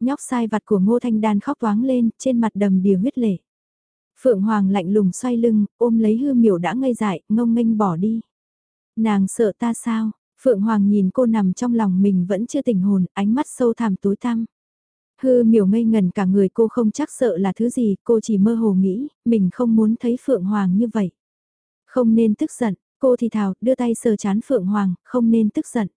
Nhóc sai vặt của Ngô Thanh Đan khóc toáng lên, trên mặt đầm đìa huyết lệ. Phượng Hoàng lạnh lùng xoay lưng, ôm lấy hư miểu đã ngây dại, ngông nghênh bỏ đi. Nàng sợ ta sao? Phượng Hoàng nhìn cô nằm trong lòng mình vẫn chưa tỉnh hồn, ánh mắt sâu thẳm tối tăm. Hư miểu ngây ngần cả người cô không chắc sợ là thứ gì, cô chỉ mơ hồ nghĩ, mình không muốn thấy Phượng Hoàng như vậy. Không nên tức giận, cô thì thào, đưa tay sờ chán Phượng Hoàng, không nên tức giận.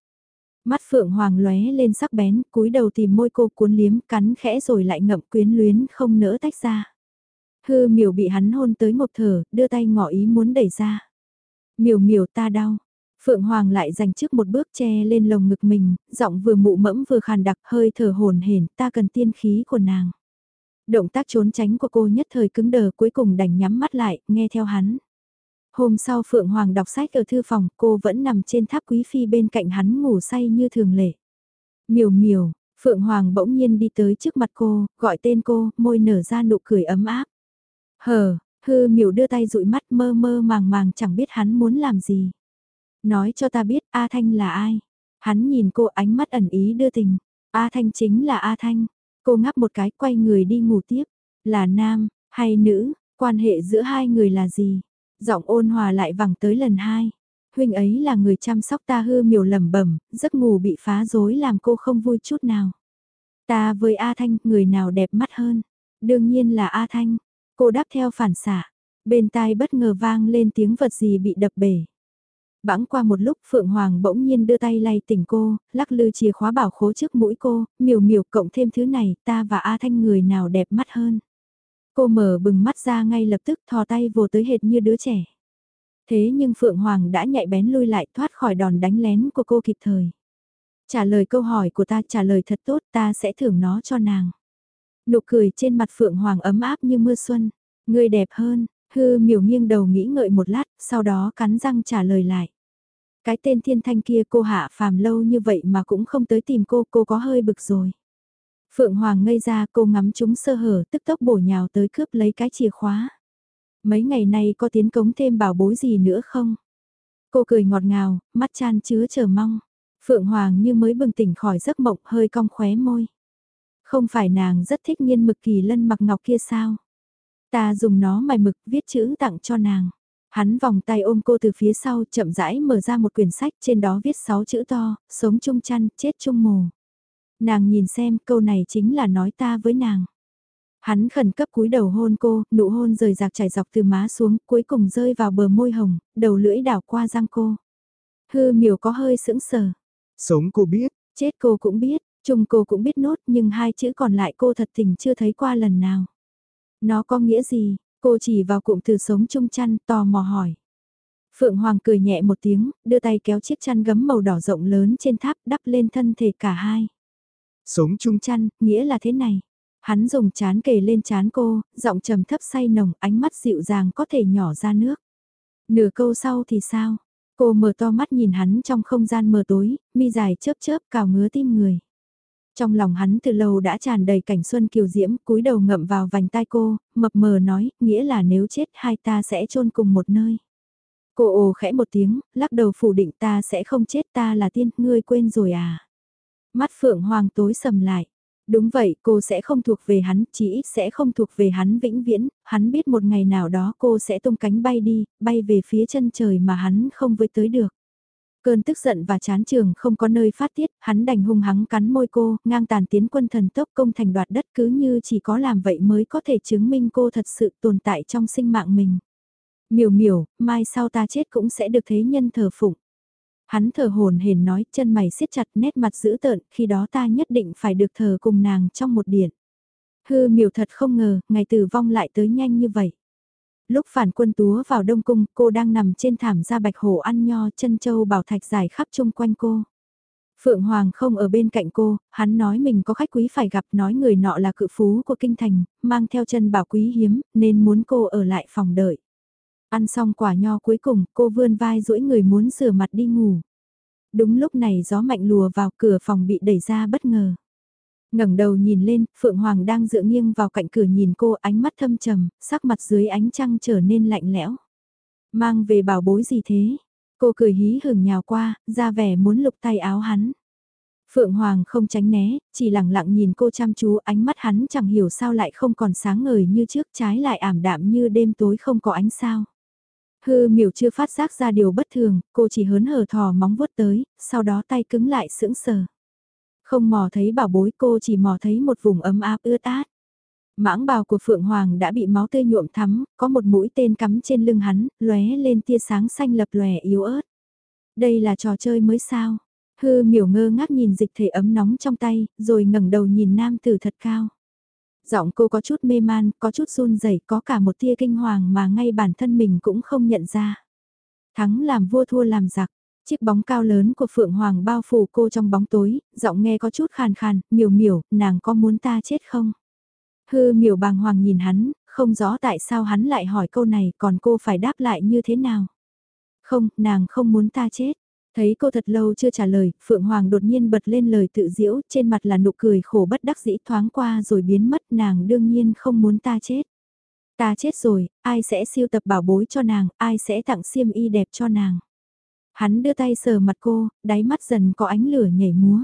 Mắt Phượng Hoàng lóe lên sắc bén, cúi đầu tìm môi cô cuốn liếm, cắn khẽ rồi lại ngậm quyến luyến không nỡ tách ra. Hư miểu bị hắn hôn tới ngột thở, đưa tay ngỏ ý muốn đẩy ra. Miểu miểu ta đau, Phượng Hoàng lại dành trước một bước che lên lồng ngực mình, giọng vừa mụ mẫm vừa khàn đặc hơi thở hồn hển ta cần tiên khí của nàng. Động tác trốn tránh của cô nhất thời cứng đờ cuối cùng đành nhắm mắt lại, nghe theo hắn. Hôm sau Phượng Hoàng đọc sách ở thư phòng, cô vẫn nằm trên tháp quý phi bên cạnh hắn ngủ say như thường lệ. Miều miều, Phượng Hoàng bỗng nhiên đi tới trước mặt cô, gọi tên cô, môi nở ra nụ cười ấm áp. Hờ, hư miều đưa tay dụi mắt mơ mơ màng màng chẳng biết hắn muốn làm gì. Nói cho ta biết A Thanh là ai. Hắn nhìn cô ánh mắt ẩn ý đưa tình. A Thanh chính là A Thanh. Cô ngắp một cái quay người đi ngủ tiếp. Là nam, hay nữ, quan hệ giữa hai người là gì? Giọng ôn hòa lại vẳng tới lần hai. Huynh ấy là người chăm sóc ta hư miều lẩm bẩm giấc ngủ bị phá rối làm cô không vui chút nào. Ta với A Thanh, người nào đẹp mắt hơn? Đương nhiên là A Thanh. Cô đáp theo phản xạ. Bên tai bất ngờ vang lên tiếng vật gì bị đập bể. Bãng qua một lúc Phượng Hoàng bỗng nhiên đưa tay lay tỉnh cô, lắc lư chìa khóa bảo khố trước mũi cô, miều miều cộng thêm thứ này, ta và A Thanh người nào đẹp mắt hơn. Cô mở bừng mắt ra ngay lập tức thò tay vồ tới hệt như đứa trẻ. Thế nhưng Phượng Hoàng đã nhạy bén lui lại thoát khỏi đòn đánh lén của cô kịp thời. Trả lời câu hỏi của ta trả lời thật tốt ta sẽ thưởng nó cho nàng. Nụ cười trên mặt Phượng Hoàng ấm áp như mưa xuân. Người đẹp hơn, Hư miểu nghiêng đầu nghĩ ngợi một lát, sau đó cắn răng trả lời lại. Cái tên thiên thanh kia cô hạ phàm lâu như vậy mà cũng không tới tìm cô, cô có hơi bực rồi. Phượng Hoàng ngây ra cô ngắm chúng sơ hở tức tốc bổ nhào tới cướp lấy cái chìa khóa. Mấy ngày nay có tiến cống thêm bảo bối gì nữa không? Cô cười ngọt ngào, mắt chan chứa chờ mong. Phượng Hoàng như mới bừng tỉnh khỏi giấc mộng hơi cong khóe môi. Không phải nàng rất thích nghiên mực kỳ lân mặc ngọc kia sao? Ta dùng nó mài mực viết chữ tặng cho nàng. Hắn vòng tay ôm cô từ phía sau chậm rãi mở ra một quyển sách trên đó viết 6 chữ to, sống chung chăn, chết chung mồ. Nàng nhìn xem câu này chính là nói ta với nàng. Hắn khẩn cấp cúi đầu hôn cô, nụ hôn rời rạc chảy dọc từ má xuống, cuối cùng rơi vào bờ môi hồng, đầu lưỡi đảo qua răng cô. Hư miểu có hơi sững sờ. Sống cô biết. Chết cô cũng biết, chung cô cũng biết nốt nhưng hai chữ còn lại cô thật tình chưa thấy qua lần nào. Nó có nghĩa gì? Cô chỉ vào cụm từ sống chung chăn tò mò hỏi. Phượng Hoàng cười nhẹ một tiếng, đưa tay kéo chiếc chăn gấm màu đỏ rộng lớn trên tháp đắp lên thân thể cả hai. Sống chung chăn, nghĩa là thế này. Hắn dùng chán kề lên chán cô, giọng trầm thấp say nồng, ánh mắt dịu dàng có thể nhỏ ra nước. Nửa câu sau thì sao? Cô mở to mắt nhìn hắn trong không gian mờ tối, mi dài chớp chớp cào ngứa tim người. Trong lòng hắn từ lâu đã tràn đầy cảnh xuân kiều diễm, cúi đầu ngậm vào vành tai cô, mập mờ nói, nghĩa là nếu chết hai ta sẽ chôn cùng một nơi. Cô ồ khẽ một tiếng, lắc đầu phủ định ta sẽ không chết ta là tiên, ngươi quên rồi à. Mắt phượng hoàng tối sầm lại, Đúng vậy, cô sẽ không thuộc về hắn, chỉ ít sẽ không thuộc về hắn vĩnh viễn, hắn biết một ngày nào đó cô sẽ tung cánh bay đi, bay về phía chân trời mà hắn không với tới được. Cơn tức giận và chán trường không có nơi phát tiết, hắn đành hung hắng cắn môi cô, ngang tàn tiến quân thần tốc công thành đoạt đất cứ như chỉ có làm vậy mới có thể chứng minh cô thật sự tồn tại trong sinh mạng mình. Miểu miểu, mai sau ta chết cũng sẽ được thế nhân thờ phụng. Hắn thờ hồn hển nói, chân mày siết chặt nét mặt dữ tợn, khi đó ta nhất định phải được thờ cùng nàng trong một điện. Hư miểu thật không ngờ, ngày tử vong lại tới nhanh như vậy. Lúc phản quân túa vào Đông Cung, cô đang nằm trên thảm da bạch hổ ăn nho chân châu bảo thạch dài khắp chung quanh cô. Phượng Hoàng không ở bên cạnh cô, hắn nói mình có khách quý phải gặp nói người nọ là cự phú của kinh thành, mang theo chân bảo quý hiếm, nên muốn cô ở lại phòng đợi. Ăn xong quả nho cuối cùng, cô vươn vai duỗi người muốn rửa mặt đi ngủ. Đúng lúc này gió mạnh lùa vào cửa phòng bị đẩy ra bất ngờ ngẩng đầu nhìn lên, Phượng Hoàng đang dựa nghiêng vào cạnh cửa nhìn cô ánh mắt thâm trầm, sắc mặt dưới ánh trăng trở nên lạnh lẽo. Mang về bảo bối gì thế? Cô cười hí hửng nhào qua, ra vẻ muốn lục tay áo hắn. Phượng Hoàng không tránh né, chỉ lặng lặng nhìn cô chăm chú ánh mắt hắn chẳng hiểu sao lại không còn sáng ngời như trước trái lại ảm đạm như đêm tối không có ánh sao. Hư miểu chưa phát giác ra điều bất thường, cô chỉ hớn hở thò móng vuốt tới, sau đó tay cứng lại sững sờ. Không mò thấy bảo bối cô chỉ mò thấy một vùng ấm áp ướt át. Mãng bào của Phượng Hoàng đã bị máu tươi nhuộm thắm, có một mũi tên cắm trên lưng hắn, lóe lên tia sáng xanh lập lòe yếu ớt. Đây là trò chơi mới sao? Hư miểu ngơ ngác nhìn dịch thể ấm nóng trong tay, rồi ngẩng đầu nhìn nam tử thật cao. Giọng cô có chút mê man, có chút run rẩy, có cả một tia kinh hoàng mà ngay bản thân mình cũng không nhận ra. Thắng làm vua thua làm giặc, Chiếc bóng cao lớn của Phượng Hoàng bao phủ cô trong bóng tối, giọng nghe có chút khàn khàn, miểu miểu, nàng có muốn ta chết không? Hư miểu bàng hoàng nhìn hắn, không rõ tại sao hắn lại hỏi câu này còn cô phải đáp lại như thế nào? Không, nàng không muốn ta chết. Thấy cô thật lâu chưa trả lời, Phượng Hoàng đột nhiên bật lên lời tự diễu, trên mặt là nụ cười khổ bất đắc dĩ thoáng qua rồi biến mất nàng đương nhiên không muốn ta chết. Ta chết rồi, ai sẽ siêu tập bảo bối cho nàng, ai sẽ tặng xiêm y đẹp cho nàng. Hắn đưa tay sờ mặt cô, đáy mắt dần có ánh lửa nhảy múa.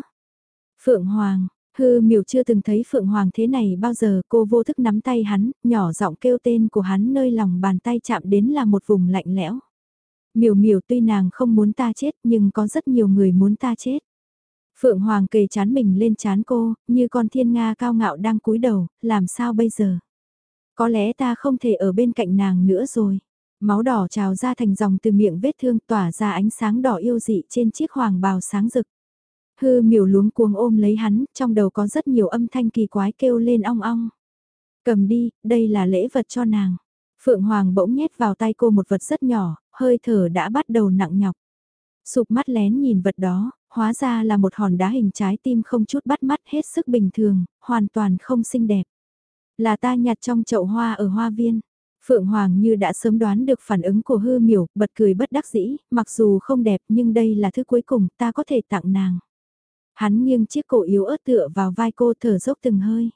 Phượng Hoàng, hư miểu chưa từng thấy Phượng Hoàng thế này bao giờ cô vô thức nắm tay hắn, nhỏ giọng kêu tên của hắn nơi lòng bàn tay chạm đến là một vùng lạnh lẽo. Miểu miểu tuy nàng không muốn ta chết nhưng có rất nhiều người muốn ta chết. Phượng Hoàng kề chán mình lên chán cô, như con thiên nga cao ngạo đang cúi đầu, làm sao bây giờ? Có lẽ ta không thể ở bên cạnh nàng nữa rồi. Máu đỏ trào ra thành dòng từ miệng vết thương tỏa ra ánh sáng đỏ yêu dị trên chiếc hoàng bào sáng rực. Hư miểu luống cuồng ôm lấy hắn, trong đầu có rất nhiều âm thanh kỳ quái kêu lên ong ong. Cầm đi, đây là lễ vật cho nàng. Phượng Hoàng bỗng nhét vào tay cô một vật rất nhỏ, hơi thở đã bắt đầu nặng nhọc. Sụp mắt lén nhìn vật đó, hóa ra là một hòn đá hình trái tim không chút bắt mắt hết sức bình thường, hoàn toàn không xinh đẹp. Là ta nhặt trong chậu hoa ở hoa viên. Phượng Hoàng như đã sớm đoán được phản ứng của hư miểu, bật cười bất đắc dĩ, mặc dù không đẹp nhưng đây là thứ cuối cùng ta có thể tặng nàng. Hắn nghiêng chiếc cổ yếu ớt tựa vào vai cô thở dốc từng hơi.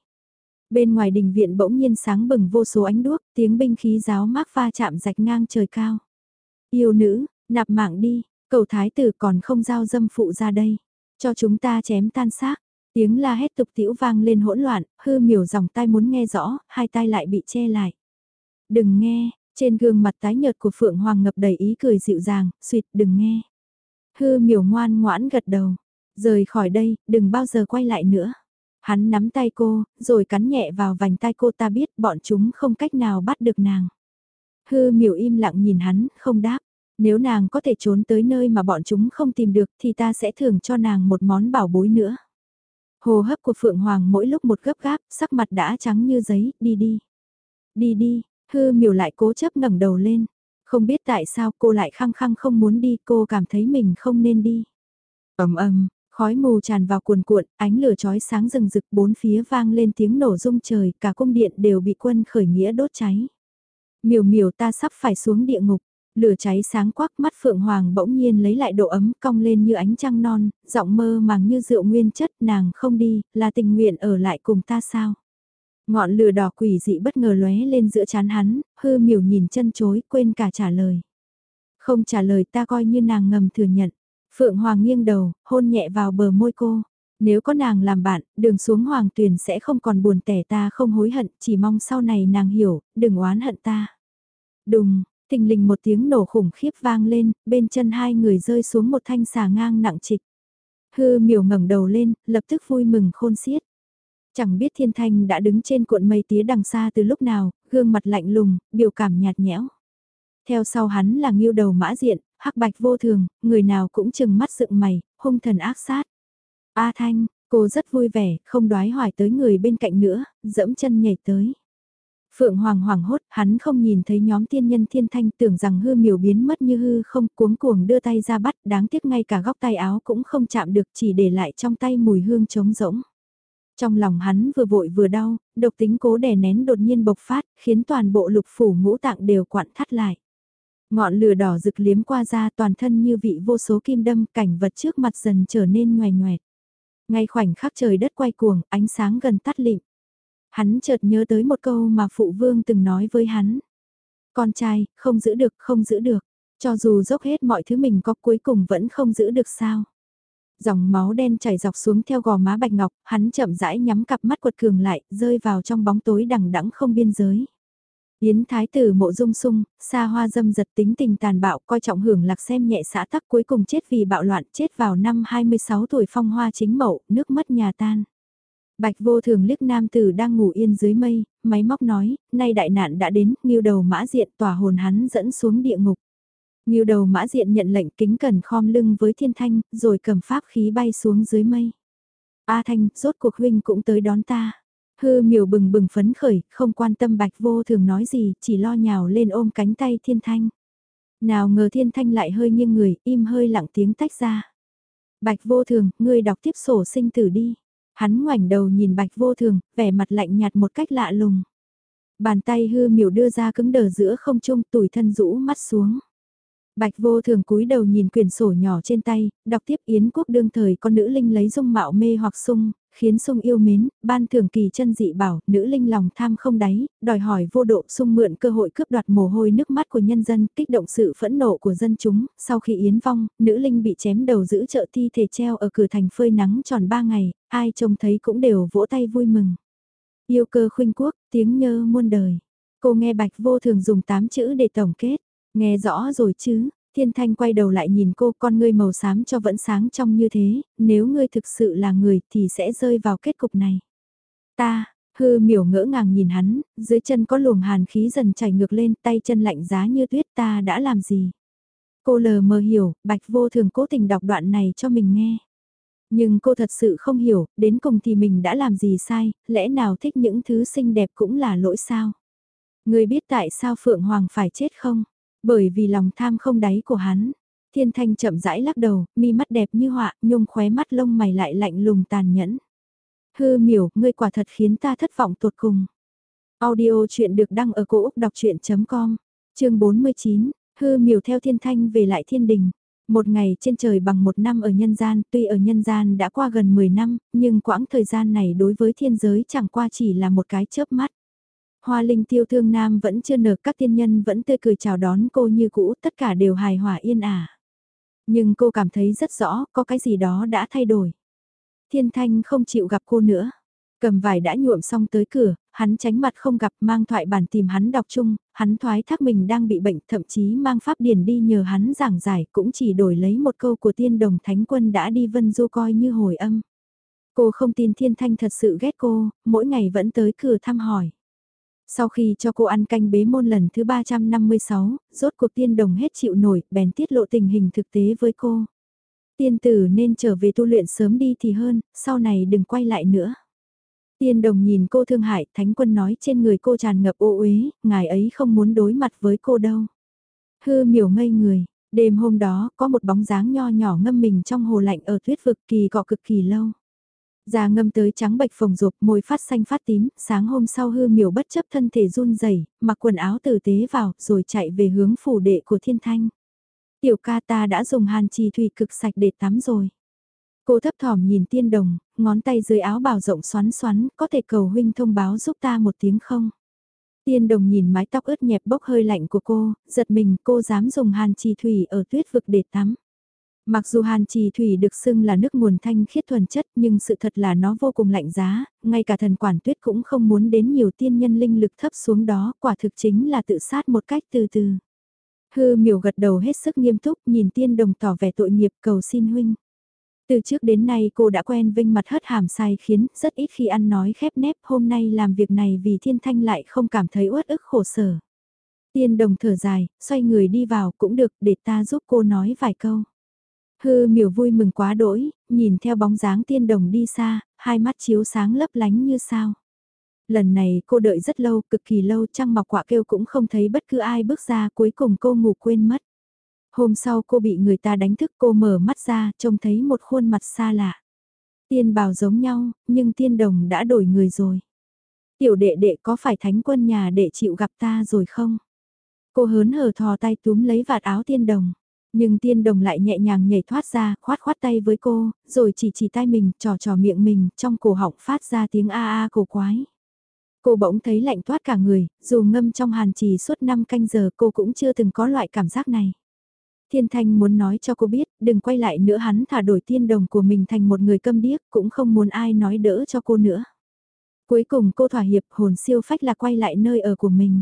Bên ngoài đình viện bỗng nhiên sáng bừng vô số ánh đuốc, tiếng binh khí giáo mác pha chạm rạch ngang trời cao. Yêu nữ, nạp mạng đi, cầu thái tử còn không giao dâm phụ ra đây. Cho chúng ta chém tan xác. Tiếng la hét tục tiễu vang lên hỗn loạn, hư miểu dòng tai muốn nghe rõ, hai tai lại bị che lại. Đừng nghe, trên gương mặt tái nhợt của Phượng Hoàng ngập đầy ý cười dịu dàng, suyệt đừng nghe. Hư miểu ngoan ngoãn gật đầu, rời khỏi đây, đừng bao giờ quay lại nữa. Hắn nắm tay cô, rồi cắn nhẹ vào vành tay cô ta biết bọn chúng không cách nào bắt được nàng. Hư miểu im lặng nhìn hắn, không đáp. Nếu nàng có thể trốn tới nơi mà bọn chúng không tìm được thì ta sẽ thưởng cho nàng một món bảo bối nữa. Hồ hấp của Phượng Hoàng mỗi lúc một gấp gáp, sắc mặt đã trắng như giấy, đi đi. Đi đi, Hư miểu lại cố chấp ngẩng đầu lên. Không biết tại sao cô lại khăng khăng không muốn đi, cô cảm thấy mình không nên đi. ầm ầm, khói mù tràn vào cuồn cuộn, ánh lửa chói sáng rừng rực bốn phía vang lên tiếng nổ rung trời, cả cung điện đều bị quân khởi nghĩa đốt cháy. Miểu miểu ta sắp phải xuống địa ngục, lửa cháy sáng quắc mắt Phượng Hoàng bỗng nhiên lấy lại độ ấm cong lên như ánh trăng non, giọng mơ màng như rượu nguyên chất nàng không đi, là tình nguyện ở lại cùng ta sao. Ngọn lửa đỏ quỷ dị bất ngờ lóe lên giữa chán hắn, hư miểu nhìn chân chối, quên cả trả lời. Không trả lời ta coi như nàng ngầm thừa nhận. Phượng Hoàng nghiêng đầu, hôn nhẹ vào bờ môi cô. Nếu có nàng làm bạn, đường xuống hoàng tuyền sẽ không còn buồn tẻ ta không hối hận, chỉ mong sau này nàng hiểu, đừng oán hận ta. Đùng, thình lình một tiếng nổ khủng khiếp vang lên, bên chân hai người rơi xuống một thanh xà ngang nặng trịch. Hư miểu ngẩng đầu lên, lập tức vui mừng khôn xiết. Chẳng biết thiên thanh đã đứng trên cuộn mây tía đằng xa từ lúc nào, gương mặt lạnh lùng, biểu cảm nhạt nhẽo. Theo sau hắn là nghiêu đầu mã diện, hắc bạch vô thường, người nào cũng chừng mắt dựng mày, hung thần ác sát. A Thanh, cô rất vui vẻ, không đoái hoài tới người bên cạnh nữa, dẫm chân nhảy tới. Phượng Hoàng hoảng hốt, hắn không nhìn thấy nhóm tiên nhân thiên thanh tưởng rằng hư miểu biến mất như hư không cuống cuồng đưa tay ra bắt, đáng tiếc ngay cả góc tay áo cũng không chạm được chỉ để lại trong tay mùi hương trống rỗng. Trong lòng hắn vừa vội vừa đau, độc tính cố đè nén đột nhiên bộc phát, khiến toàn bộ lục phủ ngũ tạng đều quặn thắt lại. Ngọn lửa đỏ rực liếm qua da toàn thân như vị vô số kim đâm, cảnh vật trước mặt dần trở nên nhòe nhoẹt. Ngay khoảnh khắc trời đất quay cuồng, ánh sáng gần tắt lịm. Hắn chợt nhớ tới một câu mà phụ vương từng nói với hắn. Con trai, không giữ được, không giữ được. Cho dù dốc hết mọi thứ mình có cuối cùng vẫn không giữ được sao. Dòng máu đen chảy dọc xuống theo gò má bạch ngọc, hắn chậm rãi nhắm cặp mắt quật cường lại, rơi vào trong bóng tối đằng đẵng không biên giới. Yến thái tử mộ dung sung, xa hoa dâm giật tính tình tàn bạo coi trọng hưởng lạc xem nhẹ xã tắc cuối cùng chết vì bạo loạn chết vào năm 26 tuổi phong hoa chính mậu, nước mất nhà tan. Bạch vô thường liếc nam tử đang ngủ yên dưới mây, máy móc nói, nay đại nạn đã đến, nghiêu đầu mã diện tỏa hồn hắn dẫn xuống địa ngục. Nghiêu đầu mã diện nhận lệnh kính cẩn khom lưng với thiên thanh, rồi cầm pháp khí bay xuống dưới mây. A thanh, rốt cuộc huynh cũng tới đón ta. Hư miểu bừng bừng phấn khởi, không quan tâm bạch vô thường nói gì, chỉ lo nhào lên ôm cánh tay thiên thanh. Nào ngờ thiên thanh lại hơi nghiêng người, im hơi lặng tiếng tách ra. Bạch vô thường, ngươi đọc tiếp sổ sinh tử đi. Hắn ngoảnh đầu nhìn bạch vô thường, vẻ mặt lạnh nhạt một cách lạ lùng. Bàn tay hư miểu đưa ra cứng đờ giữa không trung tủi thân rũ mắt xuống. Bạch vô thường cúi đầu nhìn quyển sổ nhỏ trên tay, đọc tiếp Yến quốc đương thời con nữ linh lấy dung mạo mê hoặc sung, khiến sung yêu mến, ban thường kỳ chân dị bảo, nữ linh lòng tham không đáy, đòi hỏi vô độ sung mượn cơ hội cướp đoạt mồ hôi nước mắt của nhân dân, kích động sự phẫn nộ của dân chúng, sau khi Yến vong, nữ linh bị chém đầu giữ trợ thi thể treo ở cửa thành phơi nắng tròn ba ngày, ai trông thấy cũng đều vỗ tay vui mừng. Yêu cơ khuynh quốc, tiếng nhơ muôn đời. Cô nghe bạch vô thường dùng tám chữ để tổng kết. Nghe rõ rồi chứ, Thiên Thanh quay đầu lại nhìn cô con ngươi màu xám cho vẫn sáng trong như thế, nếu ngươi thực sự là người thì sẽ rơi vào kết cục này. Ta, hư miểu ngỡ ngàng nhìn hắn, dưới chân có luồng hàn khí dần chảy ngược lên tay chân lạnh giá như tuyết ta đã làm gì. Cô lờ mờ hiểu, bạch vô thường cố tình đọc đoạn này cho mình nghe. Nhưng cô thật sự không hiểu, đến cùng thì mình đã làm gì sai, lẽ nào thích những thứ xinh đẹp cũng là lỗi sao? Người biết tại sao Phượng Hoàng phải chết không? Bởi vì lòng tham không đáy của hắn. Thiên thanh chậm rãi lắc đầu, mi mắt đẹp như họa, nhung khóe mắt lông mày lại lạnh lùng tàn nhẫn. Hư miểu, ngươi quả thật khiến ta thất vọng tột cùng. Audio chuyện được đăng ở cổ Úc đọc chuyện.com, chương 49, hư miểu theo thiên thanh về lại thiên đình. Một ngày trên trời bằng một năm ở nhân gian, tuy ở nhân gian đã qua gần 10 năm, nhưng quãng thời gian này đối với thiên giới chẳng qua chỉ là một cái chớp mắt. Hoa linh tiêu thương nam vẫn chưa nở các tiên nhân vẫn tươi cười chào đón cô như cũ, tất cả đều hài hòa yên ả. Nhưng cô cảm thấy rất rõ, có cái gì đó đã thay đổi. Thiên thanh không chịu gặp cô nữa. Cầm vải đã nhuộm xong tới cửa, hắn tránh mặt không gặp mang thoại bản tìm hắn đọc chung, hắn thoái thác mình đang bị bệnh thậm chí mang pháp điển đi nhờ hắn giảng giải cũng chỉ đổi lấy một câu của tiên đồng thánh quân đã đi vân du coi như hồi âm. Cô không tin thiên thanh thật sự ghét cô, mỗi ngày vẫn tới cửa thăm hỏi. Sau khi cho cô ăn canh bế môn lần thứ 356, rốt cuộc tiên đồng hết chịu nổi, bèn tiết lộ tình hình thực tế với cô. Tiên tử nên trở về tu luyện sớm đi thì hơn, sau này đừng quay lại nữa. Tiên đồng nhìn cô thương hại, thánh quân nói trên người cô tràn ngập ô uế, ngài ấy không muốn đối mặt với cô đâu. Hư miểu ngây người, đêm hôm đó có một bóng dáng nho nhỏ ngâm mình trong hồ lạnh ở tuyết vực kỳ cọ cực kỳ lâu. Da ngâm tới trắng bạch phồng rộp, môi phát xanh phát tím, sáng hôm sau hư miểu bất chấp thân thể run rẩy mặc quần áo tử tế vào, rồi chạy về hướng phủ đệ của thiên thanh. Tiểu ca ta đã dùng hàn trì thủy cực sạch để tắm rồi. Cô thấp thỏm nhìn tiên đồng, ngón tay dưới áo bào rộng xoắn xoắn, có thể cầu huynh thông báo giúp ta một tiếng không? Tiên đồng nhìn mái tóc ướt nhẹp bốc hơi lạnh của cô, giật mình cô dám dùng hàn trì thủy ở tuyết vực để tắm. Mặc dù hàn trì thủy được xưng là nước nguồn thanh khiết thuần chất nhưng sự thật là nó vô cùng lạnh giá, ngay cả thần quản tuyết cũng không muốn đến nhiều tiên nhân linh lực thấp xuống đó, quả thực chính là tự sát một cách từ từ. Hư miểu gật đầu hết sức nghiêm túc nhìn tiên đồng tỏ vẻ tội nghiệp cầu xin huynh. Từ trước đến nay cô đã quen vinh mặt hất hàm sai khiến rất ít khi ăn nói khép nép hôm nay làm việc này vì thiên thanh lại không cảm thấy uất ức khổ sở. Tiên đồng thở dài, xoay người đi vào cũng được để ta giúp cô nói vài câu. Hư miểu vui mừng quá đỗi, nhìn theo bóng dáng tiên đồng đi xa, hai mắt chiếu sáng lấp lánh như sao. Lần này cô đợi rất lâu, cực kỳ lâu, trăng mọc quạ kêu cũng không thấy bất cứ ai bước ra, cuối cùng cô ngủ quên mất. Hôm sau cô bị người ta đánh thức cô mở mắt ra, trông thấy một khuôn mặt xa lạ. Tiên bào giống nhau, nhưng tiên đồng đã đổi người rồi. Tiểu đệ đệ có phải thánh quân nhà đệ chịu gặp ta rồi không? Cô hớn hở thò tay túm lấy vạt áo tiên đồng. Nhưng tiên đồng lại nhẹ nhàng nhảy thoát ra, khoát khoát tay với cô, rồi chỉ chỉ tay mình, trò trò miệng mình, trong cổ họng phát ra tiếng a a cổ quái. Cô bỗng thấy lạnh toát cả người, dù ngâm trong hàn trì suốt 5 canh giờ cô cũng chưa từng có loại cảm giác này. Thiên Thanh muốn nói cho cô biết, đừng quay lại nữa hắn thả đổi tiên đồng của mình thành một người câm điếc, cũng không muốn ai nói đỡ cho cô nữa. Cuối cùng cô thỏa hiệp hồn siêu phách là quay lại nơi ở của mình.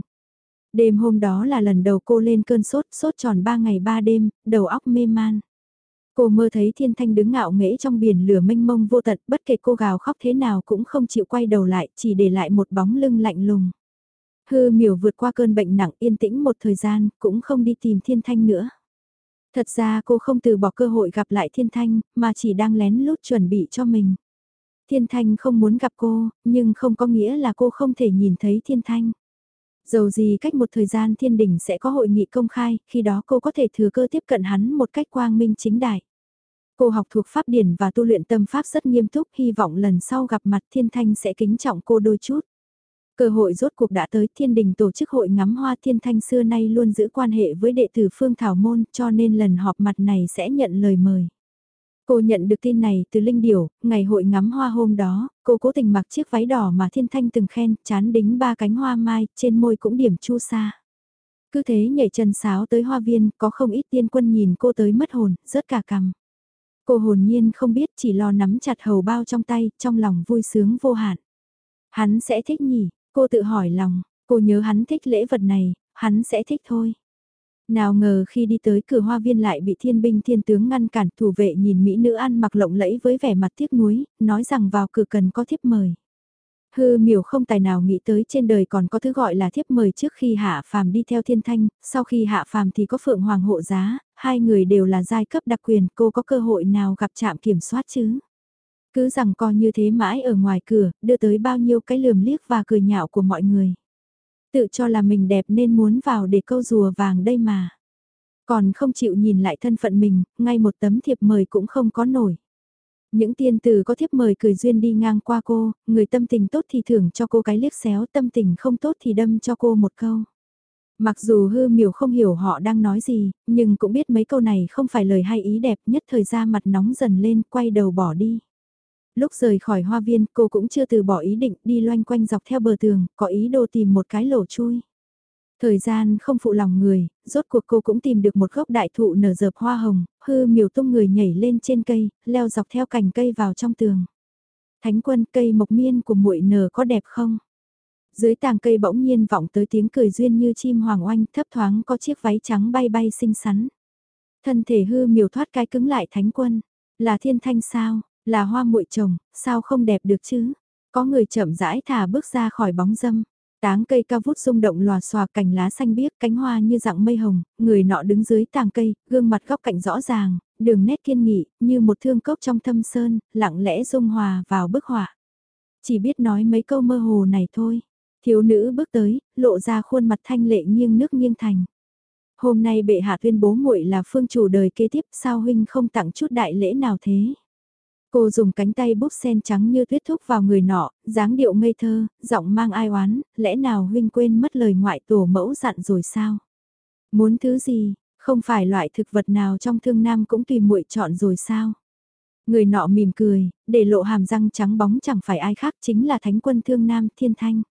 Đêm hôm đó là lần đầu cô lên cơn sốt, sốt tròn 3 ngày 3 đêm, đầu óc mê man. Cô mơ thấy thiên thanh đứng ngạo nghễ trong biển lửa mênh mông vô tận, bất kể cô gào khóc thế nào cũng không chịu quay đầu lại, chỉ để lại một bóng lưng lạnh lùng. Hư miểu vượt qua cơn bệnh nặng yên tĩnh một thời gian, cũng không đi tìm thiên thanh nữa. Thật ra cô không từ bỏ cơ hội gặp lại thiên thanh, mà chỉ đang lén lút chuẩn bị cho mình. Thiên thanh không muốn gặp cô, nhưng không có nghĩa là cô không thể nhìn thấy thiên thanh. Dầu gì cách một thời gian thiên đình sẽ có hội nghị công khai, khi đó cô có thể thừa cơ tiếp cận hắn một cách quang minh chính đại. Cô học thuộc pháp điển và tu luyện tâm pháp rất nghiêm túc, hy vọng lần sau gặp mặt thiên thanh sẽ kính trọng cô đôi chút. Cơ hội rốt cuộc đã tới thiên đình tổ chức hội ngắm hoa thiên thanh xưa nay luôn giữ quan hệ với đệ tử Phương Thảo Môn cho nên lần họp mặt này sẽ nhận lời mời. Cô nhận được tin này từ Linh Điểu, ngày hội ngắm hoa hôm đó, cô cố tình mặc chiếc váy đỏ mà Thiên Thanh từng khen, chán đính ba cánh hoa mai, trên môi cũng điểm chu sa. Cứ thế nhảy chân sáo tới hoa viên, có không ít tiên quân nhìn cô tới mất hồn, rớt cả cằm. Cô hồn nhiên không biết chỉ lo nắm chặt hầu bao trong tay, trong lòng vui sướng vô hạn. Hắn sẽ thích nhỉ, cô tự hỏi lòng, cô nhớ hắn thích lễ vật này, hắn sẽ thích thôi. Nào ngờ khi đi tới cửa hoa viên lại bị thiên binh thiên tướng ngăn cản thủ vệ nhìn mỹ nữ ăn mặc lộng lẫy với vẻ mặt tiếc nuối, nói rằng vào cửa cần có thiếp mời. Hư miểu không tài nào nghĩ tới trên đời còn có thứ gọi là thiếp mời trước khi hạ phàm đi theo thiên thanh, sau khi hạ phàm thì có phượng hoàng hộ giá, hai người đều là giai cấp đặc quyền, cô có cơ hội nào gặp trạm kiểm soát chứ? Cứ rằng coi như thế mãi ở ngoài cửa, đưa tới bao nhiêu cái lườm liếc và cười nhạo của mọi người. Tự cho là mình đẹp nên muốn vào để câu rùa vàng đây mà. Còn không chịu nhìn lại thân phận mình, ngay một tấm thiệp mời cũng không có nổi. Những tiên tử có thiếp mời cười duyên đi ngang qua cô, người tâm tình tốt thì thưởng cho cô cái liếc xéo, tâm tình không tốt thì đâm cho cô một câu. Mặc dù hư miểu không hiểu họ đang nói gì, nhưng cũng biết mấy câu này không phải lời hay ý đẹp nhất thời ra mặt nóng dần lên quay đầu bỏ đi. Lúc rời khỏi hoa viên cô cũng chưa từ bỏ ý định đi loanh quanh dọc theo bờ tường, có ý đồ tìm một cái lỗ chui. Thời gian không phụ lòng người, rốt cuộc cô cũng tìm được một gốc đại thụ nở dợp hoa hồng, hư miều tung người nhảy lên trên cây, leo dọc theo cành cây vào trong tường. Thánh quân cây mộc miên của muội nở có đẹp không? Dưới tàng cây bỗng nhiên vọng tới tiếng cười duyên như chim hoàng oanh thấp thoáng có chiếc váy trắng bay bay xinh xắn. Thân thể hư miều thoát cái cứng lại thánh quân. Là thiên thanh sao? Là hoa muội trồng, sao không đẹp được chứ? Có người chậm rãi thả bước ra khỏi bóng dâm. Táng cây cao vút rung động lòa xòa cành lá xanh biếc cánh hoa như dạng mây hồng, người nọ đứng dưới tàng cây, gương mặt góc cạnh rõ ràng, đường nét kiên nghị, như một thương cốc trong thâm sơn, lặng lẽ dung hòa vào bức họa. Chỉ biết nói mấy câu mơ hồ này thôi. Thiếu nữ bước tới, lộ ra khuôn mặt thanh lệ nghiêng nước nghiêng thành. Hôm nay bệ hạ tuyên bố muội là phương chủ đời kế tiếp sao huynh không tặng chút đại lễ nào thế? Cô dùng cánh tay búp sen trắng như tuyết thúc vào người nọ, dáng điệu ngây thơ, giọng mang ai oán, lẽ nào huynh quên mất lời ngoại tổ mẫu dặn rồi sao? Muốn thứ gì, không phải loại thực vật nào trong thương nam cũng tùy muội chọn rồi sao? Người nọ mỉm cười, để lộ hàm răng trắng bóng chẳng phải ai khác chính là thánh quân thương nam thiên thanh.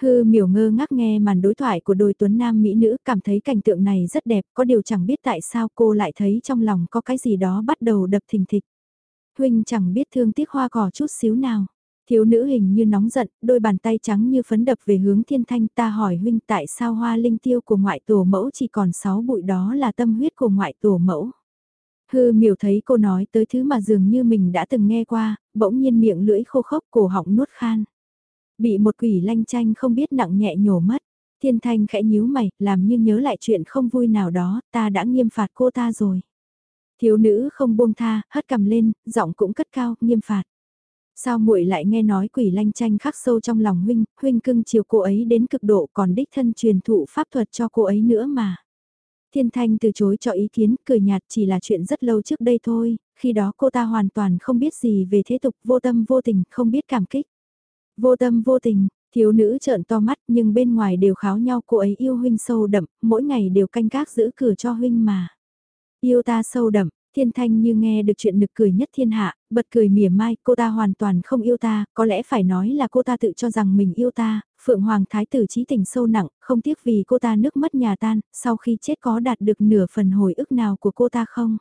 Hư miểu ngơ ngác nghe màn đối thoại của đôi tuấn nam mỹ nữ cảm thấy cảnh tượng này rất đẹp, có điều chẳng biết tại sao cô lại thấy trong lòng có cái gì đó bắt đầu đập thình thịch. Huynh chẳng biết thương tiếc hoa cỏ chút xíu nào. Thiếu nữ hình như nóng giận, đôi bàn tay trắng như phấn đập về hướng thiên thanh ta hỏi huynh tại sao hoa linh tiêu của ngoại tổ mẫu chỉ còn 6 bụi đó là tâm huyết của ngoại tổ mẫu. Hư miểu thấy cô nói tới thứ mà dường như mình đã từng nghe qua, bỗng nhiên miệng lưỡi khô khốc cổ họng nuốt khan. Bị một quỷ lanh chanh không biết nặng nhẹ nhổ mất. Thiên thanh khẽ nhíu mày, làm như nhớ lại chuyện không vui nào đó, ta đã nghiêm phạt cô ta rồi. Thiếu nữ không buông tha, hất cầm lên, giọng cũng cất cao, nghiêm phạt. Sao muội lại nghe nói quỷ lanh tranh khắc sâu trong lòng huynh, huynh cưng chiều cô ấy đến cực độ còn đích thân truyền thụ pháp thuật cho cô ấy nữa mà. Thiên Thanh từ chối cho ý kiến, cười nhạt chỉ là chuyện rất lâu trước đây thôi, khi đó cô ta hoàn toàn không biết gì về thế tục vô tâm vô tình, không biết cảm kích. Vô tâm vô tình, thiếu nữ trợn to mắt nhưng bên ngoài đều kháo nhau cô ấy yêu huynh sâu đậm, mỗi ngày đều canh gác giữ cửa cho huynh mà. Yêu ta sâu đậm, Thiên Thanh như nghe được chuyện nực cười nhất thiên hạ, bật cười mỉa mai, cô ta hoàn toàn không yêu ta, có lẽ phải nói là cô ta tự cho rằng mình yêu ta, Phượng Hoàng Thái tử trí tình sâu nặng, không tiếc vì cô ta nước mất nhà tan, sau khi chết có đạt được nửa phần hồi ức nào của cô ta không?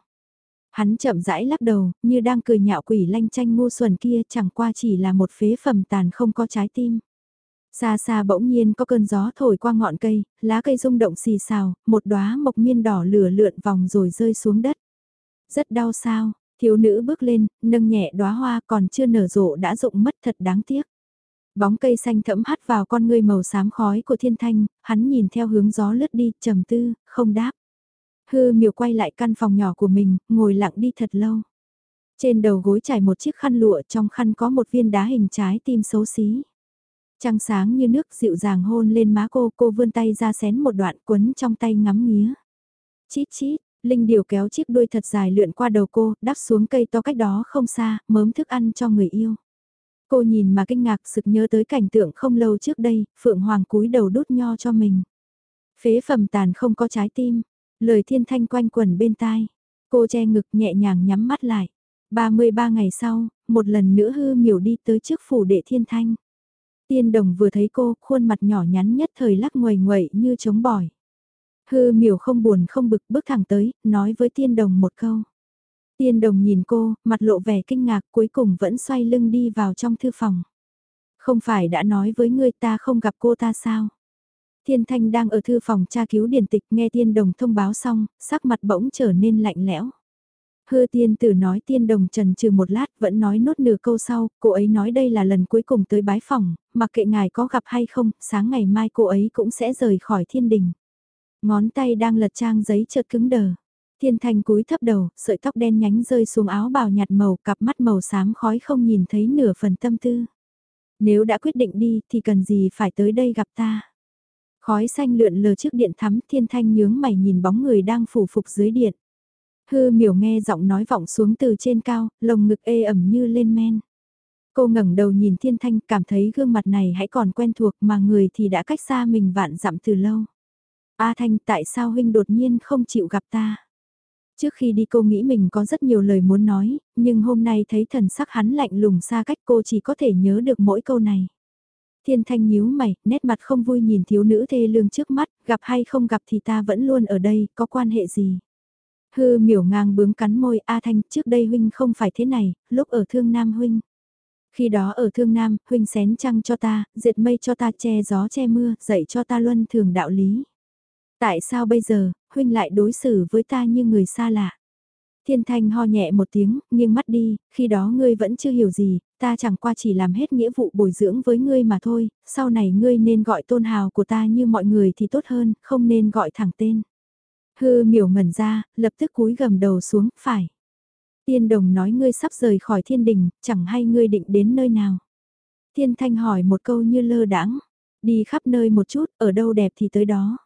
Hắn chậm rãi lắc đầu, như đang cười nhạo quỷ lanh chanh ngu xuẩn kia chẳng qua chỉ là một phế phẩm tàn không có trái tim. Xa xa bỗng nhiên có cơn gió thổi qua ngọn cây, lá cây rung động xì xào, một đóa mộc miên đỏ lửa lượn vòng rồi rơi xuống đất. Rất đau sao, thiếu nữ bước lên, nâng nhẹ đóa hoa còn chưa nở rộ đã rụng mất thật đáng tiếc. Bóng cây xanh thẫm hắt vào con ngươi màu xám khói của thiên thanh, hắn nhìn theo hướng gió lướt đi, trầm tư, không đáp. Hư miều quay lại căn phòng nhỏ của mình, ngồi lặng đi thật lâu. Trên đầu gối trải một chiếc khăn lụa trong khăn có một viên đá hình trái tim xấu xí. Trăng sáng như nước dịu dàng hôn lên má cô, cô vươn tay ra xén một đoạn quấn trong tay ngắm nghía. Chít chít, Linh Điều kéo chiếc đuôi thật dài lượn qua đầu cô, đắp xuống cây to cách đó không xa, mớm thức ăn cho người yêu. Cô nhìn mà kinh ngạc sực nhớ tới cảnh tượng không lâu trước đây, Phượng Hoàng cúi đầu đút nho cho mình. Phế phẩm tàn không có trái tim, lời thiên thanh quanh quẩn bên tai. Cô che ngực nhẹ nhàng nhắm mắt lại. 33 ngày sau, một lần nữa hư miểu đi tới trước phủ đệ thiên thanh. Tiên đồng vừa thấy cô, khuôn mặt nhỏ nhắn nhất thời lắc ngoầy ngoậy như trống bỏi. Hư miểu không buồn không bực bước thẳng tới, nói với tiên đồng một câu. Tiên đồng nhìn cô, mặt lộ vẻ kinh ngạc cuối cùng vẫn xoay lưng đi vào trong thư phòng. Không phải đã nói với ngươi ta không gặp cô ta sao? Thiên Thanh đang ở thư phòng tra cứu điển tịch nghe tiên đồng thông báo xong, sắc mặt bỗng trở nên lạnh lẽo. Hư tiên tử nói tiên đồng trần trừ một lát vẫn nói nốt nửa câu sau, cô ấy nói đây là lần cuối cùng tới bái phòng, mặc kệ ngài có gặp hay không, sáng ngày mai cô ấy cũng sẽ rời khỏi thiên đình. Ngón tay đang lật trang giấy chợt cứng đờ. Thiên thanh cúi thấp đầu, sợi tóc đen nhánh rơi xuống áo bào nhạt màu, cặp mắt màu xám khói không nhìn thấy nửa phần tâm tư. Nếu đã quyết định đi thì cần gì phải tới đây gặp ta. Khói xanh lượn lờ trước điện thắm thiên thanh nhướng mày nhìn bóng người đang phủ phục dưới điện. Hư miểu nghe giọng nói vọng xuống từ trên cao, lồng ngực ê ẩm như lên men. Cô ngẩng đầu nhìn thiên thanh cảm thấy gương mặt này hãy còn quen thuộc mà người thì đã cách xa mình vạn dặm từ lâu. A Thanh tại sao huynh đột nhiên không chịu gặp ta? Trước khi đi cô nghĩ mình có rất nhiều lời muốn nói, nhưng hôm nay thấy thần sắc hắn lạnh lùng xa cách cô chỉ có thể nhớ được mỗi câu này. Thiên thanh nhíu mày, nét mặt không vui nhìn thiếu nữ thê lương trước mắt, gặp hay không gặp thì ta vẫn luôn ở đây, có quan hệ gì? Hư miểu ngang bướng cắn môi A Thanh, trước đây huynh không phải thế này, lúc ở thương nam huynh. Khi đó ở thương nam, huynh xén trăng cho ta, diệt mây cho ta che gió che mưa, dạy cho ta luân thường đạo lý. Tại sao bây giờ, huynh lại đối xử với ta như người xa lạ? Thiên thanh ho nhẹ một tiếng, nghiêng mắt đi, khi đó ngươi vẫn chưa hiểu gì, ta chẳng qua chỉ làm hết nghĩa vụ bồi dưỡng với ngươi mà thôi, sau này ngươi nên gọi tôn hào của ta như mọi người thì tốt hơn, không nên gọi thẳng tên. Hư miểu ngẩn ra, lập tức cúi gầm đầu xuống, phải. Tiên đồng nói ngươi sắp rời khỏi thiên đình, chẳng hay ngươi định đến nơi nào. Thiên thanh hỏi một câu như lơ đãng đi khắp nơi một chút, ở đâu đẹp thì tới đó.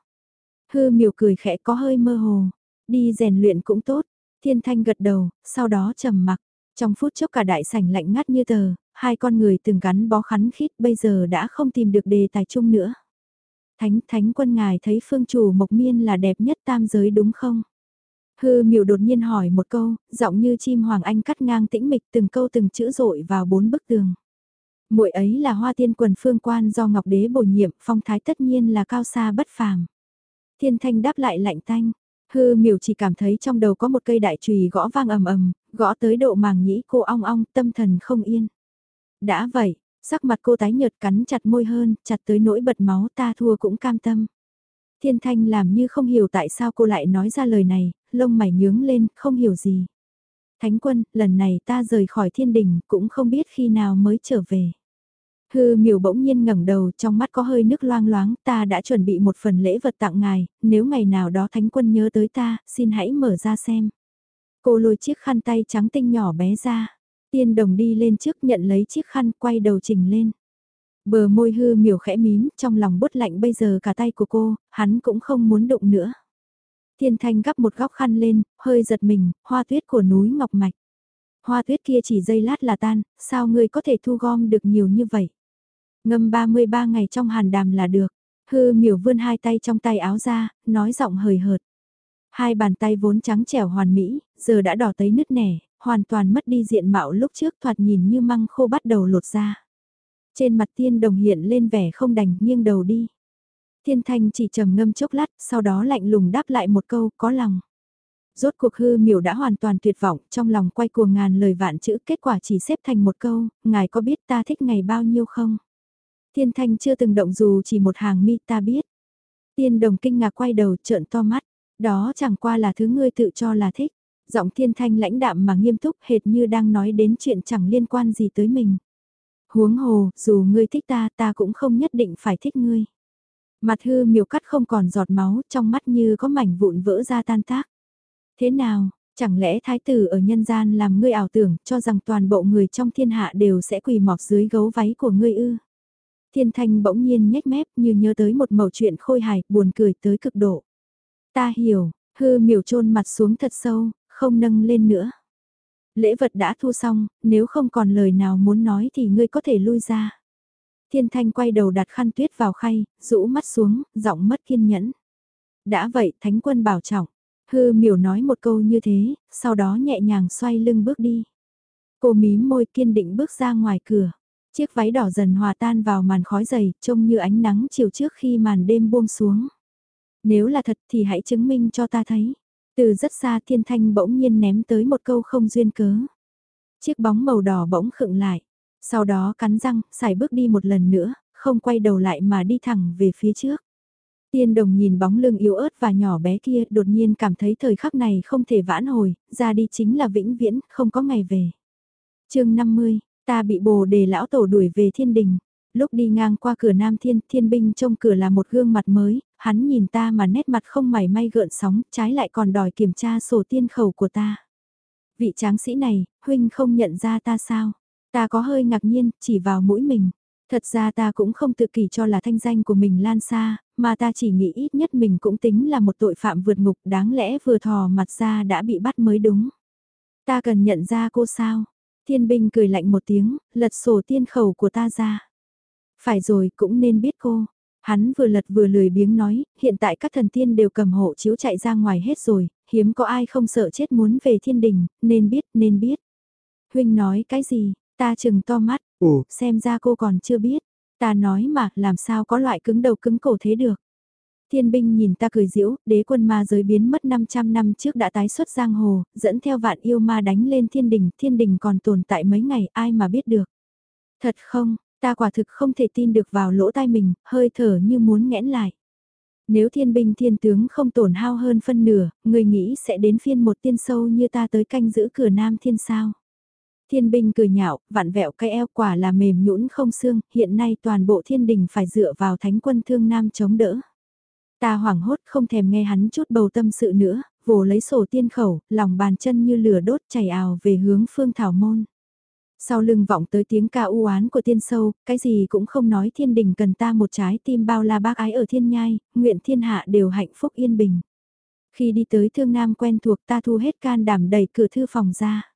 Hư miểu cười khẽ có hơi mơ hồ. Đi rèn luyện cũng tốt. Thiên thanh gật đầu, sau đó trầm mặc. Trong phút chốc cả đại sảnh lạnh ngắt như tờ, hai con người từng gắn bó khắn khít bây giờ đã không tìm được đề tài chung nữa. Thánh thánh quân ngài thấy phương chủ mộc miên là đẹp nhất tam giới đúng không? Hư miểu đột nhiên hỏi một câu, giọng như chim hoàng anh cắt ngang tĩnh mịch từng câu từng chữ rội vào bốn bức tường. muội ấy là hoa tiên quần phương quan do Ngọc Đế bổ nhiệm, phong thái tất nhiên là cao xa bất phàm. Thiên thanh đáp lại lạnh tanh, hư miểu chỉ cảm thấy trong đầu có một cây đại chùy gõ vang ầm ầm, gõ tới độ màng nhĩ cô ong ong, tâm thần không yên. Đã vậy, sắc mặt cô tái nhợt cắn chặt môi hơn, chặt tới nỗi bật máu ta thua cũng cam tâm. Thiên thanh làm như không hiểu tại sao cô lại nói ra lời này, lông mày nhướng lên, không hiểu gì. Thánh quân, lần này ta rời khỏi thiên đình, cũng không biết khi nào mới trở về. Hư miều bỗng nhiên ngẩng đầu trong mắt có hơi nước loang loáng, ta đã chuẩn bị một phần lễ vật tặng ngài, nếu ngày nào đó thánh quân nhớ tới ta, xin hãy mở ra xem. Cô lôi chiếc khăn tay trắng tinh nhỏ bé ra, tiên đồng đi lên trước nhận lấy chiếc khăn quay đầu trình lên. Bờ môi hư miểu khẽ mím, trong lòng bút lạnh bây giờ cả tay của cô, hắn cũng không muốn đụng nữa. Thiên thanh gắp một góc khăn lên, hơi giật mình, hoa tuyết của núi Ngọc Mạch. Hoa tuyết kia chỉ dây lát là tan, sao ngươi có thể thu gom được nhiều như vậy? Ngâm 33 ngày trong hàn đàm là được. Hư miểu vươn hai tay trong tay áo ra, nói giọng hời hợt. Hai bàn tay vốn trắng trẻo hoàn mỹ, giờ đã đỏ tới nứt nẻ, hoàn toàn mất đi diện mạo lúc trước thoạt nhìn như măng khô bắt đầu lột ra. Trên mặt tiên đồng hiện lên vẻ không đành nghiêng đầu đi. Thiên thanh chỉ trầm ngâm chốc lát, sau đó lạnh lùng đáp lại một câu, có lòng. Rốt cuộc hư miểu đã hoàn toàn tuyệt vọng, trong lòng quay cuồng ngàn lời vạn chữ, kết quả chỉ xếp thành một câu, ngài có biết ta thích ngày bao nhiêu không? Thiên thanh chưa từng động dù chỉ một hàng mi ta biết. Tiên đồng kinh ngạc quay đầu trợn to mắt, đó chẳng qua là thứ ngươi tự cho là thích. Giọng thiên thanh lãnh đạm mà nghiêm túc hệt như đang nói đến chuyện chẳng liên quan gì tới mình. Huống hồ, dù ngươi thích ta ta cũng không nhất định phải thích ngươi. Mặt hư miều cắt không còn giọt máu trong mắt như có mảnh vụn vỡ ra tan tác. Thế nào, chẳng lẽ thái tử ở nhân gian làm ngươi ảo tưởng cho rằng toàn bộ người trong thiên hạ đều sẽ quỳ mọp dưới gấu váy của ngươi ư? Thiên thanh bỗng nhiên nhếch mép như nhớ tới một mẩu chuyện khôi hài, buồn cười tới cực độ. Ta hiểu, hư miểu chôn mặt xuống thật sâu, không nâng lên nữa. Lễ vật đã thu xong, nếu không còn lời nào muốn nói thì ngươi có thể lui ra. Thiên thanh quay đầu đặt khăn tuyết vào khay, rũ mắt xuống, giọng mất kiên nhẫn. Đã vậy, thánh quân bảo trọng. Hư miểu nói một câu như thế, sau đó nhẹ nhàng xoay lưng bước đi. Cô mím môi kiên định bước ra ngoài cửa. Chiếc váy đỏ dần hòa tan vào màn khói dày, trông như ánh nắng chiều trước khi màn đêm buông xuống. Nếu là thật thì hãy chứng minh cho ta thấy. Từ rất xa thiên thanh bỗng nhiên ném tới một câu không duyên cớ. Chiếc bóng màu đỏ bỗng khựng lại. Sau đó cắn răng, xài bước đi một lần nữa, không quay đầu lại mà đi thẳng về phía trước. Tiên đồng nhìn bóng lưng yếu ớt và nhỏ bé kia đột nhiên cảm thấy thời khắc này không thể vãn hồi, ra đi chính là vĩnh viễn, không có ngày về. chương 50, Ta bị bồ đề lão tổ đuổi về thiên đình. Lúc đi ngang qua cửa Nam Thiên, thiên binh trong cửa là một gương mặt mới, hắn nhìn ta mà nét mặt không mảy may gợn sóng, trái lại còn đòi kiểm tra sổ tiên khẩu của ta. Vị tráng sĩ này, huynh không nhận ra ta sao? Ta có hơi ngạc nhiên, chỉ vào mũi mình. Thật ra ta cũng không tự kỷ cho là thanh danh của mình lan xa, mà ta chỉ nghĩ ít nhất mình cũng tính là một tội phạm vượt ngục đáng lẽ vừa thò mặt ra đã bị bắt mới đúng. Ta cần nhận ra cô sao? Thiên binh cười lạnh một tiếng, lật sổ tiên khẩu của ta ra. Phải rồi cũng nên biết cô. Hắn vừa lật vừa lười biếng nói, hiện tại các thần tiên đều cầm hộ chiếu chạy ra ngoài hết rồi, hiếm có ai không sợ chết muốn về thiên đình, nên biết, nên biết. Huynh nói cái gì, ta chừng to mắt, Ồ. xem ra cô còn chưa biết. Ta nói mà, làm sao có loại cứng đầu cứng cổ thế được. Thiên binh nhìn ta cười diễu, đế quân ma giới biến mất 500 năm trước đã tái xuất giang hồ, dẫn theo vạn yêu ma đánh lên thiên đình, thiên đình còn tồn tại mấy ngày, ai mà biết được. Thật không, ta quả thực không thể tin được vào lỗ tai mình, hơi thở như muốn nghẽn lại. Nếu thiên binh thiên tướng không tổn hao hơn phân nửa, người nghĩ sẽ đến phiên một tiên sâu như ta tới canh giữ cửa nam thiên sao. Thiên binh cười nhạo, vặn vẹo cái eo quả là mềm nhũn không xương, hiện nay toàn bộ thiên đình phải dựa vào thánh quân thương nam chống đỡ. Ta hoảng hốt không thèm nghe hắn chút bầu tâm sự nữa, vồ lấy sổ tiên khẩu, lòng bàn chân như lửa đốt chảy ào về hướng phương thảo môn. Sau lưng vọng tới tiếng ca u oán của tiên sâu, cái gì cũng không nói thiên đình cần ta một trái tim bao la bác ái ở thiên nhai, nguyện thiên hạ đều hạnh phúc yên bình. Khi đi tới thương nam quen thuộc ta thu hết can đảm đẩy cửa thư phòng ra.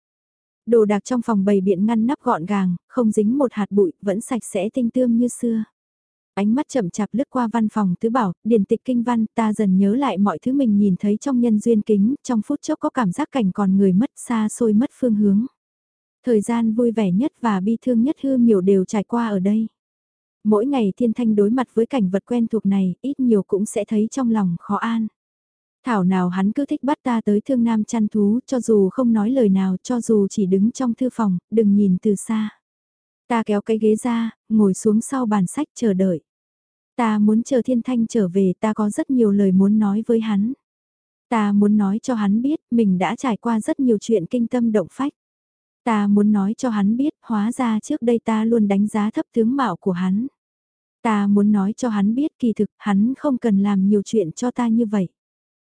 Đồ đạc trong phòng bày biện ngăn nắp gọn gàng, không dính một hạt bụi, vẫn sạch sẽ tinh tươm như xưa. Ánh mắt chậm chạp lướt qua văn phòng tứ bảo, điển tịch kinh văn, ta dần nhớ lại mọi thứ mình nhìn thấy trong nhân duyên kính, trong phút chốc có cảm giác cảnh còn người mất xa xôi mất phương hướng. Thời gian vui vẻ nhất và bi thương nhất hư miểu đều trải qua ở đây. Mỗi ngày thiên thanh đối mặt với cảnh vật quen thuộc này, ít nhiều cũng sẽ thấy trong lòng khó an. Thảo nào hắn cứ thích bắt ta tới thương nam chăn thú, cho dù không nói lời nào, cho dù chỉ đứng trong thư phòng, đừng nhìn từ xa. Ta kéo cái ghế ra, ngồi xuống sau bàn sách chờ đợi. Ta muốn chờ thiên thanh trở về, ta có rất nhiều lời muốn nói với hắn. Ta muốn nói cho hắn biết, mình đã trải qua rất nhiều chuyện kinh tâm động phách. Ta muốn nói cho hắn biết, hóa ra trước đây ta luôn đánh giá thấp tướng mạo của hắn. Ta muốn nói cho hắn biết kỳ thực, hắn không cần làm nhiều chuyện cho ta như vậy.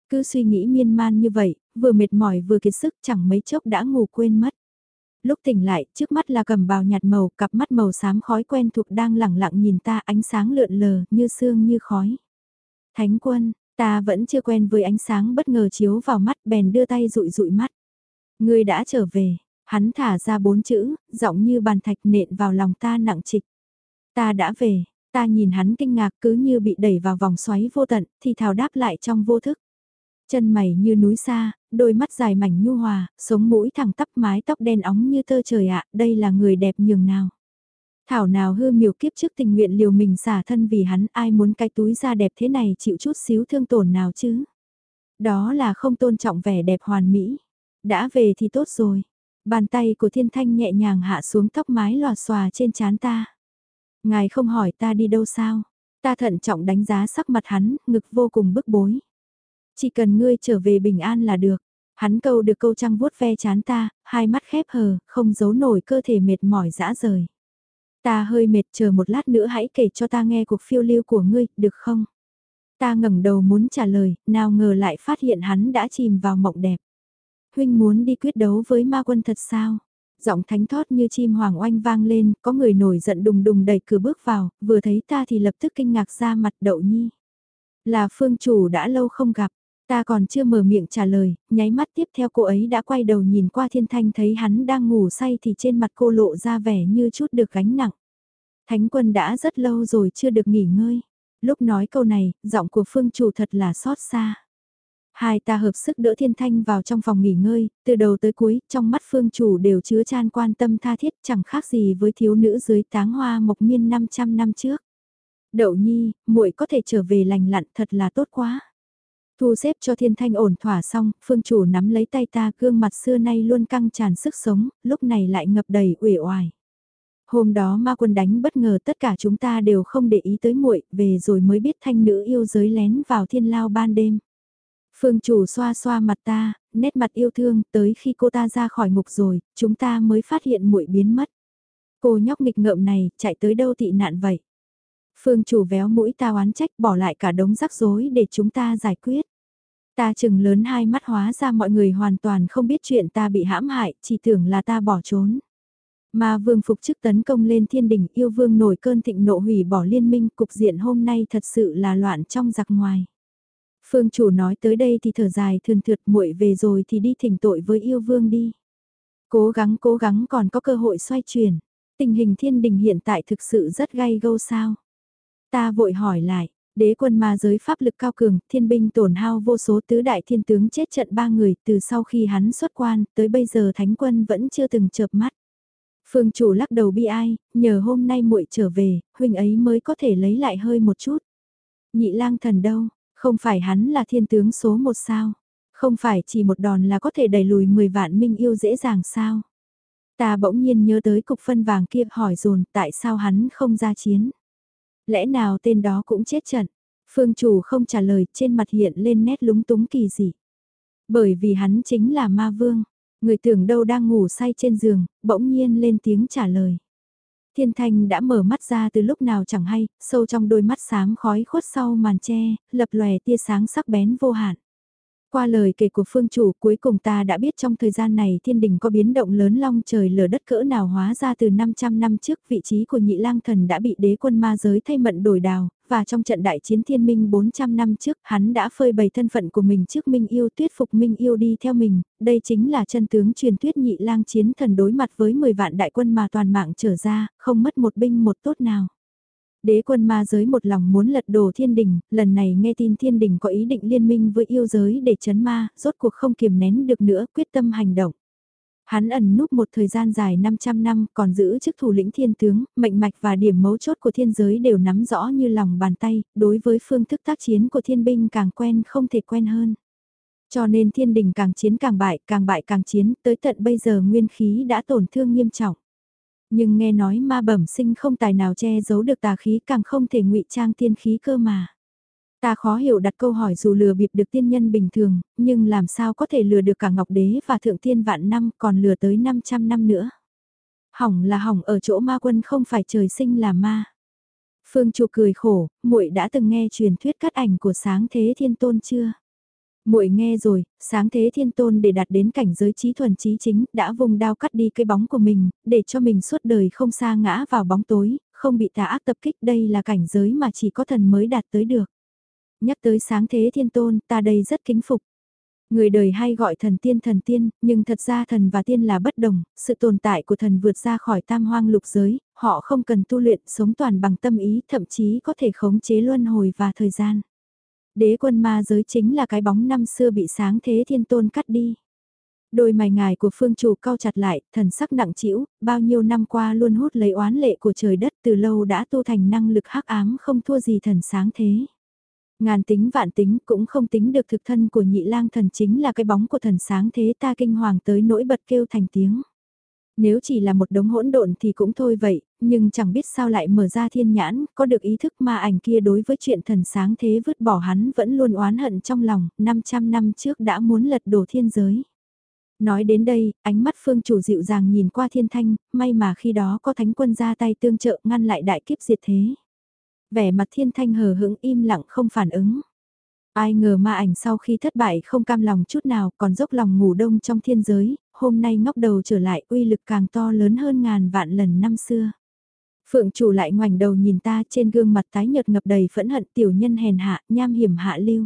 Cứ suy nghĩ miên man như vậy, vừa mệt mỏi vừa kiệt sức chẳng mấy chốc đã ngủ quên mất. Lúc tỉnh lại, trước mắt là cầm bào nhạt màu, cặp mắt màu xám khói quen thuộc đang lẳng lặng nhìn ta ánh sáng lượn lờ, như sương như khói. Thánh quân, ta vẫn chưa quen với ánh sáng bất ngờ chiếu vào mắt bèn đưa tay rụi rụi mắt. Ngươi đã trở về, hắn thả ra bốn chữ, giọng như bàn thạch nện vào lòng ta nặng trịch. Ta đã về, ta nhìn hắn kinh ngạc cứ như bị đẩy vào vòng xoáy vô tận, thì thào đáp lại trong vô thức. Chân mày như núi xa, đôi mắt dài mảnh nhu hòa, sống mũi thẳng tắp mái tóc đen óng như tơ trời ạ, đây là người đẹp nhường nào. Thảo nào hư miều kiếp trước tình nguyện liều mình xả thân vì hắn ai muốn cái túi da đẹp thế này chịu chút xíu thương tổn nào chứ. Đó là không tôn trọng vẻ đẹp hoàn mỹ. Đã về thì tốt rồi. Bàn tay của thiên thanh nhẹ nhàng hạ xuống tóc mái lò xòa trên trán ta. Ngài không hỏi ta đi đâu sao. Ta thận trọng đánh giá sắc mặt hắn, ngực vô cùng bức bối. Chỉ cần ngươi trở về bình an là được. Hắn câu được câu trăng vuốt ve chán ta, hai mắt khép hờ, không giấu nổi cơ thể mệt mỏi dã rời. Ta hơi mệt chờ một lát nữa hãy kể cho ta nghe cuộc phiêu lưu của ngươi, được không? Ta ngẩng đầu muốn trả lời, nào ngờ lại phát hiện hắn đã chìm vào mộng đẹp. Huynh muốn đi quyết đấu với ma quân thật sao? Giọng thánh thót như chim hoàng oanh vang lên, có người nổi giận đùng đùng đẩy cửa bước vào, vừa thấy ta thì lập tức kinh ngạc ra mặt đậu nhi. Là phương chủ đã lâu không gặp, Ta còn chưa mở miệng trả lời, nháy mắt tiếp theo cô ấy đã quay đầu nhìn qua thiên thanh thấy hắn đang ngủ say thì trên mặt cô lộ ra vẻ như chút được gánh nặng. Thánh quân đã rất lâu rồi chưa được nghỉ ngơi. Lúc nói câu này, giọng của phương chủ thật là xót xa. Hai ta hợp sức đỡ thiên thanh vào trong phòng nghỉ ngơi, từ đầu tới cuối, trong mắt phương chủ đều chứa chan quan tâm tha thiết chẳng khác gì với thiếu nữ dưới táng hoa mộc miên 500 năm trước. Đậu nhi, muội có thể trở về lành lặn thật là tốt quá. Thu xếp cho thiên thanh ổn thỏa xong, phương chủ nắm lấy tay ta gương mặt xưa nay luôn căng tràn sức sống, lúc này lại ngập đầy uể oải. Hôm đó ma quân đánh bất ngờ tất cả chúng ta đều không để ý tới muội, về rồi mới biết thanh nữ yêu giới lén vào thiên lao ban đêm. Phương chủ xoa xoa mặt ta, nét mặt yêu thương, tới khi cô ta ra khỏi ngục rồi, chúng ta mới phát hiện muội biến mất. Cô nhóc nghịch ngợm này, chạy tới đâu tị nạn vậy? Phương chủ véo mũi ta oán trách bỏ lại cả đống rắc rối để chúng ta giải quyết. Ta chừng lớn hai mắt hóa ra mọi người hoàn toàn không biết chuyện ta bị hãm hại, chỉ tưởng là ta bỏ trốn. Mà vương phục chức tấn công lên thiên đình yêu vương nổi cơn thịnh nộ hủy bỏ liên minh cục diện hôm nay thật sự là loạn trong giặc ngoài. Phương chủ nói tới đây thì thở dài thường thượt muội về rồi thì đi thỉnh tội với yêu vương đi. Cố gắng cố gắng còn có cơ hội xoay chuyển. Tình hình thiên đình hiện tại thực sự rất gay gâu sao. Ta vội hỏi lại, đế quân ma giới pháp lực cao cường, thiên binh tổn hao vô số tứ đại thiên tướng chết trận ba người từ sau khi hắn xuất quan, tới bây giờ thánh quân vẫn chưa từng chợp mắt. Phương chủ lắc đầu bi ai, nhờ hôm nay muội trở về, huynh ấy mới có thể lấy lại hơi một chút. Nhị lang thần đâu, không phải hắn là thiên tướng số một sao, không phải chỉ một đòn là có thể đẩy lùi 10 vạn minh yêu dễ dàng sao. Ta bỗng nhiên nhớ tới cục phân vàng kia hỏi dồn tại sao hắn không ra chiến lẽ nào tên đó cũng chết trận? Phương chủ không trả lời, trên mặt hiện lên nét lúng túng kỳ dị. Bởi vì hắn chính là ma vương, người tưởng đâu đang ngủ say trên giường, bỗng nhiên lên tiếng trả lời. Thiên thanh đã mở mắt ra từ lúc nào chẳng hay, sâu trong đôi mắt sáng khói khuất sau màn tre, lập lòe tia sáng sắc bén vô hạn. Qua lời kể của phương chủ cuối cùng ta đã biết trong thời gian này thiên đình có biến động lớn long trời lở đất cỡ nào hóa ra từ 500 năm trước vị trí của nhị lang thần đã bị đế quân ma giới thay mận đổi đào, và trong trận đại chiến thiên minh 400 năm trước hắn đã phơi bày thân phận của mình trước Minh Yêu tuyết phục Minh Yêu đi theo mình, đây chính là chân tướng truyền thuyết nhị lang chiến thần đối mặt với 10 vạn đại quân mà toàn mạng trở ra, không mất một binh một tốt nào. Đế quân ma giới một lòng muốn lật đổ thiên đình, lần này nghe tin thiên đình có ý định liên minh với yêu giới để chấn ma, rốt cuộc không kiềm nén được nữa, quyết tâm hành động. Hắn ẩn núp một thời gian dài 500 năm còn giữ chức thủ lĩnh thiên tướng, mệnh mạch và điểm mấu chốt của thiên giới đều nắm rõ như lòng bàn tay, đối với phương thức tác chiến của thiên binh càng quen không thể quen hơn. Cho nên thiên đình càng chiến càng bại, càng bại càng chiến, tới tận bây giờ nguyên khí đã tổn thương nghiêm trọng. Nhưng nghe nói ma bẩm sinh không tài nào che giấu được tà khí càng không thể ngụy trang tiên khí cơ mà. Ta khó hiểu đặt câu hỏi dù lừa bịp được tiên nhân bình thường, nhưng làm sao có thể lừa được cả Ngọc Đế và Thượng Tiên vạn năm còn lừa tới 500 năm nữa. Hỏng là hỏng ở chỗ ma quân không phải trời sinh là ma. Phương Trụ cười khổ, muội đã từng nghe truyền thuyết cắt ảnh của sáng thế thiên tôn chưa? Muội nghe rồi, sáng thế thiên tôn để đạt đến cảnh giới trí thuần trí chính, đã vùng đao cắt đi cây bóng của mình, để cho mình suốt đời không xa ngã vào bóng tối, không bị tà ác tập kích đây là cảnh giới mà chỉ có thần mới đạt tới được. Nhắc tới sáng thế thiên tôn, ta đây rất kính phục. Người đời hay gọi thần tiên thần tiên, nhưng thật ra thần và tiên là bất đồng, sự tồn tại của thần vượt ra khỏi tam hoang lục giới, họ không cần tu luyện sống toàn bằng tâm ý, thậm chí có thể khống chế luân hồi và thời gian. Đế quân ma giới chính là cái bóng năm xưa bị sáng thế thiên tôn cắt đi. Đôi mày ngài của phương chủ cao chặt lại, thần sắc nặng trĩu, bao nhiêu năm qua luôn hút lấy oán lệ của trời đất từ lâu đã tu thành năng lực hắc ám không thua gì thần sáng thế. Ngàn tính vạn tính cũng không tính được thực thân của nhị lang thần chính là cái bóng của thần sáng thế ta kinh hoàng tới nỗi bật kêu thành tiếng. Nếu chỉ là một đống hỗn độn thì cũng thôi vậy, nhưng chẳng biết sao lại mở ra thiên nhãn, có được ý thức ma ảnh kia đối với chuyện thần sáng thế vứt bỏ hắn vẫn luôn oán hận trong lòng, 500 năm trước đã muốn lật đổ thiên giới. Nói đến đây, ánh mắt phương chủ dịu dàng nhìn qua thiên thanh, may mà khi đó có thánh quân ra tay tương trợ ngăn lại đại kiếp diệt thế. Vẻ mặt thiên thanh hờ hững im lặng không phản ứng. Ai ngờ ma ảnh sau khi thất bại không cam lòng chút nào còn dốc lòng ngủ đông trong thiên giới, hôm nay ngóc đầu trở lại uy lực càng to lớn hơn ngàn vạn lần năm xưa. Phượng chủ lại ngoảnh đầu nhìn ta trên gương mặt tái nhợt ngập đầy phẫn hận tiểu nhân hèn hạ, nham hiểm hạ lưu.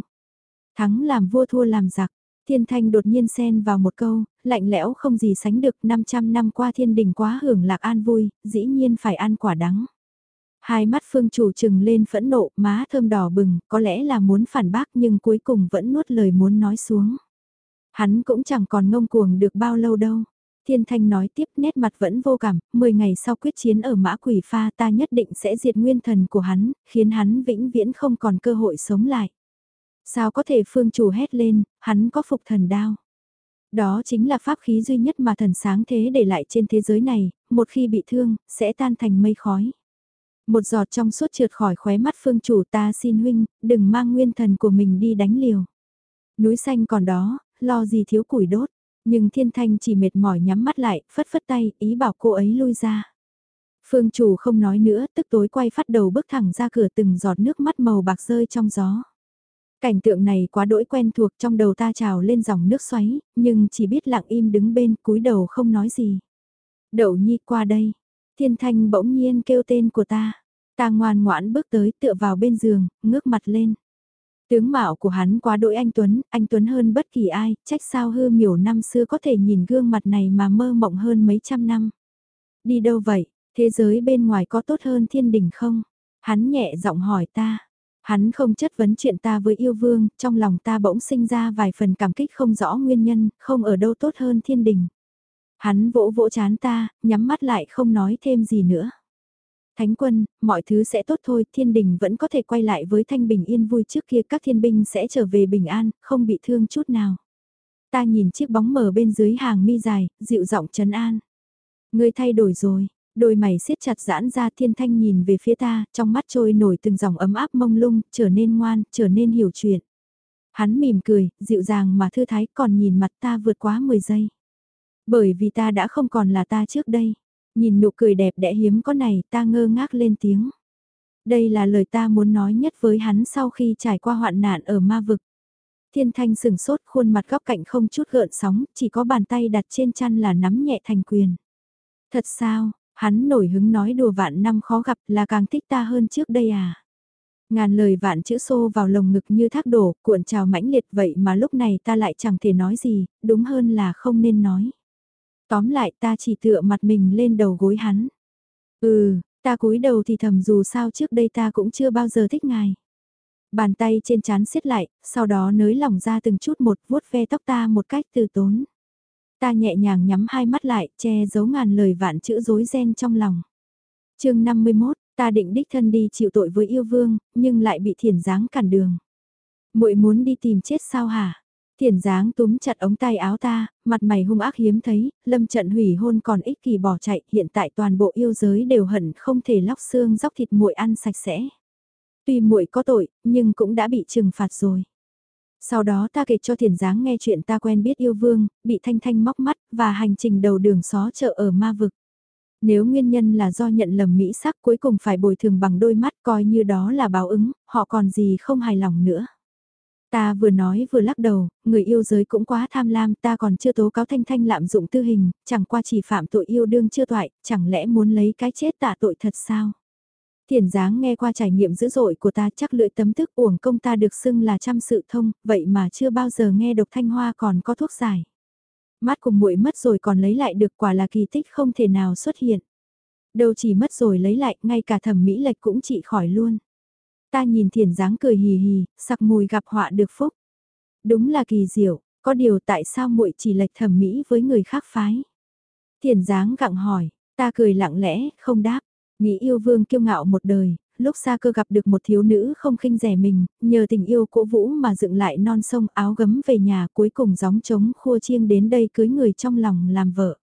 Thắng làm vua thua làm giặc, thiên thanh đột nhiên xen vào một câu, lạnh lẽo không gì sánh được 500 năm qua thiên đình quá hưởng lạc an vui, dĩ nhiên phải ăn quả đắng. Hai mắt phương chủ trừng lên phẫn nộ, má thơm đỏ bừng, có lẽ là muốn phản bác nhưng cuối cùng vẫn nuốt lời muốn nói xuống. Hắn cũng chẳng còn ngông cuồng được bao lâu đâu. Thiên Thanh nói tiếp nét mặt vẫn vô cảm, 10 ngày sau quyết chiến ở mã quỷ pha ta nhất định sẽ diệt nguyên thần của hắn, khiến hắn vĩnh viễn không còn cơ hội sống lại. Sao có thể phương chủ hét lên, hắn có phục thần đao. Đó chính là pháp khí duy nhất mà thần sáng thế để lại trên thế giới này, một khi bị thương, sẽ tan thành mây khói. Một giọt trong suốt trượt khỏi khóe mắt phương chủ ta xin huynh, đừng mang nguyên thần của mình đi đánh liều. Núi xanh còn đó, lo gì thiếu củi đốt. Nhưng thiên thanh chỉ mệt mỏi nhắm mắt lại, phất phất tay, ý bảo cô ấy lui ra. Phương chủ không nói nữa, tức tối quay phát đầu bước thẳng ra cửa từng giọt nước mắt màu bạc rơi trong gió. Cảnh tượng này quá đỗi quen thuộc trong đầu ta trào lên dòng nước xoáy, nhưng chỉ biết lặng im đứng bên cúi đầu không nói gì. Đậu nhi qua đây. Thiên thanh bỗng nhiên kêu tên của ta. Ta ngoan ngoãn bước tới tựa vào bên giường, ngước mặt lên. Tướng mạo của hắn quá đỗi anh Tuấn, anh Tuấn hơn bất kỳ ai, trách sao hư miểu năm xưa có thể nhìn gương mặt này mà mơ mộng hơn mấy trăm năm. Đi đâu vậy, thế giới bên ngoài có tốt hơn thiên đình không? Hắn nhẹ giọng hỏi ta. Hắn không chất vấn chuyện ta với yêu vương, trong lòng ta bỗng sinh ra vài phần cảm kích không rõ nguyên nhân, không ở đâu tốt hơn thiên đình. Hắn vỗ vỗ chán ta, nhắm mắt lại không nói thêm gì nữa. Thánh quân, mọi thứ sẽ tốt thôi, thiên đình vẫn có thể quay lại với thanh bình yên vui trước kia các thiên binh sẽ trở về bình an, không bị thương chút nào. Ta nhìn chiếc bóng mờ bên dưới hàng mi dài, dịu giọng trấn an. Người thay đổi rồi, đôi mày siết chặt giãn ra thiên thanh nhìn về phía ta, trong mắt trôi nổi từng dòng ấm áp mông lung, trở nên ngoan, trở nên hiểu chuyện. Hắn mỉm cười, dịu dàng mà thư thái còn nhìn mặt ta vượt quá 10 giây. Bởi vì ta đã không còn là ta trước đây. Nhìn nụ cười đẹp đẽ hiếm có này ta ngơ ngác lên tiếng. Đây là lời ta muốn nói nhất với hắn sau khi trải qua hoạn nạn ở ma vực. Thiên thanh sừng sốt khuôn mặt góc cạnh không chút gợn sóng, chỉ có bàn tay đặt trên chăn là nắm nhẹ thành quyền. Thật sao, hắn nổi hứng nói đùa vạn năm khó gặp là càng thích ta hơn trước đây à. Ngàn lời vạn chữ xô vào lồng ngực như thác đổ, cuộn trào mãnh liệt vậy mà lúc này ta lại chẳng thể nói gì, đúng hơn là không nên nói. Tóm lại ta chỉ tựa mặt mình lên đầu gối hắn. Ừ, ta cúi đầu thì thầm dù sao trước đây ta cũng chưa bao giờ thích ngài. Bàn tay trên chán siết lại, sau đó nới lỏng ra từng chút một vuốt ve tóc ta một cách từ tốn. Ta nhẹ nhàng nhắm hai mắt lại, che giấu ngàn lời vạn chữ dối ren trong lòng. chương 51, ta định đích thân đi chịu tội với yêu vương, nhưng lại bị thiền giáng cản đường. muội muốn đi tìm chết sao hả? Thiền dáng túm chặt ống tay áo ta, mặt mày hung ác hiếm thấy, lâm trận hủy hôn còn ích kỳ bỏ chạy, hiện tại toàn bộ yêu giới đều hận không thể lóc xương dóc thịt muội ăn sạch sẽ. Tuy muội có tội, nhưng cũng đã bị trừng phạt rồi. Sau đó ta kể cho thiền dáng nghe chuyện ta quen biết yêu vương, bị thanh thanh móc mắt, và hành trình đầu đường xó chợ ở ma vực. Nếu nguyên nhân là do nhận lầm mỹ sắc cuối cùng phải bồi thường bằng đôi mắt coi như đó là báo ứng, họ còn gì không hài lòng nữa. Ta vừa nói vừa lắc đầu, người yêu giới cũng quá tham lam, ta còn chưa tố cáo Thanh Thanh lạm dụng tư hình, chẳng qua chỉ phạm tội yêu đương chưa toại, chẳng lẽ muốn lấy cái chết tạ tội thật sao? Thiền dáng nghe qua trải nghiệm dữ dội của ta chắc lưỡi tấm thức uổng công ta được xưng là trăm sự thông, vậy mà chưa bao giờ nghe độc thanh hoa còn có thuốc giải. Mắt cùng muội mất rồi còn lấy lại được quả là kỳ tích không thể nào xuất hiện. Đâu chỉ mất rồi lấy lại, ngay cả thẩm mỹ lệch cũng trị khỏi luôn. Ta nhìn thiền dáng cười hì hì, sặc mùi gặp họa được phúc. Đúng là kỳ diệu, có điều tại sao muội chỉ lệch thẩm mỹ với người khác phái. Thiền dáng gặng hỏi, ta cười lặng lẽ, không đáp. Nghĩ yêu vương kiêu ngạo một đời, lúc xa cơ gặp được một thiếu nữ không khinh rẻ mình, nhờ tình yêu cổ vũ mà dựng lại non sông áo gấm về nhà cuối cùng gióng trống khua chiêng đến đây cưới người trong lòng làm vợ.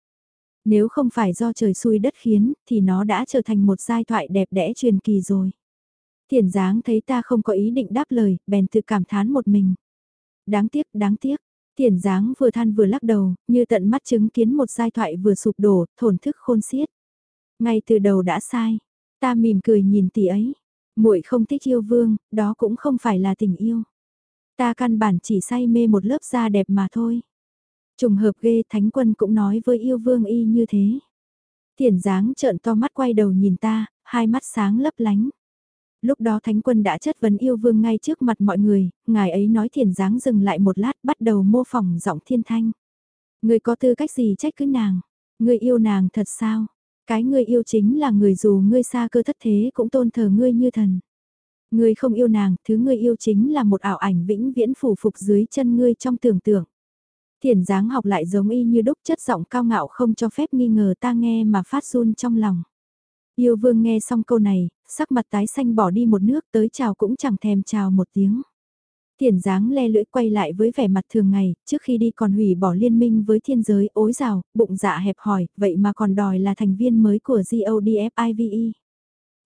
Nếu không phải do trời xui đất khiến, thì nó đã trở thành một giai thoại đẹp đẽ truyền kỳ rồi. Thiền dáng thấy ta không có ý định đáp lời, bèn tự cảm thán một mình. Đáng tiếc, đáng tiếc. Thiền dáng vừa than vừa lắc đầu, như tận mắt chứng kiến một giai thoại vừa sụp đổ, thổn thức khôn xiết. Ngay từ đầu đã sai. Ta mỉm cười nhìn tỷ ấy. muội không thích yêu vương, đó cũng không phải là tình yêu. Ta căn bản chỉ say mê một lớp da đẹp mà thôi. Trùng hợp ghê thánh quân cũng nói với yêu vương y như thế. Thiền dáng trợn to mắt quay đầu nhìn ta, hai mắt sáng lấp lánh lúc đó Thánh Quân đã chất vấn yêu vương ngay trước mặt mọi người, ngài ấy nói thiền dáng dừng lại một lát bắt đầu mô phỏng giọng thiên thanh. Người có tư cách gì trách cứ nàng, người yêu nàng thật sao, cái người yêu chính là người dù ngươi xa cơ thất thế cũng tôn thờ ngươi như thần. Ngươi không yêu nàng, thứ ngươi yêu chính là một ảo ảnh vĩnh viễn phủ phục dưới chân ngươi trong tưởng tượng. Thiền dáng học lại giống y như đúc chất giọng cao ngạo không cho phép nghi ngờ ta nghe mà phát run trong lòng. Yêu vương nghe xong câu này, sắc mặt tái xanh bỏ đi một nước tới chào cũng chẳng thèm chào một tiếng. Tiền dáng le lưỡi quay lại với vẻ mặt thường ngày, trước khi đi còn hủy bỏ liên minh với thiên giới ối rào, bụng dạ hẹp hỏi, vậy mà còn đòi là thành viên mới của GODFIVE.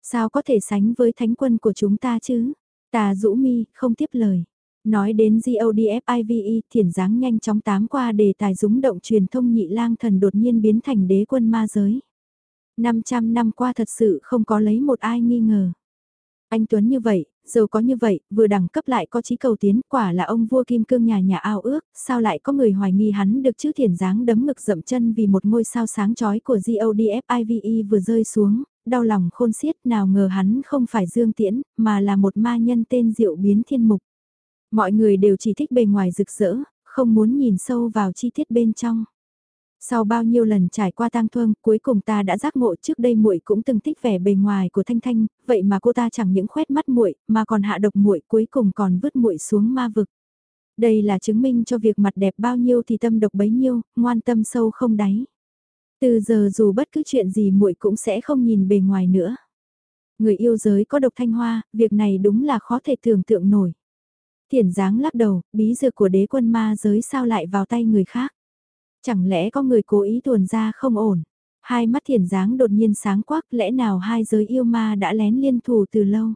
Sao có thể sánh với thánh quân của chúng ta chứ? Tà rũ mi, không tiếp lời. Nói đến GODFIVE, thiền dáng nhanh chóng tám qua đề tài rúng động truyền thông nhị lang thần đột nhiên biến thành đế quân ma giới. 500 năm qua thật sự không có lấy một ai nghi ngờ. Anh Tuấn như vậy, giàu có như vậy, vừa đẳng cấp lại có chí cầu tiến, quả là ông vua kim cương nhà nhà ao ước, sao lại có người hoài nghi hắn được chữ thiền dáng đấm ngực dậm chân vì một ngôi sao sáng chói của GODFIVE vừa rơi xuống, đau lòng khôn xiết nào ngờ hắn không phải Dương Tiễn, mà là một ma nhân tên Diệu Biến Thiên Mục. Mọi người đều chỉ thích bề ngoài rực rỡ, không muốn nhìn sâu vào chi tiết bên trong. Sau bao nhiêu lần trải qua tang thương, cuối cùng ta đã giác ngộ trước đây muội cũng từng thích vẻ bề ngoài của Thanh Thanh, vậy mà cô ta chẳng những khoét mắt muội, mà còn hạ độc muội, cuối cùng còn vứt muội xuống ma vực. Đây là chứng minh cho việc mặt đẹp bao nhiêu thì tâm độc bấy nhiêu, ngoan tâm sâu không đáy. Từ giờ dù bất cứ chuyện gì muội cũng sẽ không nhìn bề ngoài nữa. Người yêu giới có độc thanh hoa, việc này đúng là khó thể tưởng tượng nổi. Thiển dáng lắc đầu, bí dược của đế quân ma giới sao lại vào tay người khác. Chẳng lẽ có người cố ý tuồn ra không ổn? Hai mắt thiền dáng đột nhiên sáng quắc lẽ nào hai giới yêu ma đã lén liên thủ từ lâu?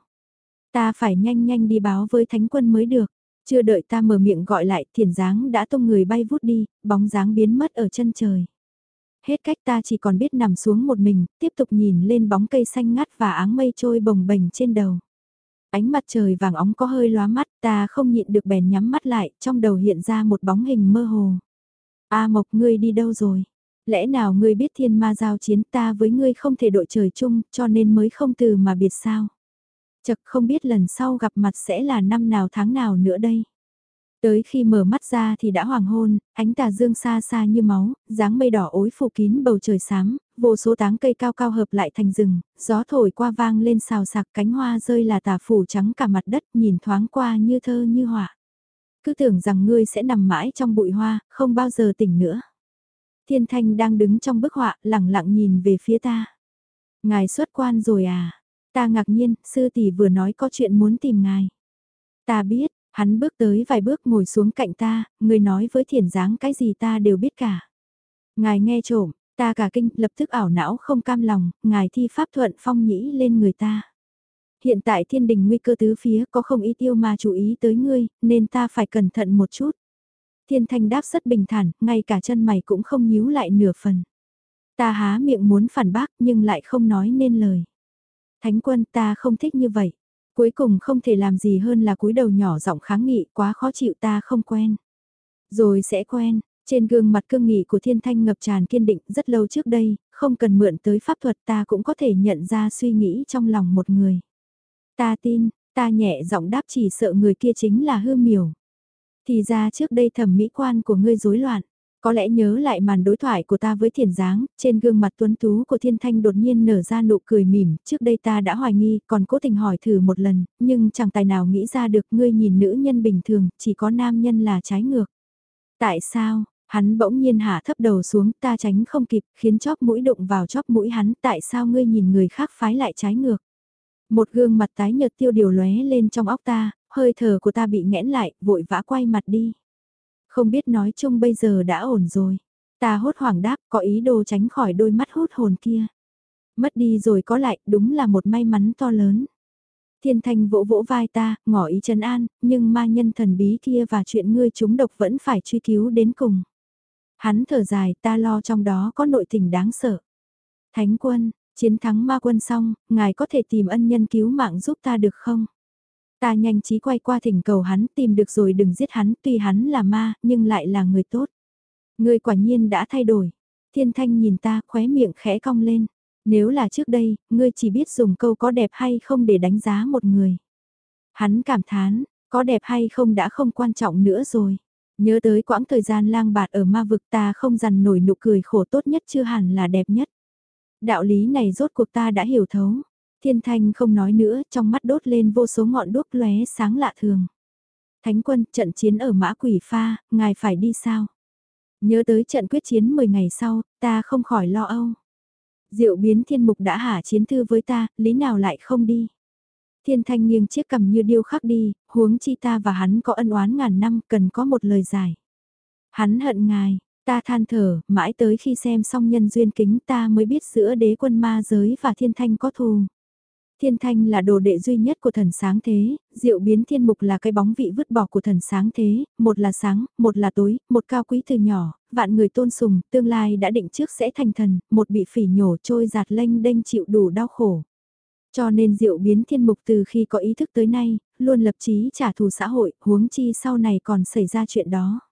Ta phải nhanh nhanh đi báo với thánh quân mới được. Chưa đợi ta mở miệng gọi lại thiền dáng đã tung người bay vút đi, bóng dáng biến mất ở chân trời. Hết cách ta chỉ còn biết nằm xuống một mình, tiếp tục nhìn lên bóng cây xanh ngắt và áng mây trôi bồng bềnh trên đầu. Ánh mặt trời vàng óng có hơi lóa mắt, ta không nhịn được bèn nhắm mắt lại, trong đầu hiện ra một bóng hình mơ hồ. A Mộc ngươi đi đâu rồi? Lẽ nào ngươi biết thiên ma giao chiến ta với ngươi không thể đội trời chung cho nên mới không từ mà biệt sao? Chật không biết lần sau gặp mặt sẽ là năm nào tháng nào nữa đây? Tới khi mở mắt ra thì đã hoàng hôn, ánh tà dương xa xa như máu, dáng mây đỏ ối phủ kín bầu trời xám, vô số táng cây cao cao hợp lại thành rừng, gió thổi qua vang lên xào sạc cánh hoa rơi là tà phủ trắng cả mặt đất nhìn thoáng qua như thơ như họa cứ tưởng rằng ngươi sẽ nằm mãi trong bụi hoa, không bao giờ tỉnh nữa. Thiên Thanh đang đứng trong bức họa, lẳng lặng nhìn về phía ta. Ngài xuất quan rồi à? Ta ngạc nhiên, sư tỷ vừa nói có chuyện muốn tìm ngài. Ta biết, hắn bước tới vài bước ngồi xuống cạnh ta, người nói với thiền dáng cái gì ta đều biết cả. Ngài nghe trộm, ta cả kinh, lập tức ảo não không cam lòng, ngài thi pháp thuận phong nhĩ lên người ta. Hiện tại thiên đình nguy cơ tứ phía có không ý tiêu mà chú ý tới ngươi, nên ta phải cẩn thận một chút. Thiên thanh đáp rất bình thản, ngay cả chân mày cũng không nhíu lại nửa phần. Ta há miệng muốn phản bác nhưng lại không nói nên lời. Thánh quân ta không thích như vậy. Cuối cùng không thể làm gì hơn là cúi đầu nhỏ giọng kháng nghị quá khó chịu ta không quen. Rồi sẽ quen, trên gương mặt cương nghị của thiên thanh ngập tràn kiên định rất lâu trước đây, không cần mượn tới pháp thuật ta cũng có thể nhận ra suy nghĩ trong lòng một người. Ta tin, ta nhẹ giọng đáp chỉ sợ người kia chính là hư miểu. Thì ra trước đây thẩm mỹ quan của ngươi rối loạn. Có lẽ nhớ lại màn đối thoại của ta với thiền giáng, trên gương mặt tuấn tú của thiên thanh đột nhiên nở ra nụ cười mỉm, trước đây ta đã hoài nghi, còn cố tình hỏi thử một lần, nhưng chẳng tài nào nghĩ ra được ngươi nhìn nữ nhân bình thường, chỉ có nam nhân là trái ngược. Tại sao, hắn bỗng nhiên hạ thấp đầu xuống, ta tránh không kịp, khiến chóp mũi đụng vào chóp mũi hắn, tại sao ngươi nhìn người khác phái lại trái ngược. Một gương mặt tái nhợt tiêu điều lóe lên trong óc ta, hơi thở của ta bị nghẽn lại, vội vã quay mặt đi. Không biết nói chung bây giờ đã ổn rồi. Ta hốt hoảng đáp, có ý đồ tránh khỏi đôi mắt hút hồn kia. Mất đi rồi có lại, đúng là một may mắn to lớn. Thiên thanh vỗ vỗ vai ta, ngỏ ý trấn an, nhưng ma nhân thần bí kia và chuyện ngươi chúng độc vẫn phải truy cứu đến cùng. Hắn thở dài, ta lo trong đó có nội tình đáng sợ. Thánh quân, chiến thắng ma quân xong, ngài có thể tìm ân nhân cứu mạng giúp ta được không? Ta nhanh trí quay qua thỉnh cầu hắn tìm được rồi đừng giết hắn tuy hắn là ma nhưng lại là người tốt. Người quả nhiên đã thay đổi. Thiên thanh nhìn ta khóe miệng khẽ cong lên. Nếu là trước đây, ngươi chỉ biết dùng câu có đẹp hay không để đánh giá một người. Hắn cảm thán, có đẹp hay không đã không quan trọng nữa rồi. Nhớ tới quãng thời gian lang bạt ở ma vực ta không dằn nổi nụ cười khổ tốt nhất chưa hẳn là đẹp nhất. Đạo lý này rốt cuộc ta đã hiểu thấu. Thiên thanh không nói nữa, trong mắt đốt lên vô số ngọn đuốc lóe sáng lạ thường. Thánh quân, trận chiến ở mã quỷ pha, ngài phải đi sao? Nhớ tới trận quyết chiến 10 ngày sau, ta không khỏi lo âu. Diệu biến thiên mục đã hả chiến thư với ta, lý nào lại không đi? Thiên thanh nghiêng chiếc cầm như điêu khắc đi, huống chi ta và hắn có ân oán ngàn năm, cần có một lời giải. Hắn hận ngài, ta than thở, mãi tới khi xem xong nhân duyên kính ta mới biết giữa đế quân ma giới và thiên thanh có thù. Thiên thanh là đồ đệ duy nhất của thần sáng thế, diệu biến thiên mục là cái bóng vị vứt bỏ của thần sáng thế, một là sáng, một là tối, một cao quý từ nhỏ, vạn người tôn sùng, tương lai đã định trước sẽ thành thần, một bị phỉ nhổ trôi giạt lênh đênh chịu đủ đau khổ. Cho nên diệu biến thiên mục từ khi có ý thức tới nay, luôn lập chí trả thù xã hội, huống chi sau này còn xảy ra chuyện đó.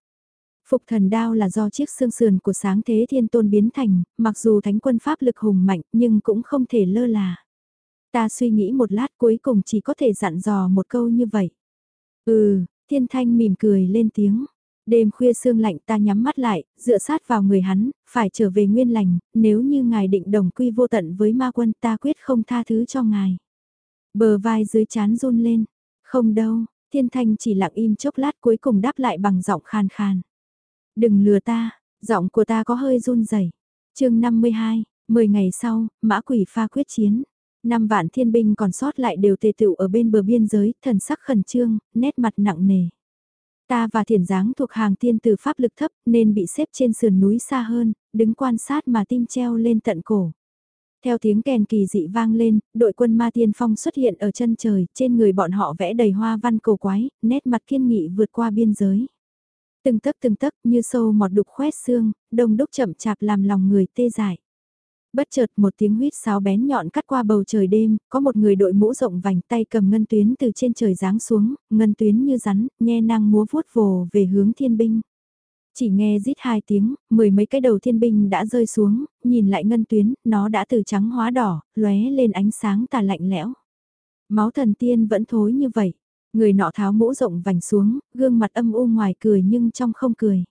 Phục thần đao là do chiếc xương sườn của sáng thế thiên tôn biến thành, mặc dù thánh quân pháp lực hùng mạnh nhưng cũng không thể lơ là. Ta suy nghĩ một lát cuối cùng chỉ có thể dặn dò một câu như vậy. Ừ, thiên thanh mỉm cười lên tiếng. Đêm khuya sương lạnh ta nhắm mắt lại, dựa sát vào người hắn, phải trở về nguyên lành, nếu như ngài định đồng quy vô tận với ma quân ta quyết không tha thứ cho ngài. Bờ vai dưới chán run lên, không đâu, thiên thanh chỉ lặng im chốc lát cuối cùng đáp lại bằng giọng khan khan. Đừng lừa ta, giọng của ta có hơi run rẩy. chương 52, 10 ngày sau, mã quỷ pha quyết chiến. Năm vạn thiên binh còn sót lại đều tề tựu ở bên bờ biên giới, thần sắc khẩn trương, nét mặt nặng nề. Ta và thiền giáng thuộc hàng tiên từ pháp lực thấp nên bị xếp trên sườn núi xa hơn, đứng quan sát mà tim treo lên tận cổ. Theo tiếng kèn kỳ dị vang lên, đội quân ma tiên phong xuất hiện ở chân trời, trên người bọn họ vẽ đầy hoa văn cổ quái, nét mặt kiên nghị vượt qua biên giới. Từng tấc từng tấc như sâu mọt đục khoét xương, đông đúc chậm chạp làm lòng người tê dại. Bất chợt một tiếng huýt sáo bén nhọn cắt qua bầu trời đêm, có một người đội mũ rộng vành tay cầm ngân tuyến từ trên trời giáng xuống, ngân tuyến như rắn, nhe năng múa vuốt vồ về hướng thiên binh. Chỉ nghe rít hai tiếng, mười mấy cái đầu thiên binh đã rơi xuống, nhìn lại ngân tuyến, nó đã từ trắng hóa đỏ, lóe lên ánh sáng tà lạnh lẽo. Máu thần tiên vẫn thối như vậy. Người nọ tháo mũ rộng vành xuống, gương mặt âm u ngoài cười nhưng trong không cười.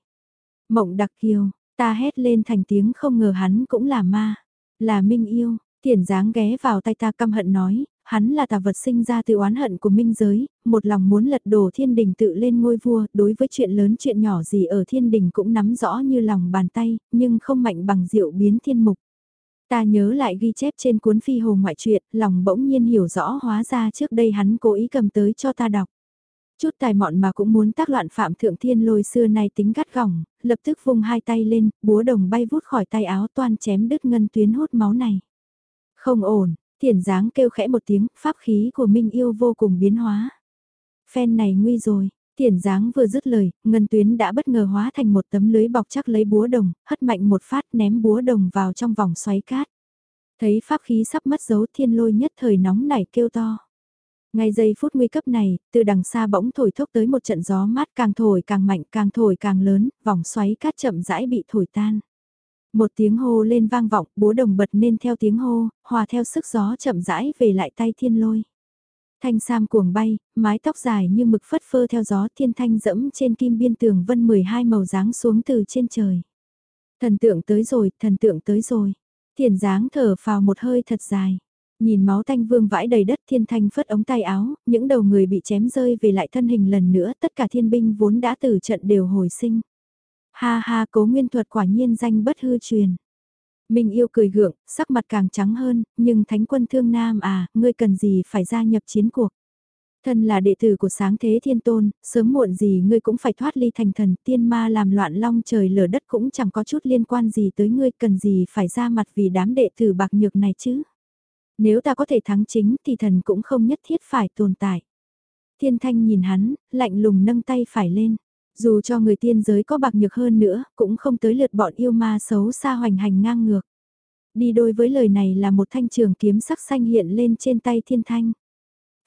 Mộng đặc kiều, ta hét lên thành tiếng không ngờ hắn cũng là ma. Là Minh yêu, thiển dáng ghé vào tay ta căm hận nói, hắn là tà vật sinh ra từ oán hận của minh giới, một lòng muốn lật đổ thiên đình tự lên ngôi vua, đối với chuyện lớn chuyện nhỏ gì ở thiên đình cũng nắm rõ như lòng bàn tay, nhưng không mạnh bằng diệu biến thiên mục. Ta nhớ lại ghi chép trên cuốn phi hồ ngoại truyện, lòng bỗng nhiên hiểu rõ hóa ra trước đây hắn cố ý cầm tới cho ta đọc. Chút tài mọn mà cũng muốn tác loạn phạm thượng thiên lôi xưa nay tính gắt gỏng, lập tức vung hai tay lên, búa đồng bay vút khỏi tay áo toan chém đứt ngân tuyến hút máu này. Không ổn, thiền dáng kêu khẽ một tiếng, pháp khí của Minh Yêu vô cùng biến hóa. Phen này nguy rồi, Tiền dáng vừa dứt lời, ngân tuyến đã bất ngờ hóa thành một tấm lưới bọc chắc lấy búa đồng, hất mạnh một phát ném búa đồng vào trong vòng xoáy cát. Thấy pháp khí sắp mất dấu thiên lôi nhất thời nóng nảy kêu to. Ngay giây phút nguy cấp này, từ đằng xa bỗng thổi thốc tới một trận gió mát càng thổi càng mạnh càng thổi càng lớn, vòng xoáy cát chậm rãi bị thổi tan. Một tiếng hô lên vang vọng, búa đồng bật nên theo tiếng hô, hòa theo sức gió chậm rãi về lại tay thiên lôi. Thanh sam cuồng bay, mái tóc dài như mực phất phơ theo gió thiên thanh dẫm trên kim biên tường vân 12 màu dáng xuống từ trên trời. Thần tượng tới rồi, thần tượng tới rồi. Thiền dáng thở vào một hơi thật dài. Nhìn máu thanh vương vãi đầy đất thiên thanh phất ống tay áo, những đầu người bị chém rơi về lại thân hình lần nữa, tất cả thiên binh vốn đã từ trận đều hồi sinh. Ha ha cố nguyên thuật quả nhiên danh bất hư truyền. Minh yêu cười gượng, sắc mặt càng trắng hơn, nhưng thánh quân thương nam à, ngươi cần gì phải gia nhập chiến cuộc. Thân là đệ tử của sáng thế thiên tôn, sớm muộn gì ngươi cũng phải thoát ly thành thần, tiên ma làm loạn long trời lở đất cũng chẳng có chút liên quan gì tới ngươi, cần gì phải ra mặt vì đám đệ tử bạc nhược này chứ. Nếu ta có thể thắng chính thì thần cũng không nhất thiết phải tồn tại. Thiên thanh nhìn hắn, lạnh lùng nâng tay phải lên. Dù cho người tiên giới có bạc nhược hơn nữa, cũng không tới lượt bọn yêu ma xấu xa hoành hành ngang ngược. Đi đôi với lời này là một thanh trường kiếm sắc xanh hiện lên trên tay thiên thanh.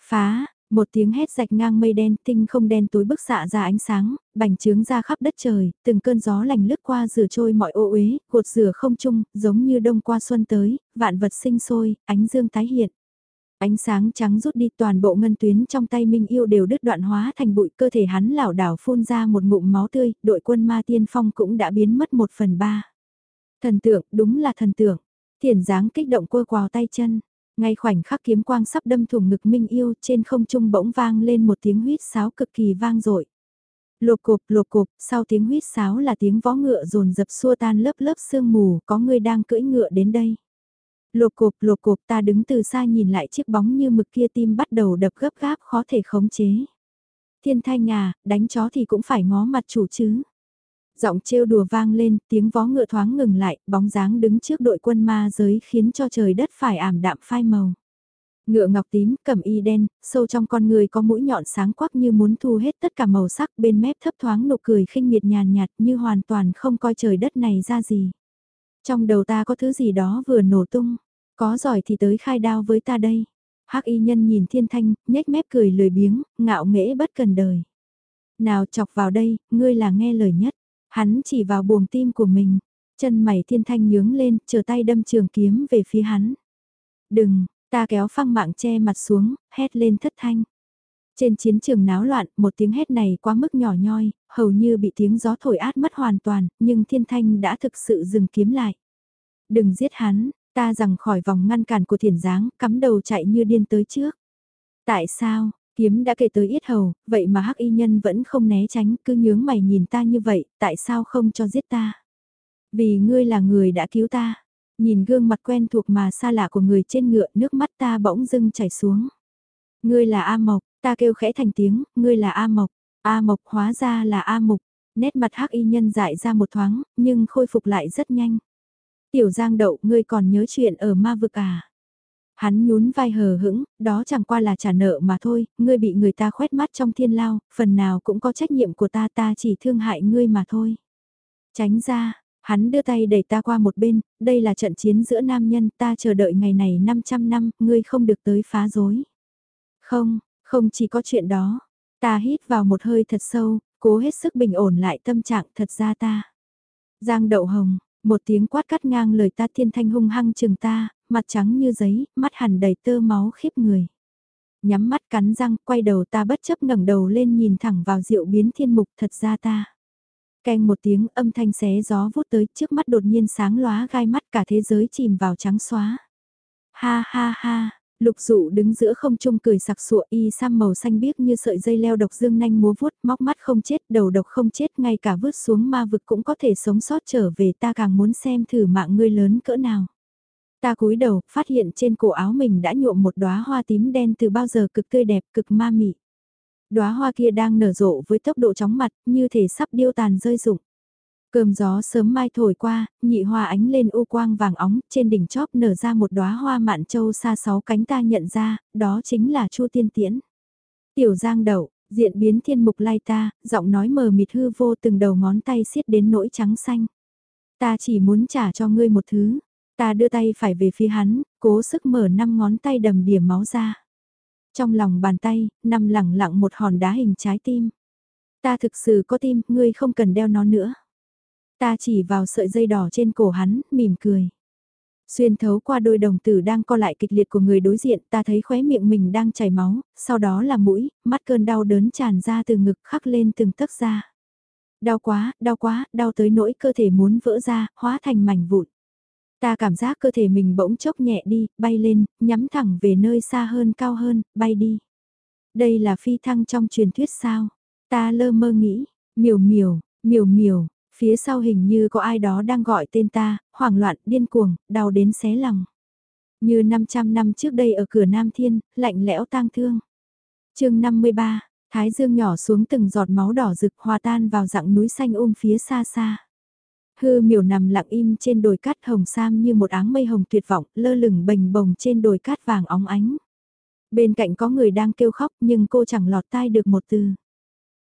Phá, một tiếng hét rạch ngang mây đen, tinh không đen tối bức xạ ra ánh sáng, bành trướng ra khắp đất trời, từng cơn gió lành lướt qua rửa trôi mọi ô uế, cột rửa không trung, giống như đông qua xuân tới, vạn vật sinh sôi, ánh dương tái hiện. Ánh sáng trắng rút đi toàn bộ ngân tuyến trong tay Minh Yêu đều đứt đoạn hóa thành bụi cơ thể hắn lảo đảo phun ra một ngụm máu tươi, đội quân ma tiên phong cũng đã biến mất một phần ba. Thần tượng, đúng là thần tượng. Thiền dáng kích động quơ quào tay chân. Ngay khoảnh khắc kiếm quang sắp đâm thủng ngực Minh Yêu trên không trung bỗng vang lên một tiếng huýt sáo cực kỳ vang dội Lột cộp lột cộp, sau tiếng huýt sáo là tiếng vó ngựa rồn dập xua tan lớp lớp sương mù, có người đang cưỡi ngựa đến đây. Lột cộp lột cộp ta đứng từ xa nhìn lại chiếc bóng như mực kia tim bắt đầu đập gấp gáp khó thể khống chế. Thiên thanh à, đánh chó thì cũng phải ngó mặt chủ chứ. Giọng trêu đùa vang lên, tiếng vó ngựa thoáng ngừng lại, bóng dáng đứng trước đội quân ma giới khiến cho trời đất phải ảm đạm phai màu. Ngựa ngọc tím, cầm y đen, sâu trong con người có mũi nhọn sáng quắc như muốn thu hết tất cả màu sắc bên mép thấp thoáng nụ cười khinh miệt nhàn nhạt như hoàn toàn không coi trời đất này ra gì. Trong đầu ta có thứ gì đó vừa nổ tung, có giỏi thì tới khai đao với ta đây. hắc y nhân nhìn thiên thanh, nhếch mép cười lười biếng, ngạo nghễ bất cần đời. Nào chọc vào đây, ngươi là nghe lời nhất. Hắn chỉ vào buồng tim của mình, chân mày thiên thanh nhướng lên, chờ tay đâm trường kiếm về phía hắn. Đừng, ta kéo phăng mạng che mặt xuống, hét lên thất thanh. Trên chiến trường náo loạn, một tiếng hét này quá mức nhỏ nhoi, hầu như bị tiếng gió thổi át mất hoàn toàn, nhưng thiên thanh đã thực sự dừng kiếm lại. Đừng giết hắn, ta rằng khỏi vòng ngăn cản của thiền giáng, cắm đầu chạy như điên tới trước. Tại sao, Kiếm đã kể tới yết hầu, vậy mà hắc y nhân vẫn không né tránh, cứ nhướng mày nhìn ta như vậy, tại sao không cho giết ta? Vì ngươi là người đã cứu ta. Nhìn gương mặt quen thuộc mà xa lạ của người trên ngựa, nước mắt ta bỗng dưng chảy xuống. Ngươi là A Mộc, ta kêu khẽ thành tiếng, ngươi là A Mộc. A Mộc hóa ra là A Mục. Nét mặt hắc y nhân dại ra một thoáng, nhưng khôi phục lại rất nhanh. Tiểu Giang Đậu, ngươi còn nhớ chuyện ở ma vực à? Hắn nhún vai hờ hững, đó chẳng qua là trả nợ mà thôi, ngươi bị người ta khoét mắt trong thiên lao, phần nào cũng có trách nhiệm của ta ta chỉ thương hại ngươi mà thôi. Tránh ra, hắn đưa tay đẩy ta qua một bên, đây là trận chiến giữa nam nhân ta chờ đợi ngày này 500 năm, ngươi không được tới phá rối. Không, không chỉ có chuyện đó, ta hít vào một hơi thật sâu, cố hết sức bình ổn lại tâm trạng thật ra ta. Giang đậu hồng, một tiếng quát cắt ngang lời ta thiên thanh hung hăng chừng ta, mặt trắng như giấy, mắt hẳn đầy tơ máu khiếp người. Nhắm mắt cắn răng, quay đầu ta bất chấp ngẩng đầu lên nhìn thẳng vào diệu biến thiên mục thật ra ta. Canh một tiếng âm thanh xé gió vút tới trước mắt đột nhiên sáng lóa gai mắt cả thế giới chìm vào trắng xóa. Ha ha ha, Lục dụ đứng giữa không trung cười sặc sụa, y sam màu xanh biếc như sợi dây leo độc dương nanh múa vuốt, móc mắt không chết, đầu độc không chết, ngay cả vứt xuống ma vực cũng có thể sống sót trở về, ta càng muốn xem thử mạng ngươi lớn cỡ nào. Ta cúi đầu, phát hiện trên cổ áo mình đã nhuộm một đóa hoa tím đen từ bao giờ cực tươi đẹp, cực ma mị. Đóa hoa kia đang nở rộ với tốc độ chóng mặt, như thể sắp điêu tàn rơi rụng. Cơm gió sớm mai thổi qua, nhị hoa ánh lên u quang vàng óng, trên đỉnh chóp nở ra một đóa hoa mạn châu xa sáu cánh ta nhận ra, đó chính là Chu Tiên Tiễn. Tiểu Giang đậu, diện biến thiên mục lai ta, giọng nói mờ mịt hư vô từng đầu ngón tay xiết đến nỗi trắng xanh. Ta chỉ muốn trả cho ngươi một thứ. Ta đưa tay phải về phía hắn, cố sức mở năm ngón tay đầm điểm máu ra. Trong lòng bàn tay, nằm lẳng lặng một hòn đá hình trái tim. Ta thực sự có tim, ngươi không cần đeo nó nữa. Ta chỉ vào sợi dây đỏ trên cổ hắn, mỉm cười. Xuyên thấu qua đôi đồng tử đang co lại kịch liệt của người đối diện, ta thấy khóe miệng mình đang chảy máu, sau đó là mũi, mắt cơn đau đớn tràn ra từ ngực khắc lên từng tấc da. Đau quá, đau quá, đau tới nỗi cơ thể muốn vỡ ra, hóa thành mảnh vụn. Ta cảm giác cơ thể mình bỗng chốc nhẹ đi, bay lên, nhắm thẳng về nơi xa hơn cao hơn, bay đi. Đây là phi thăng trong truyền thuyết sao? Ta lơ mơ nghĩ, miều miều, miều miều, Phía sau hình như có ai đó đang gọi tên ta, hoảng loạn, điên cuồng, đau đến xé lòng. Như 500 năm trước đây ở cửa Nam Thiên, lạnh lẽo tang thương. chương 53, Thái Dương nhỏ xuống từng giọt máu đỏ rực hòa tan vào dạng núi xanh ôm phía xa xa. Hư miểu nằm lặng im trên đồi cát hồng sam như một áng mây hồng tuyệt vọng, lơ lửng bềnh bồng trên đồi cát vàng óng ánh. Bên cạnh có người đang kêu khóc nhưng cô chẳng lọt tai được một từ.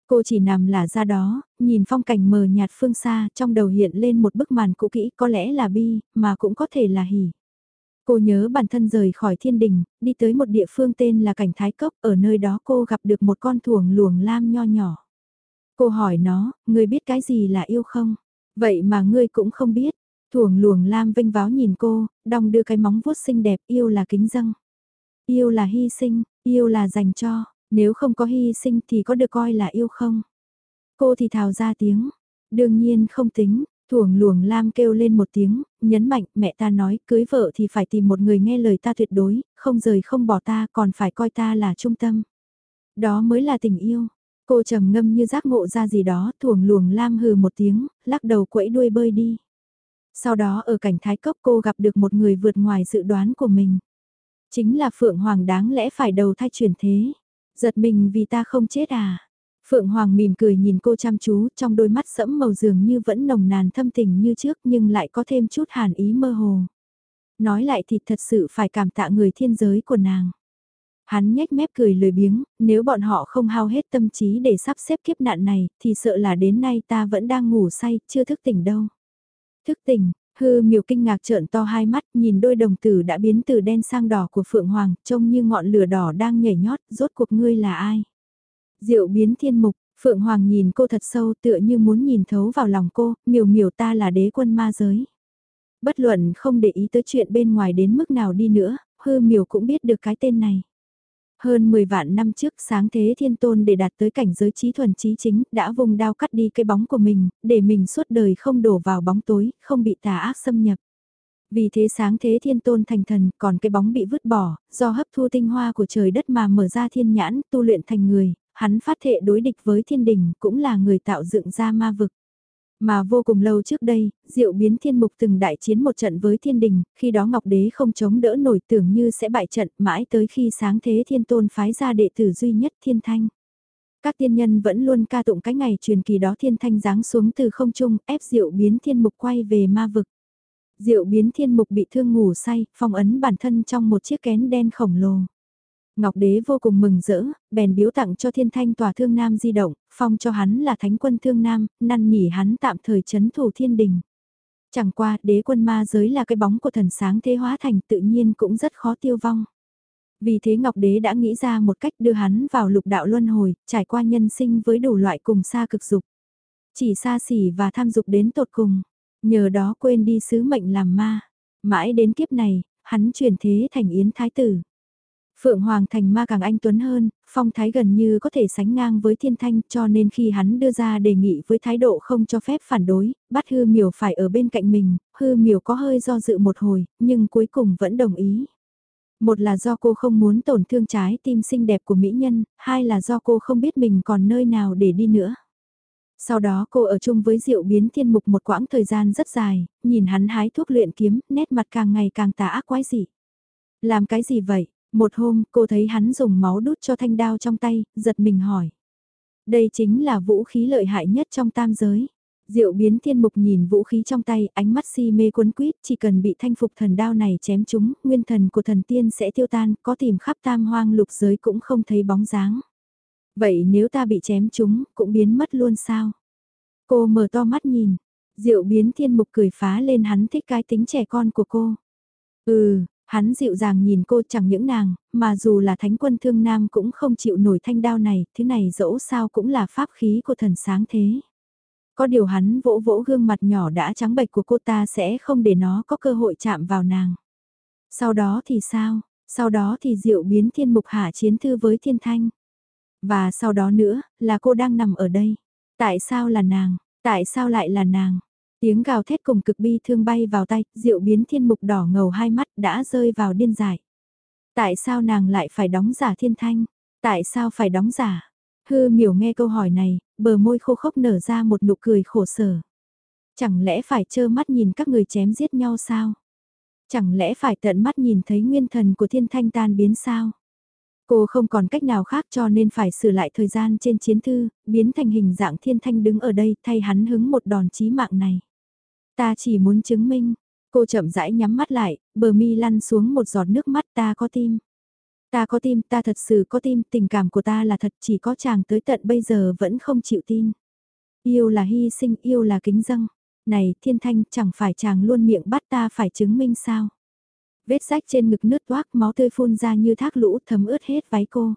Cô chỉ nằm là ra đó, nhìn phong cảnh mờ nhạt phương xa, trong đầu hiện lên một bức màn cũ kỹ có lẽ là bi, mà cũng có thể là hỉ. Cô nhớ bản thân rời khỏi thiên đình, đi tới một địa phương tên là cảnh Thái Cốc, ở nơi đó cô gặp được một con thuồng luồng lam nho nhỏ. Cô hỏi nó, ngươi biết cái gì là yêu không? Vậy mà ngươi cũng không biết. Thuồng luồng lam vinh váo nhìn cô, đong đưa cái móng vuốt xinh đẹp yêu là kính dâng. Yêu là hy sinh, yêu là dành cho, nếu không có hy sinh thì có được coi là yêu không? Cô thì thào ra tiếng. Đương nhiên không tính, thuồng luồng lam kêu lên một tiếng, nhấn mạnh mẹ ta nói cưới vợ thì phải tìm một người nghe lời ta tuyệt đối, không rời không bỏ ta còn phải coi ta là trung tâm. Đó mới là tình yêu. Cô trầm ngâm như giác ngộ ra gì đó, thuồng luồng lam hừ một tiếng, lắc đầu quẫy đuôi bơi đi. Sau đó ở cảnh thái cốc cô gặp được một người vượt ngoài dự đoán của mình. Chính là Phượng Hoàng đáng lẽ phải đầu thai chuyển thế. Giật mình vì ta không chết à? Phượng Hoàng mỉm cười nhìn cô chăm chú, trong đôi mắt sẫm màu dường như vẫn nồng nàn thâm tình như trước nhưng lại có thêm chút hàn ý mơ hồ. Nói lại thì thật sự phải cảm tạ người thiên giới của nàng. Hắn nhếch mép cười lười biếng, nếu bọn họ không hao hết tâm trí để sắp xếp kiếp nạn này, thì sợ là đến nay ta vẫn đang ngủ say, chưa thức tỉnh đâu. Thức tỉnh, Hư miều kinh ngạc trợn to hai mắt nhìn đôi đồng tử đã biến từ đen sang đỏ của Phượng Hoàng trông như ngọn lửa đỏ đang nhảy nhót rốt cuộc ngươi là ai. Diệu biến thiên mục, Phượng Hoàng nhìn cô thật sâu tựa như muốn nhìn thấu vào lòng cô, miều miều ta là đế quân ma giới. Bất luận không để ý tới chuyện bên ngoài đến mức nào đi nữa, hư miều cũng biết được cái tên này. Hơn 10 vạn năm trước sáng thế thiên tôn để đạt tới cảnh giới trí thuần trí chính đã vùng đao cắt đi cái bóng của mình, để mình suốt đời không đổ vào bóng tối, không bị tà ác xâm nhập. Vì thế sáng thế thiên tôn thành thần, còn cái bóng bị vứt bỏ, do hấp thu tinh hoa của trời đất mà mở ra thiên nhãn, tu luyện thành người, hắn phát thệ đối địch với thiên đình, cũng là người tạo dựng ra ma vực. Mà vô cùng lâu trước đây, diệu biến thiên mục từng đại chiến một trận với thiên đình, khi đó Ngọc Đế không chống đỡ nổi tưởng như sẽ bại trận mãi tới khi sáng thế thiên tôn phái ra đệ tử duy nhất thiên thanh. Các tiên nhân vẫn luôn ca tụng cái ngày truyền kỳ đó thiên thanh giáng xuống từ không trung ép diệu biến thiên mục quay về ma vực. Diệu biến thiên mục bị thương ngủ say, phong ấn bản thân trong một chiếc kén đen khổng lồ. Ngọc Đế vô cùng mừng rỡ, bèn biếu tặng cho thiên thanh tòa thương nam di động, phong cho hắn là thánh quân thương nam, năn nỉ hắn tạm thời chấn thủ thiên đình. Chẳng qua, đế quân ma giới là cái bóng của thần sáng thế hóa thành tự nhiên cũng rất khó tiêu vong. Vì thế Ngọc Đế đã nghĩ ra một cách đưa hắn vào lục đạo luân hồi, trải qua nhân sinh với đủ loại cùng xa cực dục. Chỉ xa xỉ và tham dục đến tột cùng, nhờ đó quên đi sứ mệnh làm ma. Mãi đến kiếp này, hắn chuyển thế thành Yến Thái Tử. Phượng Hoàng thành ma càng anh tuấn hơn, phong thái gần như có thể sánh ngang với thiên thanh cho nên khi hắn đưa ra đề nghị với thái độ không cho phép phản đối, bắt hư miểu phải ở bên cạnh mình, hư miểu có hơi do dự một hồi, nhưng cuối cùng vẫn đồng ý. Một là do cô không muốn tổn thương trái tim xinh đẹp của mỹ nhân, hai là do cô không biết mình còn nơi nào để đi nữa. Sau đó cô ở chung với Diệu Biến Thiên Mục một quãng thời gian rất dài, nhìn hắn hái thuốc luyện kiếm, nét mặt càng ngày càng tà ác quái dị. Làm cái gì vậy? Một hôm, cô thấy hắn dùng máu đút cho thanh đao trong tay, giật mình hỏi. Đây chính là vũ khí lợi hại nhất trong tam giới. Diệu biến thiên mục nhìn vũ khí trong tay, ánh mắt si mê cuốn quýt, chỉ cần bị thanh phục thần đao này chém chúng, nguyên thần của thần tiên sẽ tiêu tan, có tìm khắp tam hoang lục giới cũng không thấy bóng dáng. Vậy nếu ta bị chém chúng, cũng biến mất luôn sao? Cô mở to mắt nhìn, diệu biến thiên mục cười phá lên hắn thích cái tính trẻ con của cô. Ừ, hắn dịu dàng nhìn cô chẳng những nàng, mà dù là thánh quân thương nam cũng không chịu nổi thanh đao này, thứ này dẫu sao cũng là pháp khí của thần sáng thế. Có điều hắn vỗ vỗ gương mặt nhỏ đã trắng bệch của cô ta sẽ không để nó có cơ hội chạm vào nàng. Sau đó thì sao? Sau đó thì diệu biến thiên mục hạ chiến thư với thiên thanh. Và sau đó nữa, là cô đang nằm ở đây. Tại sao là nàng? Tại sao lại là nàng? Tiếng gào thét cùng cực bi thương bay vào tay, diệu biến thiên mục đỏ ngầu hai mắt đã rơi vào điên giải. Tại sao nàng lại phải đóng giả thiên thanh? Tại sao phải đóng giả? Hư miểu nghe câu hỏi này, bờ môi khô khốc nở ra một nụ cười khổ sở. Chẳng lẽ phải trơ mắt nhìn các người chém giết nhau sao? Chẳng lẽ phải tận mắt nhìn thấy nguyên thần của thiên thanh tan biến sao? Cô không còn cách nào khác cho nên phải sửa lại thời gian trên chiến thư, biến thành hình dạng thiên thanh đứng ở đây thay hắn hứng một đòn chí mạng này. Ta chỉ muốn chứng minh, cô chậm rãi nhắm mắt lại, bờ mi lăn xuống một giọt nước mắt ta có tim. Ta có tim, ta thật sự có tim, tình cảm của ta là thật chỉ có chàng tới tận bây giờ vẫn không chịu tin. Yêu là hy sinh, yêu là kính dâng. Này, thiên thanh, chẳng phải chàng luôn miệng bắt ta phải chứng minh sao? Vết rách trên ngực nứt toác máu tươi phun ra như thác lũ thấm ướt hết váy cô.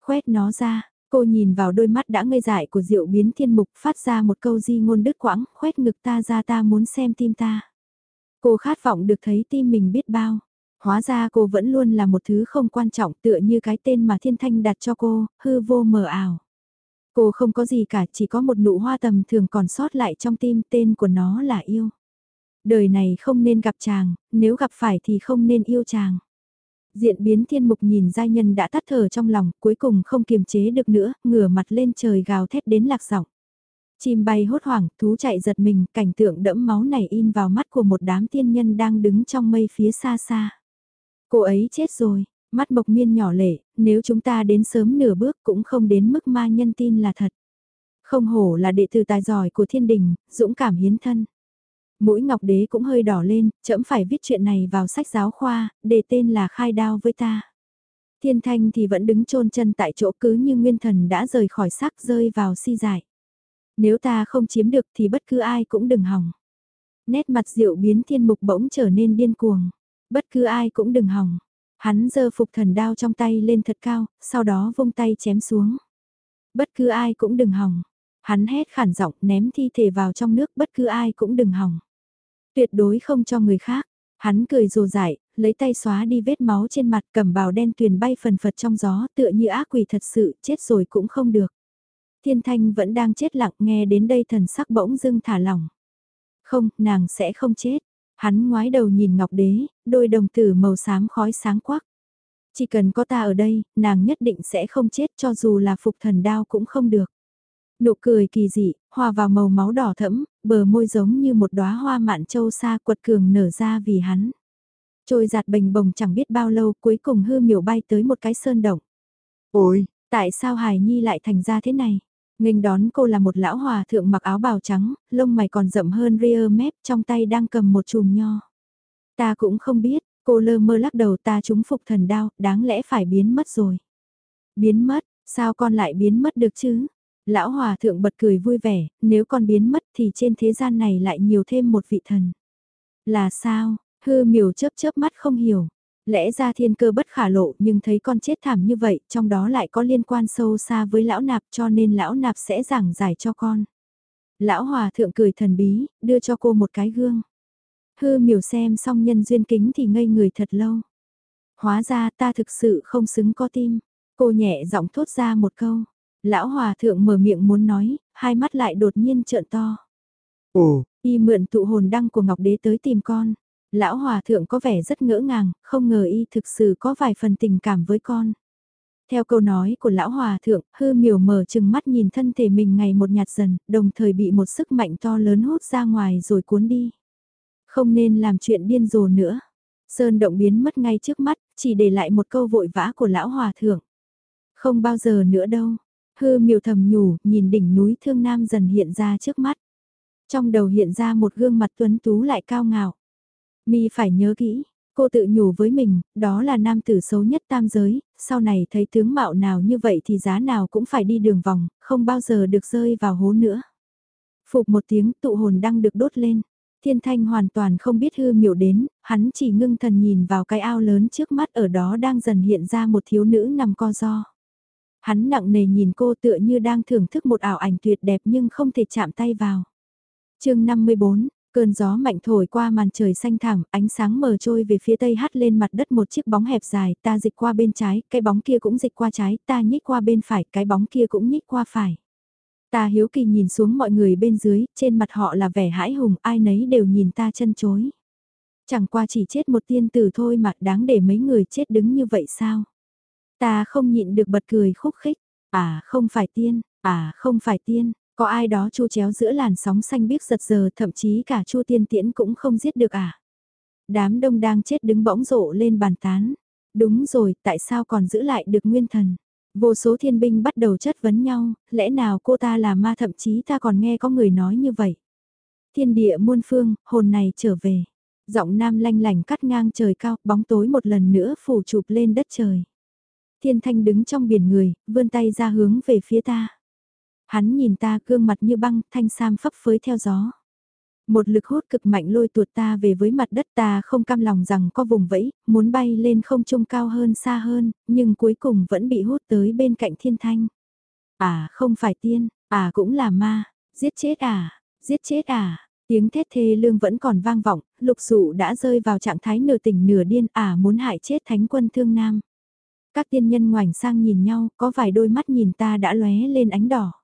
Khoét nó ra, cô nhìn vào đôi mắt đã ngây dại của diệu biến thiên mục phát ra một câu di ngôn đứt quãng, khoét ngực ta ra ta muốn xem tim ta. Cô khát vọng được thấy tim mình biết bao. Hóa ra cô vẫn luôn là một thứ không quan trọng tựa như cái tên mà thiên thanh đặt cho cô, hư vô mờ ảo. Cô không có gì cả, chỉ có một nụ hoa tầm thường còn sót lại trong tim tên của nó là yêu. Đời này không nên gặp chàng, nếu gặp phải thì không nên yêu chàng. Diện biến thiên mục nhìn giai nhân đã tắt thở trong lòng, cuối cùng không kiềm chế được nữa, ngửa mặt lên trời gào thét đến lạc giọng. Chim bay hốt hoảng, thú chạy giật mình, cảnh tượng đẫm máu này in vào mắt của một đám tiên nhân đang đứng trong mây phía xa xa. Cô ấy chết rồi, mắt bộc miên nhỏ lệ, nếu chúng ta đến sớm nửa bước cũng không đến mức ma nhân tin là thật. Không hổ là đệ tử tài giỏi của thiên đình, dũng cảm hiến thân. Mũi ngọc đế cũng hơi đỏ lên, chậm phải viết chuyện này vào sách giáo khoa, để tên là khai đao với ta. Thiên thanh thì vẫn đứng chôn chân tại chỗ cứ như nguyên thần đã rời khỏi xác rơi vào si giải. Nếu ta không chiếm được thì bất cứ ai cũng đừng hỏng. Nét mặt diệu biến thiên mục bỗng trở nên điên cuồng. Bất cứ ai cũng đừng hỏng. Hắn giơ phục thần đao trong tay lên thật cao, sau đó vung tay chém xuống. Bất cứ ai cũng đừng hỏng. Hắn hét khản giọng ném thi thể vào trong nước bất cứ ai cũng đừng hỏng. Tuyệt đối không cho người khác. Hắn cười rồ dại, lấy tay xóa đi vết máu trên mặt cầm bào đen tuyền bay phần phật trong gió tựa như ác quỷ thật sự chết rồi cũng không được. Thiên thanh vẫn đang chết lặng nghe đến đây thần sắc bỗng dưng thả lỏng. Không, nàng sẽ không chết. Hắn ngoái đầu nhìn Ngọc Đế, đôi đồng tử màu xám khói sáng quắc. Chỉ cần có ta ở đây, nàng nhất định sẽ không chết cho dù là phục thần đao cũng không được. Nụ cười kỳ dị, hòa vào màu máu đỏ thẫm, bờ môi giống như một đóa hoa mạn châu xa quật cường nở ra vì hắn. Trôi giạt bình bồng chẳng biết bao lâu cuối cùng hư miểu bay tới một cái sơn động. Ôi, tại sao Hải Nhi lại thành ra thế này? Nghênh đón cô là một lão hòa thượng mặc áo bào trắng, lông mày còn rậm hơn ria mép trong tay đang cầm một chùm nho. Ta cũng không biết, cô lơ mơ lắc đầu ta trúng phục thần đao, đáng lẽ phải biến mất rồi. Biến mất, sao con lại biến mất được chứ? Lão hòa thượng bật cười vui vẻ, nếu con biến mất thì trên thế gian này lại nhiều thêm một vị thần. Là sao? Hư miểu chớp chớp mắt không hiểu. Lẽ ra thiên cơ bất khả lộ nhưng thấy con chết thảm như vậy, trong đó lại có liên quan sâu xa với lão nạp cho nên lão nạp sẽ giảng giải cho con. Lão hòa thượng cười thần bí, đưa cho cô một cái gương. Hư miểu xem xong nhân duyên kính thì ngây người thật lâu. Hóa ra ta thực sự không xứng có tim. Cô nhẹ giọng thốt ra một câu. Lão hòa thượng mở miệng muốn nói, hai mắt lại đột nhiên trợn to. ồ, Y mượn tụ hồn đăng của Ngọc Đế tới tìm con. Lão hòa thượng có vẻ rất ngỡ ngàng, không ngờ y thực sự có vài phần tình cảm với con. Theo câu nói của lão hòa thượng, hư miểu mở chừng mắt nhìn thân thể mình ngày một nhạt dần, đồng thời bị một sức mạnh to lớn hút ra ngoài rồi cuốn đi. Không nên làm chuyện điên rồ nữa. Sơn động biến mất ngay trước mắt, chỉ để lại một câu vội vã của lão hòa thượng. Không bao giờ nữa đâu. Hư miều thầm nhủ, nhìn đỉnh núi thương nam dần hiện ra trước mắt. Trong đầu hiện ra một gương mặt tuấn tú lại cao ngạo. Mi phải nhớ kỹ, cô tự nhủ với mình, đó là nam tử xấu nhất tam giới, sau này thấy tướng mạo nào như vậy thì giá nào cũng phải đi đường vòng, không bao giờ được rơi vào hố nữa. Phục một tiếng tụ hồn đang được đốt lên. Thiên thanh hoàn toàn không biết hư miệu đến, hắn chỉ ngưng thần nhìn vào cái ao lớn trước mắt ở đó đang dần hiện ra một thiếu nữ nằm co do. Hắn nặng nề nhìn cô tựa như đang thưởng thức một ảo ảnh tuyệt đẹp nhưng không thể chạm tay vào. chương 54, Cơn gió mạnh thổi qua màn trời xanh thẳm, ánh sáng mờ trôi về phía tây hắt lên mặt đất một chiếc bóng hẹp dài, ta dịch qua bên trái, cái bóng kia cũng dịch qua trái, ta nhích qua bên phải, cái bóng kia cũng nhích qua phải. Ta hiếu kỳ nhìn xuống mọi người bên dưới, trên mặt họ là vẻ hãi hùng, ai nấy đều nhìn ta chân chối. Chẳng qua chỉ chết một tiên tử thôi mà đáng để mấy người chết đứng như vậy sao? Ta không nhịn được bật cười khúc khích, à không phải tiên, à không phải tiên, có ai đó chu chéo giữa làn sóng xanh biếc giật giờ thậm chí cả chu tiên tiễn cũng không giết được à? Đám đông đang chết đứng bỗng rộ lên bàn tán. Đúng rồi, tại sao còn giữ lại được nguyên thần? Vô số thiên binh bắt đầu chất vấn nhau, lẽ nào cô ta là ma thậm chí ta còn nghe có người nói như vậy. Thiên địa muôn phương, hồn này trở về. Giọng nam lanh lành cắt ngang trời cao, bóng tối một lần nữa phủ chụp lên đất trời. Thiên thanh đứng trong biển người, vươn tay ra hướng về phía ta. Hắn nhìn ta gương mặt như băng, thanh sam phấp phới theo gió. Một lực hút cực mạnh lôi tuột ta về với mặt đất ta không cam lòng rằng có vùng vẫy, muốn bay lên không trung cao hơn xa hơn, nhưng cuối cùng vẫn bị hút tới bên cạnh thiên thanh. À không phải tiên, à cũng là ma, giết chết à, giết chết à, tiếng thét thê lương vẫn còn vang vọng, lục dụ đã rơi vào trạng thái nửa tỉnh nửa điên à muốn hại chết thánh quân thương nam. Các tiên nhân ngoảnh sang nhìn nhau, có vài đôi mắt nhìn ta đã lóe lên ánh đỏ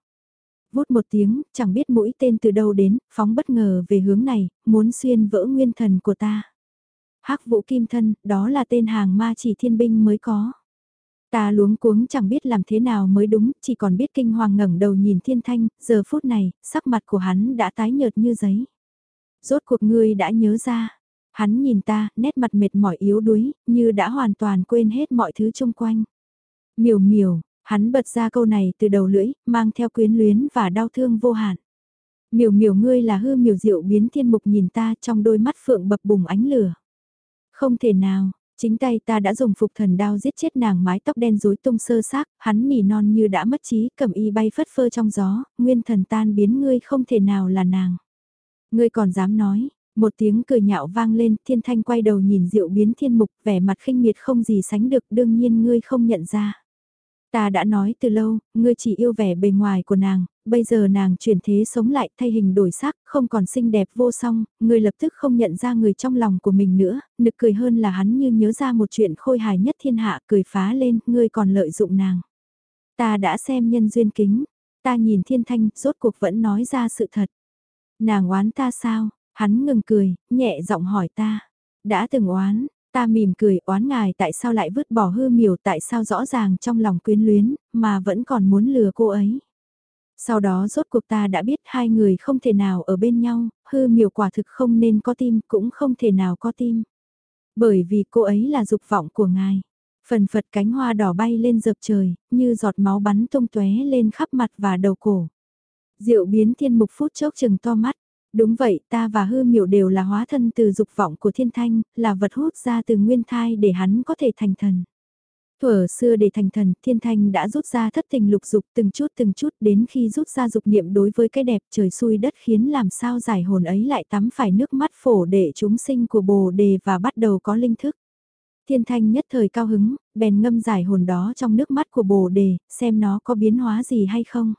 vút một tiếng, chẳng biết mũi tên từ đâu đến, phóng bất ngờ về hướng này, muốn xuyên vỡ nguyên thần của ta. hắc vũ kim thân, đó là tên hàng ma chỉ thiên binh mới có. Ta luống cuống chẳng biết làm thế nào mới đúng, chỉ còn biết kinh hoàng ngẩng đầu nhìn thiên thanh, giờ phút này, sắc mặt của hắn đã tái nhợt như giấy. Rốt cuộc ngươi đã nhớ ra. Hắn nhìn ta, nét mặt mệt mỏi yếu đuối, như đã hoàn toàn quên hết mọi thứ xung quanh. Miểu miểu, Hắn bật ra câu này từ đầu lưỡi, mang theo quyến luyến và đau thương vô hạn. Miểu miểu ngươi là hư miểu diệu biến thiên mục nhìn ta trong đôi mắt phượng bập bùng ánh lửa. Không thể nào, chính tay ta đã dùng phục thần đao giết chết nàng mái tóc đen rối tung sơ xác, hắn nỉ non như đã mất trí, cầm y bay phất phơ trong gió, nguyên thần tan biến ngươi không thể nào là nàng. Ngươi còn dám nói, một tiếng cười nhạo vang lên, thiên thanh quay đầu nhìn diệu biến thiên mục, vẻ mặt khinh miệt không gì sánh được, đương nhiên ngươi không nhận ra. Ta đã nói từ lâu, ngươi chỉ yêu vẻ bề ngoài của nàng, bây giờ nàng chuyển thế sống lại thay hình đổi sắc, không còn xinh đẹp vô song, ngươi lập tức không nhận ra người trong lòng của mình nữa, nực cười hơn là hắn như nhớ ra một chuyện khôi hài nhất thiên hạ cười phá lên, ngươi còn lợi dụng nàng. Ta đã xem nhân duyên kính, ta nhìn thiên thanh, rốt cuộc vẫn nói ra sự thật. Nàng oán ta sao? Hắn ngừng cười, nhẹ giọng hỏi ta. Đã từng oán, Ta mỉm cười oán ngài tại sao lại vứt bỏ hư miểu tại sao rõ ràng trong lòng quyến luyến, mà vẫn còn muốn lừa cô ấy. Sau đó rốt cuộc ta đã biết hai người không thể nào ở bên nhau, hư miểu quả thực không nên có tim cũng không thể nào có tim. Bởi vì cô ấy là dục vọng của ngài. Phần phật cánh hoa đỏ bay lên dập trời, như giọt máu bắn tung tóe lên khắp mặt và đầu cổ. Diệu biến thiên mục phút chốc chừng to mắt, Đúng vậy, ta và hư miểu đều là hóa thân từ dục vọng của thiên thanh, là vật hút ra từ nguyên thai để hắn có thể thành thần. Thuở xưa để thành thần, thiên thanh đã rút ra thất tình lục dục từng chút từng chút đến khi rút ra dục niệm đối với cái đẹp trời xui đất khiến làm sao giải hồn ấy lại tắm phải nước mắt phổ để chúng sinh của bồ đề và bắt đầu có linh thức. Thiên thanh nhất thời cao hứng, bèn ngâm giải hồn đó trong nước mắt của bồ đề, xem nó có biến hóa gì hay không.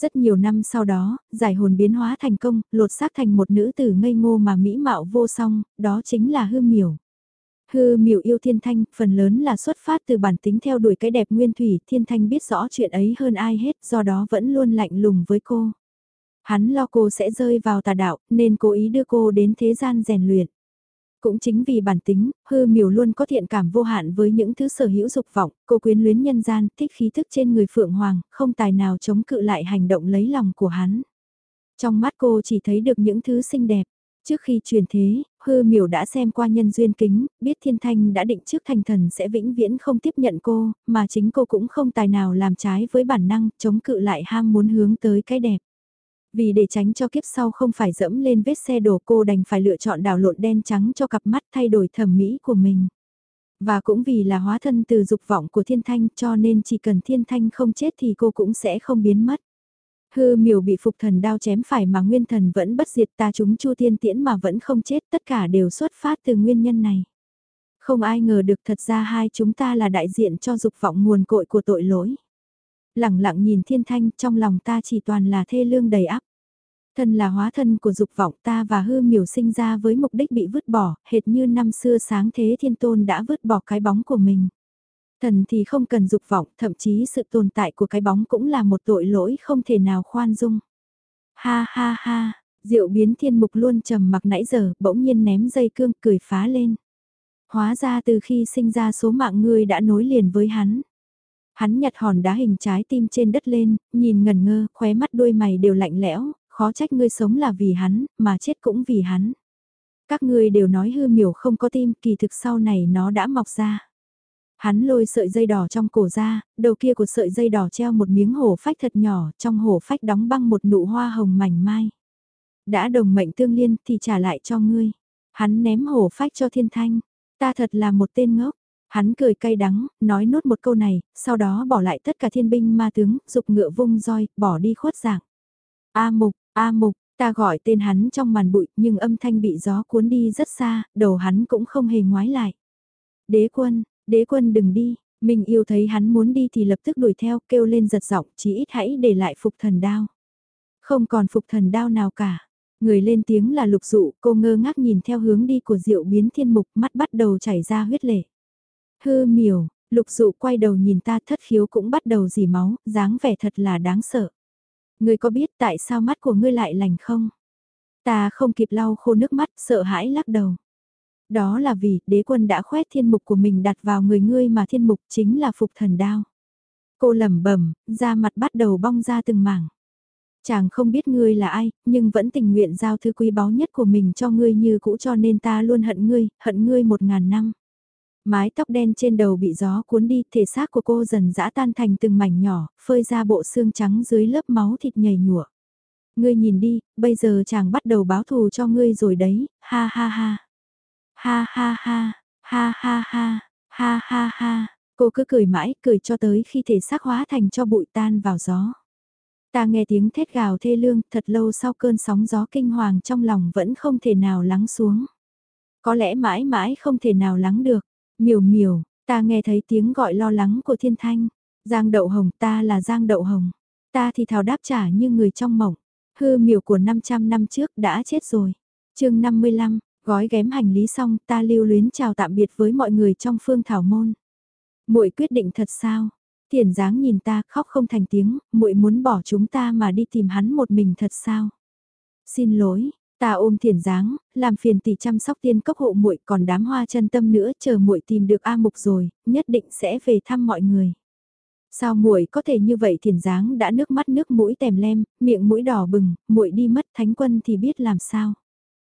Rất nhiều năm sau đó, giải hồn biến hóa thành công, lột xác thành một nữ tử ngây ngô mà mỹ mạo vô song, đó chính là hư miểu. Hư miểu yêu thiên thanh, phần lớn là xuất phát từ bản tính theo đuổi cái đẹp nguyên thủy, thiên thanh biết rõ chuyện ấy hơn ai hết, do đó vẫn luôn lạnh lùng với cô. Hắn lo cô sẽ rơi vào tà đạo, nên cố ý đưa cô đến thế gian rèn luyện. Cũng chính vì bản tính, hư miểu luôn có thiện cảm vô hạn với những thứ sở hữu dục vọng, cô quyến luyến nhân gian, thích khí thức trên người Phượng Hoàng, không tài nào chống cự lại hành động lấy lòng của hắn. Trong mắt cô chỉ thấy được những thứ xinh đẹp. Trước khi truyền thế, hư miểu đã xem qua nhân duyên kính, biết thiên thanh đã định trước thành thần sẽ vĩnh viễn không tiếp nhận cô, mà chính cô cũng không tài nào làm trái với bản năng, chống cự lại ham muốn hướng tới cái đẹp. Vì để tránh cho kiếp sau không phải dẫm lên vết xe đổ cô đành phải lựa chọn đảo lộn đen trắng cho cặp mắt thay đổi thẩm mỹ của mình. Và cũng vì là hóa thân từ dục vọng của thiên thanh cho nên chỉ cần thiên thanh không chết thì cô cũng sẽ không biến mất. Hư miểu bị phục thần đao chém phải mà nguyên thần vẫn bất diệt ta chúng chu thiên tiễn mà vẫn không chết tất cả đều xuất phát từ nguyên nhân này. Không ai ngờ được thật ra hai chúng ta là đại diện cho dục vọng nguồn cội của tội lỗi. Lặng lặng nhìn thiên thanh trong lòng ta chỉ toàn là thê lương đầy áp. Thân là hóa thân của dục vọng ta và hư miểu sinh ra với mục đích bị vứt bỏ, hệt như năm xưa sáng thế thiên tôn đã vứt bỏ cái bóng của mình. Thần thì không cần dục vọng, thậm chí sự tồn tại của cái bóng cũng là một tội lỗi không thể nào khoan dung. Ha ha ha, diệu biến thiên mục luôn trầm mặc nãy giờ, bỗng nhiên ném dây cương cười phá lên. Hóa ra từ khi sinh ra số mạng ngươi đã nối liền với hắn. Hắn nhặt hòn đá hình trái tim trên đất lên, nhìn ngần ngơ, khóe mắt đôi mày đều lạnh lẽo, khó trách ngươi sống là vì hắn, mà chết cũng vì hắn. Các ngươi đều nói hư miểu không có tim, kỳ thực sau này nó đã mọc ra. Hắn lôi sợi dây đỏ trong cổ ra, đầu kia của sợi dây đỏ treo một miếng hổ phách thật nhỏ, trong hổ phách đóng băng một nụ hoa hồng mảnh mai. Đã đồng mệnh tương liên thì trả lại cho ngươi. Hắn ném hổ phách cho thiên thanh. Ta thật là một tên ngốc. Hắn cười cay đắng, nói nốt một câu này, sau đó bỏ lại tất cả thiên binh ma tướng, dục ngựa vung roi, bỏ đi khuất dạng. A mục, A mục, ta gọi tên hắn trong màn bụi nhưng âm thanh bị gió cuốn đi rất xa, đầu hắn cũng không hề ngoái lại. Đế quân, đế quân đừng đi, mình yêu thấy hắn muốn đi thì lập tức đuổi theo kêu lên giật giọng chỉ ít hãy để lại phục thần đao. Không còn phục thần đao nào cả. Người lên tiếng là lục dụ, cô ngơ ngác nhìn theo hướng đi của diệu biến thiên mục, mắt bắt đầu chảy ra huyết lệ. Hư miểu, lục dụ quay đầu nhìn ta thất khiếu cũng bắt đầu dì máu, dáng vẻ thật là đáng sợ. Ngươi có biết tại sao mắt của ngươi lại lành không? Ta không kịp lau khô nước mắt, sợ hãi lắc đầu. Đó là vì đế quân đã khoét thiên mục của mình đặt vào người ngươi mà thiên mục chính là phục thần đao. Cô lẩm bẩm, da mặt bắt đầu bong ra từng mảng. Chàng không biết ngươi là ai, nhưng vẫn tình nguyện giao thứ quý báu nhất của mình cho ngươi như cũ cho nên ta luôn hận ngươi, hận ngươi một ngàn năm. Mái tóc đen trên đầu bị gió cuốn đi, thể xác của cô dần dã tan thành từng mảnh nhỏ, phơi ra bộ xương trắng dưới lớp máu thịt nhầy nhụa. Ngươi nhìn đi, bây giờ chàng bắt đầu báo thù cho ngươi rồi đấy, ha ha ha. Ha ha ha, ha ha ha, ha ha ha. Cô cứ cười mãi, cười cho tới khi thể xác hóa thành cho bụi tan vào gió. Ta nghe tiếng thét gào thê lương thật lâu sau cơn sóng gió kinh hoàng trong lòng vẫn không thể nào lắng xuống. Có lẽ mãi mãi không thể nào lắng được. Miểu miểu, ta nghe thấy tiếng gọi lo lắng của thiên thanh. Giang đậu hồng ta là Giang đậu hồng. Ta thì thào đáp trả như người trong mộng. Hư miểu của 500 năm trước đã chết rồi. chương 55, gói ghém hành lý xong ta lưu luyến chào tạm biệt với mọi người trong phương thảo môn. muội quyết định thật sao? Tiền dáng nhìn ta khóc không thành tiếng, muội muốn bỏ chúng ta mà đi tìm hắn một mình thật sao? Xin lỗi, Ta ôm thiền dáng, làm phiền tỷ chăm sóc tiên cốc hộ muội còn đám hoa chân tâm nữa chờ muội tìm được A Mục rồi, nhất định sẽ về thăm mọi người. Sao muội có thể như vậy thiền dáng đã nước mắt nước mũi tèm lem, miệng mũi đỏ bừng, muội đi mất thánh quân thì biết làm sao.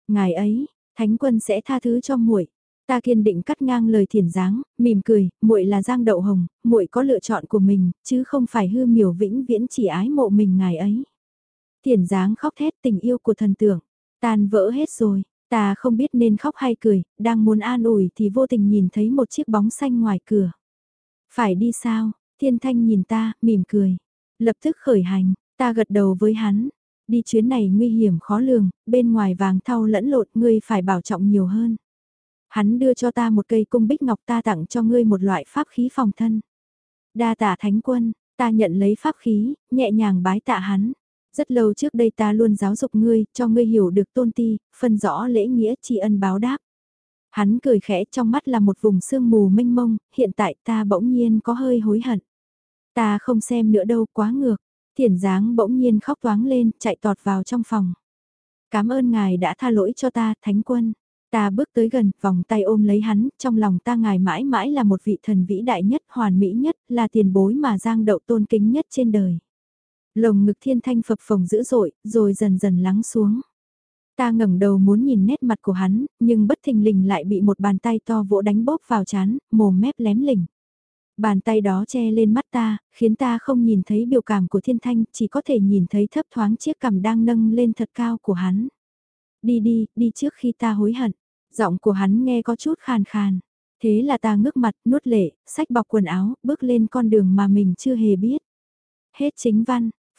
Ngài ấy, thánh quân sẽ tha thứ cho muội. Ta kiên định cắt ngang lời thiền dáng, mỉm cười, muội là Giang Đậu Hồng, muội có lựa chọn của mình, chứ không phải hư miểu vĩnh viễn chỉ ái mộ mình ngài ấy. Thiền dáng khóc thét tình yêu của thần tượng. Tan vỡ hết rồi, ta không biết nên khóc hay cười, đang muốn an ủi thì vô tình nhìn thấy một chiếc bóng xanh ngoài cửa. Phải đi sao? Thiên Thanh nhìn ta, mỉm cười. Lập tức khởi hành, ta gật đầu với hắn. Đi chuyến này nguy hiểm khó lường, bên ngoài vàng thau lẫn lộn ngươi phải bảo trọng nhiều hơn. Hắn đưa cho ta một cây cung bích ngọc ta tặng cho ngươi một loại pháp khí phòng thân. Đa tạ thánh quân, ta nhận lấy pháp khí, nhẹ nhàng bái tạ hắn. Rất lâu trước đây ta luôn giáo dục ngươi, cho ngươi hiểu được tôn ti, phân rõ lễ nghĩa tri ân báo đáp. Hắn cười khẽ trong mắt là một vùng sương mù mênh mông, hiện tại ta bỗng nhiên có hơi hối hận. Ta không xem nữa đâu quá ngược. Thiển dáng bỗng nhiên khóc toáng lên, chạy tọt vào trong phòng. Cảm ơn ngài đã tha lỗi cho ta, thánh quân. Ta bước tới gần, vòng tay ôm lấy hắn, trong lòng ta ngài mãi mãi là một vị thần vĩ đại nhất, hoàn mỹ nhất, là tiền bối mà giang đậu tôn kính nhất trên đời. Lồng ngực thiên thanh phập phồng dữ dội, rồi dần dần lắng xuống. Ta ngẩng đầu muốn nhìn nét mặt của hắn, nhưng bất thình lình lại bị một bàn tay to vỗ đánh bóp vào chán, mồm mép lém lỉnh. Bàn tay đó che lên mắt ta, khiến ta không nhìn thấy biểu cảm của thiên thanh, chỉ có thể nhìn thấy thấp thoáng chiếc cằm đang nâng lên thật cao của hắn. Đi đi, đi trước khi ta hối hận. Giọng của hắn nghe có chút khàn khàn. Thế là ta ngước mặt, nuốt lệ, sách bọc quần áo, bước lên con đường mà mình chưa hề biết. Hết chính văn,